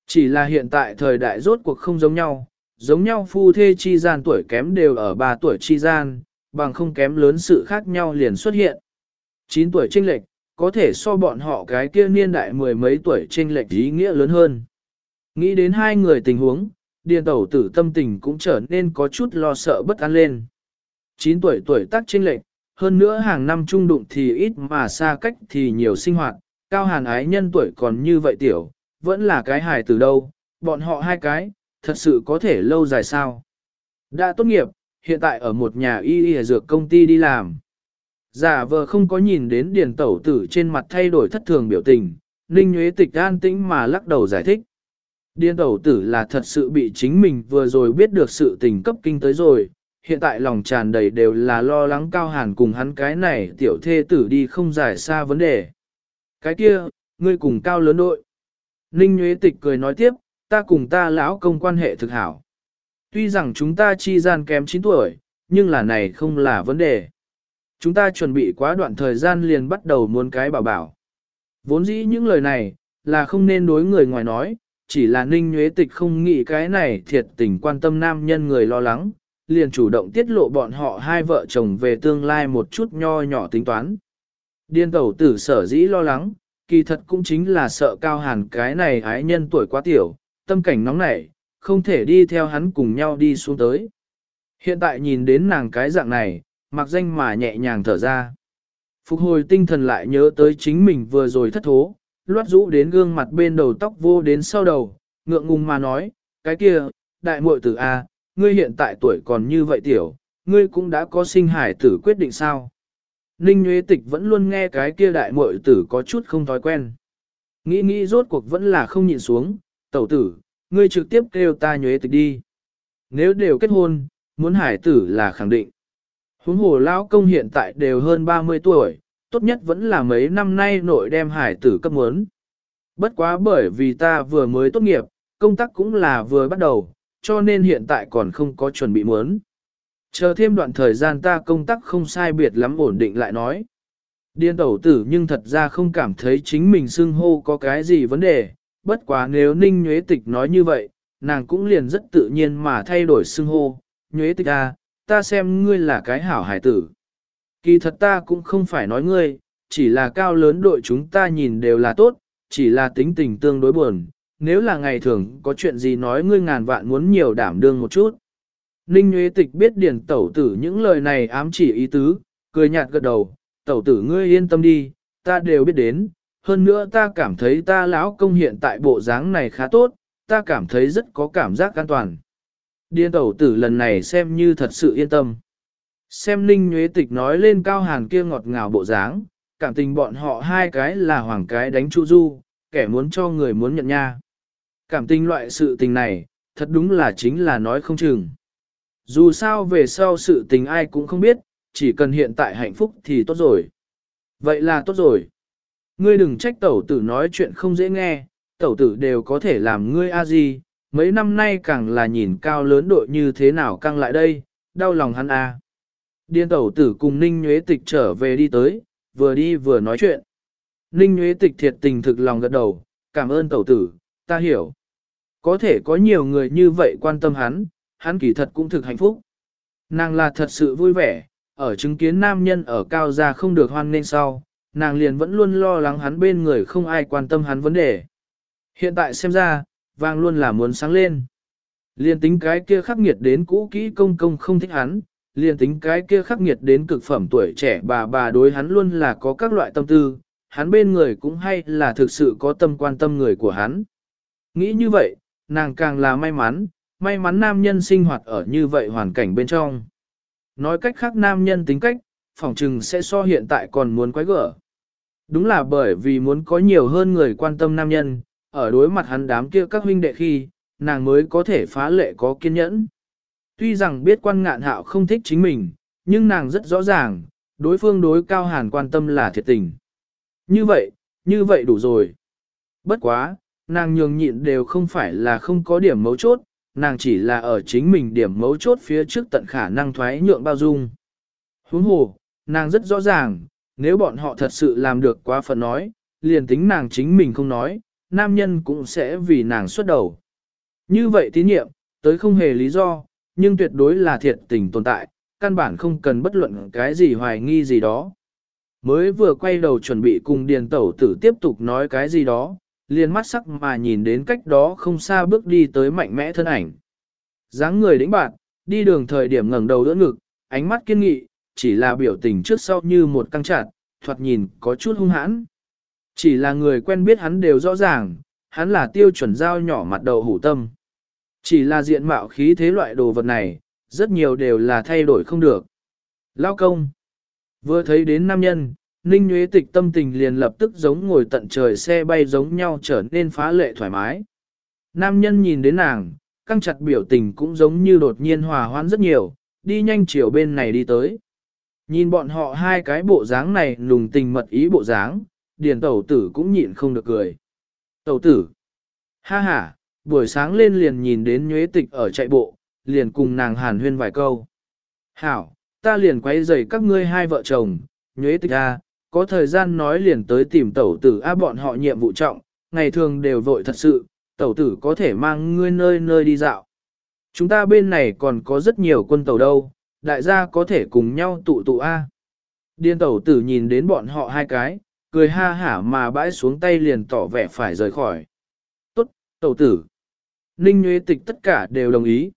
Chỉ là hiện tại thời đại rốt cuộc không giống nhau, giống nhau phu thê chi gian tuổi kém đều ở 3 tuổi chi gian, bằng không kém lớn sự khác nhau liền xuất hiện. 9 tuổi trinh lệch, có thể so bọn họ cái kia niên đại mười mấy tuổi trinh lệch ý nghĩa lớn hơn. Nghĩ đến hai người tình huống, điền tẩu tử tâm tình cũng trở nên có chút lo sợ bất an lên. 9 tuổi tuổi tác trinh lệch, hơn nữa hàng năm trung đụng thì ít mà xa cách thì nhiều sinh hoạt, cao hàn ái nhân tuổi còn như vậy tiểu, vẫn là cái hài từ đâu, bọn họ hai cái, thật sự có thể lâu dài sao. Đã tốt nghiệp, hiện tại ở một nhà y y dược công ty đi làm. Giả vờ không có nhìn đến điền tẩu tử trên mặt thay đổi thất thường biểu tình, Ninh Nguyễn Tịch an tĩnh mà lắc đầu giải thích. Điền tẩu tử là thật sự bị chính mình vừa rồi biết được sự tình cấp kinh tới rồi, hiện tại lòng tràn đầy đều là lo lắng cao hàn cùng hắn cái này tiểu thê tử đi không giải xa vấn đề. Cái kia, ngươi cùng cao lớn đội. Ninh Nguyễn Tịch cười nói tiếp, ta cùng ta lão công quan hệ thực hảo. Tuy rằng chúng ta chi gian kém 9 tuổi, nhưng là này không là vấn đề. Chúng ta chuẩn bị quá đoạn thời gian liền bắt đầu muốn cái bảo bảo. Vốn dĩ những lời này, là không nên đối người ngoài nói, chỉ là ninh Nguyễn tịch không nghĩ cái này thiệt tình quan tâm nam nhân người lo lắng, liền chủ động tiết lộ bọn họ hai vợ chồng về tương lai một chút nho nhỏ tính toán. Điên tẩu tử sở dĩ lo lắng, kỳ thật cũng chính là sợ cao hàn cái này ái nhân tuổi quá tiểu, tâm cảnh nóng nảy, không thể đi theo hắn cùng nhau đi xuống tới. Hiện tại nhìn đến nàng cái dạng này, mặc danh mà nhẹ nhàng thở ra. Phục hồi tinh thần lại nhớ tới chính mình vừa rồi thất thố, loát rũ đến gương mặt bên đầu tóc vô đến sau đầu, ngượng ngùng mà nói, cái kia, đại muội tử A, ngươi hiện tại tuổi còn như vậy tiểu, ngươi cũng đã có sinh hải tử quyết định sao. Ninh Nguyễn Tịch vẫn luôn nghe cái kia đại muội tử có chút không thói quen. Nghĩ nghĩ rốt cuộc vẫn là không nhịn xuống, tẩu tử, ngươi trực tiếp kêu ta Nguyễn tịch đi. Nếu đều kết hôn, muốn hải tử là khẳng định. Huống hồ lão công hiện tại đều hơn 30 tuổi, tốt nhất vẫn là mấy năm nay nội đem hải tử cấp muốn. Bất quá bởi vì ta vừa mới tốt nghiệp, công tác cũng là vừa bắt đầu, cho nên hiện tại còn không có chuẩn bị muốn. Chờ thêm đoạn thời gian ta công tác không sai biệt lắm ổn định lại nói. Điên tẩu tử nhưng thật ra không cảm thấy chính mình xưng hô có cái gì vấn đề, bất quá nếu Ninh Nhuế Tịch nói như vậy, nàng cũng liền rất tự nhiên mà thay đổi xưng hô. Nhuế Tịch à, ta xem ngươi là cái hảo hải tử. Kỳ thật ta cũng không phải nói ngươi, chỉ là cao lớn đội chúng ta nhìn đều là tốt, chỉ là tính tình tương đối buồn. Nếu là ngày thường có chuyện gì nói ngươi ngàn vạn muốn nhiều đảm đương một chút. Ninh Nguyễn Tịch biết điển tẩu tử những lời này ám chỉ ý tứ, cười nhạt gật đầu, tẩu tử ngươi yên tâm đi, ta đều biết đến, hơn nữa ta cảm thấy ta lão công hiện tại bộ dáng này khá tốt, ta cảm thấy rất có cảm giác an toàn. Điên tẩu tử lần này xem như thật sự yên tâm. Xem Ninh Nguyễn Tịch nói lên cao hàn kia ngọt ngào bộ dáng, cảm tình bọn họ hai cái là hoàng cái đánh chu du, kẻ muốn cho người muốn nhận nha. Cảm tình loại sự tình này, thật đúng là chính là nói không chừng. Dù sao về sau sự tình ai cũng không biết, chỉ cần hiện tại hạnh phúc thì tốt rồi. Vậy là tốt rồi. Ngươi đừng trách tẩu tử nói chuyện không dễ nghe, tẩu tử đều có thể làm ngươi a gì, mấy năm nay càng là nhìn cao lớn đội như thế nào căng lại đây, đau lòng hắn a. Điên tẩu tử cùng Ninh Nhuế Tịch trở về đi tới, vừa đi vừa nói chuyện. Ninh Nhuế Tịch thiệt tình thực lòng gật đầu, cảm ơn tẩu tử, ta hiểu. Có thể có nhiều người như vậy quan tâm hắn, hắn kỳ thật cũng thực hạnh phúc. Nàng là thật sự vui vẻ, ở chứng kiến nam nhân ở cao gia không được hoan nên sau, nàng liền vẫn luôn lo lắng hắn bên người không ai quan tâm hắn vấn đề. Hiện tại xem ra, vàng luôn là muốn sáng lên. Liền tính cái kia khắc nghiệt đến cũ kỹ công công không thích hắn, liền tính cái kia khắc nghiệt đến cực phẩm tuổi trẻ bà bà đối hắn luôn là có các loại tâm tư, hắn bên người cũng hay là thực sự có tâm quan tâm người của hắn. Nghĩ như vậy, nàng càng là may mắn, may mắn nam nhân sinh hoạt ở như vậy hoàn cảnh bên trong. Nói cách khác nam nhân tính cách, phỏng chừng sẽ so hiện tại còn muốn quái gở. Đúng là bởi vì muốn có nhiều hơn người quan tâm nam nhân, ở đối mặt hắn đám kia các huynh đệ khi, nàng mới có thể phá lệ có kiên nhẫn. Tuy rằng biết quan ngạn hạo không thích chính mình, nhưng nàng rất rõ ràng, đối phương đối cao hàn quan tâm là thiệt tình. Như vậy, như vậy đủ rồi. Bất quá, nàng nhường nhịn đều không phải là không có điểm mấu chốt, nàng chỉ là ở chính mình điểm mấu chốt phía trước tận khả năng thoái nhượng bao dung. Huống hồ, nàng rất rõ ràng, nếu bọn họ thật sự làm được quá phần nói, liền tính nàng chính mình không nói, nam nhân cũng sẽ vì nàng xuất đầu. Như vậy tín nhiệm, tới không hề lý do, nhưng tuyệt đối là thiệt tình tồn tại, căn bản không cần bất luận cái gì hoài nghi gì đó. Mới vừa quay đầu chuẩn bị cùng điền tẩu tử tiếp tục nói cái gì đó, liền mắt sắc mà nhìn đến cách đó không xa bước đi tới mạnh mẽ thân ảnh. dáng người đĩnh bạn, đi đường thời điểm ngẩng đầu đỡ ngực, ánh mắt kiên nghị, chỉ là biểu tình trước sau như một căng chặt, thoạt nhìn có chút hung hãn. Chỉ là người quen biết hắn đều rõ ràng, hắn là tiêu chuẩn dao nhỏ mặt đầu hủ tâm. Chỉ là diện mạo khí thế loại đồ vật này, rất nhiều đều là thay đổi không được. Lao công. Vừa thấy đến nam nhân, Ninh Nguyễn Tịch tâm tình liền lập tức giống ngồi tận trời xe bay giống nhau trở nên phá lệ thoải mái. Nam nhân nhìn đến nàng, căng chặt biểu tình cũng giống như đột nhiên hòa hoãn rất nhiều, đi nhanh chiều bên này đi tới. Nhìn bọn họ hai cái bộ dáng này nùng tình mật ý bộ dáng, điền tẩu tử cũng nhịn không được cười. Tẩu tử, ha ha, buổi sáng lên liền nhìn đến nhuế tịch ở chạy bộ, liền cùng nàng hàn huyên vài câu. Hảo, ta liền quay dày các ngươi hai vợ chồng, nhuế tịch a, à, có thời gian nói liền tới tìm tẩu tử a bọn họ nhiệm vụ trọng, ngày thường đều vội thật sự, tẩu tử có thể mang ngươi nơi nơi đi dạo. Chúng ta bên này còn có rất nhiều quân tàu đâu, đại gia có thể cùng nhau tụ tụ a. Điên tẩu tử nhìn đến bọn họ hai cái, cười ha hả mà bãi xuống tay liền tỏ vẻ phải rời khỏi. Tốt, tẩu tử. Ninh Nguyễn Tịch tất cả đều đồng ý.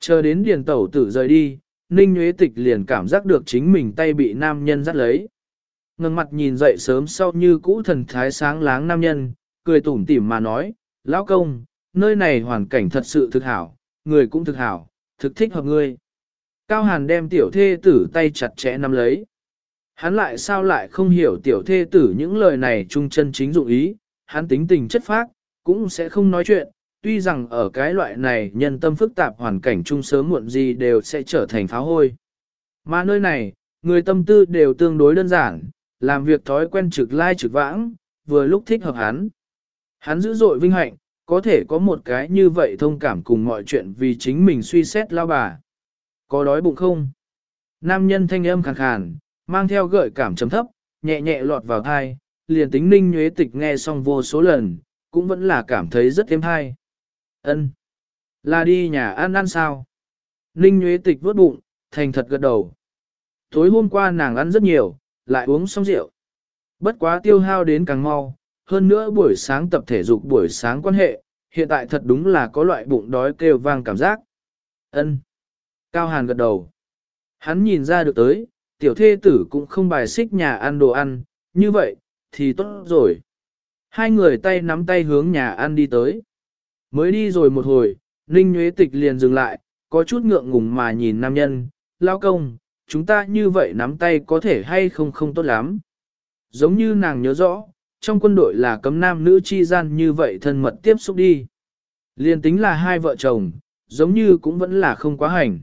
Chờ đến điền tẩu tử rời đi, Ninh Nguyễn Tịch liền cảm giác được chính mình tay bị nam nhân dắt lấy ngẩng mặt nhìn dậy sớm sau như cũ thần thái sáng láng nam nhân, cười tủm tỉm mà nói, lão công, nơi này hoàn cảnh thật sự thực hảo, người cũng thực hảo, thực thích hợp ngươi. Cao Hàn đem tiểu thê tử tay chặt chẽ nắm lấy. Hắn lại sao lại không hiểu tiểu thê tử những lời này trung chân chính dụng ý, hắn tính tình chất phác, cũng sẽ không nói chuyện, tuy rằng ở cái loại này nhân tâm phức tạp hoàn cảnh chung sớm muộn gì đều sẽ trở thành pháo hôi. Mà nơi này, người tâm tư đều tương đối đơn giản, làm việc thói quen trực lai trực vãng, vừa lúc thích hợp hắn. Hắn dữ dội vinh hạnh, có thể có một cái như vậy thông cảm cùng mọi chuyện vì chính mình suy xét lao bà. Có đói bụng không? Nam nhân thanh âm khàn khàn, mang theo gợi cảm chấm thấp, nhẹ nhẹ lọt vào thai, liền tính ninh nhuế tịch nghe xong vô số lần, cũng vẫn là cảm thấy rất thêm hay. Ân, Là đi nhà ăn ăn sao? Ninh nhuế tịch vớt bụng, thành thật gật đầu. Tối hôm qua nàng ăn rất nhiều, lại uống xong rượu. Bất quá tiêu hao đến càng mau, hơn nữa buổi sáng tập thể dục buổi sáng quan hệ, hiện tại thật đúng là có loại bụng đói kêu vang cảm giác. Ân. Cao Hàn gật đầu. Hắn nhìn ra được tới, tiểu thê tử cũng không bài xích nhà ăn đồ ăn, như vậy, thì tốt rồi. Hai người tay nắm tay hướng nhà ăn đi tới. Mới đi rồi một hồi, Ninh Nguyễn Tịch liền dừng lại, có chút ngượng ngùng mà nhìn nam nhân, lao công, chúng ta như vậy nắm tay có thể hay không không tốt lắm. Giống như nàng nhớ rõ, trong quân đội là cấm nam nữ chi gian như vậy thân mật tiếp xúc đi. Liên tính là hai vợ chồng, giống như cũng vẫn là không quá hành.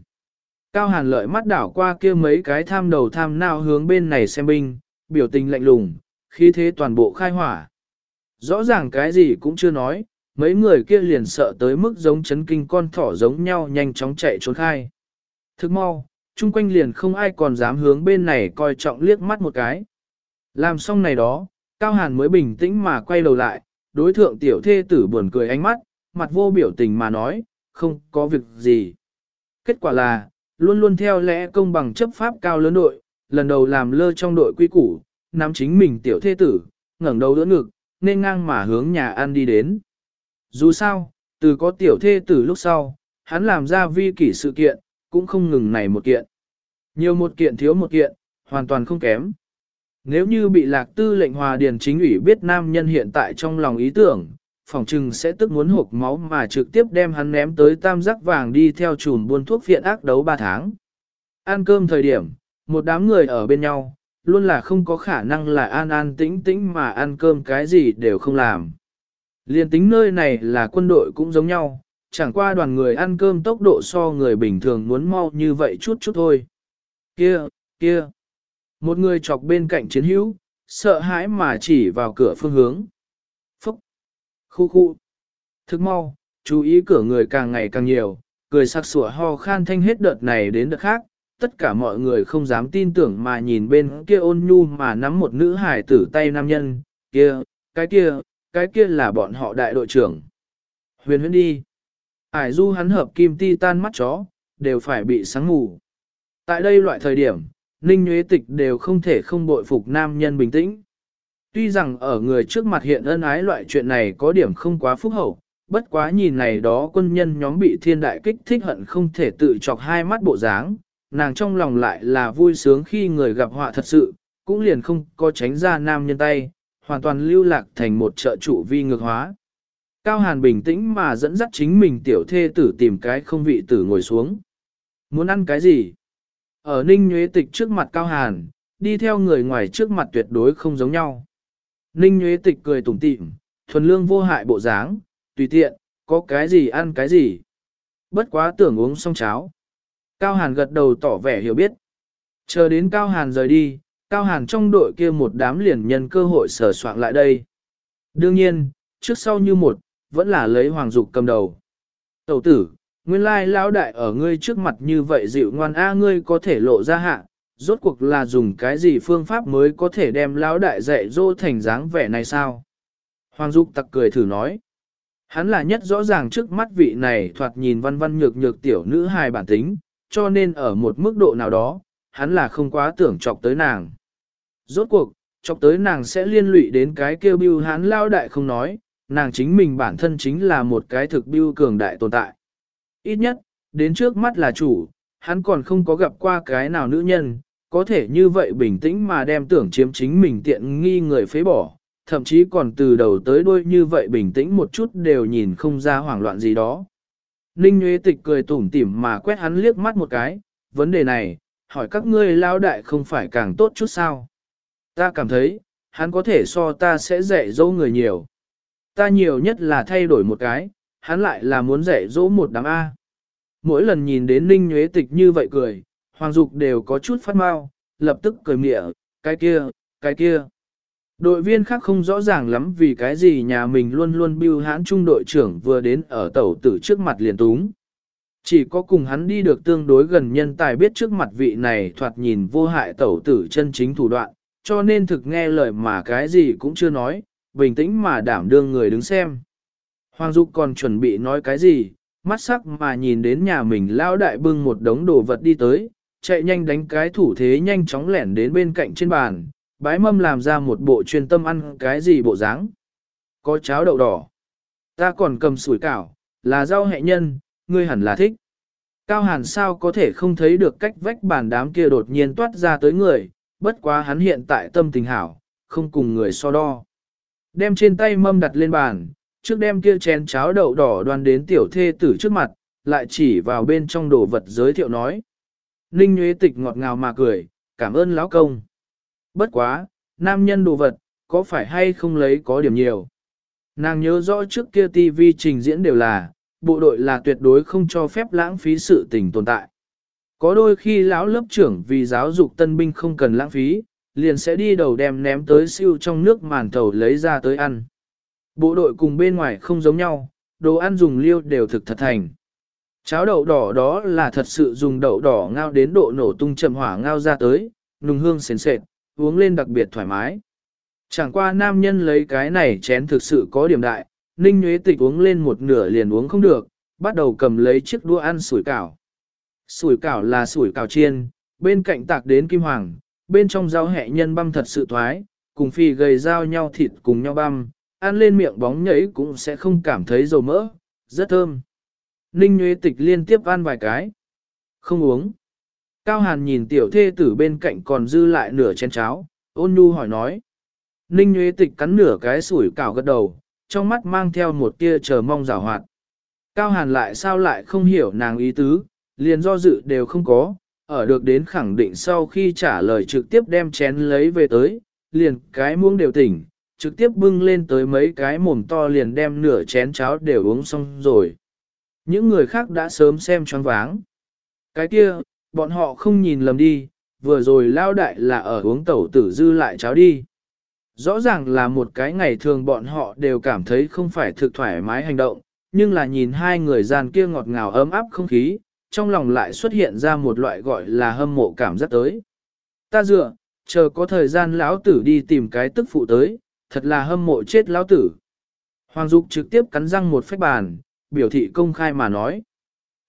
Cao Hàn lợi mắt đảo qua kia mấy cái tham đầu tham nào hướng bên này xem binh, biểu tình lạnh lùng, khi thế toàn bộ khai hỏa. Rõ ràng cái gì cũng chưa nói, mấy người kia liền sợ tới mức giống chấn kinh con thỏ giống nhau nhanh chóng chạy trốn khai. Thức mau, chung quanh liền không ai còn dám hướng bên này coi trọng liếc mắt một cái. Làm xong này đó, Cao Hàn mới bình tĩnh mà quay đầu lại, đối thượng tiểu thê tử buồn cười ánh mắt, mặt vô biểu tình mà nói, không có việc gì. Kết quả là, luôn luôn theo lẽ công bằng chấp pháp cao lớn đội, lần đầu làm lơ trong đội quy củ, nắm chính mình tiểu thê tử, ngẩng đầu đỡ ngực, nên ngang mà hướng nhà ăn đi đến. Dù sao, từ có tiểu thê tử lúc sau, hắn làm ra vi kỷ sự kiện, cũng không ngừng này một kiện. Nhiều một kiện thiếu một kiện, hoàn toàn không kém. Nếu như bị lạc tư lệnh hòa điền chính ủy biết nam nhân hiện tại trong lòng ý tưởng, phòng trừng sẽ tức muốn hộp máu mà trực tiếp đem hắn ném tới tam giác vàng đi theo chùm buôn thuốc viện ác đấu 3 tháng. Ăn cơm thời điểm, một đám người ở bên nhau, luôn là không có khả năng là an an tĩnh tĩnh mà ăn cơm cái gì đều không làm. Liên tính nơi này là quân đội cũng giống nhau, chẳng qua đoàn người ăn cơm tốc độ so người bình thường muốn mau như vậy chút chút thôi. Kia, kia. Một người chọc bên cạnh chiến hữu, sợ hãi mà chỉ vào cửa phương hướng. Phúc. Khu khu. Thức mau, chú ý cửa người càng ngày càng nhiều, cười sặc sủa ho khan thanh hết đợt này đến đợt khác. Tất cả mọi người không dám tin tưởng mà nhìn bên kia ôn nhu mà nắm một nữ hải tử tay nam nhân, kia, cái kia, cái kia là bọn họ đại đội trưởng. Huyền huyền đi. Ải du hắn hợp kim ti tan mắt chó, đều phải bị sáng ngủ. Tại đây loại thời điểm, Ninh Nguyễn Tịch đều không thể không bội phục nam nhân bình tĩnh. Tuy rằng ở người trước mặt hiện ân ái loại chuyện này có điểm không quá phúc hậu, bất quá nhìn này đó quân nhân nhóm bị thiên đại kích thích hận không thể tự chọc hai mắt bộ dáng, nàng trong lòng lại là vui sướng khi người gặp họa thật sự, cũng liền không có tránh ra nam nhân tay, hoàn toàn lưu lạc thành một trợ trụ vi ngược hóa. Cao Hàn bình tĩnh mà dẫn dắt chính mình tiểu thê tử tìm cái không vị tử ngồi xuống. Muốn ăn cái gì? Ở Ninh Nhuế Tịch trước mặt Cao Hàn, đi theo người ngoài trước mặt tuyệt đối không giống nhau. Ninh Nhuế Tịch cười tủm tỉm, thuần lương vô hại bộ dáng, tùy tiện, có cái gì ăn cái gì. Bất quá tưởng uống xong cháo. Cao Hàn gật đầu tỏ vẻ hiểu biết. Chờ đến Cao Hàn rời đi, Cao Hàn trong đội kia một đám liền nhân cơ hội sở soạn lại đây. Đương nhiên, trước sau như một, vẫn là lấy Hoàng Dục cầm đầu. Tẩu tử, nguyên lai lão đại ở ngươi trước mặt như vậy dịu ngoan a ngươi có thể lộ ra hạ, rốt cuộc là dùng cái gì phương pháp mới có thể đem lão đại dạy dỗ thành dáng vẻ này sao? Hoàng Dục tặc cười thử nói. Hắn là nhất rõ ràng trước mắt vị này thoạt nhìn văn văn nhược nhược tiểu nữ hài bản tính, cho nên ở một mức độ nào đó, hắn là không quá tưởng chọc tới nàng. Rốt cuộc, chọc tới nàng sẽ liên lụy đến cái kêu bưu hắn lao đại không nói, nàng chính mình bản thân chính là một cái thực bưu cường đại tồn tại. Ít nhất, đến trước mắt là chủ, hắn còn không có gặp qua cái nào nữ nhân, có thể như vậy bình tĩnh mà đem tưởng chiếm chính mình tiện nghi người phế bỏ, thậm chí còn từ đầu tới đuôi như vậy bình tĩnh một chút đều nhìn không ra hoảng loạn gì đó. Ninh Nguyễn Tịch cười tủm tỉm mà quét hắn liếc mắt một cái, vấn đề này, hỏi các ngươi lao đại không phải càng tốt chút sao. Ta cảm thấy, hắn có thể so ta sẽ dạy dỗ người nhiều. Ta nhiều nhất là thay đổi một cái, hắn lại là muốn dạy dỗ một đám A. Mỗi lần nhìn đến Ninh Nhuế Tịch như vậy cười, Hoàng Dục đều có chút phát mau, lập tức cười mỉa, cái kia, cái kia. Đội viên khác không rõ ràng lắm vì cái gì nhà mình luôn luôn bưu hãn trung đội trưởng vừa đến ở tẩu tử trước mặt liền túng. Chỉ có cùng hắn đi được tương đối gần nhân tài biết trước mặt vị này thoạt nhìn vô hại tẩu tử chân chính thủ đoạn, cho nên thực nghe lời mà cái gì cũng chưa nói, bình tĩnh mà đảm đương người đứng xem. Hoàng Dục còn chuẩn bị nói cái gì, mắt sắc mà nhìn đến nhà mình lao đại bưng một đống đồ vật đi tới, chạy nhanh đánh cái thủ thế nhanh chóng lẻn đến bên cạnh trên bàn, bái mâm làm ra một bộ chuyên tâm ăn cái gì bộ dáng. Có cháo đậu đỏ. Ta còn cầm sủi cảo, là rau hẹ nhân, ngươi hẳn là thích. Cao hàn sao có thể không thấy được cách vách bàn đám kia đột nhiên toát ra tới người, bất quá hắn hiện tại tâm tình hảo, không cùng người so đo. Đem trên tay mâm đặt lên bàn, trước đem kia chén cháo đậu đỏ đoan đến tiểu thê tử trước mặt, lại chỉ vào bên trong đồ vật giới thiệu nói. Ninh Nguyễn Tịch ngọt ngào mà cười, cảm ơn lão công. Bất quá, nam nhân đồ vật, có phải hay không lấy có điểm nhiều. Nàng nhớ rõ trước kia TV trình diễn đều là, bộ đội là tuyệt đối không cho phép lãng phí sự tình tồn tại. Có đôi khi lão lớp trưởng vì giáo dục tân binh không cần lãng phí, liền sẽ đi đầu đem ném tới siêu trong nước màn thầu lấy ra tới ăn. Bộ đội cùng bên ngoài không giống nhau, đồ ăn dùng liêu đều thực thật thành. Cháo đậu đỏ đó là thật sự dùng đậu đỏ ngao đến độ nổ tung chậm hỏa ngao ra tới, nùng hương sền sệt, uống lên đặc biệt thoải mái. Chẳng qua nam nhân lấy cái này chén thực sự có điểm đại, Ninh nhuế Tịch uống lên một nửa liền uống không được, bắt đầu cầm lấy chiếc đũa ăn sủi cảo. Sủi cảo là sủi cảo chiên, bên cạnh tạc đến kim hoàng, bên trong rau hẹ nhân băm thật sự thoái, cùng phi gầy dao nhau thịt cùng nhau băm, ăn lên miệng bóng nhảy cũng sẽ không cảm thấy dầu mỡ, rất thơm. Ninh Nguyễn Tịch liên tiếp ăn vài cái. Không uống. Cao Hàn nhìn tiểu thê tử bên cạnh còn dư lại nửa chén cháo, ôn nhu hỏi nói. Ninh Nguyễn Tịch cắn nửa cái sủi cảo gật đầu, trong mắt mang theo một tia chờ mong rào hoạt. Cao Hàn lại sao lại không hiểu nàng ý tứ, liền do dự đều không có, ở được đến khẳng định sau khi trả lời trực tiếp đem chén lấy về tới, liền cái muỗng đều tỉnh, trực tiếp bưng lên tới mấy cái mồm to liền đem nửa chén cháo đều uống xong rồi. Những người khác đã sớm xem choáng váng. Cái kia, bọn họ không nhìn lầm đi, vừa rồi lao đại là ở uống tẩu tử dư lại cháo đi. Rõ ràng là một cái ngày thường bọn họ đều cảm thấy không phải thực thoải mái hành động, nhưng là nhìn hai người gian kia ngọt ngào ấm áp không khí, trong lòng lại xuất hiện ra một loại gọi là hâm mộ cảm giác tới. Ta dựa, chờ có thời gian lão tử đi tìm cái tức phụ tới, thật là hâm mộ chết lão tử. Hoàng Dục trực tiếp cắn răng một phách bàn, biểu thị công khai mà nói.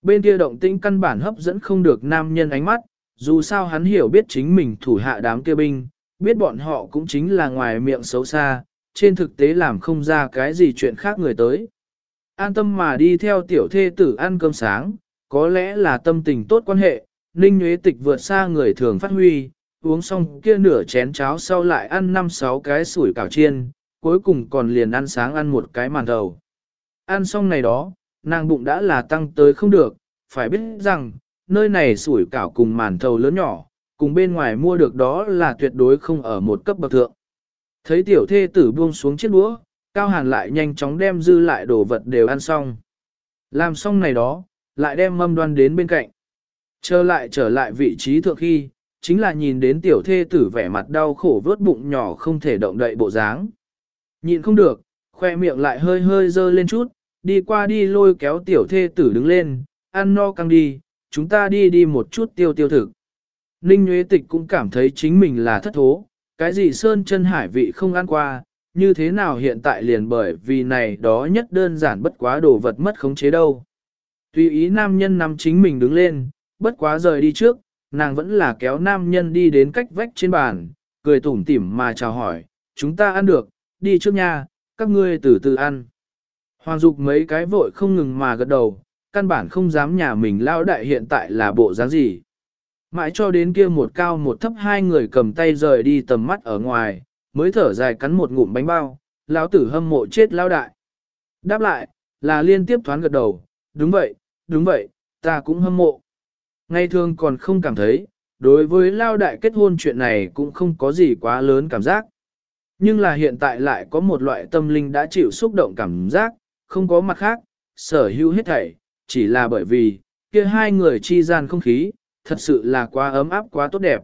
Bên kia động tĩnh căn bản hấp dẫn không được nam nhân ánh mắt, dù sao hắn hiểu biết chính mình thủ hạ đám kia binh, biết bọn họ cũng chính là ngoài miệng xấu xa, trên thực tế làm không ra cái gì chuyện khác người tới. An tâm mà đi theo tiểu thê tử ăn cơm sáng, có lẽ là tâm tình tốt quan hệ, Ninh Nguyễn Tịch vượt xa người thường phát huy, uống xong kia nửa chén cháo sau lại ăn năm sáu cái sủi cảo chiên, cuối cùng còn liền ăn sáng ăn một cái màn đầu. Ăn xong này đó, nàng bụng đã là tăng tới không được, phải biết rằng, nơi này sủi cảo cùng màn thầu lớn nhỏ, cùng bên ngoài mua được đó là tuyệt đối không ở một cấp bậc thượng. Thấy tiểu thê tử buông xuống chiếc đũa, Cao Hàn lại nhanh chóng đem dư lại đồ vật đều ăn xong. Làm xong này đó, lại đem mâm đoan đến bên cạnh. Trở lại trở lại vị trí thượng khi, chính là nhìn đến tiểu thê tử vẻ mặt đau khổ vớt bụng nhỏ không thể động đậy bộ dáng. Nhìn không được, khoe miệng lại hơi hơi dơ lên chút, đi qua đi lôi kéo tiểu thê tử đứng lên, ăn no căng đi, chúng ta đi đi một chút tiêu tiêu thực. Ninh Nguyễn Tịch cũng cảm thấy chính mình là thất thố, cái gì sơn chân hải vị không ăn qua, như thế nào hiện tại liền bởi vì này đó nhất đơn giản bất quá đồ vật mất khống chế đâu. Tùy ý nam nhân nằm chính mình đứng lên, bất quá rời đi trước, nàng vẫn là kéo nam nhân đi đến cách vách trên bàn, cười tủm tỉm mà chào hỏi, chúng ta ăn được, đi trước nha, các ngươi từ từ ăn. Hoàng Dục mấy cái vội không ngừng mà gật đầu, căn bản không dám nhà mình lao đại hiện tại là bộ dáng gì. Mãi cho đến kia một cao một thấp hai người cầm tay rời đi tầm mắt ở ngoài, mới thở dài cắn một ngụm bánh bao, lão tử hâm mộ chết lao đại. Đáp lại, là liên tiếp thoáng gật đầu, đúng vậy, đúng vậy, ta cũng hâm mộ. Ngay thường còn không cảm thấy, đối với lao đại kết hôn chuyện này cũng không có gì quá lớn cảm giác. Nhưng là hiện tại lại có một loại tâm linh đã chịu xúc động cảm giác, không có mặt khác, sở hữu hết thảy, chỉ là bởi vì, kia hai người chi gian không khí, thật sự là quá ấm áp quá tốt đẹp.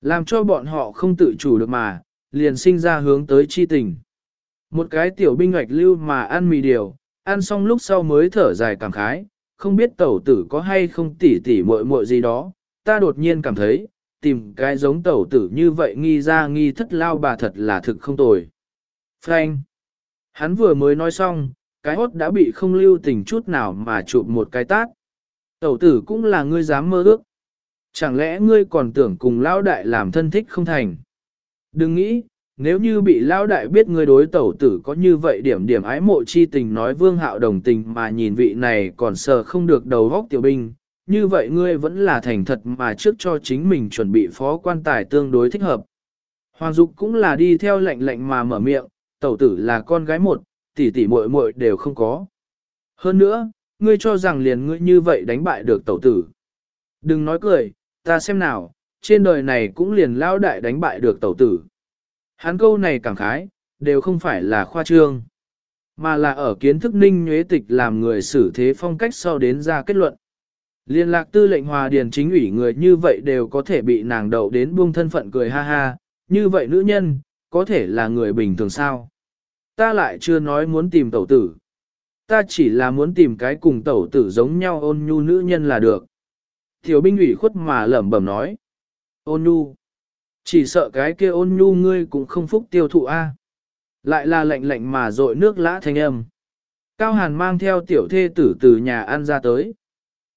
Làm cho bọn họ không tự chủ được mà, liền sinh ra hướng tới chi tình. Một cái tiểu binh hoạch lưu mà ăn mì điều, ăn xong lúc sau mới thở dài cảm khái, không biết tẩu tử có hay không tỉ tỉ muội muội gì đó, ta đột nhiên cảm thấy, tìm cái giống tẩu tử như vậy nghi ra nghi thất lao bà thật là thực không tồi. Frank. Hắn vừa mới nói xong, cái hốt đã bị không lưu tình chút nào mà chụp một cái tát. Tẩu tử cũng là ngươi dám mơ ước. Chẳng lẽ ngươi còn tưởng cùng lão đại làm thân thích không thành? Đừng nghĩ, nếu như bị lão đại biết ngươi đối tẩu tử có như vậy điểm điểm ái mộ chi tình nói vương hạo đồng tình mà nhìn vị này còn sờ không được đầu góc tiểu binh, như vậy ngươi vẫn là thành thật mà trước cho chính mình chuẩn bị phó quan tài tương đối thích hợp. Hoàng Dục cũng là đi theo lệnh lệnh mà mở miệng, tẩu tử là con gái một, tỷ tỷ muội muội đều không có. Hơn nữa, ngươi cho rằng liền ngươi như vậy đánh bại được tẩu tử. Đừng nói cười, ta xem nào, trên đời này cũng liền lao đại đánh bại được tẩu tử. Hắn câu này cảm khái, đều không phải là khoa trương, mà là ở kiến thức ninh nhuế tịch làm người xử thế phong cách sau đến ra kết luận. Liên lạc tư lệnh hòa điền chính ủy người như vậy đều có thể bị nàng đậu đến buông thân phận cười ha ha, như vậy nữ nhân, có thể là người bình thường sao. Ta lại chưa nói muốn tìm tẩu tử. Ta chỉ là muốn tìm cái cùng tẩu tử giống nhau ôn nhu nữ nhân là được. Tiểu binh ủy khuất mà lẩm bẩm nói. Ôn nhu. Chỉ sợ cái kia ôn nhu ngươi cũng không phúc tiêu thụ a. Lại là lệnh lệnh mà dội nước lã thanh âm. Cao Hàn mang theo tiểu thê tử từ nhà ăn ra tới.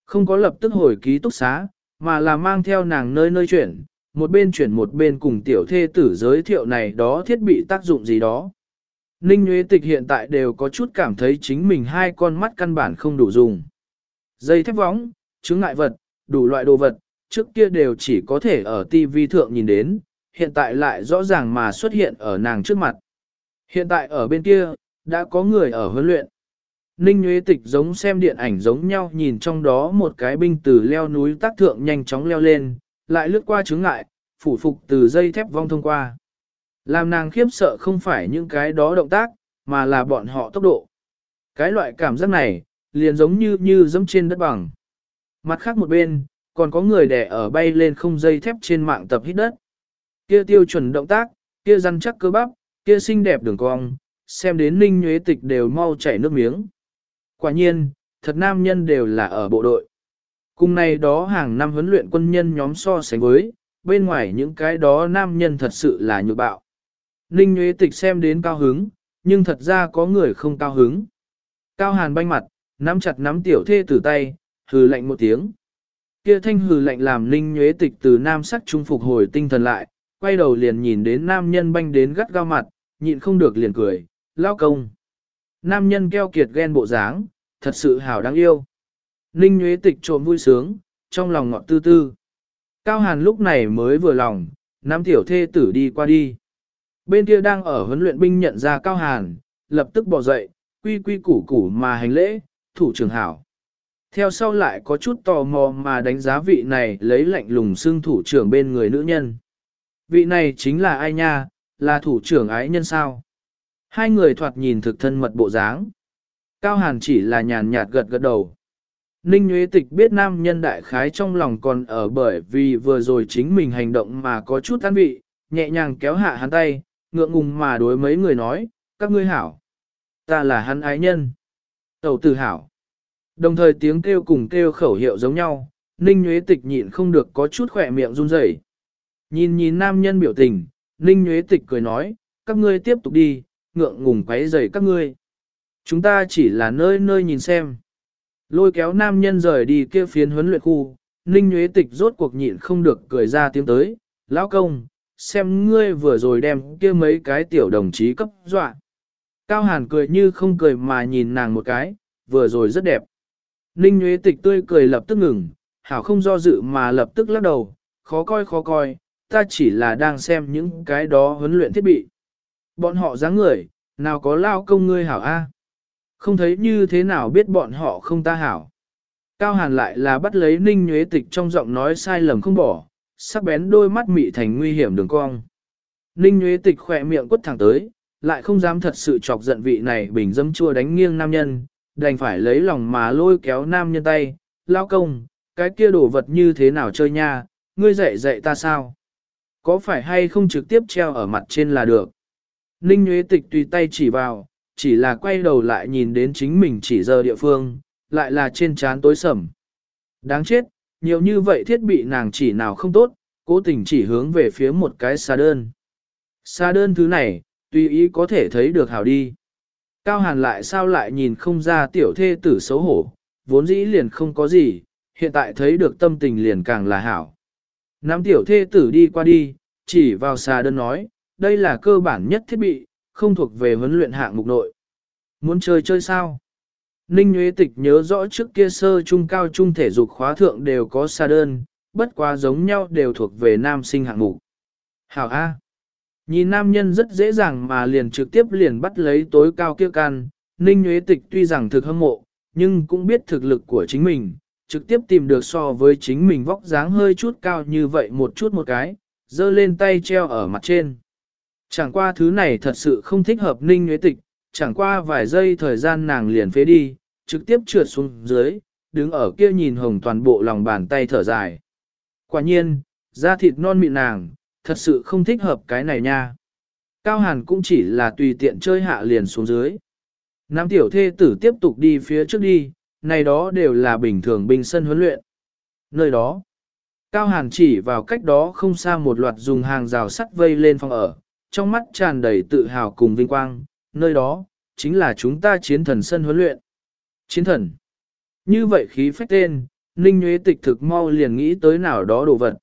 Không có lập tức hồi ký túc xá, mà là mang theo nàng nơi nơi chuyển, một bên chuyển một bên cùng tiểu thê tử giới thiệu này đó thiết bị tác dụng gì đó. Ninh Nguyễn Tịch hiện tại đều có chút cảm thấy chính mình hai con mắt căn bản không đủ dùng. Dây thép võng chứng ngại vật, đủ loại đồ vật, trước kia đều chỉ có thể ở TV thượng nhìn đến, hiện tại lại rõ ràng mà xuất hiện ở nàng trước mặt. Hiện tại ở bên kia, đã có người ở huấn luyện. Ninh Nguyễn Tịch giống xem điện ảnh giống nhau nhìn trong đó một cái binh từ leo núi tác thượng nhanh chóng leo lên, lại lướt qua chướng ngại, phủ phục từ dây thép vong thông qua. Làm nàng khiếp sợ không phải những cái đó động tác, mà là bọn họ tốc độ. Cái loại cảm giác này, liền giống như như dẫm trên đất bằng. Mặt khác một bên, còn có người đè ở bay lên không dây thép trên mạng tập hít đất. Kia tiêu chuẩn động tác, kia răn chắc cơ bắp, kia xinh đẹp đường cong, xem đến ninh nhuế tịch đều mau chảy nước miếng. Quả nhiên, thật nam nhân đều là ở bộ đội. Cùng này đó hàng năm huấn luyện quân nhân nhóm so sánh với, bên ngoài những cái đó nam nhân thật sự là nhược bạo. Ninh nhuế Tịch xem đến cao hứng, nhưng thật ra có người không cao hứng. Cao hàn banh mặt, nắm chặt nắm tiểu thê tử tay, hừ lạnh một tiếng. Kia thanh hừ lạnh làm Ninh nhuế Tịch từ nam sắc trung phục hồi tinh thần lại, quay đầu liền nhìn đến nam nhân banh đến gắt gao mặt, nhịn không được liền cười, lao công. Nam nhân keo kiệt ghen bộ dáng, thật sự hảo đáng yêu. Ninh nhuế Tịch trộm vui sướng, trong lòng ngọt tư tư. Cao Hàn lúc này mới vừa lòng, nắm tiểu thê tử đi qua đi. Bên kia đang ở huấn luyện binh nhận ra Cao Hàn, lập tức bỏ dậy, quy quy củ củ mà hành lễ, thủ trưởng hảo. Theo sau lại có chút tò mò mà đánh giá vị này lấy lệnh lùng xương thủ trưởng bên người nữ nhân. Vị này chính là ai nha, là thủ trưởng ái nhân sao? Hai người thoạt nhìn thực thân mật bộ dáng. Cao Hàn chỉ là nhàn nhạt gật gật đầu. Ninh Nguyễn Tịch biết nam nhân đại khái trong lòng còn ở bởi vì vừa rồi chính mình hành động mà có chút an vị, nhẹ nhàng kéo hạ hắn tay, ngượng ngùng mà đối mấy người nói, các ngươi hảo. Ta là hắn ái nhân. Tẩu tử hảo. Đồng thời tiếng kêu cùng kêu khẩu hiệu giống nhau, Ninh Nguyễn Tịch nhịn không được có chút khỏe miệng run rẩy. Nhìn nhìn nam nhân biểu tình, Ninh Nguyễn Tịch cười nói, các ngươi tiếp tục đi, ngượng ngùng quấy rầy các ngươi. Chúng ta chỉ là nơi nơi nhìn xem. Lôi kéo nam nhân rời đi kia phiến huấn luyện khu, Ninh Nguyễn Tịch rốt cuộc nhịn không được cười ra tiếng tới, lão công, xem ngươi vừa rồi đem kia mấy cái tiểu đồng chí cấp dọa. Cao Hàn cười như không cười mà nhìn nàng một cái, vừa rồi rất đẹp. Ninh Nguyễn Tịch tươi cười lập tức ngừng, hảo không do dự mà lập tức lắc đầu, khó coi khó coi, ta chỉ là đang xem những cái đó huấn luyện thiết bị. Bọn họ dáng người, nào có lao công ngươi hảo a? Không thấy như thế nào biết bọn họ không ta hảo. Cao Hàn lại là bắt lấy Ninh Nhuế Tịch trong giọng nói sai lầm không bỏ, sắc bén đôi mắt mị thành nguy hiểm đường cong. Ninh Nguyễn Tịch khỏe miệng quất thẳng tới, lại không dám thật sự chọc giận vị này bình dâm chua đánh nghiêng nam nhân, đành phải lấy lòng mà lôi kéo nam nhân tay, lao công, cái kia đồ vật như thế nào chơi nha, ngươi dạy dạy ta sao? Có phải hay không trực tiếp treo ở mặt trên là được? Ninh Nguyễn Tịch tùy tay chỉ vào, chỉ là quay đầu lại nhìn đến chính mình chỉ giờ địa phương, lại là trên trán tối sầm. Đáng chết, nhiều như vậy thiết bị nàng chỉ nào không tốt, cố tình chỉ hướng về phía một cái xa đơn. Xa đơn thứ này, tùy ý có thể thấy được hảo đi. Cao hàn lại sao lại nhìn không ra tiểu thê tử xấu hổ, vốn dĩ liền không có gì, hiện tại thấy được tâm tình liền càng là hảo. Nắm tiểu thê tử đi qua đi, chỉ vào xà đơn nói, đây là cơ bản nhất thiết bị, không thuộc về huấn luyện hạng mục nội. Muốn chơi chơi sao? Ninh Nguyễn Tịch nhớ rõ trước kia sơ trung cao trung thể dục khóa thượng đều có xa đơn, bất quá giống nhau đều thuộc về nam sinh hạng mục. Hảo A. Nhìn nam nhân rất dễ dàng mà liền trực tiếp liền bắt lấy tối cao kia can, Ninh Nguyễn Tịch tuy rằng thực hâm mộ, nhưng cũng biết thực lực của chính mình, trực tiếp tìm được so với chính mình vóc dáng hơi chút cao như vậy một chút một cái, dơ lên tay treo ở mặt trên. Chẳng qua thứ này thật sự không thích hợp Ninh Nguyễn Tịch, chẳng qua vài giây thời gian nàng liền phế đi, trực tiếp trượt xuống dưới, đứng ở kia nhìn hồng toàn bộ lòng bàn tay thở dài. Quả nhiên, da thịt non mịn nàng, thật sự không thích hợp cái này nha. Cao Hàn cũng chỉ là tùy tiện chơi hạ liền xuống dưới. Nam tiểu thê tử tiếp tục đi phía trước đi, này đó đều là bình thường binh sân huấn luyện. Nơi đó, Cao Hàn chỉ vào cách đó không xa một loạt dùng hàng rào sắt vây lên phòng ở, trong mắt tràn đầy tự hào cùng vinh quang, nơi đó, chính là chúng ta chiến thần sân huấn luyện. Chiến thần. Như vậy khí phách tên, Ninh Nguyễn Tịch thực mau liền nghĩ tới nào đó đồ vật.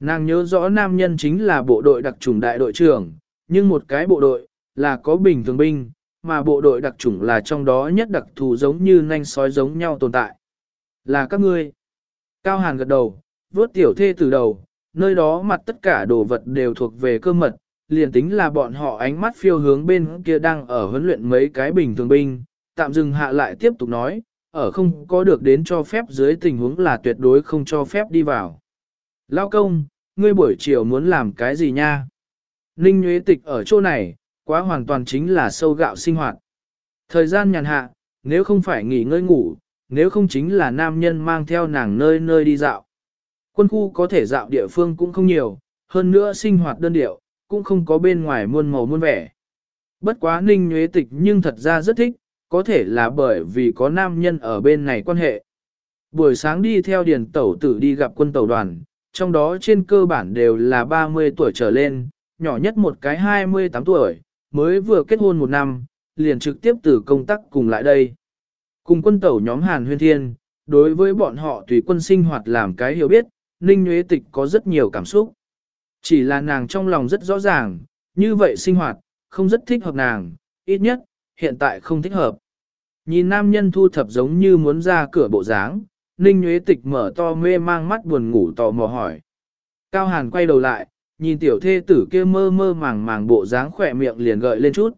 Nàng nhớ rõ nam nhân chính là bộ đội đặc chủng đại đội trưởng, nhưng một cái bộ đội, là có bình thường binh, mà bộ đội đặc chủng là trong đó nhất đặc thù giống như nanh sói giống nhau tồn tại. Là các ngươi. Cao Hàn gật đầu, vớt tiểu thê từ đầu, nơi đó mặt tất cả đồ vật đều thuộc về cơ mật, liền tính là bọn họ ánh mắt phiêu hướng bên kia đang ở huấn luyện mấy cái bình thường binh, tạm dừng hạ lại tiếp tục nói, ở không có được đến cho phép dưới tình huống là tuyệt đối không cho phép đi vào. Lao công, ngươi buổi chiều muốn làm cái gì nha? Ninh Nguyễn Tịch ở chỗ này, quá hoàn toàn chính là sâu gạo sinh hoạt. Thời gian nhàn hạ, nếu không phải nghỉ ngơi ngủ, nếu không chính là nam nhân mang theo nàng nơi nơi đi dạo. Quân khu có thể dạo địa phương cũng không nhiều, hơn nữa sinh hoạt đơn điệu, cũng không có bên ngoài muôn màu muôn vẻ. Bất quá ninh nhuế tịch nhưng thật ra rất thích, có thể là bởi vì có nam nhân ở bên này quan hệ. Buổi sáng đi theo điền tẩu tử đi gặp quân Tẩu đoàn, trong đó trên cơ bản đều là 30 tuổi trở lên, nhỏ nhất một cái 28 tuổi, mới vừa kết hôn một năm, liền trực tiếp từ công tác cùng lại đây. Cùng quân tàu nhóm Hàn Huyên Thiên, đối với bọn họ tùy quân sinh hoạt làm cái hiểu biết, Ninh Nguyễn Tịch có rất nhiều cảm xúc. Chỉ là nàng trong lòng rất rõ ràng, như vậy sinh hoạt, không rất thích hợp nàng, ít nhất, hiện tại không thích hợp. Nhìn nam nhân thu thập giống như muốn ra cửa bộ dáng, Ninh Nguyễn Tịch mở to mê mang mắt buồn ngủ tò mò hỏi. Cao Hàn quay đầu lại, nhìn tiểu thê tử kia mơ mơ màng màng bộ dáng khỏe miệng liền gợi lên chút.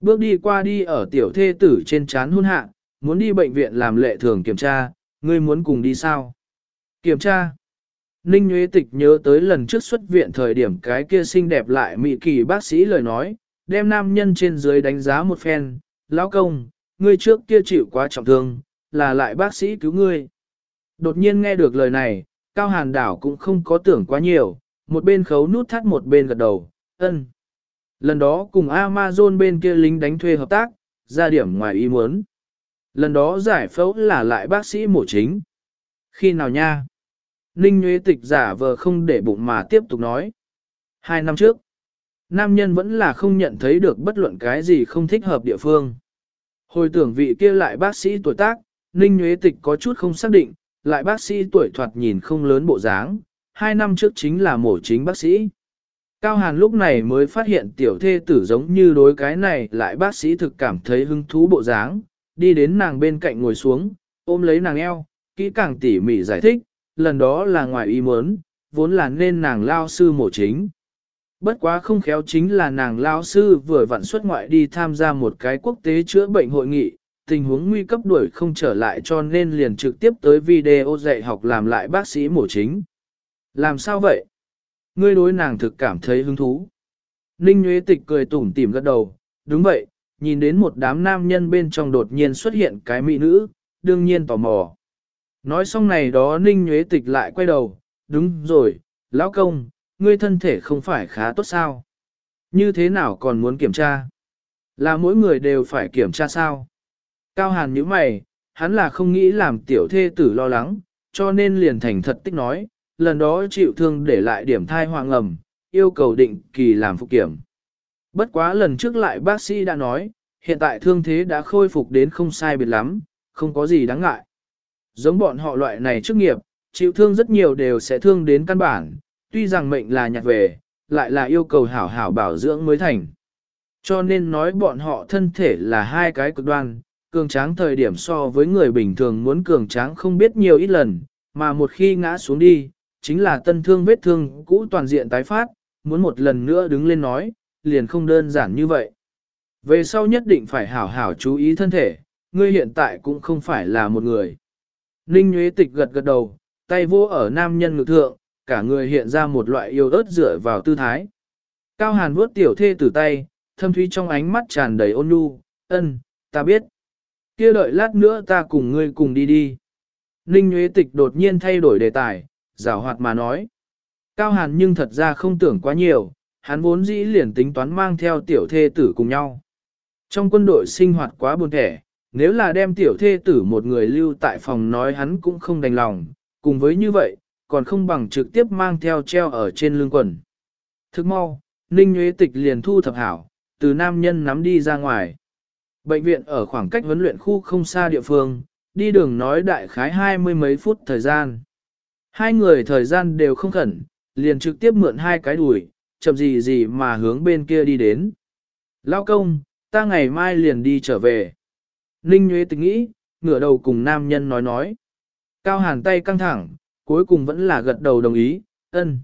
Bước đi qua đi ở tiểu thê tử trên chán hôn hạ, muốn đi bệnh viện làm lệ thường kiểm tra, ngươi muốn cùng đi sao? Kiểm tra. Ninh Nguyễn Tịch nhớ tới lần trước xuất viện thời điểm cái kia xinh đẹp lại mị kỳ bác sĩ lời nói, đem nam nhân trên dưới đánh giá một phen, lão công, ngươi trước kia chịu quá trọng thương, là lại bác sĩ cứu ngươi. Đột nhiên nghe được lời này, Cao Hàn Đảo cũng không có tưởng quá nhiều, một bên khấu nút thắt một bên gật đầu, ân. Lần đó cùng Amazon bên kia lính đánh thuê hợp tác, ra điểm ngoài ý muốn. Lần đó giải phẫu là lại bác sĩ mổ chính. Khi nào nha? Ninh Nguyễn Tịch giả vờ không để bụng mà tiếp tục nói. Hai năm trước, nam nhân vẫn là không nhận thấy được bất luận cái gì không thích hợp địa phương. Hồi tưởng vị kia lại bác sĩ tuổi tác, Ninh Nguyễn Tịch có chút không xác định, lại bác sĩ tuổi thoạt nhìn không lớn bộ dáng, hai năm trước chính là mổ chính bác sĩ. Cao Hàn lúc này mới phát hiện tiểu thê tử giống như đối cái này lại bác sĩ thực cảm thấy hứng thú bộ dáng, đi đến nàng bên cạnh ngồi xuống, ôm lấy nàng eo, kỹ càng tỉ mỉ giải thích, lần đó là ngoài ý muốn, vốn là nên nàng lao sư mổ chính. Bất quá không khéo chính là nàng lao sư vừa vặn xuất ngoại đi tham gia một cái quốc tế chữa bệnh hội nghị, tình huống nguy cấp đuổi không trở lại cho nên liền trực tiếp tới video dạy học làm lại bác sĩ mổ chính. Làm sao vậy? Ngươi đối nàng thực cảm thấy hứng thú. Ninh Nguyễn Tịch cười tủm tỉm gật đầu, đúng vậy, nhìn đến một đám nam nhân bên trong đột nhiên xuất hiện cái mỹ nữ, đương nhiên tò mò. Nói xong này đó Ninh Nguyễn Tịch lại quay đầu, đúng rồi, lão công, ngươi thân thể không phải khá tốt sao? Như thế nào còn muốn kiểm tra? Là mỗi người đều phải kiểm tra sao? Cao Hàn như mày, hắn là không nghĩ làm tiểu thê tử lo lắng, cho nên liền thành thật tích nói, lần đó chịu thương để lại điểm thai hoàng ẩm, yêu cầu định kỳ làm phục kiểm. Bất quá lần trước lại bác sĩ đã nói, hiện tại thương thế đã khôi phục đến không sai biệt lắm, không có gì đáng ngại. Giống bọn họ loại này chức nghiệp, chịu thương rất nhiều đều sẽ thương đến căn bản, tuy rằng mệnh là nhặt về, lại là yêu cầu hảo hảo bảo dưỡng mới thành. Cho nên nói bọn họ thân thể là hai cái cực đoan, cường tráng thời điểm so với người bình thường muốn cường tráng không biết nhiều ít lần, mà một khi ngã xuống đi, chính là tân thương vết thương cũ toàn diện tái phát, muốn một lần nữa đứng lên nói, liền không đơn giản như vậy. Về sau nhất định phải hảo hảo chú ý thân thể, ngươi hiện tại cũng không phải là một người. Ninh Nguyễn Tịch gật gật đầu, tay vô ở nam nhân ngực thượng, cả người hiện ra một loại yêu ớt dựa vào tư thái. Cao Hàn vuốt tiểu thê từ tay, thâm thúy trong ánh mắt tràn đầy ôn nhu, ân, ta biết kia đợi lát nữa ta cùng ngươi cùng đi đi. Ninh Nguyễn Tịch đột nhiên thay đổi đề tài, giảo hoạt mà nói. Cao Hàn nhưng thật ra không tưởng quá nhiều, hắn vốn dĩ liền tính toán mang theo tiểu thê tử cùng nhau. Trong quân đội sinh hoạt quá buồn thẻ, nếu là đem tiểu thê tử một người lưu tại phòng nói hắn cũng không đành lòng, cùng với như vậy, còn không bằng trực tiếp mang theo treo ở trên lưng quần. Thức mau, Ninh Nguyễn Tịch liền thu thập hảo, từ nam nhân nắm đi ra ngoài. Bệnh viện ở khoảng cách huấn luyện khu không xa địa phương, đi đường nói đại khái hai mươi mấy phút thời gian. Hai người thời gian đều không khẩn, liền trực tiếp mượn hai cái đùi, chậm gì gì mà hướng bên kia đi đến. Lao công, ta ngày mai liền đi trở về. Ninh Nguyễn tình nghĩ, ngửa đầu cùng nam nhân nói nói. Cao hàn tay căng thẳng, cuối cùng vẫn là gật đầu đồng ý, ân.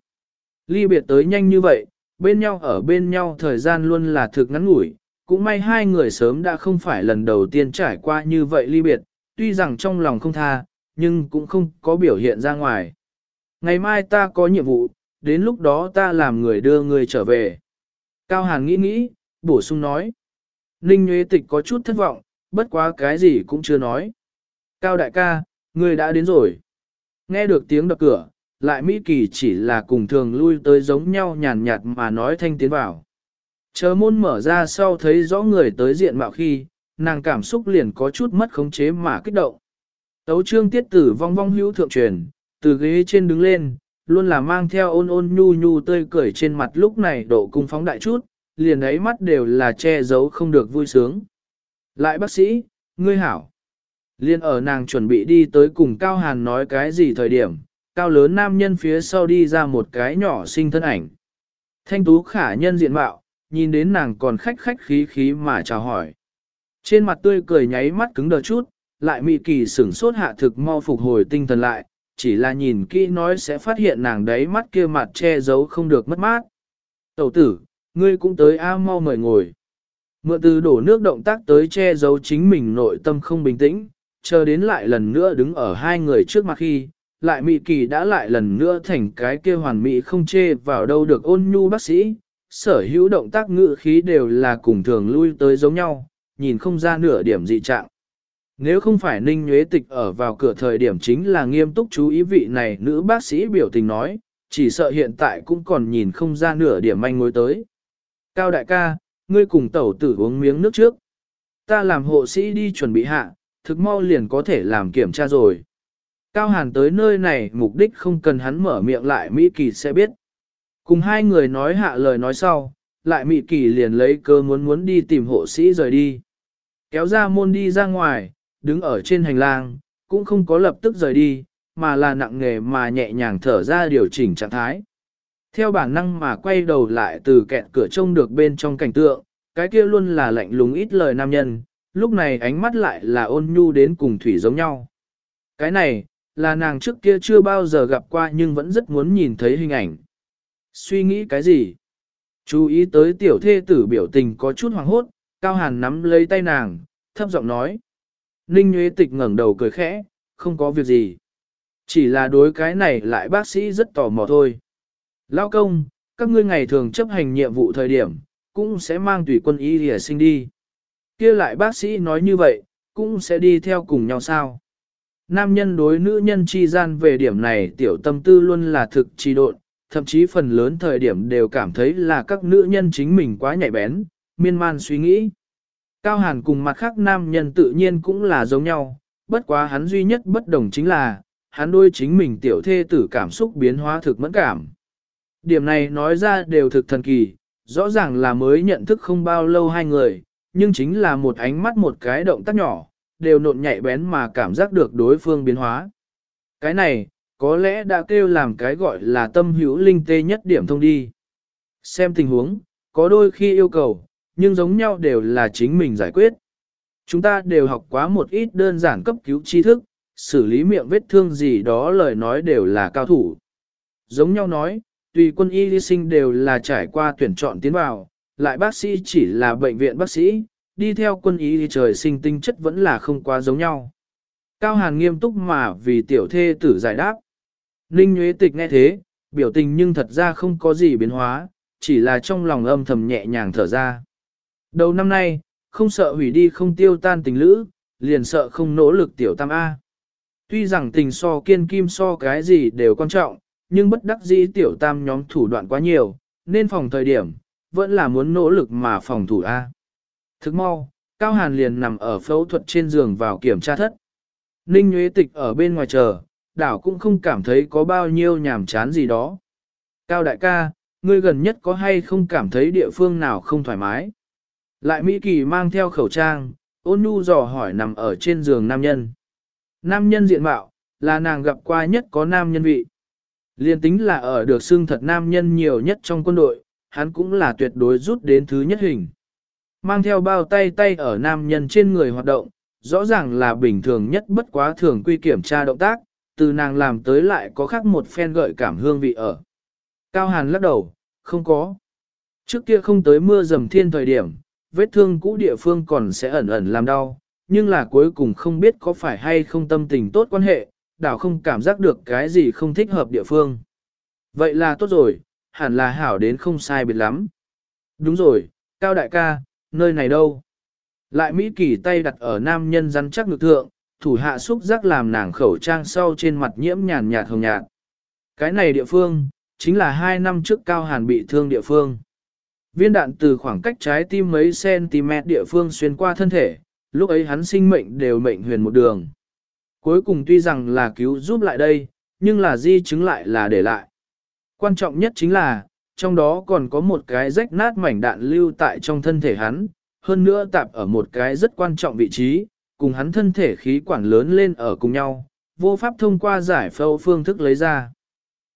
Ly biệt tới nhanh như vậy, bên nhau ở bên nhau thời gian luôn là thực ngắn ngủi, cũng may hai người sớm đã không phải lần đầu tiên trải qua như vậy ly biệt, tuy rằng trong lòng không tha, nhưng cũng không có biểu hiện ra ngoài. Ngày mai ta có nhiệm vụ, đến lúc đó ta làm người đưa người trở về. Cao Hàn nghĩ nghĩ, bổ sung nói. Ninh Nguyễn Tịch có chút thất vọng, bất quá cái gì cũng chưa nói. Cao đại ca, người đã đến rồi. Nghe được tiếng đập cửa, lại Mỹ Kỳ chỉ là cùng thường lui tới giống nhau nhàn nhạt mà nói thanh tiến vào. Chờ môn mở ra sau thấy rõ người tới diện mạo khi, nàng cảm xúc liền có chút mất khống chế mà kích động. Tấu trương tiết tử vong vong hữu thượng truyền, từ ghế trên đứng lên, luôn là mang theo ôn ôn nhu nhu tươi cười trên mặt lúc này độ cung phóng đại chút, liền ấy mắt đều là che giấu không được vui sướng. Lại bác sĩ, ngươi hảo. Liên ở nàng chuẩn bị đi tới cùng Cao Hàn nói cái gì thời điểm, cao lớn nam nhân phía sau đi ra một cái nhỏ sinh thân ảnh. Thanh tú khả nhân diện mạo, nhìn đến nàng còn khách khách khí khí mà chào hỏi. Trên mặt tươi cười nháy mắt cứng đờ chút, lại mị kỳ sửng sốt hạ thực mau phục hồi tinh thần lại, chỉ là nhìn kỹ nói sẽ phát hiện nàng đấy mắt kia mặt che giấu không được mất mát. Tẩu tử, ngươi cũng tới A mau mời ngồi. Mượn từ đổ nước động tác tới che giấu chính mình nội tâm không bình tĩnh, chờ đến lại lần nữa đứng ở hai người trước mặt khi, lại mị kỳ đã lại lần nữa thành cái kia hoàn mỹ không chê vào đâu được ôn nhu bác sĩ, sở hữu động tác ngự khí đều là cùng thường lui tới giống nhau, nhìn không ra nửa điểm dị trạng. Nếu không phải Ninh Nhuế Tịch ở vào cửa thời điểm chính là nghiêm túc chú ý vị này nữ bác sĩ biểu tình nói, chỉ sợ hiện tại cũng còn nhìn không ra nửa điểm manh mối tới. Cao đại ca, ngươi cùng tẩu tử uống miếng nước trước. Ta làm hộ sĩ đi chuẩn bị hạ, thực mau liền có thể làm kiểm tra rồi. Cao Hàn tới nơi này mục đích không cần hắn mở miệng lại Mỹ Kỳ sẽ biết. Cùng hai người nói hạ lời nói sau, lại mị Kỳ liền lấy cơ muốn muốn đi tìm hộ sĩ rời đi. Kéo ra môn đi ra ngoài, đứng ở trên hành lang, cũng không có lập tức rời đi, mà là nặng nghề mà nhẹ nhàng thở ra điều chỉnh trạng thái. Theo bản năng mà quay đầu lại từ kẹt cửa trông được bên trong cảnh tượng, cái kia luôn là lạnh lùng ít lời nam nhân, lúc này ánh mắt lại là ôn nhu đến cùng thủy giống nhau. Cái này, là nàng trước kia chưa bao giờ gặp qua nhưng vẫn rất muốn nhìn thấy hình ảnh. Suy nghĩ cái gì? Chú ý tới tiểu thê tử biểu tình có chút hoàng hốt, Cao Hàn nắm lấy tay nàng, thấp giọng nói. Ninh Nguyễn Tịch ngẩng đầu cười khẽ, không có việc gì. Chỉ là đối cái này lại bác sĩ rất tò mò thôi. Lao công, các ngươi ngày thường chấp hành nhiệm vụ thời điểm, cũng sẽ mang tùy quân y lìa sinh đi. kia lại bác sĩ nói như vậy, cũng sẽ đi theo cùng nhau sao. Nam nhân đối nữ nhân chi gian về điểm này tiểu tâm tư luôn là thực trì độn, thậm chí phần lớn thời điểm đều cảm thấy là các nữ nhân chính mình quá nhạy bén, miên man suy nghĩ. Cao Hàn cùng mặt khác nam nhân tự nhiên cũng là giống nhau, bất quá hắn duy nhất bất đồng chính là, hắn đôi chính mình tiểu thê tử cảm xúc biến hóa thực mẫn cảm. Điểm này nói ra đều thực thần kỳ, rõ ràng là mới nhận thức không bao lâu hai người, nhưng chính là một ánh mắt một cái động tác nhỏ, đều nộn nhạy bén mà cảm giác được đối phương biến hóa. Cái này, có lẽ đã kêu làm cái gọi là tâm hữu linh tê nhất điểm thông đi. Xem tình huống, có đôi khi yêu cầu, nhưng giống nhau đều là chính mình giải quyết. Chúng ta đều học quá một ít đơn giản cấp cứu tri thức, xử lý miệng vết thương gì đó lời nói đều là cao thủ. Giống nhau nói, tùy quân y lý sinh đều là trải qua tuyển chọn tiến vào, lại bác sĩ chỉ là bệnh viện bác sĩ, đi theo quân y thì trời sinh tinh chất vẫn là không quá giống nhau. Cao Hàn nghiêm túc mà vì tiểu thê tử giải đáp. Ninh Nguyễn Tịch nghe thế, biểu tình nhưng thật ra không có gì biến hóa, chỉ là trong lòng âm thầm nhẹ nhàng thở ra. Đầu năm nay, không sợ hủy đi không tiêu tan tình lữ, liền sợ không nỗ lực tiểu tam A. Tuy rằng tình so kiên kim so cái gì đều quan trọng, nhưng bất đắc dĩ tiểu tam nhóm thủ đoạn quá nhiều, nên phòng thời điểm, vẫn là muốn nỗ lực mà phòng thủ A. Thức mau, Cao Hàn liền nằm ở phẫu thuật trên giường vào kiểm tra thất. Ninh Nguyễn Tịch ở bên ngoài chờ, đảo cũng không cảm thấy có bao nhiêu nhàm chán gì đó. Cao đại ca, ngươi gần nhất có hay không cảm thấy địa phương nào không thoải mái? Lại Mỹ Kỳ mang theo khẩu trang, ôn nhu dò hỏi nằm ở trên giường nam nhân. Nam nhân diện mạo, là nàng gặp qua nhất có nam nhân vị. Liên tính là ở được xưng thật nam nhân nhiều nhất trong quân đội, hắn cũng là tuyệt đối rút đến thứ nhất hình. Mang theo bao tay tay ở nam nhân trên người hoạt động, rõ ràng là bình thường nhất bất quá thường quy kiểm tra động tác, từ nàng làm tới lại có khác một phen gợi cảm hương vị ở. Cao Hàn lắc đầu, không có. Trước kia không tới mưa dầm thiên thời điểm, vết thương cũ địa phương còn sẽ ẩn ẩn làm đau, nhưng là cuối cùng không biết có phải hay không tâm tình tốt quan hệ, đảo không cảm giác được cái gì không thích hợp địa phương. Vậy là tốt rồi, hẳn là hảo đến không sai biệt lắm. Đúng rồi, Cao đại ca, nơi này đâu? Lại Mỹ kỳ tay đặt ở nam nhân rắn chắc ngực thượng, thủ hạ xúc giác làm nàng khẩu trang sau trên mặt nhiễm nhàn nhạt hồng nhạt. Cái này địa phương, chính là hai năm trước Cao Hàn bị thương địa phương. Viên đạn từ khoảng cách trái tim mấy cm địa phương xuyên qua thân thể, lúc ấy hắn sinh mệnh đều mệnh huyền một đường. Cuối cùng tuy rằng là cứu giúp lại đây, nhưng là di chứng lại là để lại. Quan trọng nhất chính là, trong đó còn có một cái rách nát mảnh đạn lưu tại trong thân thể hắn, hơn nữa tạp ở một cái rất quan trọng vị trí, cùng hắn thân thể khí quản lớn lên ở cùng nhau, vô pháp thông qua giải phẫu phương thức lấy ra.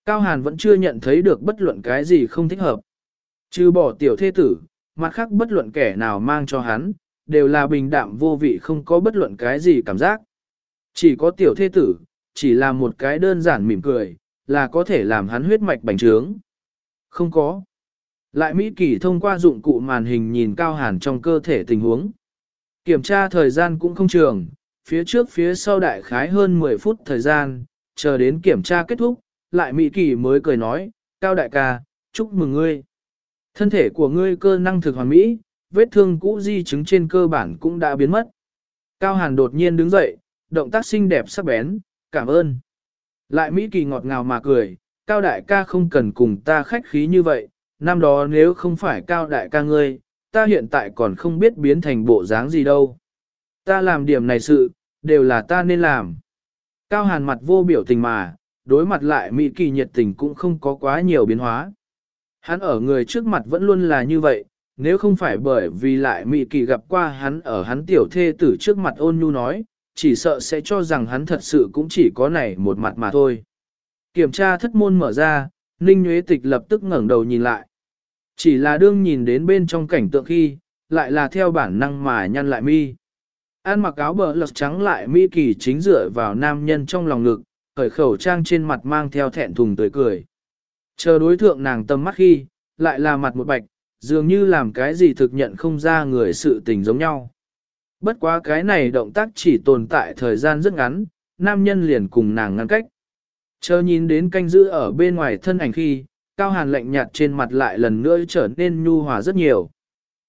Cao Hàn vẫn chưa nhận thấy được bất luận cái gì không thích hợp. Trừ bỏ tiểu thế tử, mặt khác bất luận kẻ nào mang cho hắn, đều là bình đạm vô vị không có bất luận cái gì cảm giác. Chỉ có tiểu thế tử, chỉ là một cái đơn giản mỉm cười, là có thể làm hắn huyết mạch bành trướng. Không có. Lại Mỹ Kỳ thông qua dụng cụ màn hình nhìn Cao Hàn trong cơ thể tình huống. Kiểm tra thời gian cũng không trường, phía trước phía sau đại khái hơn 10 phút thời gian, chờ đến kiểm tra kết thúc, lại Mỹ Kỳ mới cười nói, Cao đại ca, chúc mừng ngươi. Thân thể của ngươi cơ năng thực hoàn mỹ, vết thương cũ di chứng trên cơ bản cũng đã biến mất. Cao Hàn đột nhiên đứng dậy, động tác xinh đẹp sắc bén, cảm ơn. Lại Mỹ Kỳ ngọt ngào mà cười, Cao đại ca không cần cùng ta khách khí như vậy, năm đó nếu không phải Cao đại ca ngươi, ta hiện tại còn không biết biến thành bộ dáng gì đâu. Ta làm điểm này sự, đều là ta nên làm. Cao Hàn mặt vô biểu tình mà, đối mặt lại Mỹ Kỳ nhiệt tình cũng không có quá nhiều biến hóa. Hắn ở người trước mặt vẫn luôn là như vậy, nếu không phải bởi vì lại Mỹ Kỳ gặp qua hắn ở hắn tiểu thê tử trước mặt ôn nhu nói, chỉ sợ sẽ cho rằng hắn thật sự cũng chỉ có này một mặt mà thôi. Kiểm tra thất môn mở ra, Ninh Nguyễn Tịch lập tức ngẩng đầu nhìn lại. Chỉ là đương nhìn đến bên trong cảnh tượng khi, lại là theo bản năng mà nhăn lại mi. An mặc áo bờ lật trắng lại Mỹ Kỳ chính dựa vào nam nhân trong lòng ngực, khởi khẩu trang trên mặt mang theo thẹn thùng tươi cười. Chờ đối thượng nàng tâm mắt khi, lại là mặt một bạch, dường như làm cái gì thực nhận không ra người sự tình giống nhau. Bất quá cái này động tác chỉ tồn tại thời gian rất ngắn, nam nhân liền cùng nàng ngăn cách. Chờ nhìn đến canh giữ ở bên ngoài thân ảnh khi, cao hàn lạnh nhạt trên mặt lại lần nữa trở nên nhu hòa rất nhiều.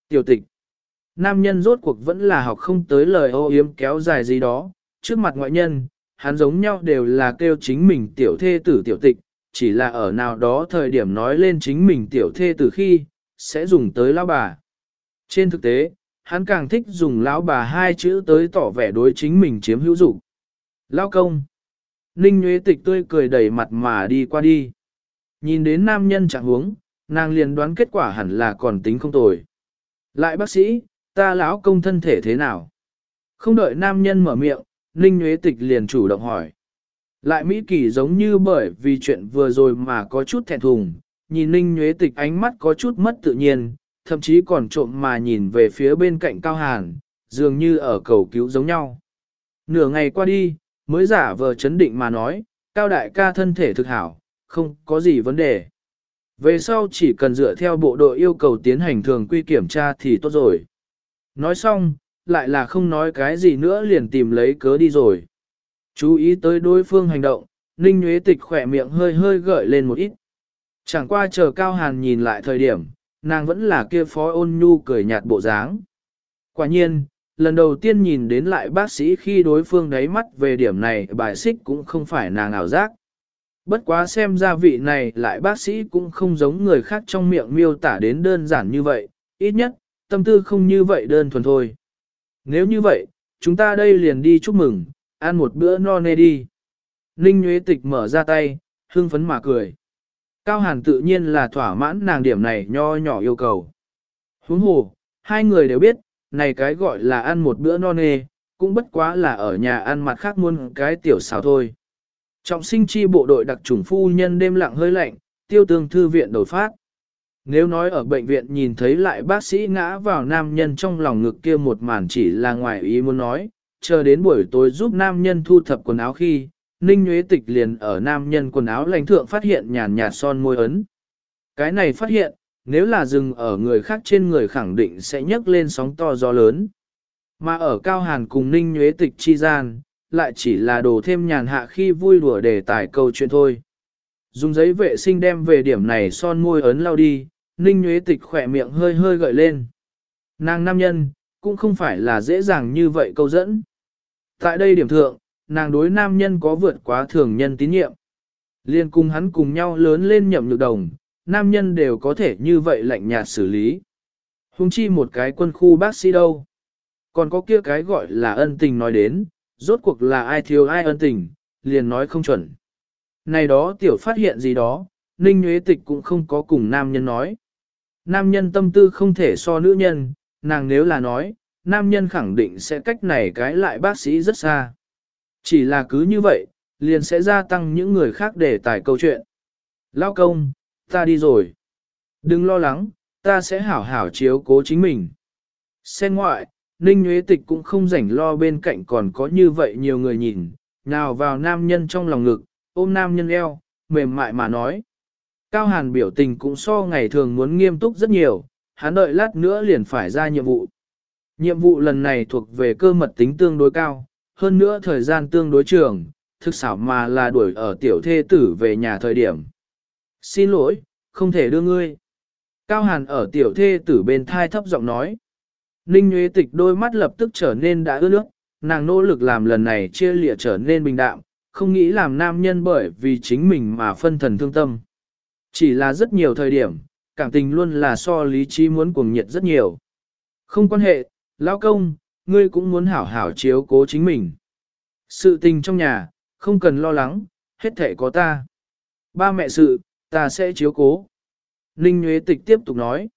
Tiểu tịch. Nam nhân rốt cuộc vẫn là học không tới lời ô yếm kéo dài gì đó, trước mặt ngoại nhân, hắn giống nhau đều là kêu chính mình tiểu thê tử tiểu tịch, chỉ là ở nào đó thời điểm nói lên chính mình tiểu thê tử khi, sẽ dùng tới lão bà. Trên thực tế, hắn càng thích dùng lão bà hai chữ tới tỏ vẻ đối chính mình chiếm hữu dụng. Lão công. Ninh Nguyễn Tịch tươi cười đẩy mặt mà đi qua đi. Nhìn đến nam nhân chẳng huống, nàng liền đoán kết quả hẳn là còn tính không tồi. Lại bác sĩ, ta lão công thân thể thế nào? Không đợi nam nhân mở miệng, Ninh Nguyễn Tịch liền chủ động hỏi. Lại Mỹ Kỳ giống như bởi vì chuyện vừa rồi mà có chút thẹn thùng, nhìn Ninh Nguyễn Tịch ánh mắt có chút mất tự nhiên, thậm chí còn trộm mà nhìn về phía bên cạnh Cao Hàn, dường như ở cầu cứu giống nhau. Nửa ngày qua đi, mới giả vờ chấn định mà nói, Cao Đại ca thân thể thực hảo, không có gì vấn đề. Về sau chỉ cần dựa theo bộ đội yêu cầu tiến hành thường quy kiểm tra thì tốt rồi. Nói xong, lại là không nói cái gì nữa liền tìm lấy cớ đi rồi. Chú ý tới đối phương hành động, Ninh Nguyễn Tịch khỏe miệng hơi hơi gợi lên một ít. Chẳng qua chờ Cao Hàn nhìn lại thời điểm, nàng vẫn là kia phó ôn nhu cười nhạt bộ dáng. Quả nhiên, lần đầu tiên nhìn đến lại bác sĩ khi đối phương đáy mắt về điểm này bài xích cũng không phải nàng ảo giác. Bất quá xem ra vị này lại bác sĩ cũng không giống người khác trong miệng miêu tả đến đơn giản như vậy, ít nhất, tâm tư không như vậy đơn thuần thôi. Nếu như vậy, chúng ta đây liền đi chúc mừng, ăn một bữa no nê đi. Ninh Nguyễn Tịch mở ra tay, hưng phấn mà cười. Cao Hàn tự nhiên là thỏa mãn nàng điểm này nho nhỏ yêu cầu. Huống hồ, hai người đều biết, này cái gọi là ăn một bữa no nê, cũng bất quá là ở nhà ăn mặt khác muôn cái tiểu xào thôi. Trọng sinh chi bộ đội đặc trùng phu nhân đêm lặng hơi lạnh, tiêu tương thư viện đổi phát. Nếu nói ở bệnh viện nhìn thấy lại bác sĩ ngã vào nam nhân trong lòng ngực kia một màn chỉ là ngoài ý muốn nói, chờ đến buổi tối giúp nam nhân thu thập quần áo khi, Ninh Nguyễn Tịch liền ở nam nhân quần áo lãnh thượng phát hiện nhàn nhạt son môi ấn. Cái này phát hiện, nếu là dừng ở người khác trên người khẳng định sẽ nhấc lên sóng to gió lớn. Mà ở Cao Hàn cùng Ninh Nguyễn Tịch chi gian, lại chỉ là đồ thêm nhàn hạ khi vui đùa để tải câu chuyện thôi. Dùng giấy vệ sinh đem về điểm này son môi ấn lao đi, Ninh Nguyễn Tịch khỏe miệng hơi hơi gợi lên. Nàng nam nhân, cũng không phải là dễ dàng như vậy câu dẫn. Tại đây điểm thượng, nàng đối nam nhân có vượt quá thường nhân tín nhiệm. Liên cùng hắn cùng nhau lớn lên nhậm nhược đồng, nam nhân đều có thể như vậy lạnh nhạt xử lý. Hùng chi một cái quân khu bác sĩ đâu. Còn có kia cái gọi là ân tình nói đến, rốt cuộc là ai thiếu ai ân tình, liền nói không chuẩn. Này đó tiểu phát hiện gì đó, Ninh Nguyễn Tịch cũng không có cùng nam nhân nói. Nam nhân tâm tư không thể so nữ nhân, nàng nếu là nói, nam nhân khẳng định sẽ cách này cái lại bác sĩ rất xa. Chỉ là cứ như vậy, liền sẽ gia tăng những người khác để tải câu chuyện. Lao công, ta đi rồi. Đừng lo lắng, ta sẽ hảo hảo chiếu cố chính mình. Xe ngoại, Ninh Nguyễn Tịch cũng không rảnh lo bên cạnh còn có như vậy nhiều người nhìn, nào vào nam nhân trong lòng ngực, ôm nam nhân eo, mềm mại mà nói. Cao Hàn biểu tình cũng so ngày thường muốn nghiêm túc rất nhiều, hắn đợi lát nữa liền phải ra nhiệm vụ. Nhiệm vụ lần này thuộc về cơ mật tính tương đối cao, hơn nữa thời gian tương đối trường, thực xảo mà là đuổi ở tiểu thê tử về nhà thời điểm. Xin lỗi, không thể đưa ngươi. Cao Hàn ở tiểu thê tử bên thai thấp giọng nói. Ninh Nguyễn Tịch đôi mắt lập tức trở nên đã ướt nước, nàng nỗ lực làm lần này chia lịa trở nên bình đạm, không nghĩ làm nam nhân bởi vì chính mình mà phân thần thương tâm. Chỉ là rất nhiều thời điểm, cảm tình luôn là so lý trí muốn cuồng nhiệt rất nhiều. Không quan hệ, lão công, ngươi cũng muốn hảo hảo chiếu cố chính mình. Sự tình trong nhà, không cần lo lắng, hết thể có ta. Ba mẹ sự, ta sẽ chiếu cố. Ninh Nguyễn Tịch tiếp tục nói.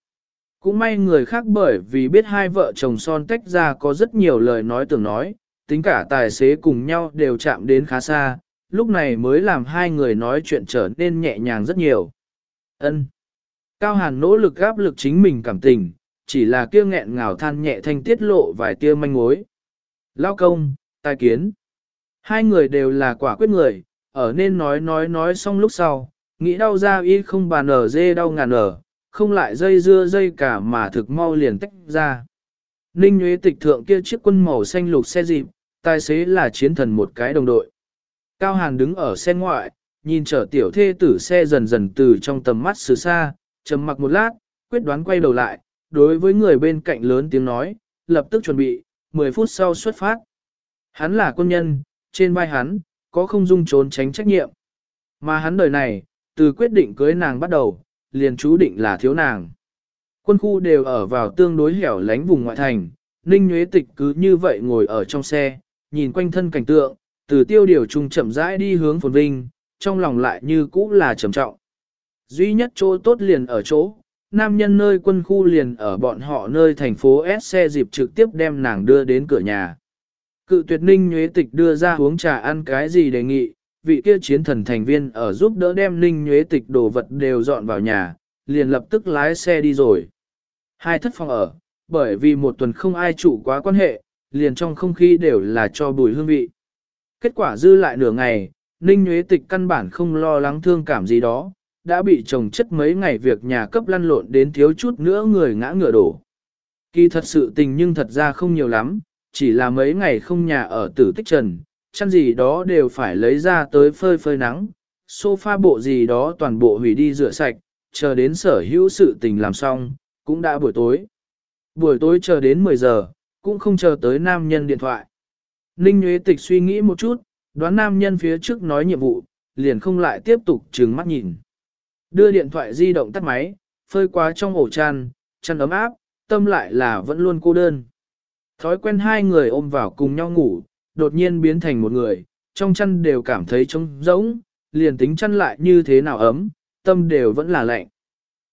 Cũng may người khác bởi vì biết hai vợ chồng son tách ra có rất nhiều lời nói tưởng nói, tính cả tài xế cùng nhau đều chạm đến khá xa, lúc này mới làm hai người nói chuyện trở nên nhẹ nhàng rất nhiều. Ân. Cao Hàn nỗ lực gáp lực chính mình cảm tình, chỉ là kia nghẹn ngào than nhẹ thanh tiết lộ vài tia manh mối. Lao công, tai kiến. Hai người đều là quả quyết người, ở nên nói nói nói xong lúc sau, nghĩ đau ra y không bàn ở dê đau ngàn ở, không lại dây dưa dây cả mà thực mau liền tách ra. Ninh Nguyễn Tịch thượng kia chiếc quân màu xanh lục xe dịp, tài xế là chiến thần một cái đồng đội. Cao Hàn đứng ở xe ngoại, nhìn chở tiểu thê tử xe dần dần từ trong tầm mắt xứ xa, trầm mặc một lát, quyết đoán quay đầu lại, đối với người bên cạnh lớn tiếng nói, lập tức chuẩn bị, 10 phút sau xuất phát. Hắn là quân nhân, trên vai hắn, có không dung trốn tránh trách nhiệm. Mà hắn đời này, từ quyết định cưới nàng bắt đầu, liền chú định là thiếu nàng. Quân khu đều ở vào tương đối hẻo lánh vùng ngoại thành, Ninh Nguyễn Tịch cứ như vậy ngồi ở trong xe, nhìn quanh thân cảnh tượng, từ tiêu điều trung chậm rãi đi hướng phồn vinh, trong lòng lại như cũ là trầm trọng. Duy nhất chỗ tốt liền ở chỗ, nam nhân nơi quân khu liền ở bọn họ nơi thành phố S xe dịp trực tiếp đem nàng đưa đến cửa nhà. Cự tuyệt ninh nhuế tịch đưa ra uống trà ăn cái gì đề nghị, vị kia chiến thần thành viên ở giúp đỡ đem ninh nhuế tịch đồ vật đều dọn vào nhà, liền lập tức lái xe đi rồi. Hai thất phòng ở, bởi vì một tuần không ai chủ quá quan hệ, liền trong không khí đều là cho bùi hương vị. Kết quả dư lại nửa ngày, ninh nhuế tịch căn bản không lo lắng thương cảm gì đó, đã bị chồng chất mấy ngày việc nhà cấp lăn lộn đến thiếu chút nữa người ngã ngựa đổ. Kỳ thật sự tình nhưng thật ra không nhiều lắm, chỉ là mấy ngày không nhà ở tử tích trần, chăn gì đó đều phải lấy ra tới phơi phơi nắng, sofa bộ gì đó toàn bộ hủy đi rửa sạch, chờ đến sở hữu sự tình làm xong, cũng đã buổi tối. Buổi tối chờ đến 10 giờ, cũng không chờ tới nam nhân điện thoại. Ninh Nguyễn Tịch suy nghĩ một chút, đoán nam nhân phía trước nói nhiệm vụ, liền không lại tiếp tục trừng mắt nhìn. Đưa điện thoại di động tắt máy, phơi quá trong ổ chăn, chăn ấm áp, tâm lại là vẫn luôn cô đơn. Thói quen hai người ôm vào cùng nhau ngủ, đột nhiên biến thành một người, trong chăn đều cảm thấy trống rỗng, liền tính chăn lại như thế nào ấm, tâm đều vẫn là lạnh.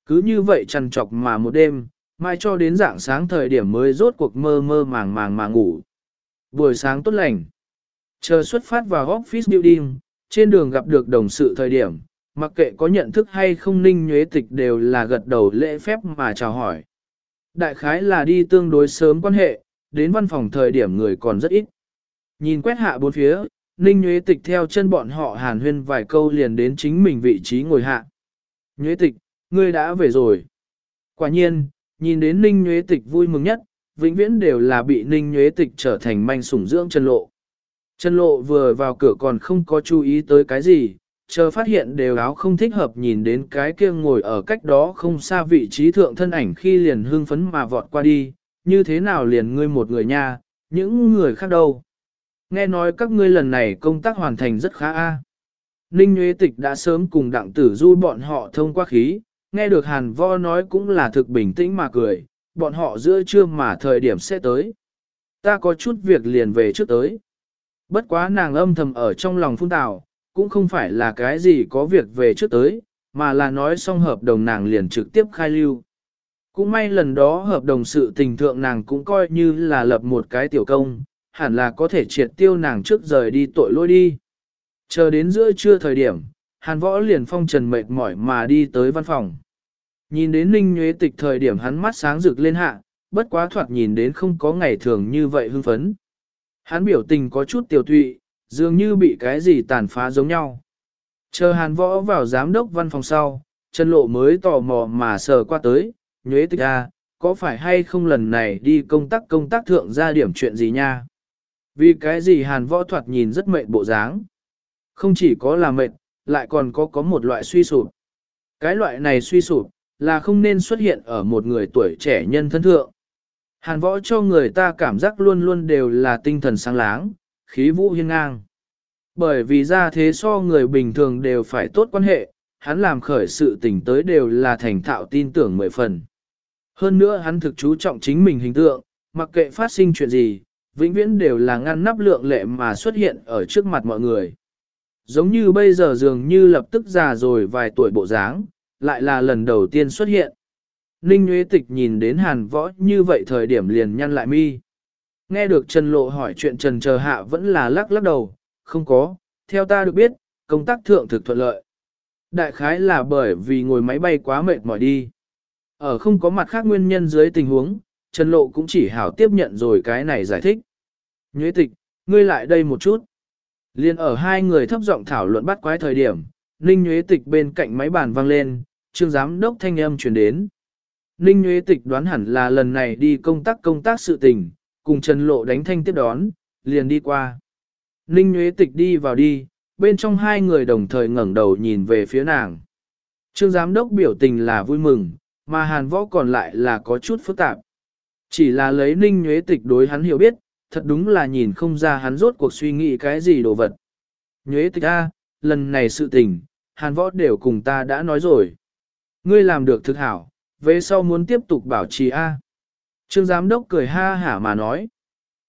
Cứ như vậy chăn chọc mà một đêm, mai cho đến dạng sáng thời điểm mới rốt cuộc mơ mơ màng màng mà ngủ. Buổi sáng tốt lành. Chờ xuất phát vào office building, trên đường gặp được đồng sự thời điểm, mặc kệ có nhận thức hay không ninh nhuế tịch đều là gật đầu lễ phép mà chào hỏi. Đại khái là đi tương đối sớm quan hệ, đến văn phòng thời điểm người còn rất ít. Nhìn quét hạ bốn phía, ninh nhuế tịch theo chân bọn họ hàn huyên vài câu liền đến chính mình vị trí ngồi hạ. Nhuế tịch, ngươi đã về rồi. Quả nhiên, nhìn đến ninh nhuế tịch vui mừng nhất, vĩnh viễn đều là bị ninh nhuế tịch trở thành manh sủng dưỡng chân lộ. Chân lộ vừa vào cửa còn không có chú ý tới cái gì, chờ phát hiện đều áo không thích hợp nhìn đến cái kia ngồi ở cách đó không xa vị trí thượng thân ảnh khi liền hưng phấn mà vọt qua đi, như thế nào liền ngươi một người nha, những người khác đâu. Nghe nói các ngươi lần này công tác hoàn thành rất khá a. Ninh Nguyễn Tịch đã sớm cùng đặng tử du bọn họ thông qua khí, nghe được hàn vo nói cũng là thực bình tĩnh mà cười, bọn họ giữa trưa mà thời điểm sẽ tới. Ta có chút việc liền về trước tới. Bất quá nàng âm thầm ở trong lòng phun tào, cũng không phải là cái gì có việc về trước tới, mà là nói xong hợp đồng nàng liền trực tiếp khai lưu. Cũng may lần đó hợp đồng sự tình thượng nàng cũng coi như là lập một cái tiểu công, hẳn là có thể triệt tiêu nàng trước rời đi tội lỗi đi. Chờ đến giữa trưa thời điểm, hàn võ liền phong trần mệt mỏi mà đi tới văn phòng. Nhìn đến ninh nhuế tịch thời điểm hắn mắt sáng rực lên hạ, bất quá thoạt nhìn đến không có ngày thường như vậy hưng phấn. Hắn biểu tình có chút tiểu tụy, dường như bị cái gì tàn phá giống nhau. Chờ hàn võ vào giám đốc văn phòng sau, chân lộ mới tò mò mà sờ qua tới, nhuế tịch a, à, có phải hay không lần này đi công tác công tác thượng ra điểm chuyện gì nha? Vì cái gì hàn võ thoạt nhìn rất mệt bộ dáng. Không chỉ có là mệt, lại còn có có một loại suy sụp. Cái loại này suy sụp, là không nên xuất hiện ở một người tuổi trẻ nhân thân thượng. Hàn võ cho người ta cảm giác luôn luôn đều là tinh thần sáng láng, khí vũ hiên ngang. Bởi vì ra thế so người bình thường đều phải tốt quan hệ, hắn làm khởi sự tình tới đều là thành thạo tin tưởng mười phần. Hơn nữa hắn thực chú trọng chính mình hình tượng, mặc kệ phát sinh chuyện gì, vĩnh viễn đều là ngăn nắp lượng lệ mà xuất hiện ở trước mặt mọi người. Giống như bây giờ dường như lập tức già rồi vài tuổi bộ dáng, lại là lần đầu tiên xuất hiện. Ninh Nguyễn Tịch nhìn đến hàn võ như vậy thời điểm liền nhăn lại mi. Nghe được Trần Lộ hỏi chuyện Trần chờ hạ vẫn là lắc lắc đầu, không có, theo ta được biết, công tác thượng thực thuận lợi. Đại khái là bởi vì ngồi máy bay quá mệt mỏi đi. Ở không có mặt khác nguyên nhân dưới tình huống, Trần Lộ cũng chỉ hảo tiếp nhận rồi cái này giải thích. Nhuế tịch, ngươi lại đây một chút. Liên ở hai người thấp giọng thảo luận bắt quái thời điểm, Ninh Nhuế tịch bên cạnh máy bàn vang lên, trương giám đốc thanh âm truyền đến. Ninh Nhuế tịch đoán hẳn là lần này đi công tác công tác sự tình, cùng Trần Lộ đánh thanh tiếp đón, liền đi qua. Ninh Nhuế Tịch đi vào đi, bên trong hai người đồng thời ngẩng đầu nhìn về phía nàng. Trương giám đốc biểu tình là vui mừng, mà hàn võ còn lại là có chút phức tạp. Chỉ là lấy ninh nhuế tịch đối hắn hiểu biết, thật đúng là nhìn không ra hắn rốt cuộc suy nghĩ cái gì đồ vật. Nhuế tịch A, lần này sự tình, hàn võ đều cùng ta đã nói rồi. Ngươi làm được thực hảo, về sau muốn tiếp tục bảo trì A. Trương giám đốc cười ha hả mà nói.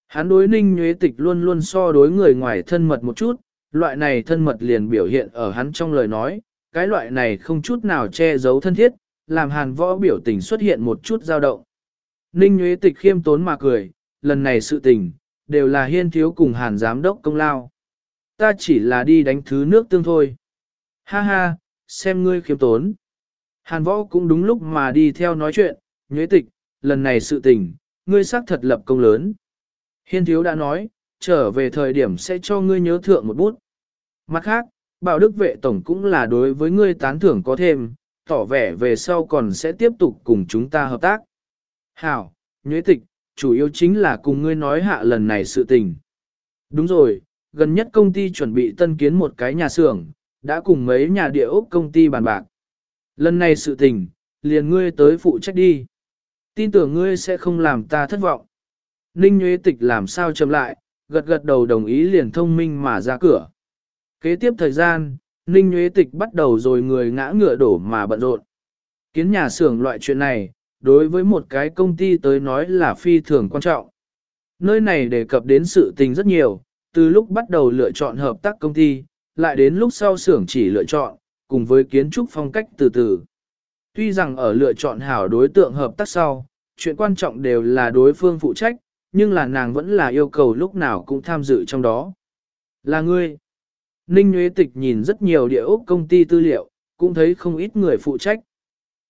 Hắn đối ninh nhuế tịch luôn luôn so đối người ngoài thân mật một chút, loại này thân mật liền biểu hiện ở hắn trong lời nói, cái loại này không chút nào che giấu thân thiết, làm hàn võ biểu tình xuất hiện một chút dao động. Ninh Nguyễn tịch khiêm tốn mà cười, lần này sự tình, đều là hiên thiếu cùng hàn giám đốc công lao. Ta chỉ là đi đánh thứ nước tương thôi. Ha ha, xem ngươi khiêm tốn. Hàn võ cũng đúng lúc mà đi theo nói chuyện, nhuế tịch, lần này sự tình, ngươi xác thật lập công lớn. Hiên thiếu đã nói, trở về thời điểm sẽ cho ngươi nhớ thượng một bút. Mặt khác, bảo đức vệ tổng cũng là đối với ngươi tán thưởng có thêm, tỏ vẻ về sau còn sẽ tiếp tục cùng chúng ta hợp tác. Hảo, nhuế tịch, chủ yếu chính là cùng ngươi nói hạ lần này sự tình. Đúng rồi, gần nhất công ty chuẩn bị tân kiến một cái nhà xưởng, đã cùng mấy nhà địa ốc công ty bàn bạc. Lần này sự tình, liền ngươi tới phụ trách đi. Tin tưởng ngươi sẽ không làm ta thất vọng. Ninh Nguyễn Tịch làm sao chậm lại, gật gật đầu đồng ý liền thông minh mà ra cửa. Kế tiếp thời gian, Ninh Nguyễn Tịch bắt đầu rồi người ngã ngựa đổ mà bận rộn. Kiến nhà xưởng loại chuyện này, đối với một cái công ty tới nói là phi thường quan trọng. Nơi này đề cập đến sự tình rất nhiều, từ lúc bắt đầu lựa chọn hợp tác công ty, lại đến lúc sau xưởng chỉ lựa chọn, cùng với kiến trúc phong cách từ từ. Tuy rằng ở lựa chọn hảo đối tượng hợp tác sau, chuyện quan trọng đều là đối phương phụ trách, nhưng là nàng vẫn là yêu cầu lúc nào cũng tham dự trong đó. Là ngươi. Ninh Nguyễn Tịch nhìn rất nhiều địa ốc công ty tư liệu, cũng thấy không ít người phụ trách.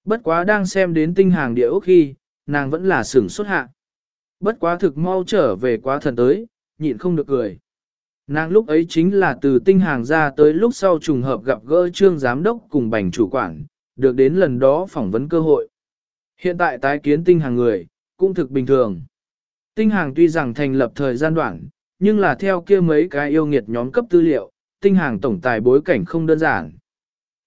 Bất quá đang xem đến tinh hàng địa ốc khi, nàng vẫn là sửng xuất hạ. Bất quá thực mau trở về quá thần tới, nhịn không được cười. Nàng lúc ấy chính là từ tinh hàng ra tới lúc sau trùng hợp gặp gỡ trương giám đốc cùng bành chủ quản, được đến lần đó phỏng vấn cơ hội. Hiện tại tái kiến tinh hàng người, cũng thực bình thường. Tinh hàng tuy rằng thành lập thời gian đoạn, nhưng là theo kia mấy cái yêu nghiệt nhóm cấp tư liệu, tinh hàng tổng tài bối cảnh không đơn giản.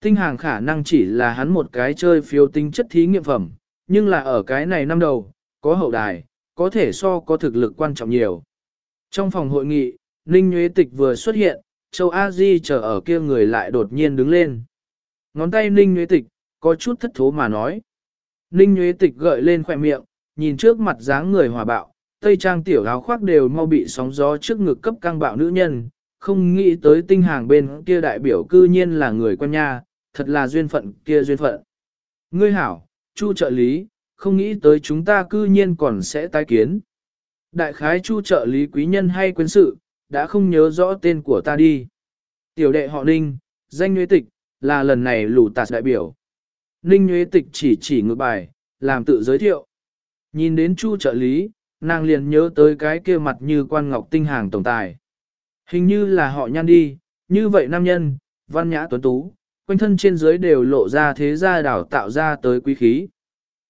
Tinh hàng khả năng chỉ là hắn một cái chơi phiếu tính chất thí nghiệm phẩm, nhưng là ở cái này năm đầu, có hậu đài, có thể so có thực lực quan trọng nhiều. Trong phòng hội nghị, Ninh Nguyễn Tịch vừa xuất hiện, Châu A Di chờ ở kia người lại đột nhiên đứng lên. Ngón tay Ninh Nguyễn Tịch, có chút thất thố mà nói. Ninh Nguyễn Tịch gợi lên khỏe miệng, nhìn trước mặt dáng người hòa bạo, tây trang tiểu áo khoác đều mau bị sóng gió trước ngực cấp căng bạo nữ nhân, không nghĩ tới tinh hàng bên kia đại biểu cư nhiên là người quen nha, thật là duyên phận kia duyên phận. Ngươi hảo, Chu trợ lý, không nghĩ tới chúng ta cư nhiên còn sẽ tái kiến. Đại khái Chu trợ lý quý nhân hay quyến sự, đã không nhớ rõ tên của ta đi. Tiểu đệ họ Ninh, danh Nguyễn Tịch, là lần này lù tạt đại biểu. Ninh Nguyễn Tịch chỉ chỉ ngược bài, làm tự giới thiệu. Nhìn đến Chu trợ lý, nàng liền nhớ tới cái kia mặt như quan ngọc tinh hàng tổng tài. Hình như là họ nhan đi, như vậy nam nhân, văn nhã tuấn tú, quanh thân trên dưới đều lộ ra thế gia đảo tạo ra tới quý khí.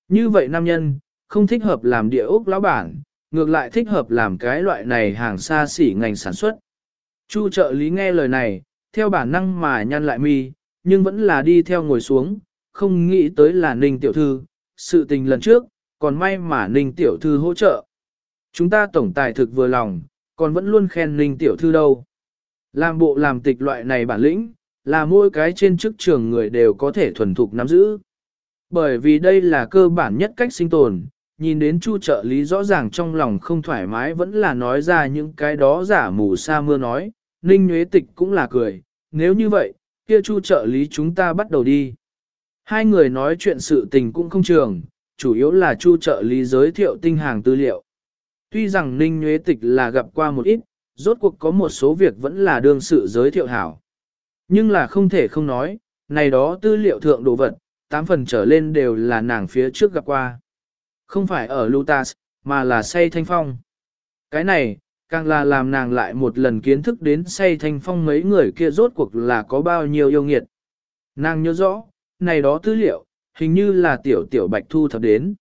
Như vậy nam nhân, không thích hợp làm địa ốc lão bản, ngược lại thích hợp làm cái loại này hàng xa xỉ ngành sản xuất. Chu trợ lý nghe lời này, theo bản năng mà nhăn lại mi, nhưng vẫn là đi theo ngồi xuống, không nghĩ tới là Ninh tiểu thư, sự tình lần trước, còn may mà Ninh tiểu thư hỗ trợ. Chúng ta tổng tài thực vừa lòng, còn vẫn luôn khen Ninh tiểu thư đâu. Làm bộ làm tịch loại này bản lĩnh, là mỗi cái trên chức trường người đều có thể thuần thục nắm giữ. Bởi vì đây là cơ bản nhất cách sinh tồn, nhìn đến chu trợ lý rõ ràng trong lòng không thoải mái vẫn là nói ra những cái đó giả mù sa mưa nói, Ninh Nguyễn Tịch cũng là cười, nếu như vậy, kia chu trợ lý chúng ta bắt đầu đi. Hai người nói chuyện sự tình cũng không trường, chủ yếu là chu trợ lý giới thiệu tinh hàng tư liệu. Tuy rằng Ninh Nguyễn Tịch là gặp qua một ít, rốt cuộc có một số việc vẫn là đương sự giới thiệu hảo. Nhưng là không thể không nói, này đó tư liệu thượng đồ vật, tám phần trở lên đều là nàng phía trước gặp qua. Không phải ở Lutas, mà là say thanh phong. Cái này, càng là làm nàng lại một lần kiến thức đến say thanh phong mấy người kia rốt cuộc là có bao nhiêu yêu nghiệt. Nàng nhớ rõ, này đó tư liệu, hình như là tiểu tiểu bạch thu thập đến.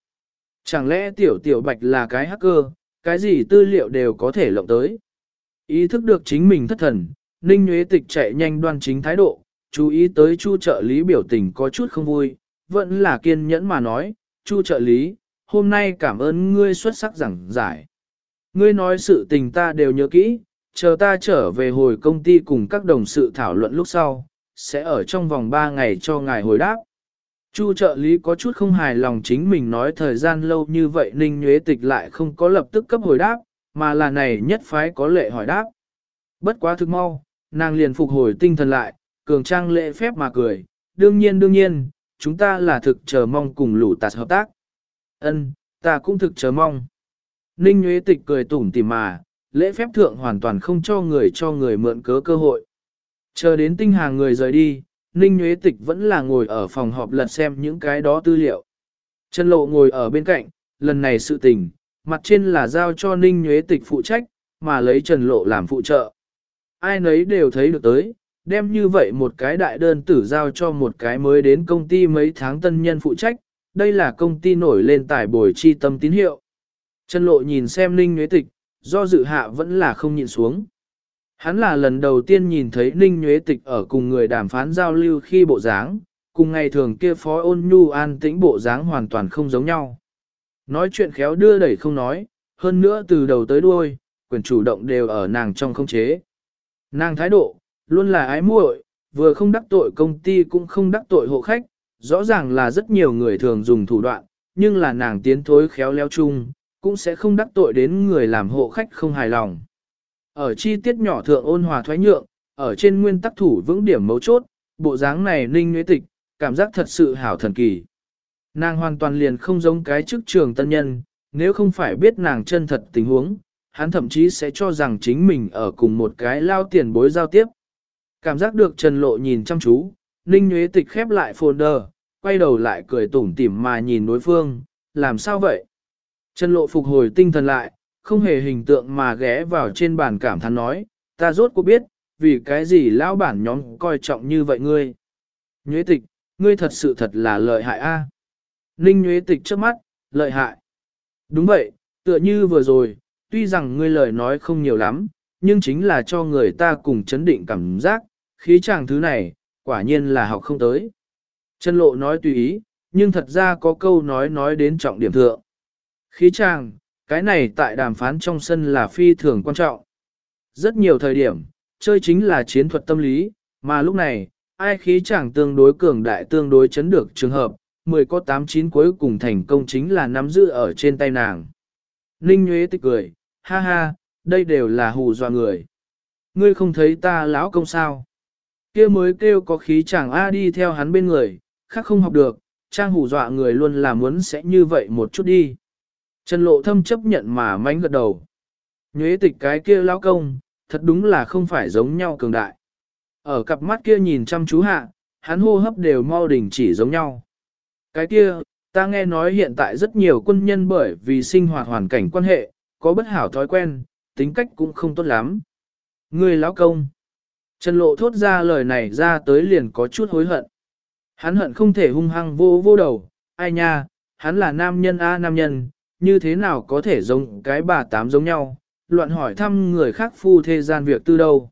Chẳng lẽ tiểu tiểu bạch là cái hacker, cái gì tư liệu đều có thể lộng tới. Ý thức được chính mình thất thần, Ninh Nguyễn Tịch chạy nhanh đoan chính thái độ, chú ý tới chu trợ lý biểu tình có chút không vui, vẫn là kiên nhẫn mà nói, Chu trợ lý, hôm nay cảm ơn ngươi xuất sắc giảng giải. Ngươi nói sự tình ta đều nhớ kỹ, chờ ta trở về hồi công ty cùng các đồng sự thảo luận lúc sau, sẽ ở trong vòng 3 ngày cho ngài hồi đáp. Chu trợ lý có chút không hài lòng chính mình nói thời gian lâu như vậy Ninh Nhuế Tịch lại không có lập tức cấp hồi đáp, mà là này nhất phái có lệ hỏi đáp. Bất quá thực mau, nàng liền phục hồi tinh thần lại, cường trang lễ phép mà cười, đương nhiên đương nhiên, chúng ta là thực chờ mong cùng lũ tạt hợp tác. Ân, ta cũng thực chờ mong. Ninh Nguyễn Tịch cười tủm tỉm mà, lễ phép thượng hoàn toàn không cho người cho người mượn cớ cơ hội. Chờ đến tinh hàng người rời đi, Ninh Nguyễn Tịch vẫn là ngồi ở phòng họp lật xem những cái đó tư liệu. Trần Lộ ngồi ở bên cạnh, lần này sự tình, mặt trên là giao cho Ninh Nguyễn Tịch phụ trách, mà lấy Trần Lộ làm phụ trợ. Ai nấy đều thấy được tới, đem như vậy một cái đại đơn tử giao cho một cái mới đến công ty mấy tháng tân nhân phụ trách, đây là công ty nổi lên tải bồi chi tâm tín hiệu. Trần Lộ nhìn xem Ninh Nguyễn Tịch, do dự hạ vẫn là không nhìn xuống. Hắn là lần đầu tiên nhìn thấy Ninh Nguyễn Tịch ở cùng người đàm phán giao lưu khi bộ dáng, cùng ngày thường kia phó ôn nhu an tĩnh bộ dáng hoàn toàn không giống nhau. Nói chuyện khéo đưa đẩy không nói, hơn nữa từ đầu tới đuôi, quyền chủ động đều ở nàng trong không chế. Nàng thái độ, luôn là ái muội, vừa không đắc tội công ty cũng không đắc tội hộ khách, rõ ràng là rất nhiều người thường dùng thủ đoạn, nhưng là nàng tiến thối khéo léo chung, cũng sẽ không đắc tội đến người làm hộ khách không hài lòng. Ở chi tiết nhỏ thượng ôn hòa thoái nhượng, ở trên nguyên tắc thủ vững điểm mấu chốt, bộ dáng này ninh nguyễn tịch, cảm giác thật sự hảo thần kỳ. Nàng hoàn toàn liền không giống cái chức trường tân nhân, nếu không phải biết nàng chân thật tình huống, hắn thậm chí sẽ cho rằng chính mình ở cùng một cái lao tiền bối giao tiếp. Cảm giác được Trần Lộ nhìn chăm chú, Ninh Nguyễn Tịch khép lại folder, quay đầu lại cười tủm tỉm mà nhìn đối phương, làm sao vậy? Trần Lộ phục hồi tinh thần lại, không hề hình tượng mà ghé vào trên bàn cảm thán nói, ta rốt cuộc biết, vì cái gì lão bản nhóm coi trọng như vậy ngươi. Nguyễn Tịch, ngươi thật sự thật là lợi hại a. Ninh Nguyễn Tịch trước mắt, lợi hại. Đúng vậy, tựa như vừa rồi, tuy rằng ngươi lời nói không nhiều lắm, nhưng chính là cho người ta cùng chấn định cảm giác, khí chàng thứ này, quả nhiên là học không tới. Chân Lộ nói tùy ý, nhưng thật ra có câu nói nói đến trọng điểm thượng. Khí chàng, cái này tại đàm phán trong sân là phi thường quan trọng. Rất nhiều thời điểm, chơi chính là chiến thuật tâm lý, mà lúc này, ai khí chàng tương đối cường đại tương đối chấn được trường hợp, 10 có 8 9 cuối cùng thành công chính là nắm giữ ở trên tay nàng. Ninh Nguyễn tích cười, ha ha, đây đều là hù dọa người. Ngươi không thấy ta lão công sao? kia mới kêu có khí chàng A đi theo hắn bên người, khác không học được, trang hù dọa người luôn là muốn sẽ như vậy một chút đi. Trần lộ thâm chấp nhận mà mánh gật đầu. Nhuế tịch cái kia lão công, thật đúng là không phải giống nhau cường đại. Ở cặp mắt kia nhìn chăm chú hạ, hắn hô hấp đều mau đình chỉ giống nhau. Cái kia, ta nghe nói hiện tại rất nhiều quân nhân bởi vì sinh hoạt hoàn cảnh quan hệ, có bất hảo thói quen, tính cách cũng không tốt lắm. Người lão công. Trần lộ thốt ra lời này ra tới liền có chút hối hận. Hắn hận không thể hung hăng vô vô đầu, ai nha, hắn là nam nhân a nam nhân, như thế nào có thể giống cái bà tám giống nhau, loạn hỏi thăm người khác phu thế gian việc tư đâu.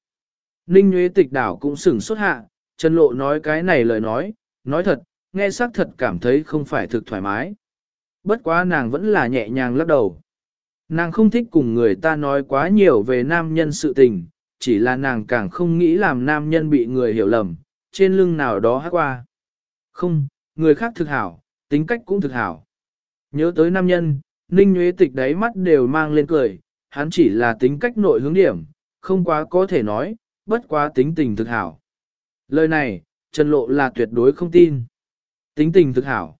Ninh Nguyễn Tịch Đảo cũng sửng xuất hạ, Trần Lộ nói cái này lời nói, nói thật, nghe xác thật cảm thấy không phải thực thoải mái. Bất quá nàng vẫn là nhẹ nhàng lắc đầu. Nàng không thích cùng người ta nói quá nhiều về nam nhân sự tình, chỉ là nàng càng không nghĩ làm nam nhân bị người hiểu lầm, trên lưng nào đó hát qua. Không, người khác thực hảo, tính cách cũng thực hảo. Nhớ tới nam nhân, Ninh Nguyễn Tịch đáy mắt đều mang lên cười, hắn chỉ là tính cách nội hướng điểm, không quá có thể nói, bất quá tính tình thực hảo. Lời này, Trần Lộ là tuyệt đối không tin. Tính tình thực hảo.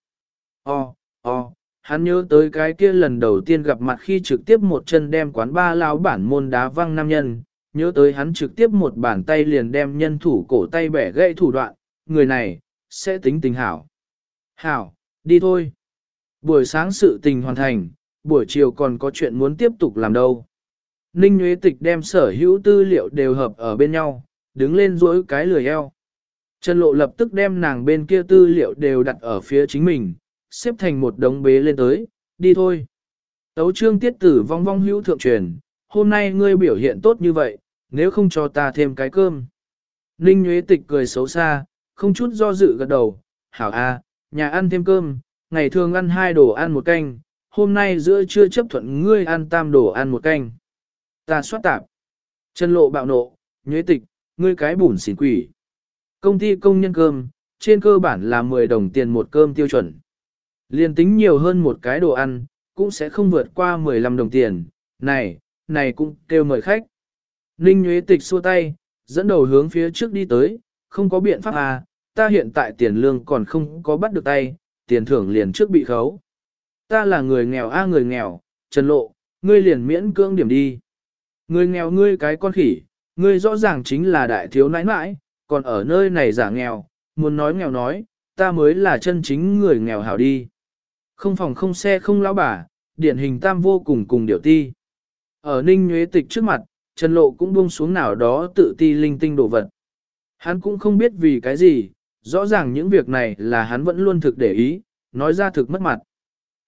O, o, hắn nhớ tới cái kia lần đầu tiên gặp mặt khi trực tiếp một chân đem quán ba lao bản môn đá văng nam nhân, nhớ tới hắn trực tiếp một bàn tay liền đem nhân thủ cổ tay bẻ gãy thủ đoạn, người này, sẽ tính tình hảo. Hảo, đi thôi. Buổi sáng sự tình hoàn thành, buổi chiều còn có chuyện muốn tiếp tục làm đâu. Ninh Nguyễn Tịch đem sở hữu tư liệu đều hợp ở bên nhau, đứng lên duỗi cái lười eo. Trần Lộ lập tức đem nàng bên kia tư liệu đều đặt ở phía chính mình, xếp thành một đống bế lên tới, đi thôi. Tấu trương tiết tử vong vong hữu thượng truyền, hôm nay ngươi biểu hiện tốt như vậy, nếu không cho ta thêm cái cơm. Ninh Nguyễn Tịch cười xấu xa, không chút do dự gật đầu, hảo a, nhà ăn thêm cơm, ngày thường ăn hai đồ ăn một canh, hôm nay giữa trưa chấp thuận ngươi ăn tam đồ ăn một canh. Ta soát tạp. Chân lộ bạo nộ, nhuế tịch, ngươi cái bùn xỉn quỷ. Công ty công nhân cơm, trên cơ bản là 10 đồng tiền một cơm tiêu chuẩn. Liên tính nhiều hơn một cái đồ ăn, cũng sẽ không vượt qua 15 đồng tiền. Này, này cũng kêu mời khách. Ninh Nguyễn Tịch xua tay, dẫn đầu hướng phía trước đi tới, không có biện pháp à, ta hiện tại tiền lương còn không có bắt được tay, tiền thưởng liền trước bị khấu. Ta là người nghèo a à, người nghèo, Trần Lộ, ngươi liền miễn cưỡng điểm đi. Người nghèo ngươi cái con khỉ, ngươi rõ ràng chính là đại thiếu nãi nãi, còn ở nơi này giả nghèo, muốn nói nghèo nói, ta mới là chân chính người nghèo hảo đi. Không phòng không xe không lão bà, điển hình tam vô cùng cùng điệu ti. Ở ninh nhuế tịch trước mặt, Trần Lộ cũng buông xuống nào đó tự ti linh tinh đồ vật. Hắn cũng không biết vì cái gì, rõ ràng những việc này là hắn vẫn luôn thực để ý, nói ra thực mất mặt.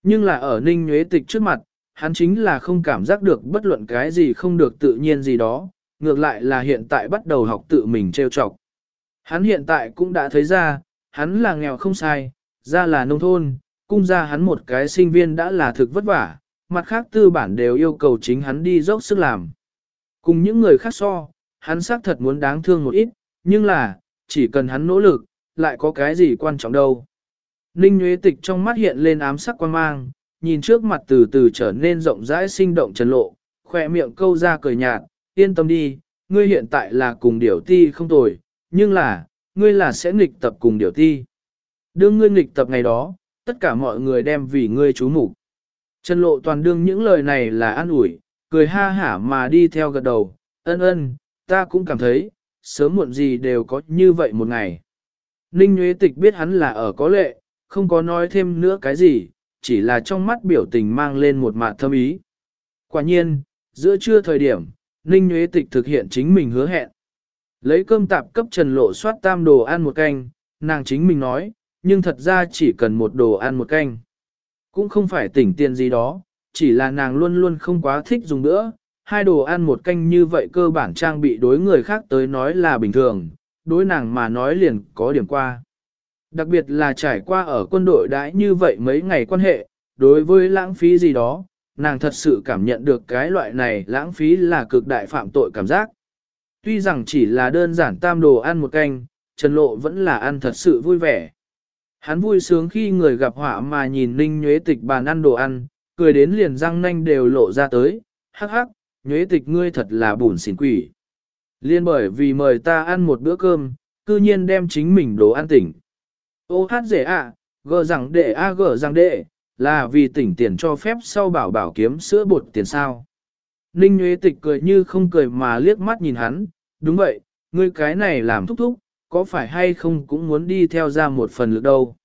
Nhưng là ở ninh nhuế tịch trước mặt, hắn chính là không cảm giác được bất luận cái gì không được tự nhiên gì đó, ngược lại là hiện tại bắt đầu học tự mình trêu chọc. Hắn hiện tại cũng đã thấy ra, hắn là nghèo không sai, ra là nông thôn, cung ra hắn một cái sinh viên đã là thực vất vả, mặt khác tư bản đều yêu cầu chính hắn đi dốc sức làm. Cùng những người khác so, hắn xác thật muốn đáng thương một ít, nhưng là, chỉ cần hắn nỗ lực, lại có cái gì quan trọng đâu. Ninh Nguyễn Tịch trong mắt hiện lên ám sắc quan mang, nhìn trước mặt từ từ trở nên rộng rãi sinh động trần lộ, khỏe miệng câu ra cười nhạt, yên tâm đi, ngươi hiện tại là cùng điểu ti không tồi, nhưng là, ngươi là sẽ nghịch tập cùng điểu ti. Đương ngươi nghịch tập ngày đó, tất cả mọi người đem vì ngươi chú mục Trần lộ toàn đương những lời này là an ủi, cười ha hả mà đi theo gật đầu, ân ân, ta cũng cảm thấy, sớm muộn gì đều có như vậy một ngày. Ninh Nguyễn Tịch biết hắn là ở có lệ, không có nói thêm nữa cái gì, chỉ là trong mắt biểu tình mang lên một mạt thâm ý. Quả nhiên, giữa trưa thời điểm, Ninh Nguyễn Tịch thực hiện chính mình hứa hẹn. Lấy cơm tạp cấp trần lộ soát tam đồ ăn một canh, nàng chính mình nói, nhưng thật ra chỉ cần một đồ ăn một canh. Cũng không phải tỉnh tiền gì đó, chỉ là nàng luôn luôn không quá thích dùng nữa. Hai đồ ăn một canh như vậy cơ bản trang bị đối người khác tới nói là bình thường, đối nàng mà nói liền có điểm qua. Đặc biệt là trải qua ở quân đội đãi như vậy mấy ngày quan hệ, đối với lãng phí gì đó, nàng thật sự cảm nhận được cái loại này lãng phí là cực đại phạm tội cảm giác. Tuy rằng chỉ là đơn giản tam đồ ăn một canh, Trần Lộ vẫn là ăn thật sự vui vẻ. Hắn vui sướng khi người gặp họa mà nhìn Ninh Nhuế Tịch bàn ăn đồ ăn, cười đến liền răng nanh đều lộ ra tới, hắc hắc, Nhuế Tịch ngươi thật là bùn xỉn quỷ. Liên bởi vì mời ta ăn một bữa cơm, cư nhiên đem chính mình đồ ăn tỉnh. Ô hát dễ ạ, gờ rằng đệ a gờ rằng đệ, là vì tỉnh tiền cho phép sau bảo bảo kiếm sữa bột tiền sao. Ninh Nhuế Tịch cười như không cười mà liếc mắt nhìn hắn, đúng vậy, ngươi cái này làm thúc thúc, có phải hay không cũng muốn đi theo ra một phần lực đâu.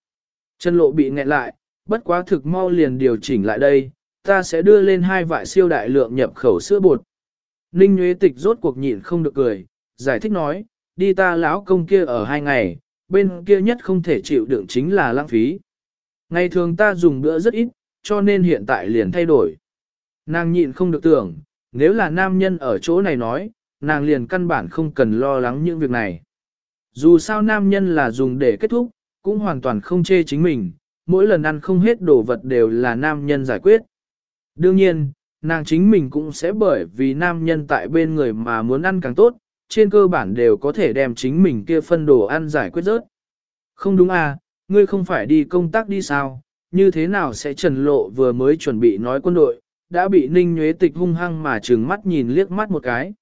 Chân lộ bị nghẹn lại, bất quá thực mau liền điều chỉnh lại đây, ta sẽ đưa lên hai vại siêu đại lượng nhập khẩu sữa bột. Ninh Nguyễn Tịch rốt cuộc nhịn không được cười, giải thích nói, đi ta lão công kia ở hai ngày, bên kia nhất không thể chịu đựng chính là lãng phí. Ngày thường ta dùng bữa rất ít, cho nên hiện tại liền thay đổi. Nàng nhịn không được tưởng, nếu là nam nhân ở chỗ này nói, nàng liền căn bản không cần lo lắng những việc này. Dù sao nam nhân là dùng để kết thúc, cũng hoàn toàn không chê chính mình, mỗi lần ăn không hết đồ vật đều là nam nhân giải quyết. Đương nhiên, nàng chính mình cũng sẽ bởi vì nam nhân tại bên người mà muốn ăn càng tốt, trên cơ bản đều có thể đem chính mình kia phân đồ ăn giải quyết rớt. Không đúng à, ngươi không phải đi công tác đi sao, như thế nào sẽ trần lộ vừa mới chuẩn bị nói quân đội, đã bị ninh nhuế tịch hung hăng mà trừng mắt nhìn liếc mắt một cái.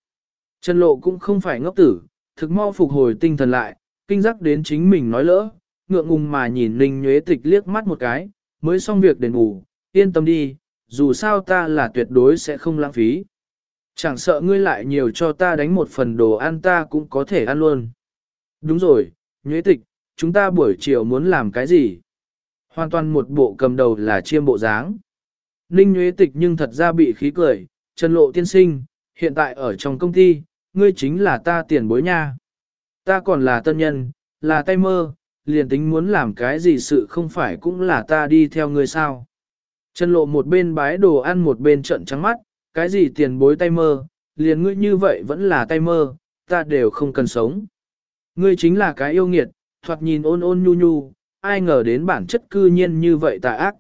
Trần lộ cũng không phải ngốc tử, thực mau phục hồi tinh thần lại, kinh giác đến chính mình nói lỡ, ngượng ngùng mà nhìn ninh nhuế tịch liếc mắt một cái, mới xong việc đền bù, yên tâm đi, dù sao ta là tuyệt đối sẽ không lãng phí. Chẳng sợ ngươi lại nhiều cho ta đánh một phần đồ ăn ta cũng có thể ăn luôn. Đúng rồi, nhuế tịch, chúng ta buổi chiều muốn làm cái gì? Hoàn toàn một bộ cầm đầu là chiêm bộ dáng. Ninh nhuế tịch nhưng thật ra bị khí cười, Trần Lộ tiên sinh, hiện tại ở trong công ty, ngươi chính là ta tiền bối nha. Ta còn là tân nhân, là tay mơ, liền tính muốn làm cái gì sự không phải cũng là ta đi theo ngươi sao. Trần Lộ một bên bái đồ ăn một bên trận trắng mắt, cái gì tiền bối tay mơ, liền ngươi như vậy vẫn là tay mơ, ta đều không cần sống. Ngươi chính là cái yêu nghiệt, thoạt nhìn ôn ôn nhu nhu, ai ngờ đến bản chất cư nhiên như vậy tà ác.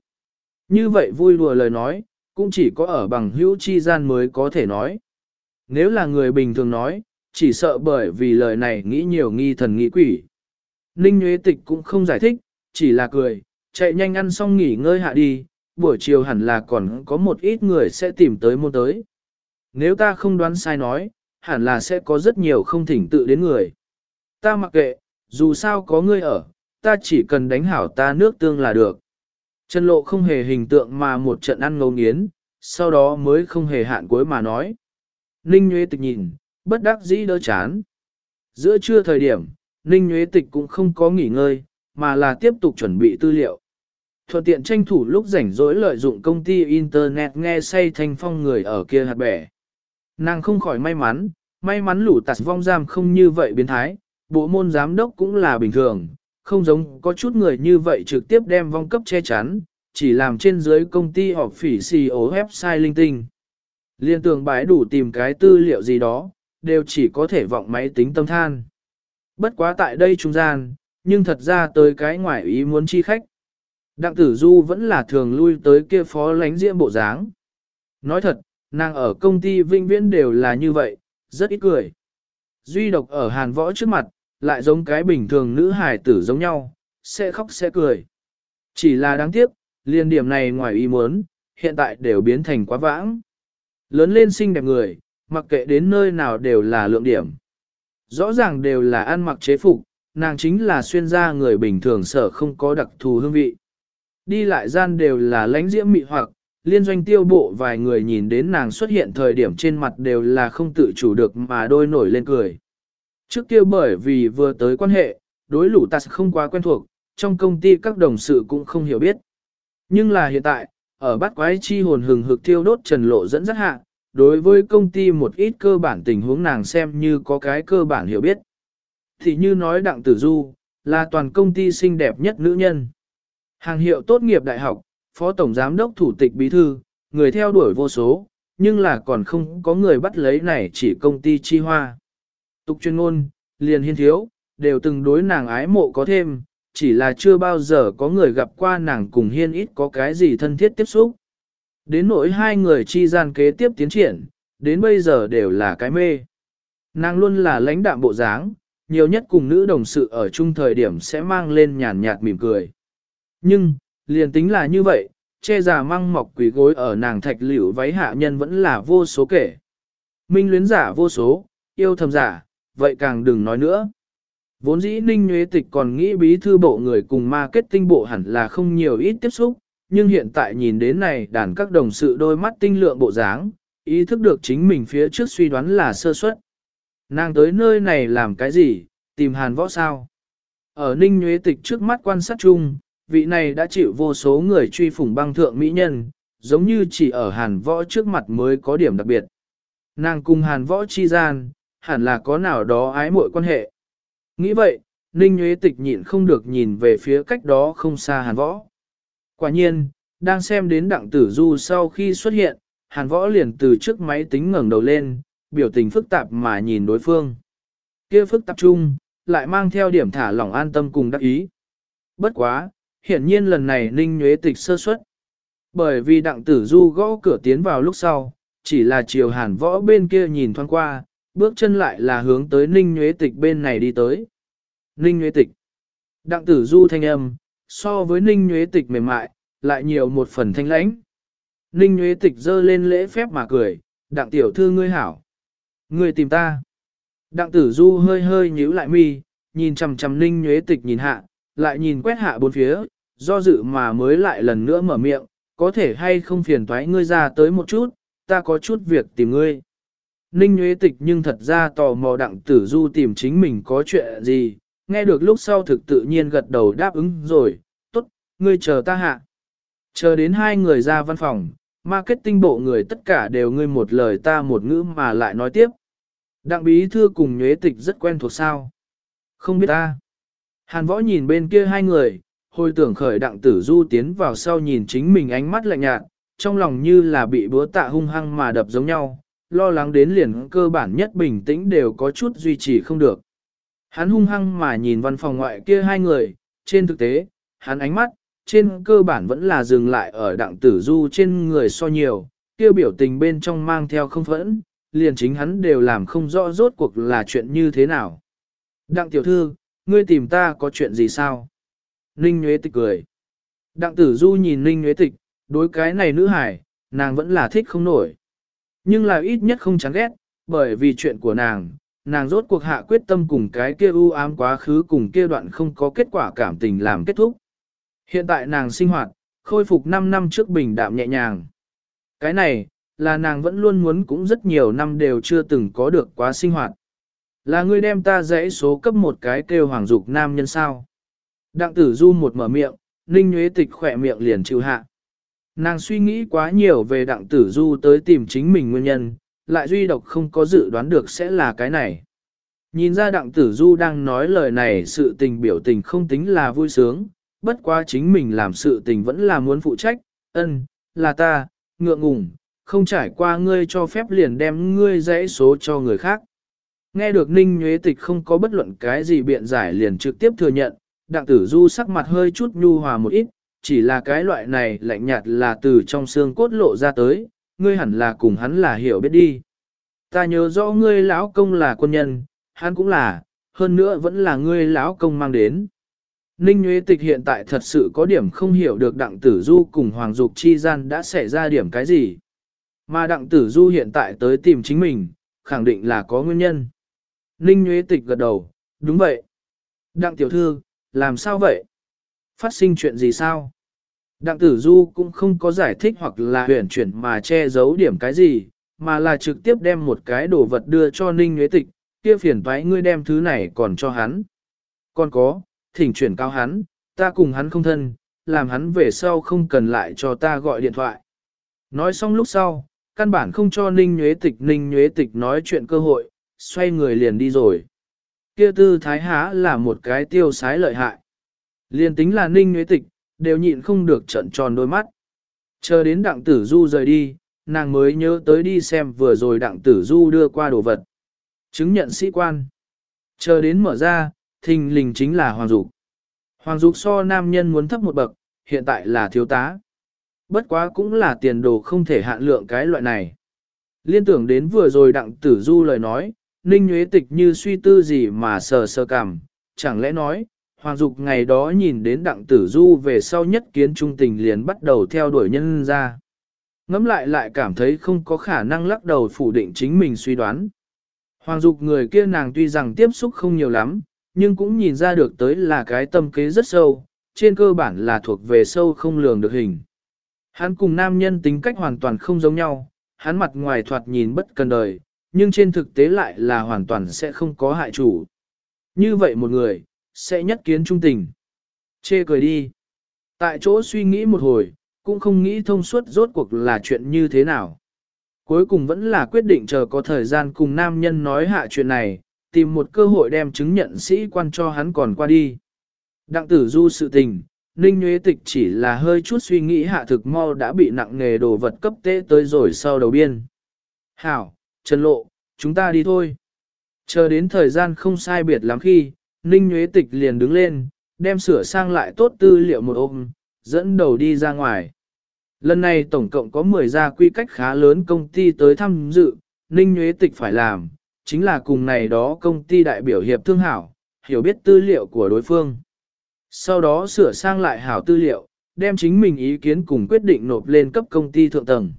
Như vậy vui đùa lời nói, cũng chỉ có ở bằng hữu chi gian mới có thể nói. Nếu là người bình thường nói, chỉ sợ bởi vì lời này nghĩ nhiều nghi thần nghĩ quỷ. Ninh Nguyễn Tịch cũng không giải thích, chỉ là cười, chạy nhanh ăn xong nghỉ ngơi hạ đi, buổi chiều hẳn là còn có một ít người sẽ tìm tới môn tới. Nếu ta không đoán sai nói, hẳn là sẽ có rất nhiều không thỉnh tự đến người. Ta mặc kệ, dù sao có ngươi ở, ta chỉ cần đánh hảo ta nước tương là được. Trần lộ không hề hình tượng mà một trận ăn ngấu nghiến, sau đó mới không hề hạn cuối mà nói. Ninh Nguyễn Tịch nhìn, bất đắc dĩ đỡ chán. Giữa trưa thời điểm, Ninh Nguyễn Tịch cũng không có nghỉ ngơi, mà là tiếp tục chuẩn bị tư liệu. Thuận tiện tranh thủ lúc rảnh rỗi lợi dụng công ty Internet nghe say thanh phong người ở kia hạt bẻ. Nàng không khỏi may mắn, may mắn lũ tạt vong giam không như vậy biến thái, bộ môn giám đốc cũng là bình thường, không giống có chút người như vậy trực tiếp đem vong cấp che chắn, chỉ làm trên dưới công ty họp phỉ xì website linh tinh. Liên tưởng bãi đủ tìm cái tư liệu gì đó, đều chỉ có thể vọng máy tính tâm than. Bất quá tại đây trung gian, nhưng thật ra tới cái ngoại ý muốn chi khách. Đặng tử du vẫn là thường lui tới kia phó lánh diễm bộ dáng. Nói thật, nàng ở công ty vinh viễn đều là như vậy, rất ít cười. Duy độc ở hàn võ trước mặt, lại giống cái bình thường nữ hài tử giống nhau, sẽ khóc sẽ cười. Chỉ là đáng tiếc, liên điểm này ngoài ý muốn, hiện tại đều biến thành quá vãng. Lớn lên xinh đẹp người, mặc kệ đến nơi nào đều là lượng điểm. Rõ ràng đều là ăn mặc chế phục, nàng chính là xuyên gia người bình thường sở không có đặc thù hương vị. Đi lại gian đều là lánh diễm mị hoặc, liên doanh tiêu bộ vài người nhìn đến nàng xuất hiện thời điểm trên mặt đều là không tự chủ được mà đôi nổi lên cười. Trước kia bởi vì vừa tới quan hệ, đối lũ ta không quá quen thuộc, trong công ty các đồng sự cũng không hiểu biết. Nhưng là hiện tại, ở bát quái chi hồn hừng hực thiêu đốt trần lộ dẫn rất hạ, đối với công ty một ít cơ bản tình huống nàng xem như có cái cơ bản hiểu biết. Thì như nói Đặng Tử Du, là toàn công ty xinh đẹp nhất nữ nhân. Hàng hiệu tốt nghiệp đại học, phó tổng giám đốc thủ tịch bí thư, người theo đuổi vô số, nhưng là còn không có người bắt lấy này chỉ công ty chi hoa. Tục chuyên ngôn, liền hiên thiếu, đều từng đối nàng ái mộ có thêm, chỉ là chưa bao giờ có người gặp qua nàng cùng hiên ít có cái gì thân thiết tiếp xúc. Đến nỗi hai người chi gian kế tiếp tiến triển, đến bây giờ đều là cái mê. Nàng luôn là lãnh đạm bộ dáng, nhiều nhất cùng nữ đồng sự ở chung thời điểm sẽ mang lên nhàn nhạt mỉm cười. Nhưng, liền tính là như vậy, che già măng mọc quỷ gối ở nàng thạch liễu váy hạ nhân vẫn là vô số kể. Minh luyến giả vô số, yêu thầm giả, vậy càng đừng nói nữa. Vốn dĩ Ninh Nguyễn Tịch còn nghĩ bí thư bộ người cùng marketing bộ hẳn là không nhiều ít tiếp xúc, nhưng hiện tại nhìn đến này đàn các đồng sự đôi mắt tinh lượng bộ dáng, ý thức được chính mình phía trước suy đoán là sơ suất. Nàng tới nơi này làm cái gì, tìm hàn võ sao? Ở Ninh Nguyễn Tịch trước mắt quan sát chung, vị này đã chịu vô số người truy phủng băng thượng mỹ nhân, giống như chỉ ở hàn võ trước mặt mới có điểm đặc biệt. Nàng cùng hàn võ chi gian, hẳn là có nào đó ái muội quan hệ. Nghĩ vậy, Ninh Nguyễn Tịch nhịn không được nhìn về phía cách đó không xa hàn võ. Quả nhiên, đang xem đến đặng tử du sau khi xuất hiện, hàn võ liền từ trước máy tính ngẩng đầu lên, biểu tình phức tạp mà nhìn đối phương. kia phức tạp chung, lại mang theo điểm thả lỏng an tâm cùng đắc ý. Bất quá, hiển nhiên lần này ninh nhuế tịch sơ suất. Bởi vì đặng tử du gõ cửa tiến vào lúc sau, chỉ là chiều hàn võ bên kia nhìn thoáng qua, bước chân lại là hướng tới ninh nhuế tịch bên này đi tới. Ninh nhuế tịch. Đặng tử du thanh âm, so với ninh nhuế tịch mềm mại, lại nhiều một phần thanh lãnh. Ninh nhuế tịch dơ lên lễ phép mà cười, đặng tiểu thư ngươi hảo. Ngươi tìm ta. Đặng tử du hơi hơi nhíu lại mi, nhìn chằm chằm ninh nhuế tịch nhìn hạ, lại nhìn quét hạ bốn phía, do dự mà mới lại lần nữa mở miệng, có thể hay không phiền toái ngươi ra tới một chút, ta có chút việc tìm ngươi. Ninh Nguyễn Tịch nhưng thật ra tò mò đặng tử du tìm chính mình có chuyện gì, nghe được lúc sau thực tự nhiên gật đầu đáp ứng rồi, tốt, ngươi chờ ta hạ. Chờ đến hai người ra văn phòng, marketing bộ người tất cả đều ngươi một lời ta một ngữ mà lại nói tiếp. Đặng bí thư cùng nhuế tịch rất quen thuộc sao. Không biết ta. Hàn võ nhìn bên kia hai người, hồi tưởng khởi đặng tử du tiến vào sau nhìn chính mình ánh mắt lạnh nhạt, trong lòng như là bị búa tạ hung hăng mà đập giống nhau, lo lắng đến liền cơ bản nhất bình tĩnh đều có chút duy trì không được. Hắn hung hăng mà nhìn văn phòng ngoại kia hai người, trên thực tế, hắn ánh mắt, trên cơ bản vẫn là dừng lại ở đặng tử du trên người so nhiều, tiêu biểu tình bên trong mang theo không phẫn, liền chính hắn đều làm không rõ rốt cuộc là chuyện như thế nào. Đặng tiểu thư, ngươi tìm ta có chuyện gì sao? Ninh Nguyễn Tịch cười. Đặng tử du nhìn Ninh Nguyễn Tịch, đối cái này nữ hải, nàng vẫn là thích không nổi. Nhưng là ít nhất không chán ghét, bởi vì chuyện của nàng, nàng rốt cuộc hạ quyết tâm cùng cái kia u ám quá khứ cùng kia đoạn không có kết quả cảm tình làm kết thúc. Hiện tại nàng sinh hoạt, khôi phục 5 năm trước bình đạm nhẹ nhàng. Cái này, là nàng vẫn luôn muốn cũng rất nhiều năm đều chưa từng có được quá sinh hoạt. Là ngươi đem ta dãy số cấp một cái kêu hoàng dục nam nhân sao. Đặng tử du một mở miệng, ninh nhuế tịch khỏe miệng liền chịu hạ. Nàng suy nghĩ quá nhiều về đặng tử du tới tìm chính mình nguyên nhân, lại duy độc không có dự đoán được sẽ là cái này. Nhìn ra đặng tử du đang nói lời này sự tình biểu tình không tính là vui sướng, bất quá chính mình làm sự tình vẫn là muốn phụ trách, ân, là ta, ngượng ngùng, không trải qua ngươi cho phép liền đem ngươi dãy số cho người khác. Nghe được Ninh Nhuế Tịch không có bất luận cái gì biện giải liền trực tiếp thừa nhận, đặng tử du sắc mặt hơi chút nhu hòa một ít, chỉ là cái loại này lạnh nhạt là từ trong xương cốt lộ ra tới, ngươi hẳn là cùng hắn là hiểu biết đi. Ta nhớ rõ ngươi lão công là quân nhân, hắn cũng là, hơn nữa vẫn là ngươi lão công mang đến. Ninh Nguyễn Tịch hiện tại thật sự có điểm không hiểu được đặng tử du cùng Hoàng Dục chi gian đã xảy ra điểm cái gì. Mà đặng tử du hiện tại tới tìm chính mình, khẳng định là có nguyên nhân. Ninh Nguyễn Tịch gật đầu, đúng vậy. Đặng tiểu thư, làm sao vậy? Phát sinh chuyện gì sao? Đặng tử du cũng không có giải thích hoặc là huyền chuyển mà che giấu điểm cái gì, mà là trực tiếp đem một cái đồ vật đưa cho Ninh Nguyễn Tịch, kia phiền toái ngươi đem thứ này còn cho hắn. Còn có, thỉnh chuyển cao hắn, ta cùng hắn không thân, làm hắn về sau không cần lại cho ta gọi điện thoại. Nói xong lúc sau, căn bản không cho Ninh Nhuế Tịch Ninh Nhuế Tịch nói chuyện cơ hội, xoay người liền đi rồi. Kia tư thái há là một cái tiêu sái lợi hại liên tính là Ninh Nhuế Tịch, đều nhịn không được trận tròn đôi mắt. Chờ đến đặng tử du rời đi, nàng mới nhớ tới đi xem vừa rồi đặng tử du đưa qua đồ vật. Chứng nhận sĩ quan. Chờ đến mở ra, thình lình chính là Hoàng Dục. Hoàng Dục so nam nhân muốn thấp một bậc, hiện tại là thiếu tá. Bất quá cũng là tiền đồ không thể hạn lượng cái loại này. Liên tưởng đến vừa rồi đặng tử du lời nói, Ninh Nguyễn Tịch như suy tư gì mà sờ sờ cảm, chẳng lẽ nói, Hoàng Dục ngày đó nhìn đến đặng tử du về sau nhất kiến trung tình liền bắt đầu theo đuổi nhân ra. Ngắm lại lại cảm thấy không có khả năng lắc đầu phủ định chính mình suy đoán. Hoàng Dục người kia nàng tuy rằng tiếp xúc không nhiều lắm, nhưng cũng nhìn ra được tới là cái tâm kế rất sâu, trên cơ bản là thuộc về sâu không lường được hình. Hắn cùng nam nhân tính cách hoàn toàn không giống nhau, hắn mặt ngoài thoạt nhìn bất cần đời, nhưng trên thực tế lại là hoàn toàn sẽ không có hại chủ. Như vậy một người, sẽ nhất kiến trung tình. Chê cười đi. Tại chỗ suy nghĩ một hồi, cũng không nghĩ thông suốt rốt cuộc là chuyện như thế nào. Cuối cùng vẫn là quyết định chờ có thời gian cùng nam nhân nói hạ chuyện này, tìm một cơ hội đem chứng nhận sĩ quan cho hắn còn qua đi. Đặng tử du sự tình, Ninh Nguyễn Tịch chỉ là hơi chút suy nghĩ hạ thực mau đã bị nặng nghề đồ vật cấp tế tới rồi sau đầu biên. Hảo, Trần Lộ, chúng ta đi thôi. Chờ đến thời gian không sai biệt lắm khi, Ninh Nguyễn Tịch liền đứng lên, đem sửa sang lại tốt tư liệu một ôm, dẫn đầu đi ra ngoài. Lần này tổng cộng có 10 gia quy cách khá lớn công ty tới tham dự, Ninh Nguyễn Tịch phải làm, chính là cùng này đó công ty đại biểu hiệp thương hảo, hiểu biết tư liệu của đối phương. Sau đó sửa sang lại hảo tư liệu, đem chính mình ý kiến cùng quyết định nộp lên cấp công ty thượng tầng.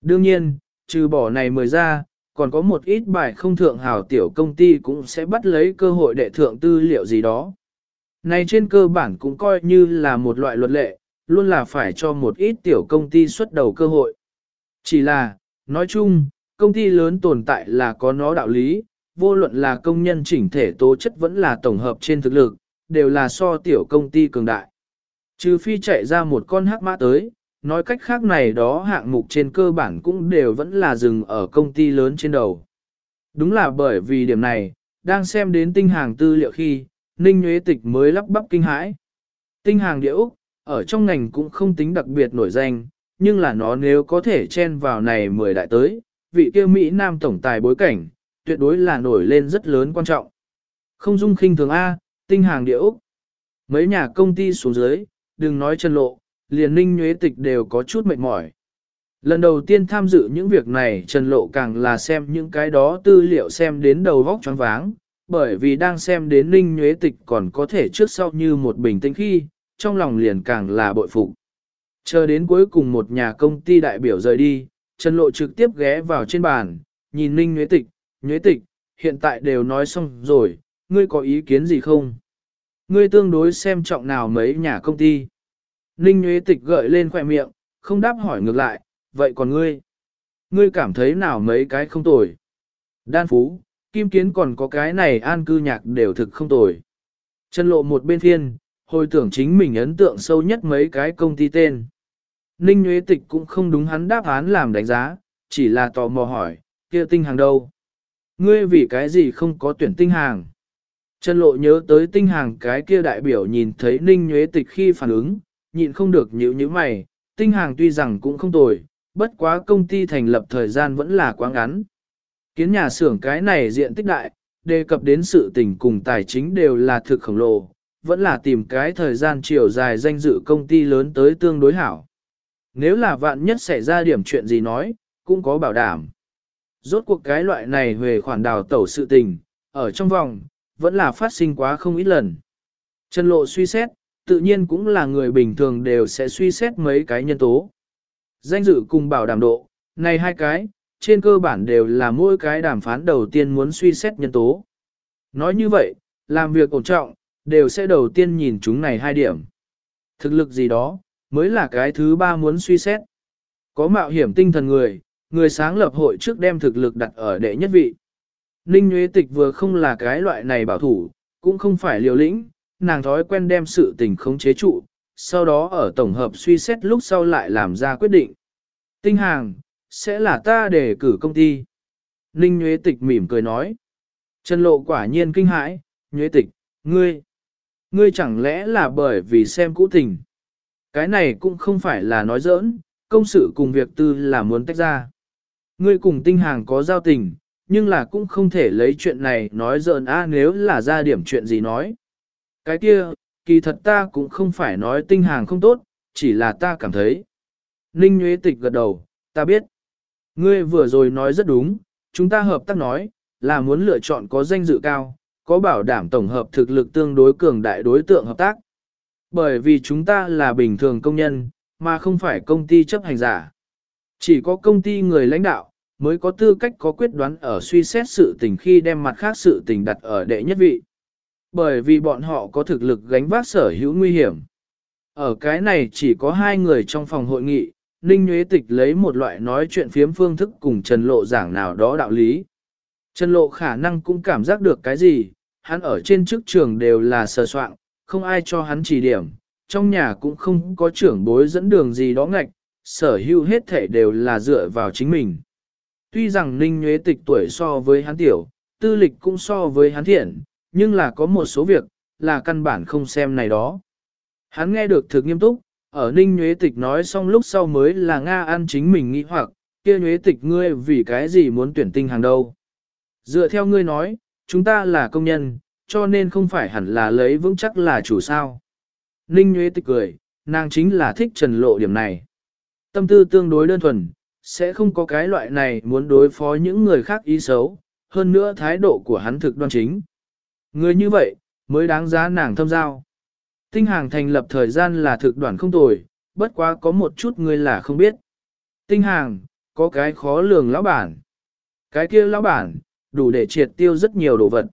Đương nhiên, trừ bỏ này mời ra, còn có một ít bài không thượng hảo tiểu công ty cũng sẽ bắt lấy cơ hội để thượng tư liệu gì đó. Này trên cơ bản cũng coi như là một loại luật lệ, luôn là phải cho một ít tiểu công ty xuất đầu cơ hội. Chỉ là, nói chung, công ty lớn tồn tại là có nó đạo lý, vô luận là công nhân chỉnh thể tố chất vẫn là tổng hợp trên thực lực, đều là so tiểu công ty cường đại. Trừ phi chạy ra một con hắc mã tới, nói cách khác này đó hạng mục trên cơ bản cũng đều vẫn là dừng ở công ty lớn trên đầu. Đúng là bởi vì điểm này, đang xem đến tinh hàng tư liệu khi, Ninh Nguyễn Tịch mới lắp bắp kinh hãi. Tinh hàng địa Úc, ở trong ngành cũng không tính đặc biệt nổi danh, nhưng là nó nếu có thể chen vào này 10 đại tới, vị kia Mỹ Nam tổng tài bối cảnh, tuyệt đối là nổi lên rất lớn quan trọng. Không dung khinh thường A, tinh hàng địa Úc. Mấy nhà công ty xuống dưới, đừng nói chân lộ, liền ninh nhuế tịch đều có chút mệt mỏi. Lần đầu tiên tham dự những việc này Trần Lộ càng là xem những cái đó tư liệu xem đến đầu vóc choáng váng, bởi vì đang xem đến Ninh Nhuế Tịch còn có thể trước sau như một bình tĩnh khi, trong lòng liền càng là bội phục. Chờ đến cuối cùng một nhà công ty đại biểu rời đi, Trần Lộ trực tiếp ghé vào trên bàn, nhìn Ninh Nhuế Tịch, Nhuế Tịch, hiện tại đều nói xong rồi, ngươi có ý kiến gì không? Ngươi tương đối xem trọng nào mấy nhà công ty? Ninh Nguyễn Tịch gợi lên khỏe miệng, không đáp hỏi ngược lại, vậy còn ngươi? Ngươi cảm thấy nào mấy cái không tồi? Đan Phú, Kim Kiến còn có cái này an cư nhạc đều thực không tồi. Chân lộ một bên thiên, hồi tưởng chính mình ấn tượng sâu nhất mấy cái công ty tên. Ninh Nguyễn Tịch cũng không đúng hắn đáp án làm đánh giá, chỉ là tò mò hỏi, kia tinh hàng đâu? Ngươi vì cái gì không có tuyển tinh hàng? Chân lộ nhớ tới tinh hàng cái kia đại biểu nhìn thấy Ninh Nguyễn Tịch khi phản ứng, nhịn không được nhíu như mày, tinh hàng tuy rằng cũng không tồi, bất quá công ty thành lập thời gian vẫn là quá ngắn. Kiến nhà xưởng cái này diện tích đại, đề cập đến sự tình cùng tài chính đều là thực khổng lồ, vẫn là tìm cái thời gian chiều dài danh dự công ty lớn tới tương đối hảo. Nếu là vạn nhất xảy ra điểm chuyện gì nói, cũng có bảo đảm. Rốt cuộc cái loại này về khoản đào tẩu sự tình, ở trong vòng, vẫn là phát sinh quá không ít lần. Trần lộ suy xét, tự nhiên cũng là người bình thường đều sẽ suy xét mấy cái nhân tố. Danh dự cùng bảo đảm độ, này hai cái, trên cơ bản đều là mỗi cái đàm phán đầu tiên muốn suy xét nhân tố. Nói như vậy, làm việc ổn trọng, đều sẽ đầu tiên nhìn chúng này hai điểm. Thực lực gì đó, mới là cái thứ ba muốn suy xét. Có mạo hiểm tinh thần người, người sáng lập hội trước đem thực lực đặt ở đệ nhất vị. Ninh Nguyễn Tịch vừa không là cái loại này bảo thủ, cũng không phải liều lĩnh, nàng thói quen đem sự tình khống chế trụ, sau đó ở tổng hợp suy xét lúc sau lại làm ra quyết định. Tinh hàng, sẽ là ta để cử công ty. Ninh Nguyễn Tịch mỉm cười nói. Trần Lộ quả nhiên kinh hãi, Nguyễn Tịch, ngươi, ngươi chẳng lẽ là bởi vì xem cũ tình. Cái này cũng không phải là nói giỡn, công sự cùng việc tư là muốn tách ra. Ngươi cùng tinh hàng có giao tình, nhưng là cũng không thể lấy chuyện này nói giỡn a nếu là ra điểm chuyện gì nói. Cái kia, kỳ thật ta cũng không phải nói tinh hàng không tốt, chỉ là ta cảm thấy. Ninh Nguyễn Tịch gật đầu, ta biết. Ngươi vừa rồi nói rất đúng, chúng ta hợp tác nói, là muốn lựa chọn có danh dự cao, có bảo đảm tổng hợp thực lực tương đối cường đại đối tượng hợp tác. Bởi vì chúng ta là bình thường công nhân, mà không phải công ty chấp hành giả. Chỉ có công ty người lãnh đạo, mới có tư cách có quyết đoán ở suy xét sự tình khi đem mặt khác sự tình đặt ở đệ nhất vị. Bởi vì bọn họ có thực lực gánh vác sở hữu nguy hiểm. Ở cái này chỉ có hai người trong phòng hội nghị, Ninh Nguyễn Tịch lấy một loại nói chuyện phiếm phương thức cùng Trần Lộ giảng nào đó đạo lý. Trần Lộ khả năng cũng cảm giác được cái gì, hắn ở trên chức trường đều là sờ soạn, không ai cho hắn chỉ điểm, trong nhà cũng không có trưởng bối dẫn đường gì đó ngạch, sở hữu hết thể đều là dựa vào chính mình. Tuy rằng Ninh Nguyễn Tịch tuổi so với hắn tiểu, tư lịch cũng so với hắn thiện, nhưng là có một số việc, là căn bản không xem này đó. Hắn nghe được thực nghiêm túc, ở Ninh Nhuế Tịch nói xong lúc sau mới là Nga ăn chính mình nghĩ hoặc, kia Nhuế Tịch ngươi vì cái gì muốn tuyển tinh hàng đầu Dựa theo ngươi nói, chúng ta là công nhân, cho nên không phải hẳn là lấy vững chắc là chủ sao. Ninh Nhuế Tịch cười, nàng chính là thích trần lộ điểm này. Tâm tư tương đối đơn thuần, sẽ không có cái loại này muốn đối phó những người khác ý xấu, hơn nữa thái độ của hắn thực đoan chính. Người như vậy, mới đáng giá nàng thâm giao. Tinh hàng thành lập thời gian là thực đoạn không tồi, bất quá có một chút người là không biết. Tinh hàng, có cái khó lường lão bản. Cái kia lão bản, đủ để triệt tiêu rất nhiều đồ vật.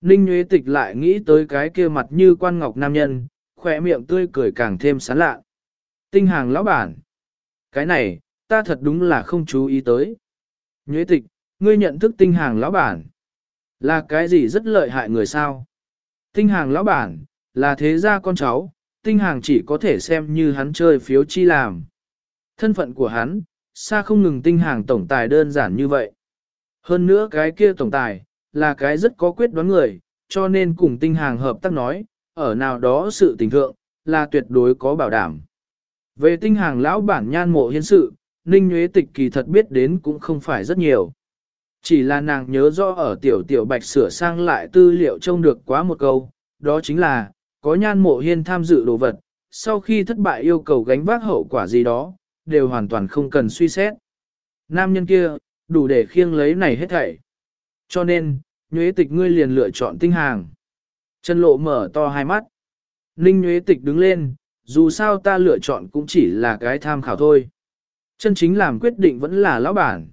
Ninh Nguyễn Tịch lại nghĩ tới cái kia mặt như quan ngọc nam nhân, khỏe miệng tươi cười càng thêm sán lạ. Tinh hàng lão bản. Cái này, ta thật đúng là không chú ý tới. Nguyễn Tịch, ngươi nhận thức tinh hàng lão bản. Là cái gì rất lợi hại người sao? Tinh hàng lão bản, là thế gia con cháu, tinh hàng chỉ có thể xem như hắn chơi phiếu chi làm. Thân phận của hắn, xa không ngừng tinh hàng tổng tài đơn giản như vậy. Hơn nữa cái kia tổng tài, là cái rất có quyết đoán người, cho nên cùng tinh hàng hợp tác nói, ở nào đó sự tình thượng, là tuyệt đối có bảo đảm. Về tinh hàng lão bản nhan mộ hiến sự, Ninh Nguyễn Tịch kỳ thật biết đến cũng không phải rất nhiều. Chỉ là nàng nhớ rõ ở tiểu tiểu bạch sửa sang lại tư liệu trông được quá một câu, đó chính là, có nhan mộ hiên tham dự đồ vật, sau khi thất bại yêu cầu gánh vác hậu quả gì đó, đều hoàn toàn không cần suy xét. Nam nhân kia, đủ để khiêng lấy này hết thảy. Cho nên, nhuế tịch ngươi liền lựa chọn tinh hàng. Chân lộ mở to hai mắt. Ninh nhuế tịch đứng lên, dù sao ta lựa chọn cũng chỉ là cái tham khảo thôi. Chân chính làm quyết định vẫn là lão bản.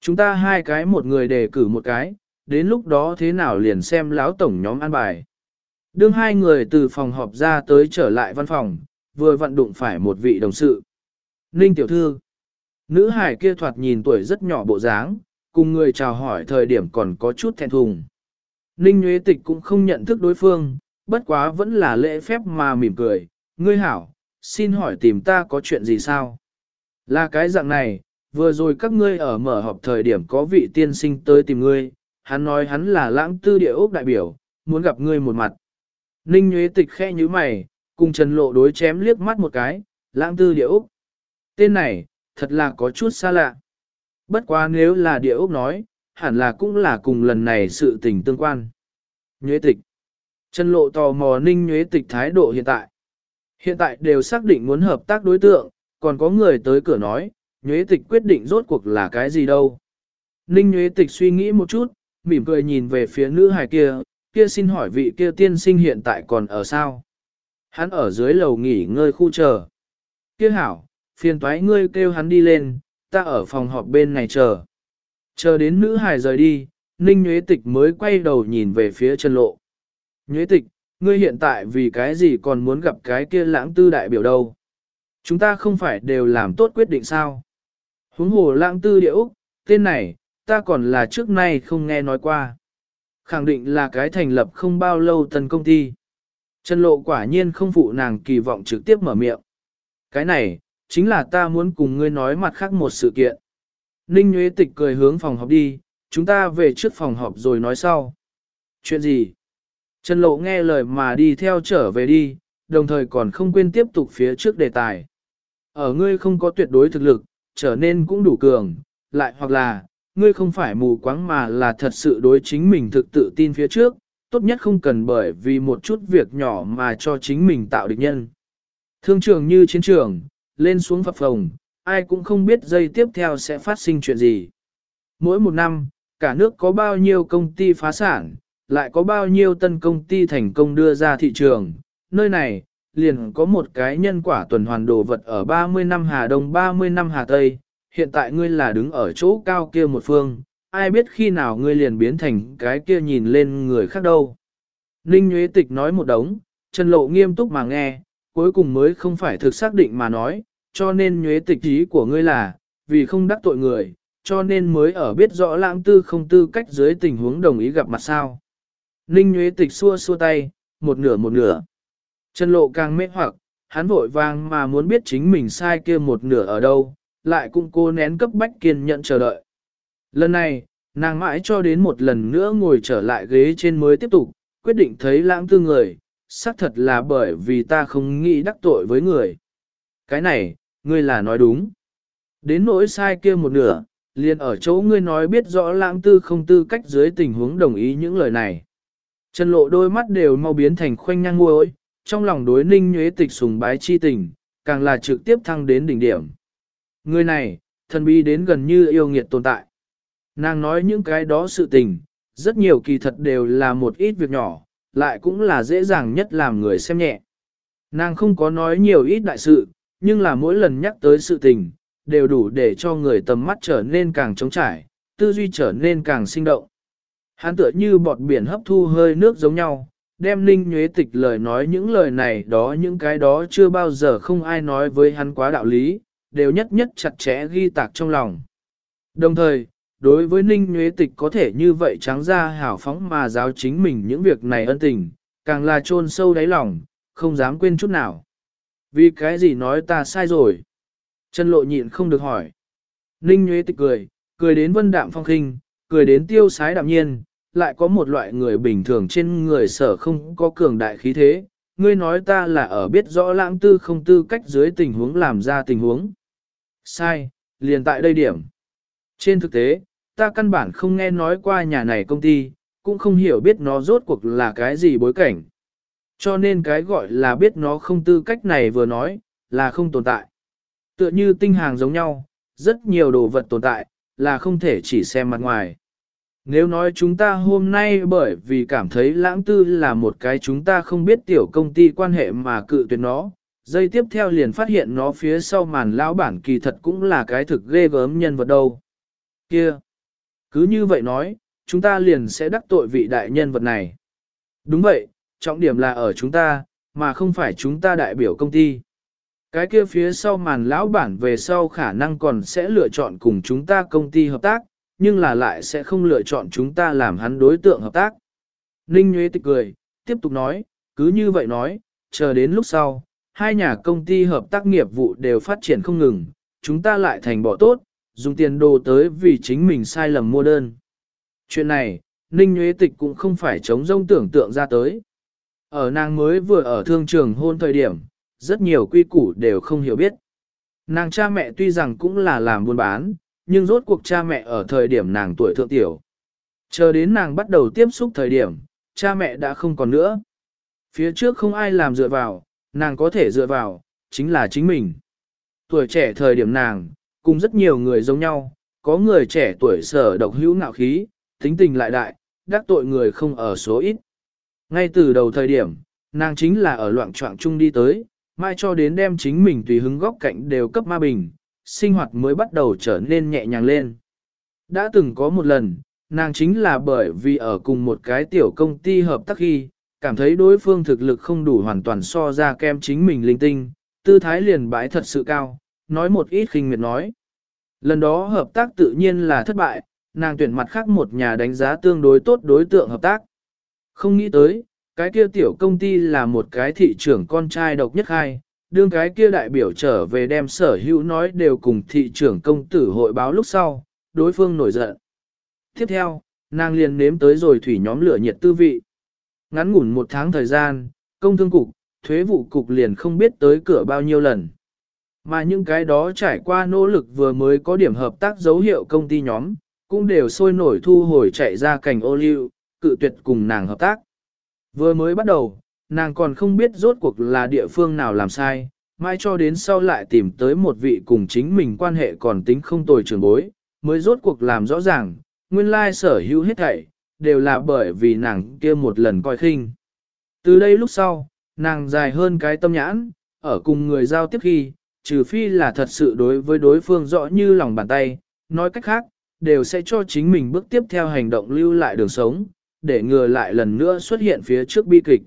Chúng ta hai cái một người đề cử một cái, đến lúc đó thế nào liền xem lão tổng nhóm an bài. Đương hai người từ phòng họp ra tới trở lại văn phòng, vừa vận đụng phải một vị đồng sự. Ninh tiểu thư. Nữ hải kia thoạt nhìn tuổi rất nhỏ bộ dáng, cùng người chào hỏi thời điểm còn có chút thẹn thùng. Ninh Nguyễn Tịch cũng không nhận thức đối phương, bất quá vẫn là lễ phép mà mỉm cười. Ngươi hảo, xin hỏi tìm ta có chuyện gì sao? Là cái dạng này, vừa rồi các ngươi ở mở họp thời điểm có vị tiên sinh tới tìm ngươi, hắn nói hắn là lãng tư địa ốc đại biểu, muốn gặp ngươi một mặt. Ninh Nguyễn Tịch khe như mày, cùng Trần Lộ đối chém liếc mắt một cái, lãng tư địa ốc. Tên này, thật là có chút xa lạ. Bất quá nếu là địa ốc nói, hẳn là cũng là cùng lần này sự tình tương quan. Nhuế tịch. Trần Lộ tò mò Ninh Nhuế tịch thái độ hiện tại. Hiện tại đều xác định muốn hợp tác đối tượng, còn có người tới cửa nói, Nhuế tịch quyết định rốt cuộc là cái gì đâu. Ninh Nhuế tịch suy nghĩ một chút, mỉm cười nhìn về phía nữ hài kia, kia xin hỏi vị kia tiên sinh hiện tại còn ở sao? Hắn ở dưới lầu nghỉ ngơi khu chờ. Kia hảo, phiền toái ngươi kêu hắn đi lên, ta ở phòng họp bên này chờ. Chờ đến nữ hài rời đi, Ninh Nhuế Tịch mới quay đầu nhìn về phía Trần Lộ. Nhuế Tịch, ngươi hiện tại vì cái gì còn muốn gặp cái kia lãng tư đại biểu đâu? Chúng ta không phải đều làm tốt quyết định sao? Huống hồ lãng tư địa Úc, tên này, ta còn là trước nay không nghe nói qua. Khẳng định là cái thành lập không bao lâu tần công ty. Trần Lộ quả nhiên không phụ nàng kỳ vọng trực tiếp mở miệng. Cái này, chính là ta muốn cùng ngươi nói mặt khác một sự kiện. Ninh Nguyễn Tịch cười hướng phòng họp đi, chúng ta về trước phòng họp rồi nói sau. Chuyện gì? Trần Lộ nghe lời mà đi theo trở về đi, đồng thời còn không quên tiếp tục phía trước đề tài. Ở ngươi không có tuyệt đối thực lực, trở nên cũng đủ cường, lại hoặc là, ngươi không phải mù quáng mà là thật sự đối chính mình thực tự tin phía trước, tốt nhất không cần bởi vì một chút việc nhỏ mà cho chính mình tạo địch nhân. Thương trường như chiến trường, lên xuống phập phồng, ai cũng không biết giây tiếp theo sẽ phát sinh chuyện gì. Mỗi một năm, cả nước có bao nhiêu công ty phá sản, lại có bao nhiêu tân công ty thành công đưa ra thị trường. Nơi này, liền có một cái nhân quả tuần hoàn đồ vật ở 30 năm Hà Đông 30 năm Hà Tây, hiện tại ngươi là đứng ở chỗ cao kia một phương, ai biết khi nào ngươi liền biến thành cái kia nhìn lên người khác đâu. Ninh Nguyễn Tịch nói một đống, Trần Lộ nghiêm túc mà nghe, cuối cùng mới không phải thực xác định mà nói, cho nên nhuế tịch ý của ngươi là, vì không đắc tội người, cho nên mới ở biết rõ lãng tư không tư cách dưới tình huống đồng ý gặp mặt sao. Ninh nhuế tịch xua xua tay, một nửa một nửa. Trần lộ càng mê hoặc, hắn vội vàng mà muốn biết chính mình sai kia một nửa ở đâu, lại cũng cô nén cấp bách kiên nhận chờ đợi. Lần này, nàng mãi cho đến một lần nữa ngồi trở lại ghế trên mới tiếp tục, quyết định thấy lãng tư người, xác thật là bởi vì ta không nghĩ đắc tội với người. Cái này, ngươi là nói đúng. Đến nỗi sai kia một nửa, liền ở chỗ ngươi nói biết rõ lãng tư không tư cách dưới tình huống đồng ý những lời này. Trần lộ đôi mắt đều mau biến thành khoanh nhang ngôi, trong lòng đối ninh nhuế tịch sùng bái chi tình, càng là trực tiếp thăng đến đỉnh điểm. Người này, thần bí đến gần như yêu nghiệt tồn tại. Nàng nói những cái đó sự tình, rất nhiều kỳ thật đều là một ít việc nhỏ, lại cũng là dễ dàng nhất làm người xem nhẹ. Nàng không có nói nhiều ít đại sự, nhưng là mỗi lần nhắc tới sự tình, đều đủ để cho người tầm mắt trở nên càng trống trải, tư duy trở nên càng sinh động. Hắn tựa như bọt biển hấp thu hơi nước giống nhau, đem ninh nhuế tịch lời nói những lời này đó những cái đó chưa bao giờ không ai nói với hắn quá đạo lý, đều nhất nhất chặt chẽ ghi tạc trong lòng. Đồng thời, đối với ninh nhuế tịch có thể như vậy trắng ra hảo phóng mà giáo chính mình những việc này ân tình, càng là chôn sâu đáy lòng, không dám quên chút nào. Vì cái gì nói ta sai rồi? Trần lộ nhịn không được hỏi. Ninh Nhuế tịch cười, cười đến vân đạm phong khinh, cười đến tiêu sái đạm nhiên, lại có một loại người bình thường trên người sở không có cường đại khí thế. Ngươi nói ta là ở biết rõ lãng tư không tư cách dưới tình huống làm ra tình huống. Sai, liền tại đây điểm. Trên thực tế, ta căn bản không nghe nói qua nhà này công ty, cũng không hiểu biết nó rốt cuộc là cái gì bối cảnh. Cho nên cái gọi là biết nó không tư cách này vừa nói, là không tồn tại. Tựa như tinh hàng giống nhau, rất nhiều đồ vật tồn tại, là không thể chỉ xem mặt ngoài. Nếu nói chúng ta hôm nay bởi vì cảm thấy lãng tư là một cái chúng ta không biết tiểu công ty quan hệ mà cự tuyệt nó, dây tiếp theo liền phát hiện nó phía sau màn lão bản kỳ thật cũng là cái thực ghê gớm nhân vật đâu. Kia! Cứ như vậy nói, chúng ta liền sẽ đắc tội vị đại nhân vật này. Đúng vậy, trọng điểm là ở chúng ta, mà không phải chúng ta đại biểu công ty. Cái kia phía sau màn lão bản về sau khả năng còn sẽ lựa chọn cùng chúng ta công ty hợp tác, nhưng là lại sẽ không lựa chọn chúng ta làm hắn đối tượng hợp tác. Ninh Nguyễn Tịch cười, tiếp tục nói, cứ như vậy nói, chờ đến lúc sau, hai nhà công ty hợp tác nghiệp vụ đều phát triển không ngừng, chúng ta lại thành bỏ tốt, dùng tiền đồ tới vì chính mình sai lầm mua đơn. Chuyện này, Ninh Nguyễn Tịch cũng không phải chống rông tưởng tượng ra tới. Ở nàng mới vừa ở thương trường hôn thời điểm, rất nhiều quy củ đều không hiểu biết. Nàng cha mẹ tuy rằng cũng là làm buôn bán, nhưng rốt cuộc cha mẹ ở thời điểm nàng tuổi thượng tiểu. Chờ đến nàng bắt đầu tiếp xúc thời điểm, cha mẹ đã không còn nữa. Phía trước không ai làm dựa vào, nàng có thể dựa vào, chính là chính mình. Tuổi trẻ thời điểm nàng, cùng rất nhiều người giống nhau, có người trẻ tuổi sở độc hữu ngạo khí, tính tình lại đại, đắc tội người không ở số ít. Ngay từ đầu thời điểm, nàng chính là ở loạn trọng chung đi tới, mai cho đến đem chính mình tùy hứng góc cạnh đều cấp ma bình, sinh hoạt mới bắt đầu trở nên nhẹ nhàng lên. Đã từng có một lần, nàng chính là bởi vì ở cùng một cái tiểu công ty hợp tác khi, cảm thấy đối phương thực lực không đủ hoàn toàn so ra kem chính mình linh tinh, tư thái liền bãi thật sự cao, nói một ít khinh miệt nói. Lần đó hợp tác tự nhiên là thất bại, nàng tuyển mặt khác một nhà đánh giá tương đối tốt đối tượng hợp tác. Không nghĩ tới, cái kia tiểu công ty là một cái thị trưởng con trai độc nhất hai, đương cái kia đại biểu trở về đem sở hữu nói đều cùng thị trưởng công tử hội báo lúc sau, đối phương nổi giận. Tiếp theo, nàng liền nếm tới rồi thủy nhóm lửa nhiệt tư vị. Ngắn ngủn một tháng thời gian, công thương cục, thuế vụ cục liền không biết tới cửa bao nhiêu lần. Mà những cái đó trải qua nỗ lực vừa mới có điểm hợp tác dấu hiệu công ty nhóm, cũng đều sôi nổi thu hồi chạy ra cảnh ô liu, cự tuyệt cùng nàng hợp tác. Vừa mới bắt đầu, nàng còn không biết rốt cuộc là địa phương nào làm sai, mai cho đến sau lại tìm tới một vị cùng chính mình quan hệ còn tính không tồi trường bối, mới rốt cuộc làm rõ ràng, nguyên lai sở hữu hết thảy, đều là bởi vì nàng kia một lần coi khinh. Từ đây lúc sau, nàng dài hơn cái tâm nhãn, ở cùng người giao tiếp khi, trừ phi là thật sự đối với đối phương rõ như lòng bàn tay, nói cách khác, đều sẽ cho chính mình bước tiếp theo hành động lưu lại đường sống, để ngừa lại lần nữa xuất hiện phía trước bi kịch.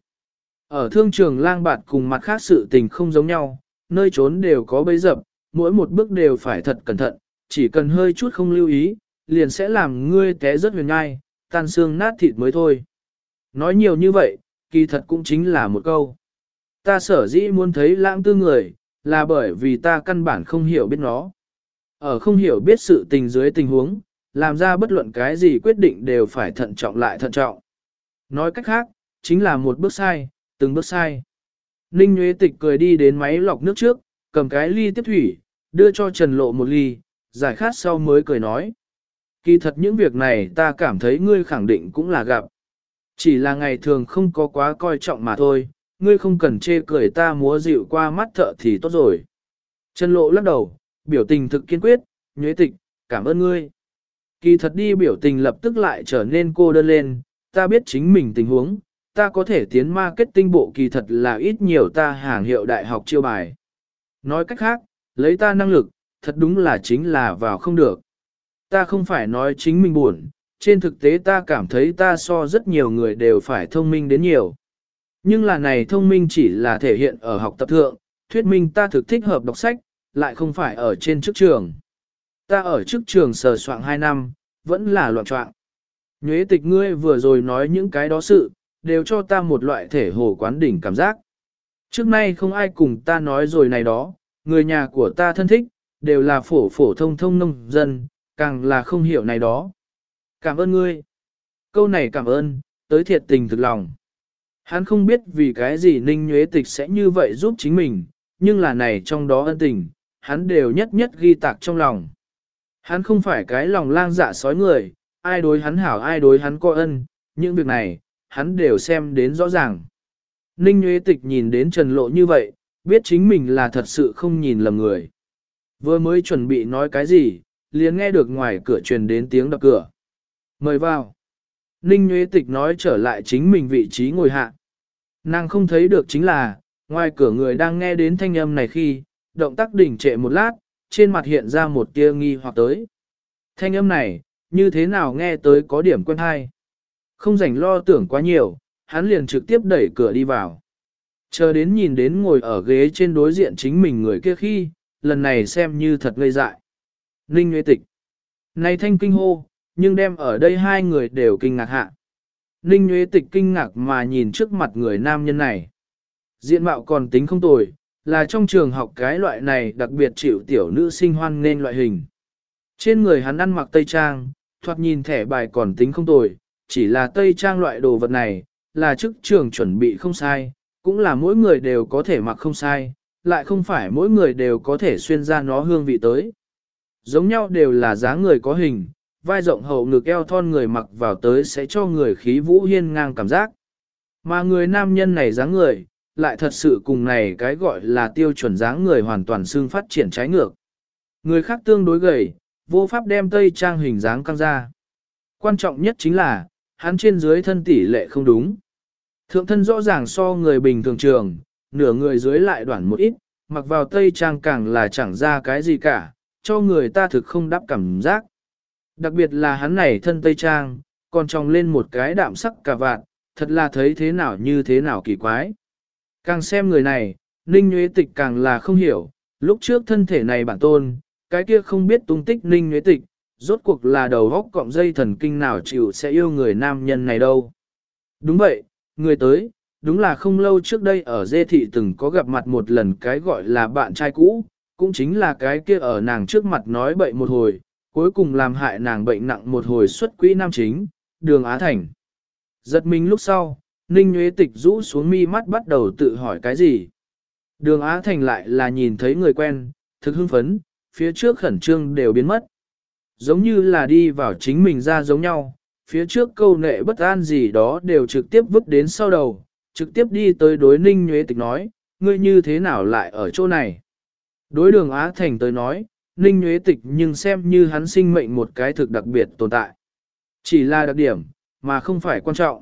Ở thương trường lang bạt cùng mặt khác sự tình không giống nhau, nơi trốn đều có bấy dập, mỗi một bước đều phải thật cẩn thận, chỉ cần hơi chút không lưu ý, liền sẽ làm ngươi té rất huyền ngai, tan xương nát thịt mới thôi. Nói nhiều như vậy, kỳ thật cũng chính là một câu. Ta sở dĩ muốn thấy lãng tư người, là bởi vì ta căn bản không hiểu biết nó. Ở không hiểu biết sự tình dưới tình huống, làm ra bất luận cái gì quyết định đều phải thận trọng lại thận trọng. Nói cách khác, chính là một bước sai, từng bước sai. Ninh Nguyễn Tịch cười đi đến máy lọc nước trước, cầm cái ly tiếp thủy, đưa cho Trần Lộ một ly, giải khát sau mới cười nói. Kỳ thật những việc này ta cảm thấy ngươi khẳng định cũng là gặp. Chỉ là ngày thường không có quá coi trọng mà thôi, ngươi không cần chê cười ta múa dịu qua mắt thợ thì tốt rồi. Trần Lộ lắc đầu, biểu tình thực kiên quyết, Nguyễn Tịch, cảm ơn ngươi. Kỳ thật đi biểu tình lập tức lại trở nên cô đơn lên, ta biết chính mình tình huống, ta có thể tiến marketing bộ kỳ thật là ít nhiều ta hàng hiệu đại học chiêu bài. Nói cách khác, lấy ta năng lực, thật đúng là chính là vào không được. Ta không phải nói chính mình buồn, trên thực tế ta cảm thấy ta so rất nhiều người đều phải thông minh đến nhiều. Nhưng là này thông minh chỉ là thể hiện ở học tập thượng, thuyết minh ta thực thích hợp đọc sách, lại không phải ở trên chức trường. Ta ở chức trường sờ soạn 2 năm, vẫn là loạn trọng. Nhuế tịch ngươi vừa rồi nói những cái đó sự, đều cho ta một loại thể hồ quán đỉnh cảm giác. Trước nay không ai cùng ta nói rồi này đó, người nhà của ta thân thích, đều là phổ phổ thông thông nông dân, càng là không hiểu này đó. Cảm ơn ngươi. Câu này cảm ơn, tới thiệt tình thực lòng. Hắn không biết vì cái gì Ninh Nhuế Tịch sẽ như vậy giúp chính mình, nhưng là này trong đó ân tình, hắn đều nhất nhất ghi tạc trong lòng. Hắn không phải cái lòng lang dạ sói người, ai đối hắn hảo ai đối hắn có ân, những việc này, hắn đều xem đến rõ ràng. Ninh Nguyễn Tịch nhìn đến Trần Lộ như vậy, biết chính mình là thật sự không nhìn lầm người. Vừa mới chuẩn bị nói cái gì, liền nghe được ngoài cửa truyền đến tiếng đập cửa. Mời vào. Ninh Nguyễn Tịch nói trở lại chính mình vị trí ngồi hạ. Nàng không thấy được chính là, ngoài cửa người đang nghe đến thanh âm này khi, động tác đỉnh trệ một lát, trên mặt hiện ra một tia nghi hoặc tới. Thanh âm này, như thế nào nghe tới có điểm quen hay. Không rảnh lo tưởng quá nhiều, hắn liền trực tiếp đẩy cửa đi vào. Chờ đến nhìn đến ngồi ở ghế trên đối diện chính mình người kia khi, lần này xem như thật ngây dại. Ninh Nguyễn Tịch. Này thanh kinh hô, nhưng đem ở đây hai người đều kinh ngạc hạ. Ninh Nguyễn Tịch kinh ngạc mà nhìn trước mặt người nam nhân này. Diện mạo còn tính không tồi, là trong trường học cái loại này đặc biệt chịu tiểu nữ sinh hoan nên loại hình. Trên người hắn ăn mặc tây trang, thoạt nhìn thẻ bài còn tính không tồi, chỉ là tây trang loại đồ vật này, là chức trường chuẩn bị không sai, cũng là mỗi người đều có thể mặc không sai, lại không phải mỗi người đều có thể xuyên ra nó hương vị tới. Giống nhau đều là dáng người có hình, vai rộng hậu ngực eo thon người mặc vào tới sẽ cho người khí vũ hiên ngang cảm giác. Mà người nam nhân này dáng người, lại thật sự cùng này cái gọi là tiêu chuẩn dáng người hoàn toàn xương phát triển trái ngược. Người khác tương đối gầy, vô pháp đem tây trang hình dáng căng ra. Quan trọng nhất chính là, hắn trên dưới thân tỷ lệ không đúng. Thượng thân rõ ràng so người bình thường trường, nửa người dưới lại đoạn một ít, mặc vào tây trang càng là chẳng ra cái gì cả, cho người ta thực không đáp cảm giác. Đặc biệt là hắn này thân tây trang, còn tròng lên một cái đạm sắc cả vạn, thật là thấy thế nào như thế nào kỳ quái. Càng xem người này, Ninh Nguyễn Tịch càng là không hiểu, lúc trước thân thể này bản tôn, cái kia không biết tung tích Ninh Nguyễn Tịch, rốt cuộc là đầu góc cọng dây thần kinh nào chịu sẽ yêu người nam nhân này đâu. Đúng vậy, người tới, đúng là không lâu trước đây ở dê thị từng có gặp mặt một lần cái gọi là bạn trai cũ, cũng chính là cái kia ở nàng trước mặt nói bậy một hồi, cuối cùng làm hại nàng bệnh nặng một hồi xuất quỹ nam chính, đường Á Thành. Giật mình lúc sau, Ninh Nguyễn Tịch rũ xuống mi mắt bắt đầu tự hỏi cái gì. Đường Á Thành lại là nhìn thấy người quen, thực hưng phấn, phía trước khẩn trương đều biến mất. Giống như là đi vào chính mình ra giống nhau, phía trước câu nệ bất an gì đó đều trực tiếp vứt đến sau đầu, trực tiếp đi tới đối Ninh nhuế Tịch nói, ngươi như thế nào lại ở chỗ này. Đối đường Á Thành tới nói, Ninh nhuế Tịch nhưng xem như hắn sinh mệnh một cái thực đặc biệt tồn tại. Chỉ là đặc điểm, mà không phải quan trọng.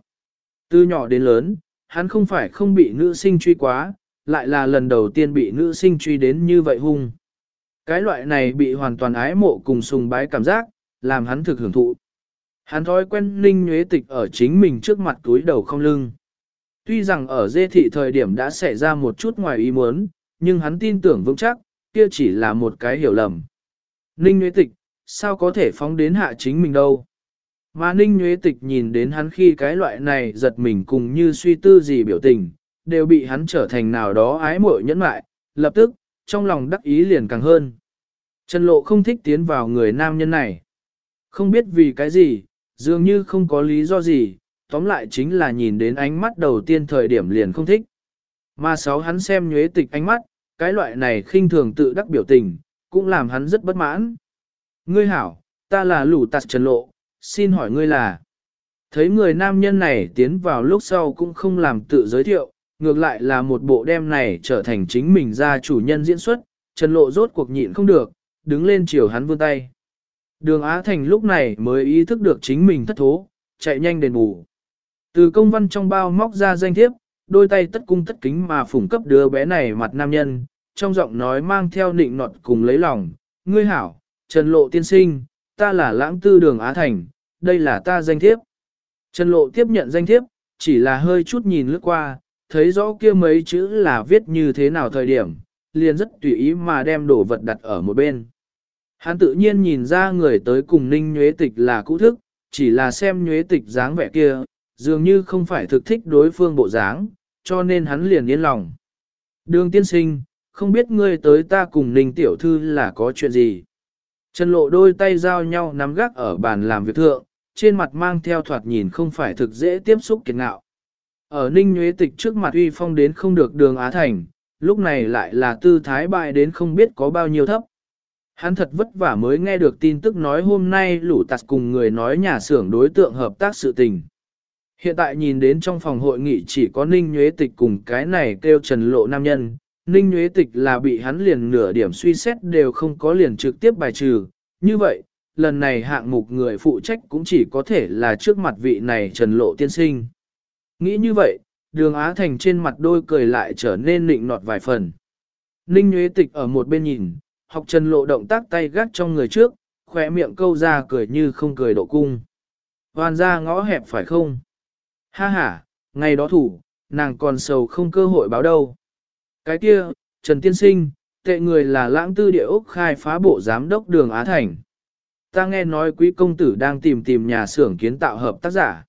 Từ nhỏ đến lớn, hắn không phải không bị nữ sinh truy quá, lại là lần đầu tiên bị nữ sinh truy đến như vậy hung. Cái loại này bị hoàn toàn ái mộ cùng sùng bái cảm giác, làm hắn thực hưởng thụ. Hắn thói quen Ninh Nguyễn Tịch ở chính mình trước mặt túi đầu không lưng. Tuy rằng ở dê thị thời điểm đã xảy ra một chút ngoài ý muốn, nhưng hắn tin tưởng vững chắc, kia chỉ là một cái hiểu lầm. Ninh Nguyễn Tịch, sao có thể phóng đến hạ chính mình đâu? Mà Ninh Nguyễn Tịch nhìn đến hắn khi cái loại này giật mình cùng như suy tư gì biểu tình, đều bị hắn trở thành nào đó ái mộ nhẫn mại, lập tức, trong lòng đắc ý liền càng hơn. Trần Lộ không thích tiến vào người nam nhân này. Không biết vì cái gì, dường như không có lý do gì, tóm lại chính là nhìn đến ánh mắt đầu tiên thời điểm liền không thích. Mà sáu hắn xem nhuế tịch ánh mắt, cái loại này khinh thường tự đắc biểu tình, cũng làm hắn rất bất mãn. Ngươi hảo, ta là lũ tạt trần lộ, xin hỏi ngươi là. Thấy người nam nhân này tiến vào lúc sau cũng không làm tự giới thiệu, ngược lại là một bộ đem này trở thành chính mình ra chủ nhân diễn xuất, trần lộ rốt cuộc nhịn không được, đứng lên chiều hắn vươn tay. Đường Á Thành lúc này mới ý thức được chính mình thất thố, chạy nhanh đền bù. Từ công văn trong bao móc ra danh thiếp, đôi tay tất cung tất kính mà phủng cấp đứa bé này mặt nam nhân, trong giọng nói mang theo nịnh nọt cùng lấy lòng, ngươi hảo, Trần Lộ tiên sinh, ta là lãng tư đường Á Thành, đây là ta danh thiếp. Trần Lộ tiếp nhận danh thiếp, chỉ là hơi chút nhìn lướt qua, thấy rõ kia mấy chữ là viết như thế nào thời điểm, liền rất tùy ý mà đem đồ vật đặt ở một bên. Hắn tự nhiên nhìn ra người tới cùng ninh nhuế tịch là cũ thức, chỉ là xem nhuế tịch dáng vẻ kia, dường như không phải thực thích đối phương bộ dáng, cho nên hắn liền yên lòng. Đường tiên sinh, không biết ngươi tới ta cùng ninh tiểu thư là có chuyện gì. Trần lộ đôi tay giao nhau nắm gác ở bàn làm việc thượng, trên mặt mang theo thoạt nhìn không phải thực dễ tiếp xúc kiệt ngạo. Ở ninh nhuế tịch trước mặt uy phong đến không được đường Á Thành, lúc này lại là tư thái bại đến không biết có bao nhiêu thấp. Hắn thật vất vả mới nghe được tin tức nói hôm nay lũ tạt cùng người nói nhà xưởng đối tượng hợp tác sự tình. Hiện tại nhìn đến trong phòng hội nghị chỉ có Ninh Nhuế Tịch cùng cái này kêu trần lộ nam nhân, Ninh Nhuế Tịch là bị hắn liền nửa điểm suy xét đều không có liền trực tiếp bài trừ, như vậy, lần này hạng mục người phụ trách cũng chỉ có thể là trước mặt vị này trần lộ tiên sinh. Nghĩ như vậy, đường Á Thành trên mặt đôi cười lại trở nên nịnh nọt vài phần. Ninh Nguyễn Tịch ở một bên nhìn, học trần lộ động tác tay gắt trong người trước, khỏe miệng câu ra cười như không cười độ cung. Hoàn ra ngõ hẹp phải không? Ha ha, ngày đó thủ, nàng còn sầu không cơ hội báo đâu. Cái kia, Trần Tiên Sinh, tệ người là lãng tư địa ốc khai phá bộ giám đốc đường Á Thành. Ta nghe nói quý công tử đang tìm tìm nhà xưởng kiến tạo hợp tác giả.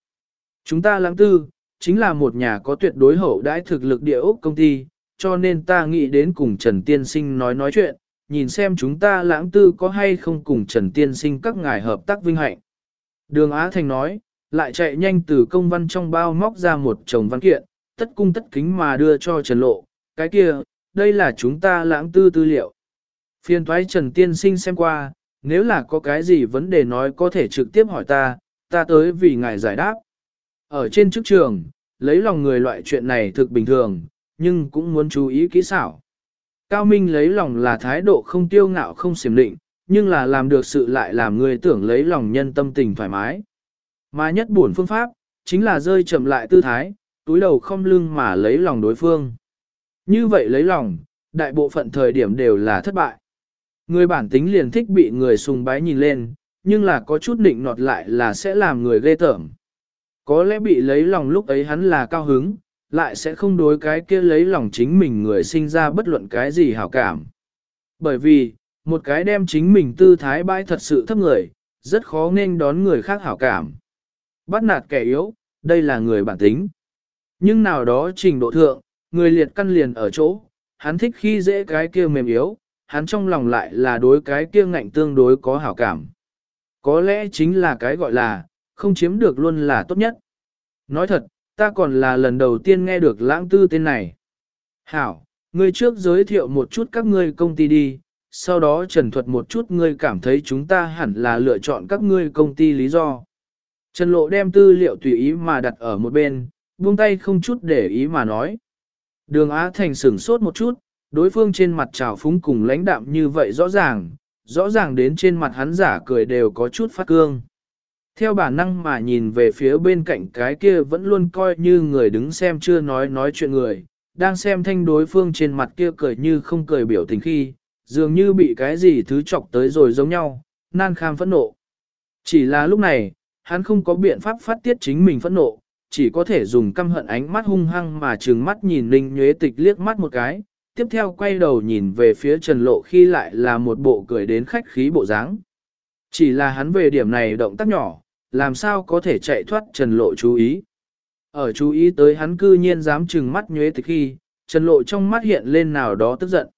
Chúng ta lãng tư, chính là một nhà có tuyệt đối hậu đãi thực lực địa ốc công ty, cho nên ta nghĩ đến cùng Trần Tiên Sinh nói nói chuyện, nhìn xem chúng ta lãng tư có hay không cùng Trần Tiên Sinh các ngài hợp tác vinh hạnh. Đường Á Thành nói, lại chạy nhanh từ công văn trong bao móc ra một chồng văn kiện, tất cung tất kính mà đưa cho Trần Lộ, cái kia, đây là chúng ta lãng tư tư liệu. Phiên thoái Trần Tiên Sinh xem qua, nếu là có cái gì vấn đề nói có thể trực tiếp hỏi ta, ta tới vì ngài giải đáp. Ở trên chức trường, lấy lòng người loại chuyện này thực bình thường, nhưng cũng muốn chú ý kỹ xảo. Cao Minh lấy lòng là thái độ không tiêu ngạo không xiểm định, nhưng là làm được sự lại làm người tưởng lấy lòng nhân tâm tình thoải mái. Mà nhất buồn phương pháp, chính là rơi chậm lại tư thái, túi đầu không lưng mà lấy lòng đối phương. Như vậy lấy lòng, đại bộ phận thời điểm đều là thất bại. Người bản tính liền thích bị người sùng bái nhìn lên, nhưng là có chút định nọt lại là sẽ làm người ghê tởm. Có lẽ bị lấy lòng lúc ấy hắn là cao hứng, lại sẽ không đối cái kia lấy lòng chính mình người sinh ra bất luận cái gì hảo cảm. Bởi vì, một cái đem chính mình tư thái bãi thật sự thấp người, rất khó nên đón người khác hảo cảm. Bắt nạt kẻ yếu, đây là người bản tính. Nhưng nào đó trình độ thượng, người liệt căn liền ở chỗ, hắn thích khi dễ cái kia mềm yếu, hắn trong lòng lại là đối cái kia ngạnh tương đối có hảo cảm. Có lẽ chính là cái gọi là, không chiếm được luôn là tốt nhất. Nói thật, ta còn là lần đầu tiên nghe được lãng tư tên này. Hảo, ngươi trước giới thiệu một chút các ngươi công ty đi, sau đó trần thuật một chút ngươi cảm thấy chúng ta hẳn là lựa chọn các ngươi công ty lý do. Trần Lộ đem tư liệu tùy ý mà đặt ở một bên, buông tay không chút để ý mà nói. Đường Á Thành sửng sốt một chút, đối phương trên mặt trào phúng cùng lãnh đạm như vậy rõ ràng, rõ ràng đến trên mặt hắn giả cười đều có chút phát cương. Theo bản năng mà nhìn về phía bên cạnh cái kia vẫn luôn coi như người đứng xem chưa nói nói chuyện người, đang xem thanh đối phương trên mặt kia cười như không cười biểu tình khi, dường như bị cái gì thứ chọc tới rồi giống nhau, nan kham phẫn nộ. Chỉ là lúc này, hắn không có biện pháp phát tiết chính mình phẫn nộ, chỉ có thể dùng căm hận ánh mắt hung hăng mà trừng mắt nhìn Ninh Nhuế Tịch liếc mắt một cái, tiếp theo quay đầu nhìn về phía Trần Lộ khi lại là một bộ cười đến khách khí bộ dáng. Chỉ là hắn về điểm này động tác nhỏ, làm sao có thể chạy thoát Trần Lộ chú ý. Ở chú ý tới hắn cư nhiên dám trừng mắt Nhuế Tịch khi, Trần Lộ trong mắt hiện lên nào đó tức giận.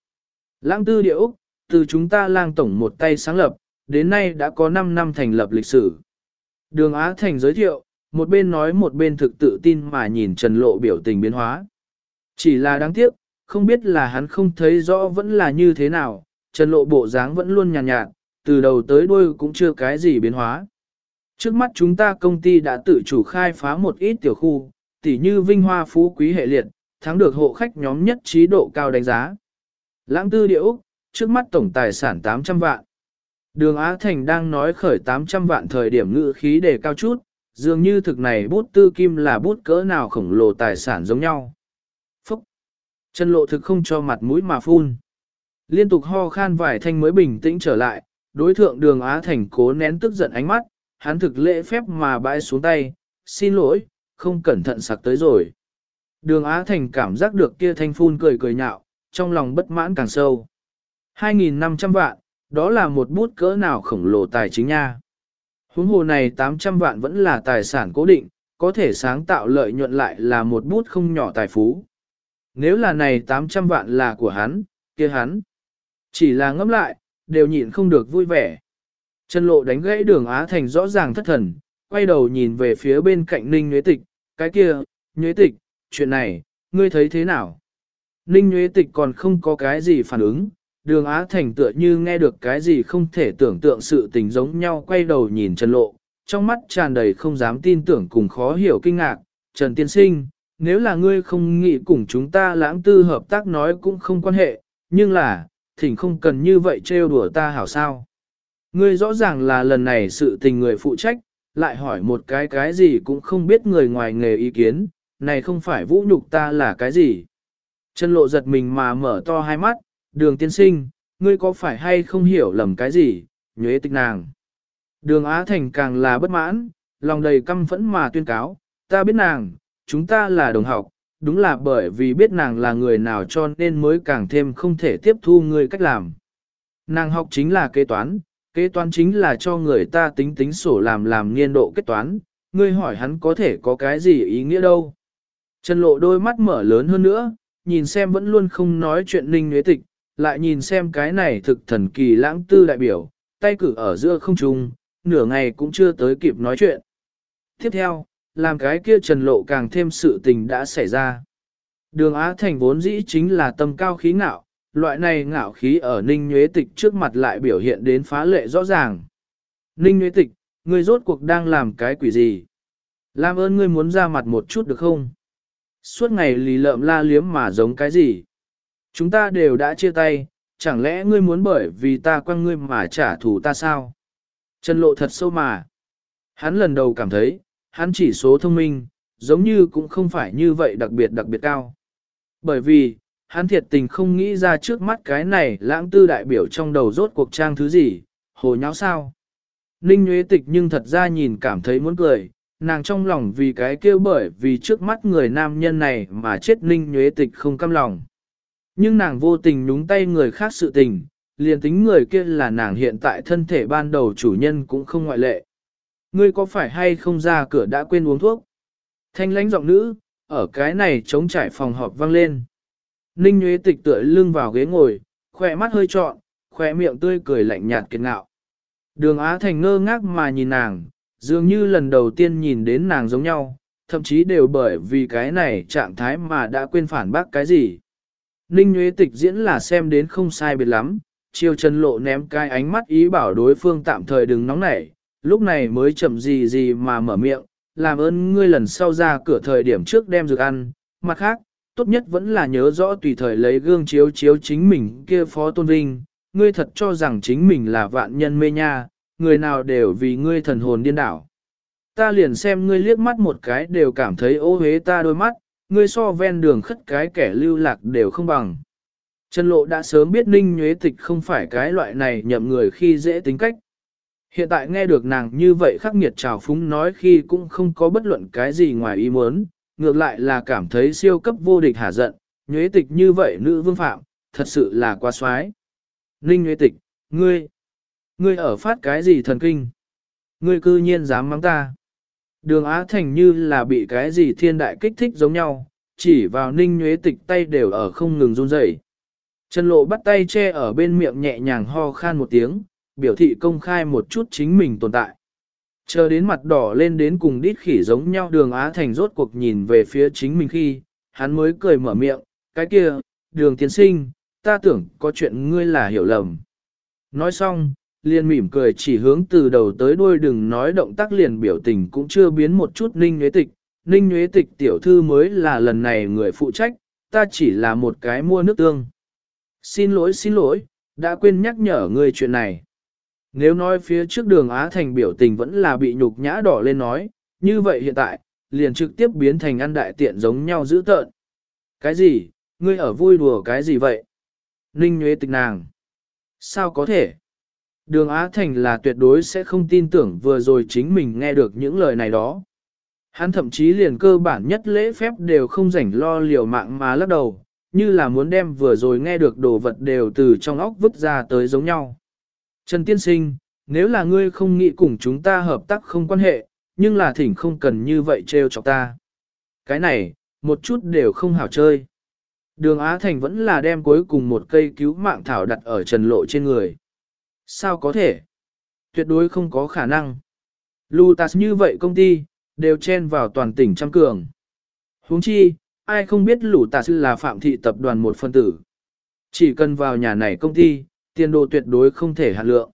Lãng tư điệu, từ chúng ta lang tổng một tay sáng lập, đến nay đã có 5 năm thành lập lịch sử. Đường Á Thành giới thiệu, một bên nói một bên thực tự tin mà nhìn Trần Lộ biểu tình biến hóa. Chỉ là đáng tiếc, không biết là hắn không thấy rõ vẫn là như thế nào, Trần Lộ bộ dáng vẫn luôn nhàn nhạt, nhạt, từ đầu tới đuôi cũng chưa cái gì biến hóa. Trước mắt chúng ta công ty đã tự chủ khai phá một ít tiểu khu, tỉ như vinh hoa phú quý hệ liệt, thắng được hộ khách nhóm nhất trí độ cao đánh giá. Lãng tư điệu, trước mắt tổng tài sản 800 vạn. Đường Á Thành đang nói khởi 800 vạn thời điểm ngự khí đề cao chút, dường như thực này bút tư kim là bút cỡ nào khổng lồ tài sản giống nhau. Phúc! Chân lộ thực không cho mặt mũi mà phun. Liên tục ho khan vài thanh mới bình tĩnh trở lại, đối thượng đường Á Thành cố nén tức giận ánh mắt, hắn thực lễ phép mà bãi xuống tay, xin lỗi, không cẩn thận sặc tới rồi. Đường Á Thành cảm giác được kia thanh phun cười cười nhạo, trong lòng bất mãn càng sâu. 2.500 vạn, đó là một bút cỡ nào khổng lồ tài chính nha. Huống hồ này 800 vạn vẫn là tài sản cố định, có thể sáng tạo lợi nhuận lại là một bút không nhỏ tài phú. Nếu là này 800 vạn là của hắn, kia hắn. Chỉ là ngẫm lại, đều nhịn không được vui vẻ. Trần lộ đánh gãy đường Á Thành rõ ràng thất thần, quay đầu nhìn về phía bên cạnh Ninh Nguyễn Tịch, cái kia, Nguyễn Tịch, chuyện này, ngươi thấy thế nào? Ninh Nguyễn Tịch còn không có cái gì phản ứng, đường Á Thành tựa như nghe được cái gì không thể tưởng tượng sự tình giống nhau quay đầu nhìn Trần Lộ, trong mắt tràn đầy không dám tin tưởng cùng khó hiểu kinh ngạc, Trần Tiên Sinh, nếu là ngươi không nghĩ cùng chúng ta lãng tư hợp tác nói cũng không quan hệ, nhưng là, thỉnh không cần như vậy trêu đùa ta hảo sao. Ngươi rõ ràng là lần này sự tình người phụ trách, lại hỏi một cái cái gì cũng không biết người ngoài nghề ý kiến, này không phải vũ nhục ta là cái gì. Chân lộ giật mình mà mở to hai mắt, đường tiên sinh, ngươi có phải hay không hiểu lầm cái gì, nhuế tịch nàng. Đường Á Thành càng là bất mãn, lòng đầy căm phẫn mà tuyên cáo, ta biết nàng, chúng ta là đồng học, đúng là bởi vì biết nàng là người nào cho nên mới càng thêm không thể tiếp thu ngươi cách làm. Nàng học chính là kế toán, kế toán chính là cho người ta tính tính sổ làm làm niên độ kết toán, ngươi hỏi hắn có thể có cái gì ý nghĩa đâu. Trần lộ đôi mắt mở lớn hơn nữa, nhìn xem vẫn luôn không nói chuyện ninh nhuế tịch, lại nhìn xem cái này thực thần kỳ lãng tư đại biểu, tay cử ở giữa không trung, nửa ngày cũng chưa tới kịp nói chuyện. Tiếp theo, làm cái kia trần lộ càng thêm sự tình đã xảy ra. Đường Á Thành vốn dĩ chính là tâm cao khí ngạo, loại này ngạo khí ở Ninh Nguyễn Tịch trước mặt lại biểu hiện đến phá lệ rõ ràng. Ninh Nguyễn Tịch, ngươi rốt cuộc đang làm cái quỷ gì? Làm ơn ngươi muốn ra mặt một chút được không? Suốt ngày lì lợm la liếm mà giống cái gì? Chúng ta đều đã chia tay, chẳng lẽ ngươi muốn bởi vì ta quăng ngươi mà trả thù ta sao? Trần lộ thật sâu mà. Hắn lần đầu cảm thấy, hắn chỉ số thông minh, giống như cũng không phải như vậy đặc biệt đặc biệt cao. Bởi vì, hắn thiệt tình không nghĩ ra trước mắt cái này lãng tư đại biểu trong đầu rốt cuộc trang thứ gì, hồ nháo sao. Ninh Nguyễn Tịch nhưng thật ra nhìn cảm thấy muốn cười, nàng trong lòng vì cái kêu bởi vì trước mắt người nam nhân này mà chết Ninh Nguyễn Tịch không căm lòng. Nhưng nàng vô tình nhúng tay người khác sự tình, liền tính người kia là nàng hiện tại thân thể ban đầu chủ nhân cũng không ngoại lệ. Ngươi có phải hay không ra cửa đã quên uống thuốc? Thanh lãnh giọng nữ, ở cái này chống trải phòng họp vang lên. Ninh Nguyễn Tịch tựa lưng vào ghế ngồi, khỏe mắt hơi trọn, khỏe miệng tươi cười lạnh nhạt kiệt ngạo. Đường Á Thành ngơ ngác mà nhìn nàng, dường như lần đầu tiên nhìn đến nàng giống nhau, thậm chí đều bởi vì cái này trạng thái mà đã quên phản bác cái gì. Ninh Nguyễn Tịch diễn là xem đến không sai biệt lắm, chiều chân lộ ném cái ánh mắt ý bảo đối phương tạm thời đừng nóng nảy, lúc này mới chậm gì gì mà mở miệng, làm ơn ngươi lần sau ra cửa thời điểm trước đem dược ăn, mặt khác, tốt nhất vẫn là nhớ rõ tùy thời lấy gương chiếu chiếu chính mình kia phó tôn vinh, ngươi thật cho rằng chính mình là vạn nhân mê nha, người nào đều vì ngươi thần hồn điên đảo. Ta liền xem ngươi liếc mắt một cái đều cảm thấy ô hế ta đôi mắt, ngươi so ven đường khất cái kẻ lưu lạc đều không bằng. Trần Lộ đã sớm biết Ninh Nhuế Tịch không phải cái loại này nhậm người khi dễ tính cách. Hiện tại nghe được nàng như vậy khắc nghiệt trào phúng nói khi cũng không có bất luận cái gì ngoài ý muốn, ngược lại là cảm thấy siêu cấp vô địch hả giận, Nhuế Tịch như vậy nữ vương phạm, thật sự là quá xoái. Ninh Nhuế Tịch, ngươi, ngươi ở phát cái gì thần kinh? Ngươi cư nhiên dám mắng ta. Đường Á Thành như là bị cái gì thiên đại kích thích giống nhau, chỉ vào Ninh Nhuế Tịch tay đều ở không ngừng run rẩy. Trần lộ bắt tay che ở bên miệng nhẹ nhàng ho khan một tiếng, biểu thị công khai một chút chính mình tồn tại. Chờ đến mặt đỏ lên đến cùng đít khỉ giống nhau đường Á Thành rốt cuộc nhìn về phía chính mình khi, hắn mới cười mở miệng, cái kia, đường tiến sinh, ta tưởng có chuyện ngươi là hiểu lầm. Nói xong, liền mỉm cười chỉ hướng từ đầu tới đuôi đừng nói động tác liền biểu tình cũng chưa biến một chút ninh nhuế tịch. Ninh nhuế tịch tiểu thư mới là lần này người phụ trách, ta chỉ là một cái mua nước tương. Xin lỗi xin lỗi, đã quên nhắc nhở ngươi chuyện này. Nếu nói phía trước đường Á Thành biểu tình vẫn là bị nhục nhã đỏ lên nói, như vậy hiện tại, liền trực tiếp biến thành ăn đại tiện giống nhau dữ tợn. Cái gì, ngươi ở vui đùa cái gì vậy? Ninh Nguyễn Tịch nàng. Sao có thể? Đường Á Thành là tuyệt đối sẽ không tin tưởng vừa rồi chính mình nghe được những lời này đó. Hắn thậm chí liền cơ bản nhất lễ phép đều không rảnh lo liều mạng mà lắc đầu, như là muốn đem vừa rồi nghe được đồ vật đều từ trong óc vứt ra tới giống nhau. Trần Tiên Sinh, nếu là ngươi không nghĩ cùng chúng ta hợp tác không quan hệ, nhưng là thỉnh không cần như vậy trêu chọc ta. Cái này, một chút đều không hảo chơi. Đường Á Thành vẫn là đem cuối cùng một cây cứu mạng thảo đặt ở trần lộ trên người. Sao có thể? Tuyệt đối không có khả năng. Lutas như vậy công ty, đều chen vào toàn tỉnh trăm cường. huống chi, ai không biết Lutas là phạm thị tập đoàn một phân tử. Chỉ cần vào nhà này công ty, tiền đồ tuyệt đối không thể hạt lượng.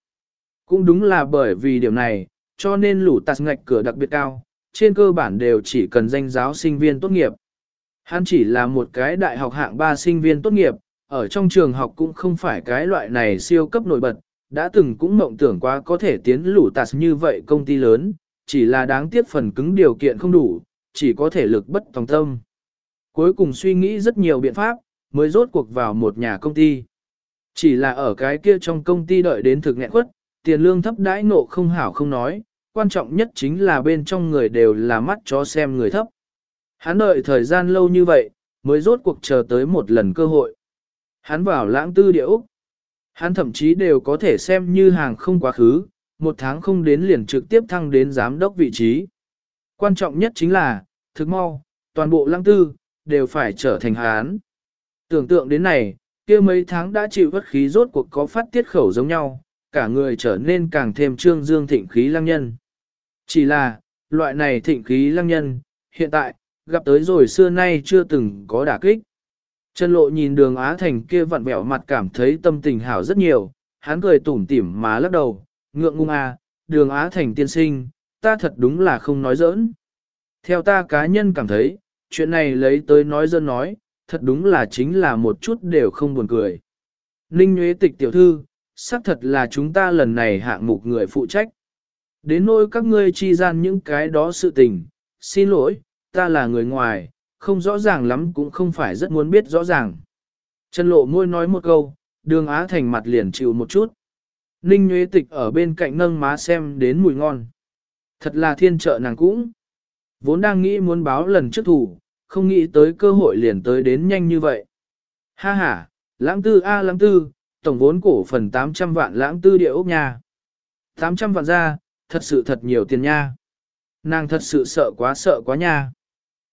Cũng đúng là bởi vì điểm này, cho nên lũ tạt ngạch cửa đặc biệt cao, trên cơ bản đều chỉ cần danh giáo sinh viên tốt nghiệp. Hắn chỉ là một cái đại học hạng 3 sinh viên tốt nghiệp, ở trong trường học cũng không phải cái loại này siêu cấp nổi bật, đã từng cũng mộng tưởng quá có thể tiến lũ tạt như vậy công ty lớn, chỉ là đáng tiếc phần cứng điều kiện không đủ, chỉ có thể lực bất tòng tâm. Cuối cùng suy nghĩ rất nhiều biện pháp, mới rốt cuộc vào một nhà công ty. Chỉ là ở cái kia trong công ty đợi đến thực nghẹn quất, tiền lương thấp đãi nộ không hảo không nói, quan trọng nhất chính là bên trong người đều là mắt chó xem người thấp. Hắn đợi thời gian lâu như vậy, mới rốt cuộc chờ tới một lần cơ hội. Hắn vào lãng tư địa Úc. Hắn thậm chí đều có thể xem như hàng không quá khứ, một tháng không đến liền trực tiếp thăng đến giám đốc vị trí. Quan trọng nhất chính là, thực mau, toàn bộ lãng tư, đều phải trở thành hán. Tưởng tượng đến này, kia mấy tháng đã chịu vất khí rốt cuộc có phát tiết khẩu giống nhau, cả người trở nên càng thêm trương dương thịnh khí lăng nhân. Chỉ là, loại này thịnh khí lăng nhân, hiện tại, gặp tới rồi xưa nay chưa từng có đả kích. Trần lộ nhìn đường Á Thành kia vặn vẹo mặt cảm thấy tâm tình hảo rất nhiều, hắn cười tủm tỉm mà lắc đầu, ngượng ngung à, đường Á Thành tiên sinh, ta thật đúng là không nói giỡn. Theo ta cá nhân cảm thấy, chuyện này lấy tới nói dân nói, thật đúng là chính là một chút đều không buồn cười. Ninh Nguyễn Tịch tiểu thư, xác thật là chúng ta lần này hạng mục người phụ trách. Đến nỗi các ngươi chi gian những cái đó sự tình, xin lỗi, ta là người ngoài, không rõ ràng lắm cũng không phải rất muốn biết rõ ràng. Trần lộ môi nói một câu, đường Á Thành mặt liền chịu một chút. Ninh Nguyễn Tịch ở bên cạnh nâng má xem đến mùi ngon. Thật là thiên trợ nàng cũng. Vốn đang nghĩ muốn báo lần trước thủ, không nghĩ tới cơ hội liền tới đến nhanh như vậy. Ha ha, lãng tư A lãng tư, tổng vốn cổ phần 800 vạn lãng tư địa ốc nha. 800 vạn ra, thật sự thật nhiều tiền nha. Nàng thật sự sợ quá sợ quá nha.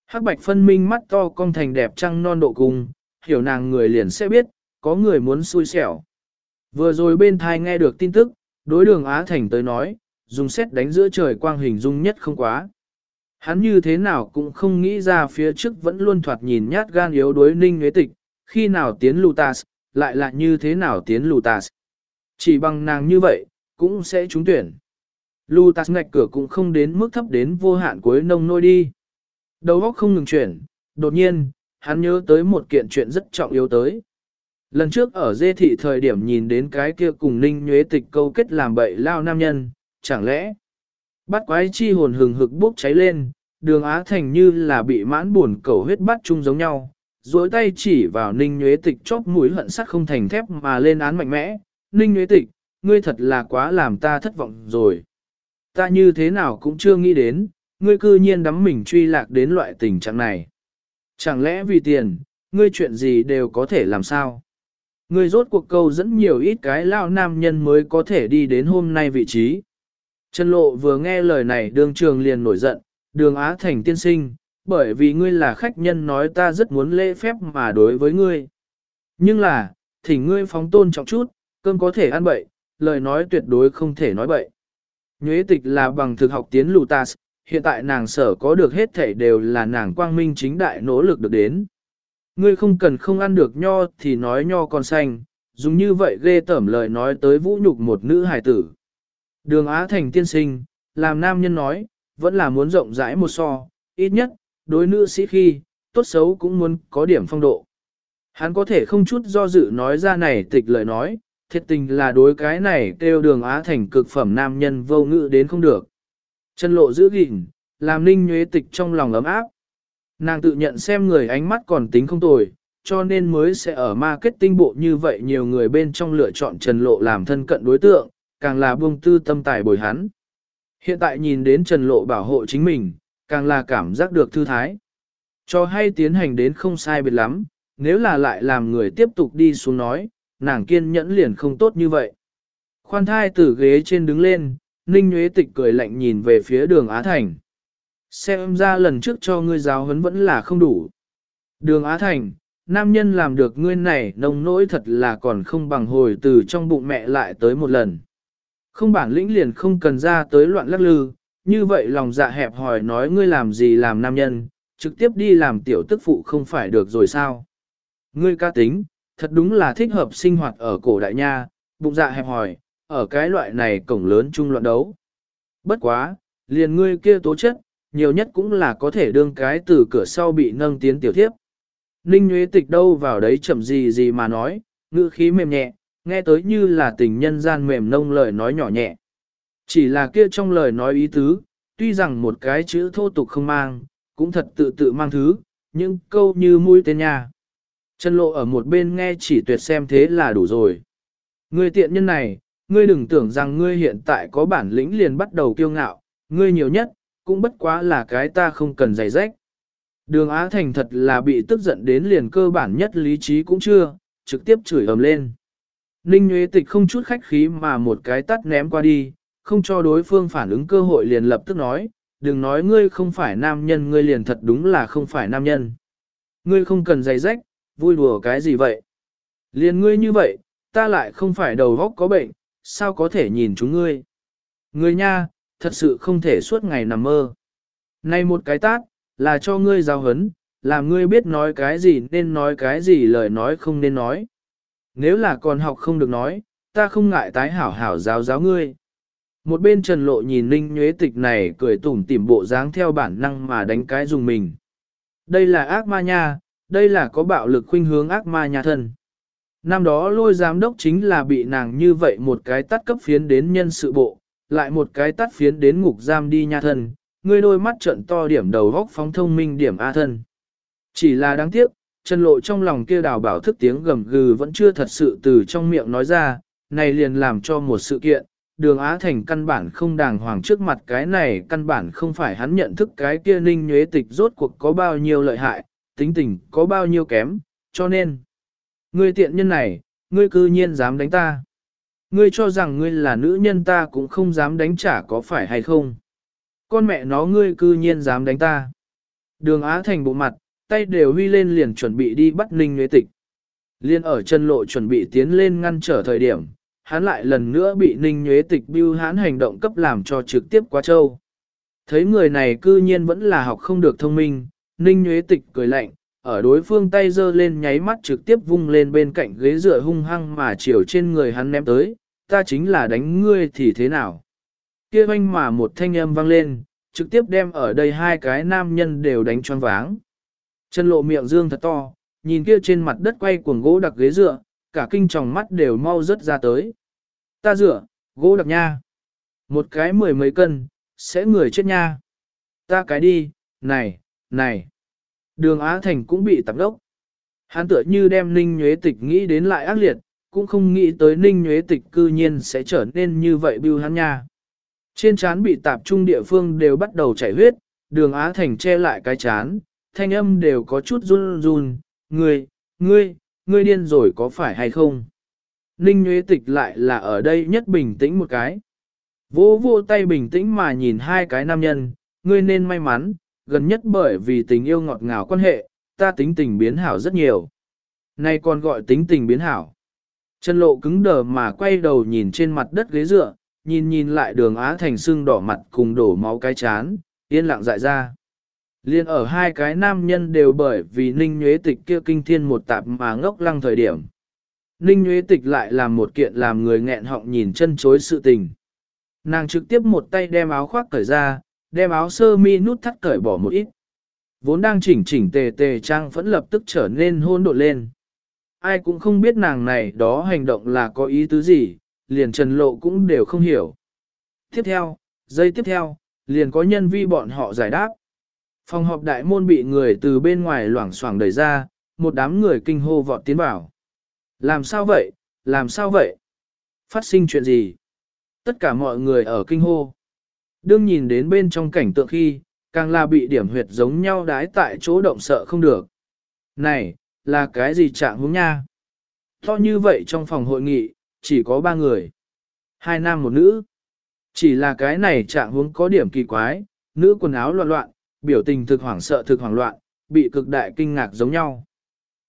Hắc bạch phân minh mắt to cong thành đẹp trăng non độ cùng, hiểu nàng người liền sẽ biết, có người muốn xui xẻo. Vừa rồi bên thai nghe được tin tức, đối đường Á Thành tới nói, dùng xét đánh giữa trời quang hình dung nhất không quá. Hắn như thế nào cũng không nghĩ ra phía trước vẫn luôn thoạt nhìn nhát gan yếu đối ninh nhuế tịch, khi nào tiến Lutas, lại là như thế nào tiến Lutas. Chỉ bằng nàng như vậy, cũng sẽ trúng tuyển. Lutas ngạch cửa cũng không đến mức thấp đến vô hạn cuối nông nôi đi. Đầu óc không ngừng chuyển, đột nhiên, hắn nhớ tới một kiện chuyện rất trọng yếu tới. Lần trước ở dê thị thời điểm nhìn đến cái kia cùng ninh nhuế tịch câu kết làm bậy lao nam nhân, chẳng lẽ bắt quái chi hồn hừng hực bốc cháy lên, đường Á Thành như là bị mãn buồn cầu huyết bắt chung giống nhau, duỗi tay chỉ vào ninh nhuế tịch chóp mũi hận sắt không thành thép mà lên án mạnh mẽ, ninh nhuế tịch, ngươi thật là quá làm ta thất vọng rồi. Ta như thế nào cũng chưa nghĩ đến, ngươi cư nhiên đắm mình truy lạc đến loại tình trạng này. Chẳng lẽ vì tiền, ngươi chuyện gì đều có thể làm sao? Ngươi rốt cuộc câu dẫn nhiều ít cái lao nam nhân mới có thể đi đến hôm nay vị trí. Trần Lộ vừa nghe lời này đường trường liền nổi giận, đường Á Thành tiên sinh, bởi vì ngươi là khách nhân nói ta rất muốn lễ phép mà đối với ngươi. Nhưng là, thỉnh ngươi phóng tôn trọng chút, cơm có thể ăn bậy, lời nói tuyệt đối không thể nói bậy. Nhuế tịch là bằng thực học tiến Lutas, hiện tại nàng sở có được hết thể đều là nàng quang minh chính đại nỗ lực được đến. Ngươi không cần không ăn được nho thì nói nho còn xanh, dùng như vậy ghê tởm lời nói tới vũ nhục một nữ hài tử. Đường Á Thành tiên sinh, làm nam nhân nói, vẫn là muốn rộng rãi một so, ít nhất, đối nữ sĩ khi, tốt xấu cũng muốn có điểm phong độ. Hắn có thể không chút do dự nói ra này tịch lời nói, thiệt tình là đối cái này kêu đường Á Thành cực phẩm nam nhân vô ngữ đến không được. Chân lộ giữ gìn, làm ninh nhuế tịch trong lòng ấm áp. Nàng tự nhận xem người ánh mắt còn tính không tồi, cho nên mới sẽ ở marketing bộ như vậy nhiều người bên trong lựa chọn Trần Lộ làm thân cận đối tượng, càng là buông tư tâm tài bồi hắn. Hiện tại nhìn đến Trần Lộ bảo hộ chính mình, càng là cảm giác được thư thái. Cho hay tiến hành đến không sai biệt lắm, nếu là lại làm người tiếp tục đi xuống nói, nàng kiên nhẫn liền không tốt như vậy. Khoan thai từ ghế trên đứng lên, Ninh Nguyễn Tịch cười lạnh nhìn về phía đường Á Thành. Xem ra lần trước cho ngươi giáo huấn vẫn là không đủ. Đường Á Thành, nam nhân làm được ngươi này nông nỗi thật là còn không bằng hồi từ trong bụng mẹ lại tới một lần. Không bản lĩnh liền không cần ra tới loạn lắc lư, như vậy lòng dạ hẹp hỏi nói ngươi làm gì làm nam nhân, trực tiếp đi làm tiểu tức phụ không phải được rồi sao. Ngươi ca tính, thật đúng là thích hợp sinh hoạt ở cổ đại nha, bụng dạ hẹp hỏi, ở cái loại này cổng lớn chung loạn đấu. Bất quá, liền ngươi kia tố chất, nhiều nhất cũng là có thể đương cái từ cửa sau bị nâng tiến tiểu thiếp. Ninh Nguyễn Tịch đâu vào đấy chậm gì gì mà nói, ngữ khí mềm nhẹ, nghe tới như là tình nhân gian mềm nông lời nói nhỏ nhẹ. Chỉ là kia trong lời nói ý tứ, tuy rằng một cái chữ thô tục không mang, cũng thật tự tự mang thứ, những câu như mũi tên nha. Chân lộ ở một bên nghe chỉ tuyệt xem thế là đủ rồi. Ngươi tiện nhân này, ngươi đừng tưởng rằng ngươi hiện tại có bản lĩnh liền bắt đầu kiêu ngạo, ngươi nhiều nhất, cũng bất quá là cái ta không cần giày rách. Đường Á Thành thật là bị tức giận đến liền cơ bản nhất lý trí cũng chưa, trực tiếp chửi ầm lên. Ninh Nguyễn Tịch không chút khách khí mà một cái tắt ném qua đi, không cho đối phương phản ứng cơ hội liền lập tức nói, đừng nói ngươi không phải nam nhân ngươi liền thật đúng là không phải nam nhân. Ngươi không cần giày rách, vui đùa cái gì vậy? Liền ngươi như vậy, ta lại không phải đầu góc có bệnh, sao có thể nhìn chúng ngươi? Ngươi nha, thật sự không thể suốt ngày nằm mơ. Này một cái tát, là cho ngươi giao hấn, làm ngươi biết nói cái gì nên nói cái gì lời nói không nên nói. Nếu là còn học không được nói, ta không ngại tái hảo hảo giáo giáo ngươi. Một bên trần lộ nhìn ninh nhuế tịch này cười tủm tỉm bộ dáng theo bản năng mà đánh cái dùng mình. Đây là ác ma nha, đây là có bạo lực khuynh hướng ác ma nha thân. Năm đó lôi giám đốc chính là bị nàng như vậy một cái tắt cấp phiến đến nhân sự bộ, lại một cái tắt phiến đến ngục giam đi nha thân, ngươi đôi mắt trận to điểm đầu góc phóng thông minh điểm A thân. Chỉ là đáng tiếc, Trần Lộ trong lòng kia đào bảo thức tiếng gầm gừ vẫn chưa thật sự từ trong miệng nói ra, này liền làm cho một sự kiện, đường Á Thành căn bản không đàng hoàng trước mặt cái này căn bản không phải hắn nhận thức cái kia ninh nhuế tịch rốt cuộc có bao nhiêu lợi hại, tính tình có bao nhiêu kém, cho nên, ngươi tiện nhân này, ngươi cư nhiên dám đánh ta. Ngươi cho rằng ngươi là nữ nhân ta cũng không dám đánh trả có phải hay không. Con mẹ nó ngươi cư nhiên dám đánh ta. Đường Á Thành bộ mặt, tay đều huy lên liền chuẩn bị đi bắt Ninh Nguyễn Tịch. Liên ở chân lộ chuẩn bị tiến lên ngăn trở thời điểm, hắn lại lần nữa bị Ninh Nguyễn Tịch bưu hắn hành động cấp làm cho trực tiếp quá trâu. Thấy người này cư nhiên vẫn là học không được thông minh, Ninh Nguyễn Tịch cười lạnh, ở đối phương tay giơ lên nháy mắt trực tiếp vung lên bên cạnh ghế dựa hung hăng mà chiều trên người hắn ném tới, ta chính là đánh ngươi thì thế nào. Kia oanh mà một thanh âm vang lên, trực tiếp đem ở đây hai cái nam nhân đều đánh choáng váng. Chân lộ miệng dương thật to, nhìn kia trên mặt đất quay cuồng gỗ đặc ghế dựa, cả kinh tròng mắt đều mau rớt ra tới. Ta dựa, gỗ đặc nha. Một cái mười mấy cân, sẽ người chết nha. Ta cái đi, này, này. Đường Á Thành cũng bị tạp đốc. Hắn tựa như đem Ninh Nhuế Tịch nghĩ đến lại ác liệt, cũng không nghĩ tới Ninh Nhuế Tịch cư nhiên sẽ trở nên như vậy bưu hắn nha. Trên trán bị tạp trung địa phương đều bắt đầu chảy huyết, đường Á Thành che lại cái chán, thanh âm đều có chút run run, ngươi, ngươi, ngươi điên rồi có phải hay không? Ninh Nguyễn Tịch lại là ở đây nhất bình tĩnh một cái. Vô vô tay bình tĩnh mà nhìn hai cái nam nhân, ngươi nên may mắn, gần nhất bởi vì tình yêu ngọt ngào quan hệ, ta tính tình biến hảo rất nhiều. Nay còn gọi tính tình biến hảo. Chân lộ cứng đờ mà quay đầu nhìn trên mặt đất ghế dựa, nhìn nhìn lại đường Á Thành sưng đỏ mặt cùng đổ máu cái chán, yên lặng dại ra. Liên ở hai cái nam nhân đều bởi vì Ninh Nhuế Tịch kia kinh thiên một tạp mà ngốc lăng thời điểm. Ninh Nhuế Tịch lại làm một kiện làm người nghẹn họng nhìn chân chối sự tình. Nàng trực tiếp một tay đem áo khoác cởi ra, đem áo sơ mi nút thắt cởi bỏ một ít. Vốn đang chỉnh chỉnh tề tề trang vẫn lập tức trở nên hôn độn lên. Ai cũng không biết nàng này đó hành động là có ý tứ gì, liền trần lộ cũng đều không hiểu. Tiếp theo, giây tiếp theo, liền có nhân vi bọn họ giải đáp. Phòng họp đại môn bị người từ bên ngoài loảng xoảng đẩy ra, một đám người kinh hô vọt tiến vào. Làm sao vậy, làm sao vậy? Phát sinh chuyện gì? Tất cả mọi người ở kinh hô. Đương nhìn đến bên trong cảnh tượng khi, càng là bị điểm huyệt giống nhau đái tại chỗ động sợ không được. Này, là cái gì trạng hướng nha? To như vậy trong phòng hội nghị, chỉ có ba người. Hai nam một nữ. Chỉ là cái này trạng hướng có điểm kỳ quái, nữ quần áo loạn loạn, biểu tình thực hoảng sợ thực hoảng loạn, bị cực đại kinh ngạc giống nhau.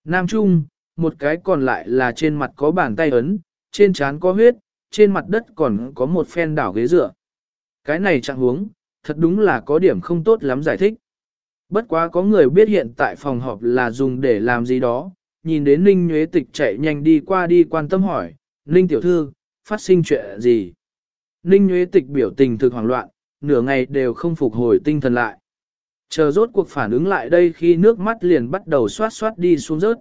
Nam Trung, một cái còn lại là trên mặt có bàn tay ấn, trên trán có huyết, trên mặt đất còn có một phen đảo ghế dựa. Cái này trạng huống, thật đúng là có điểm không tốt lắm giải thích. Bất quá có người biết hiện tại phòng họp là dùng để làm gì đó, nhìn đến Ninh Nhuế Tịch chạy nhanh đi qua đi quan tâm hỏi, Ninh Tiểu Thư, phát sinh chuyện gì? Ninh Nhuế Tịch biểu tình thực hoảng loạn, nửa ngày đều không phục hồi tinh thần lại. Chờ rốt cuộc phản ứng lại đây khi nước mắt liền bắt đầu xoát xoát đi xuống rớt.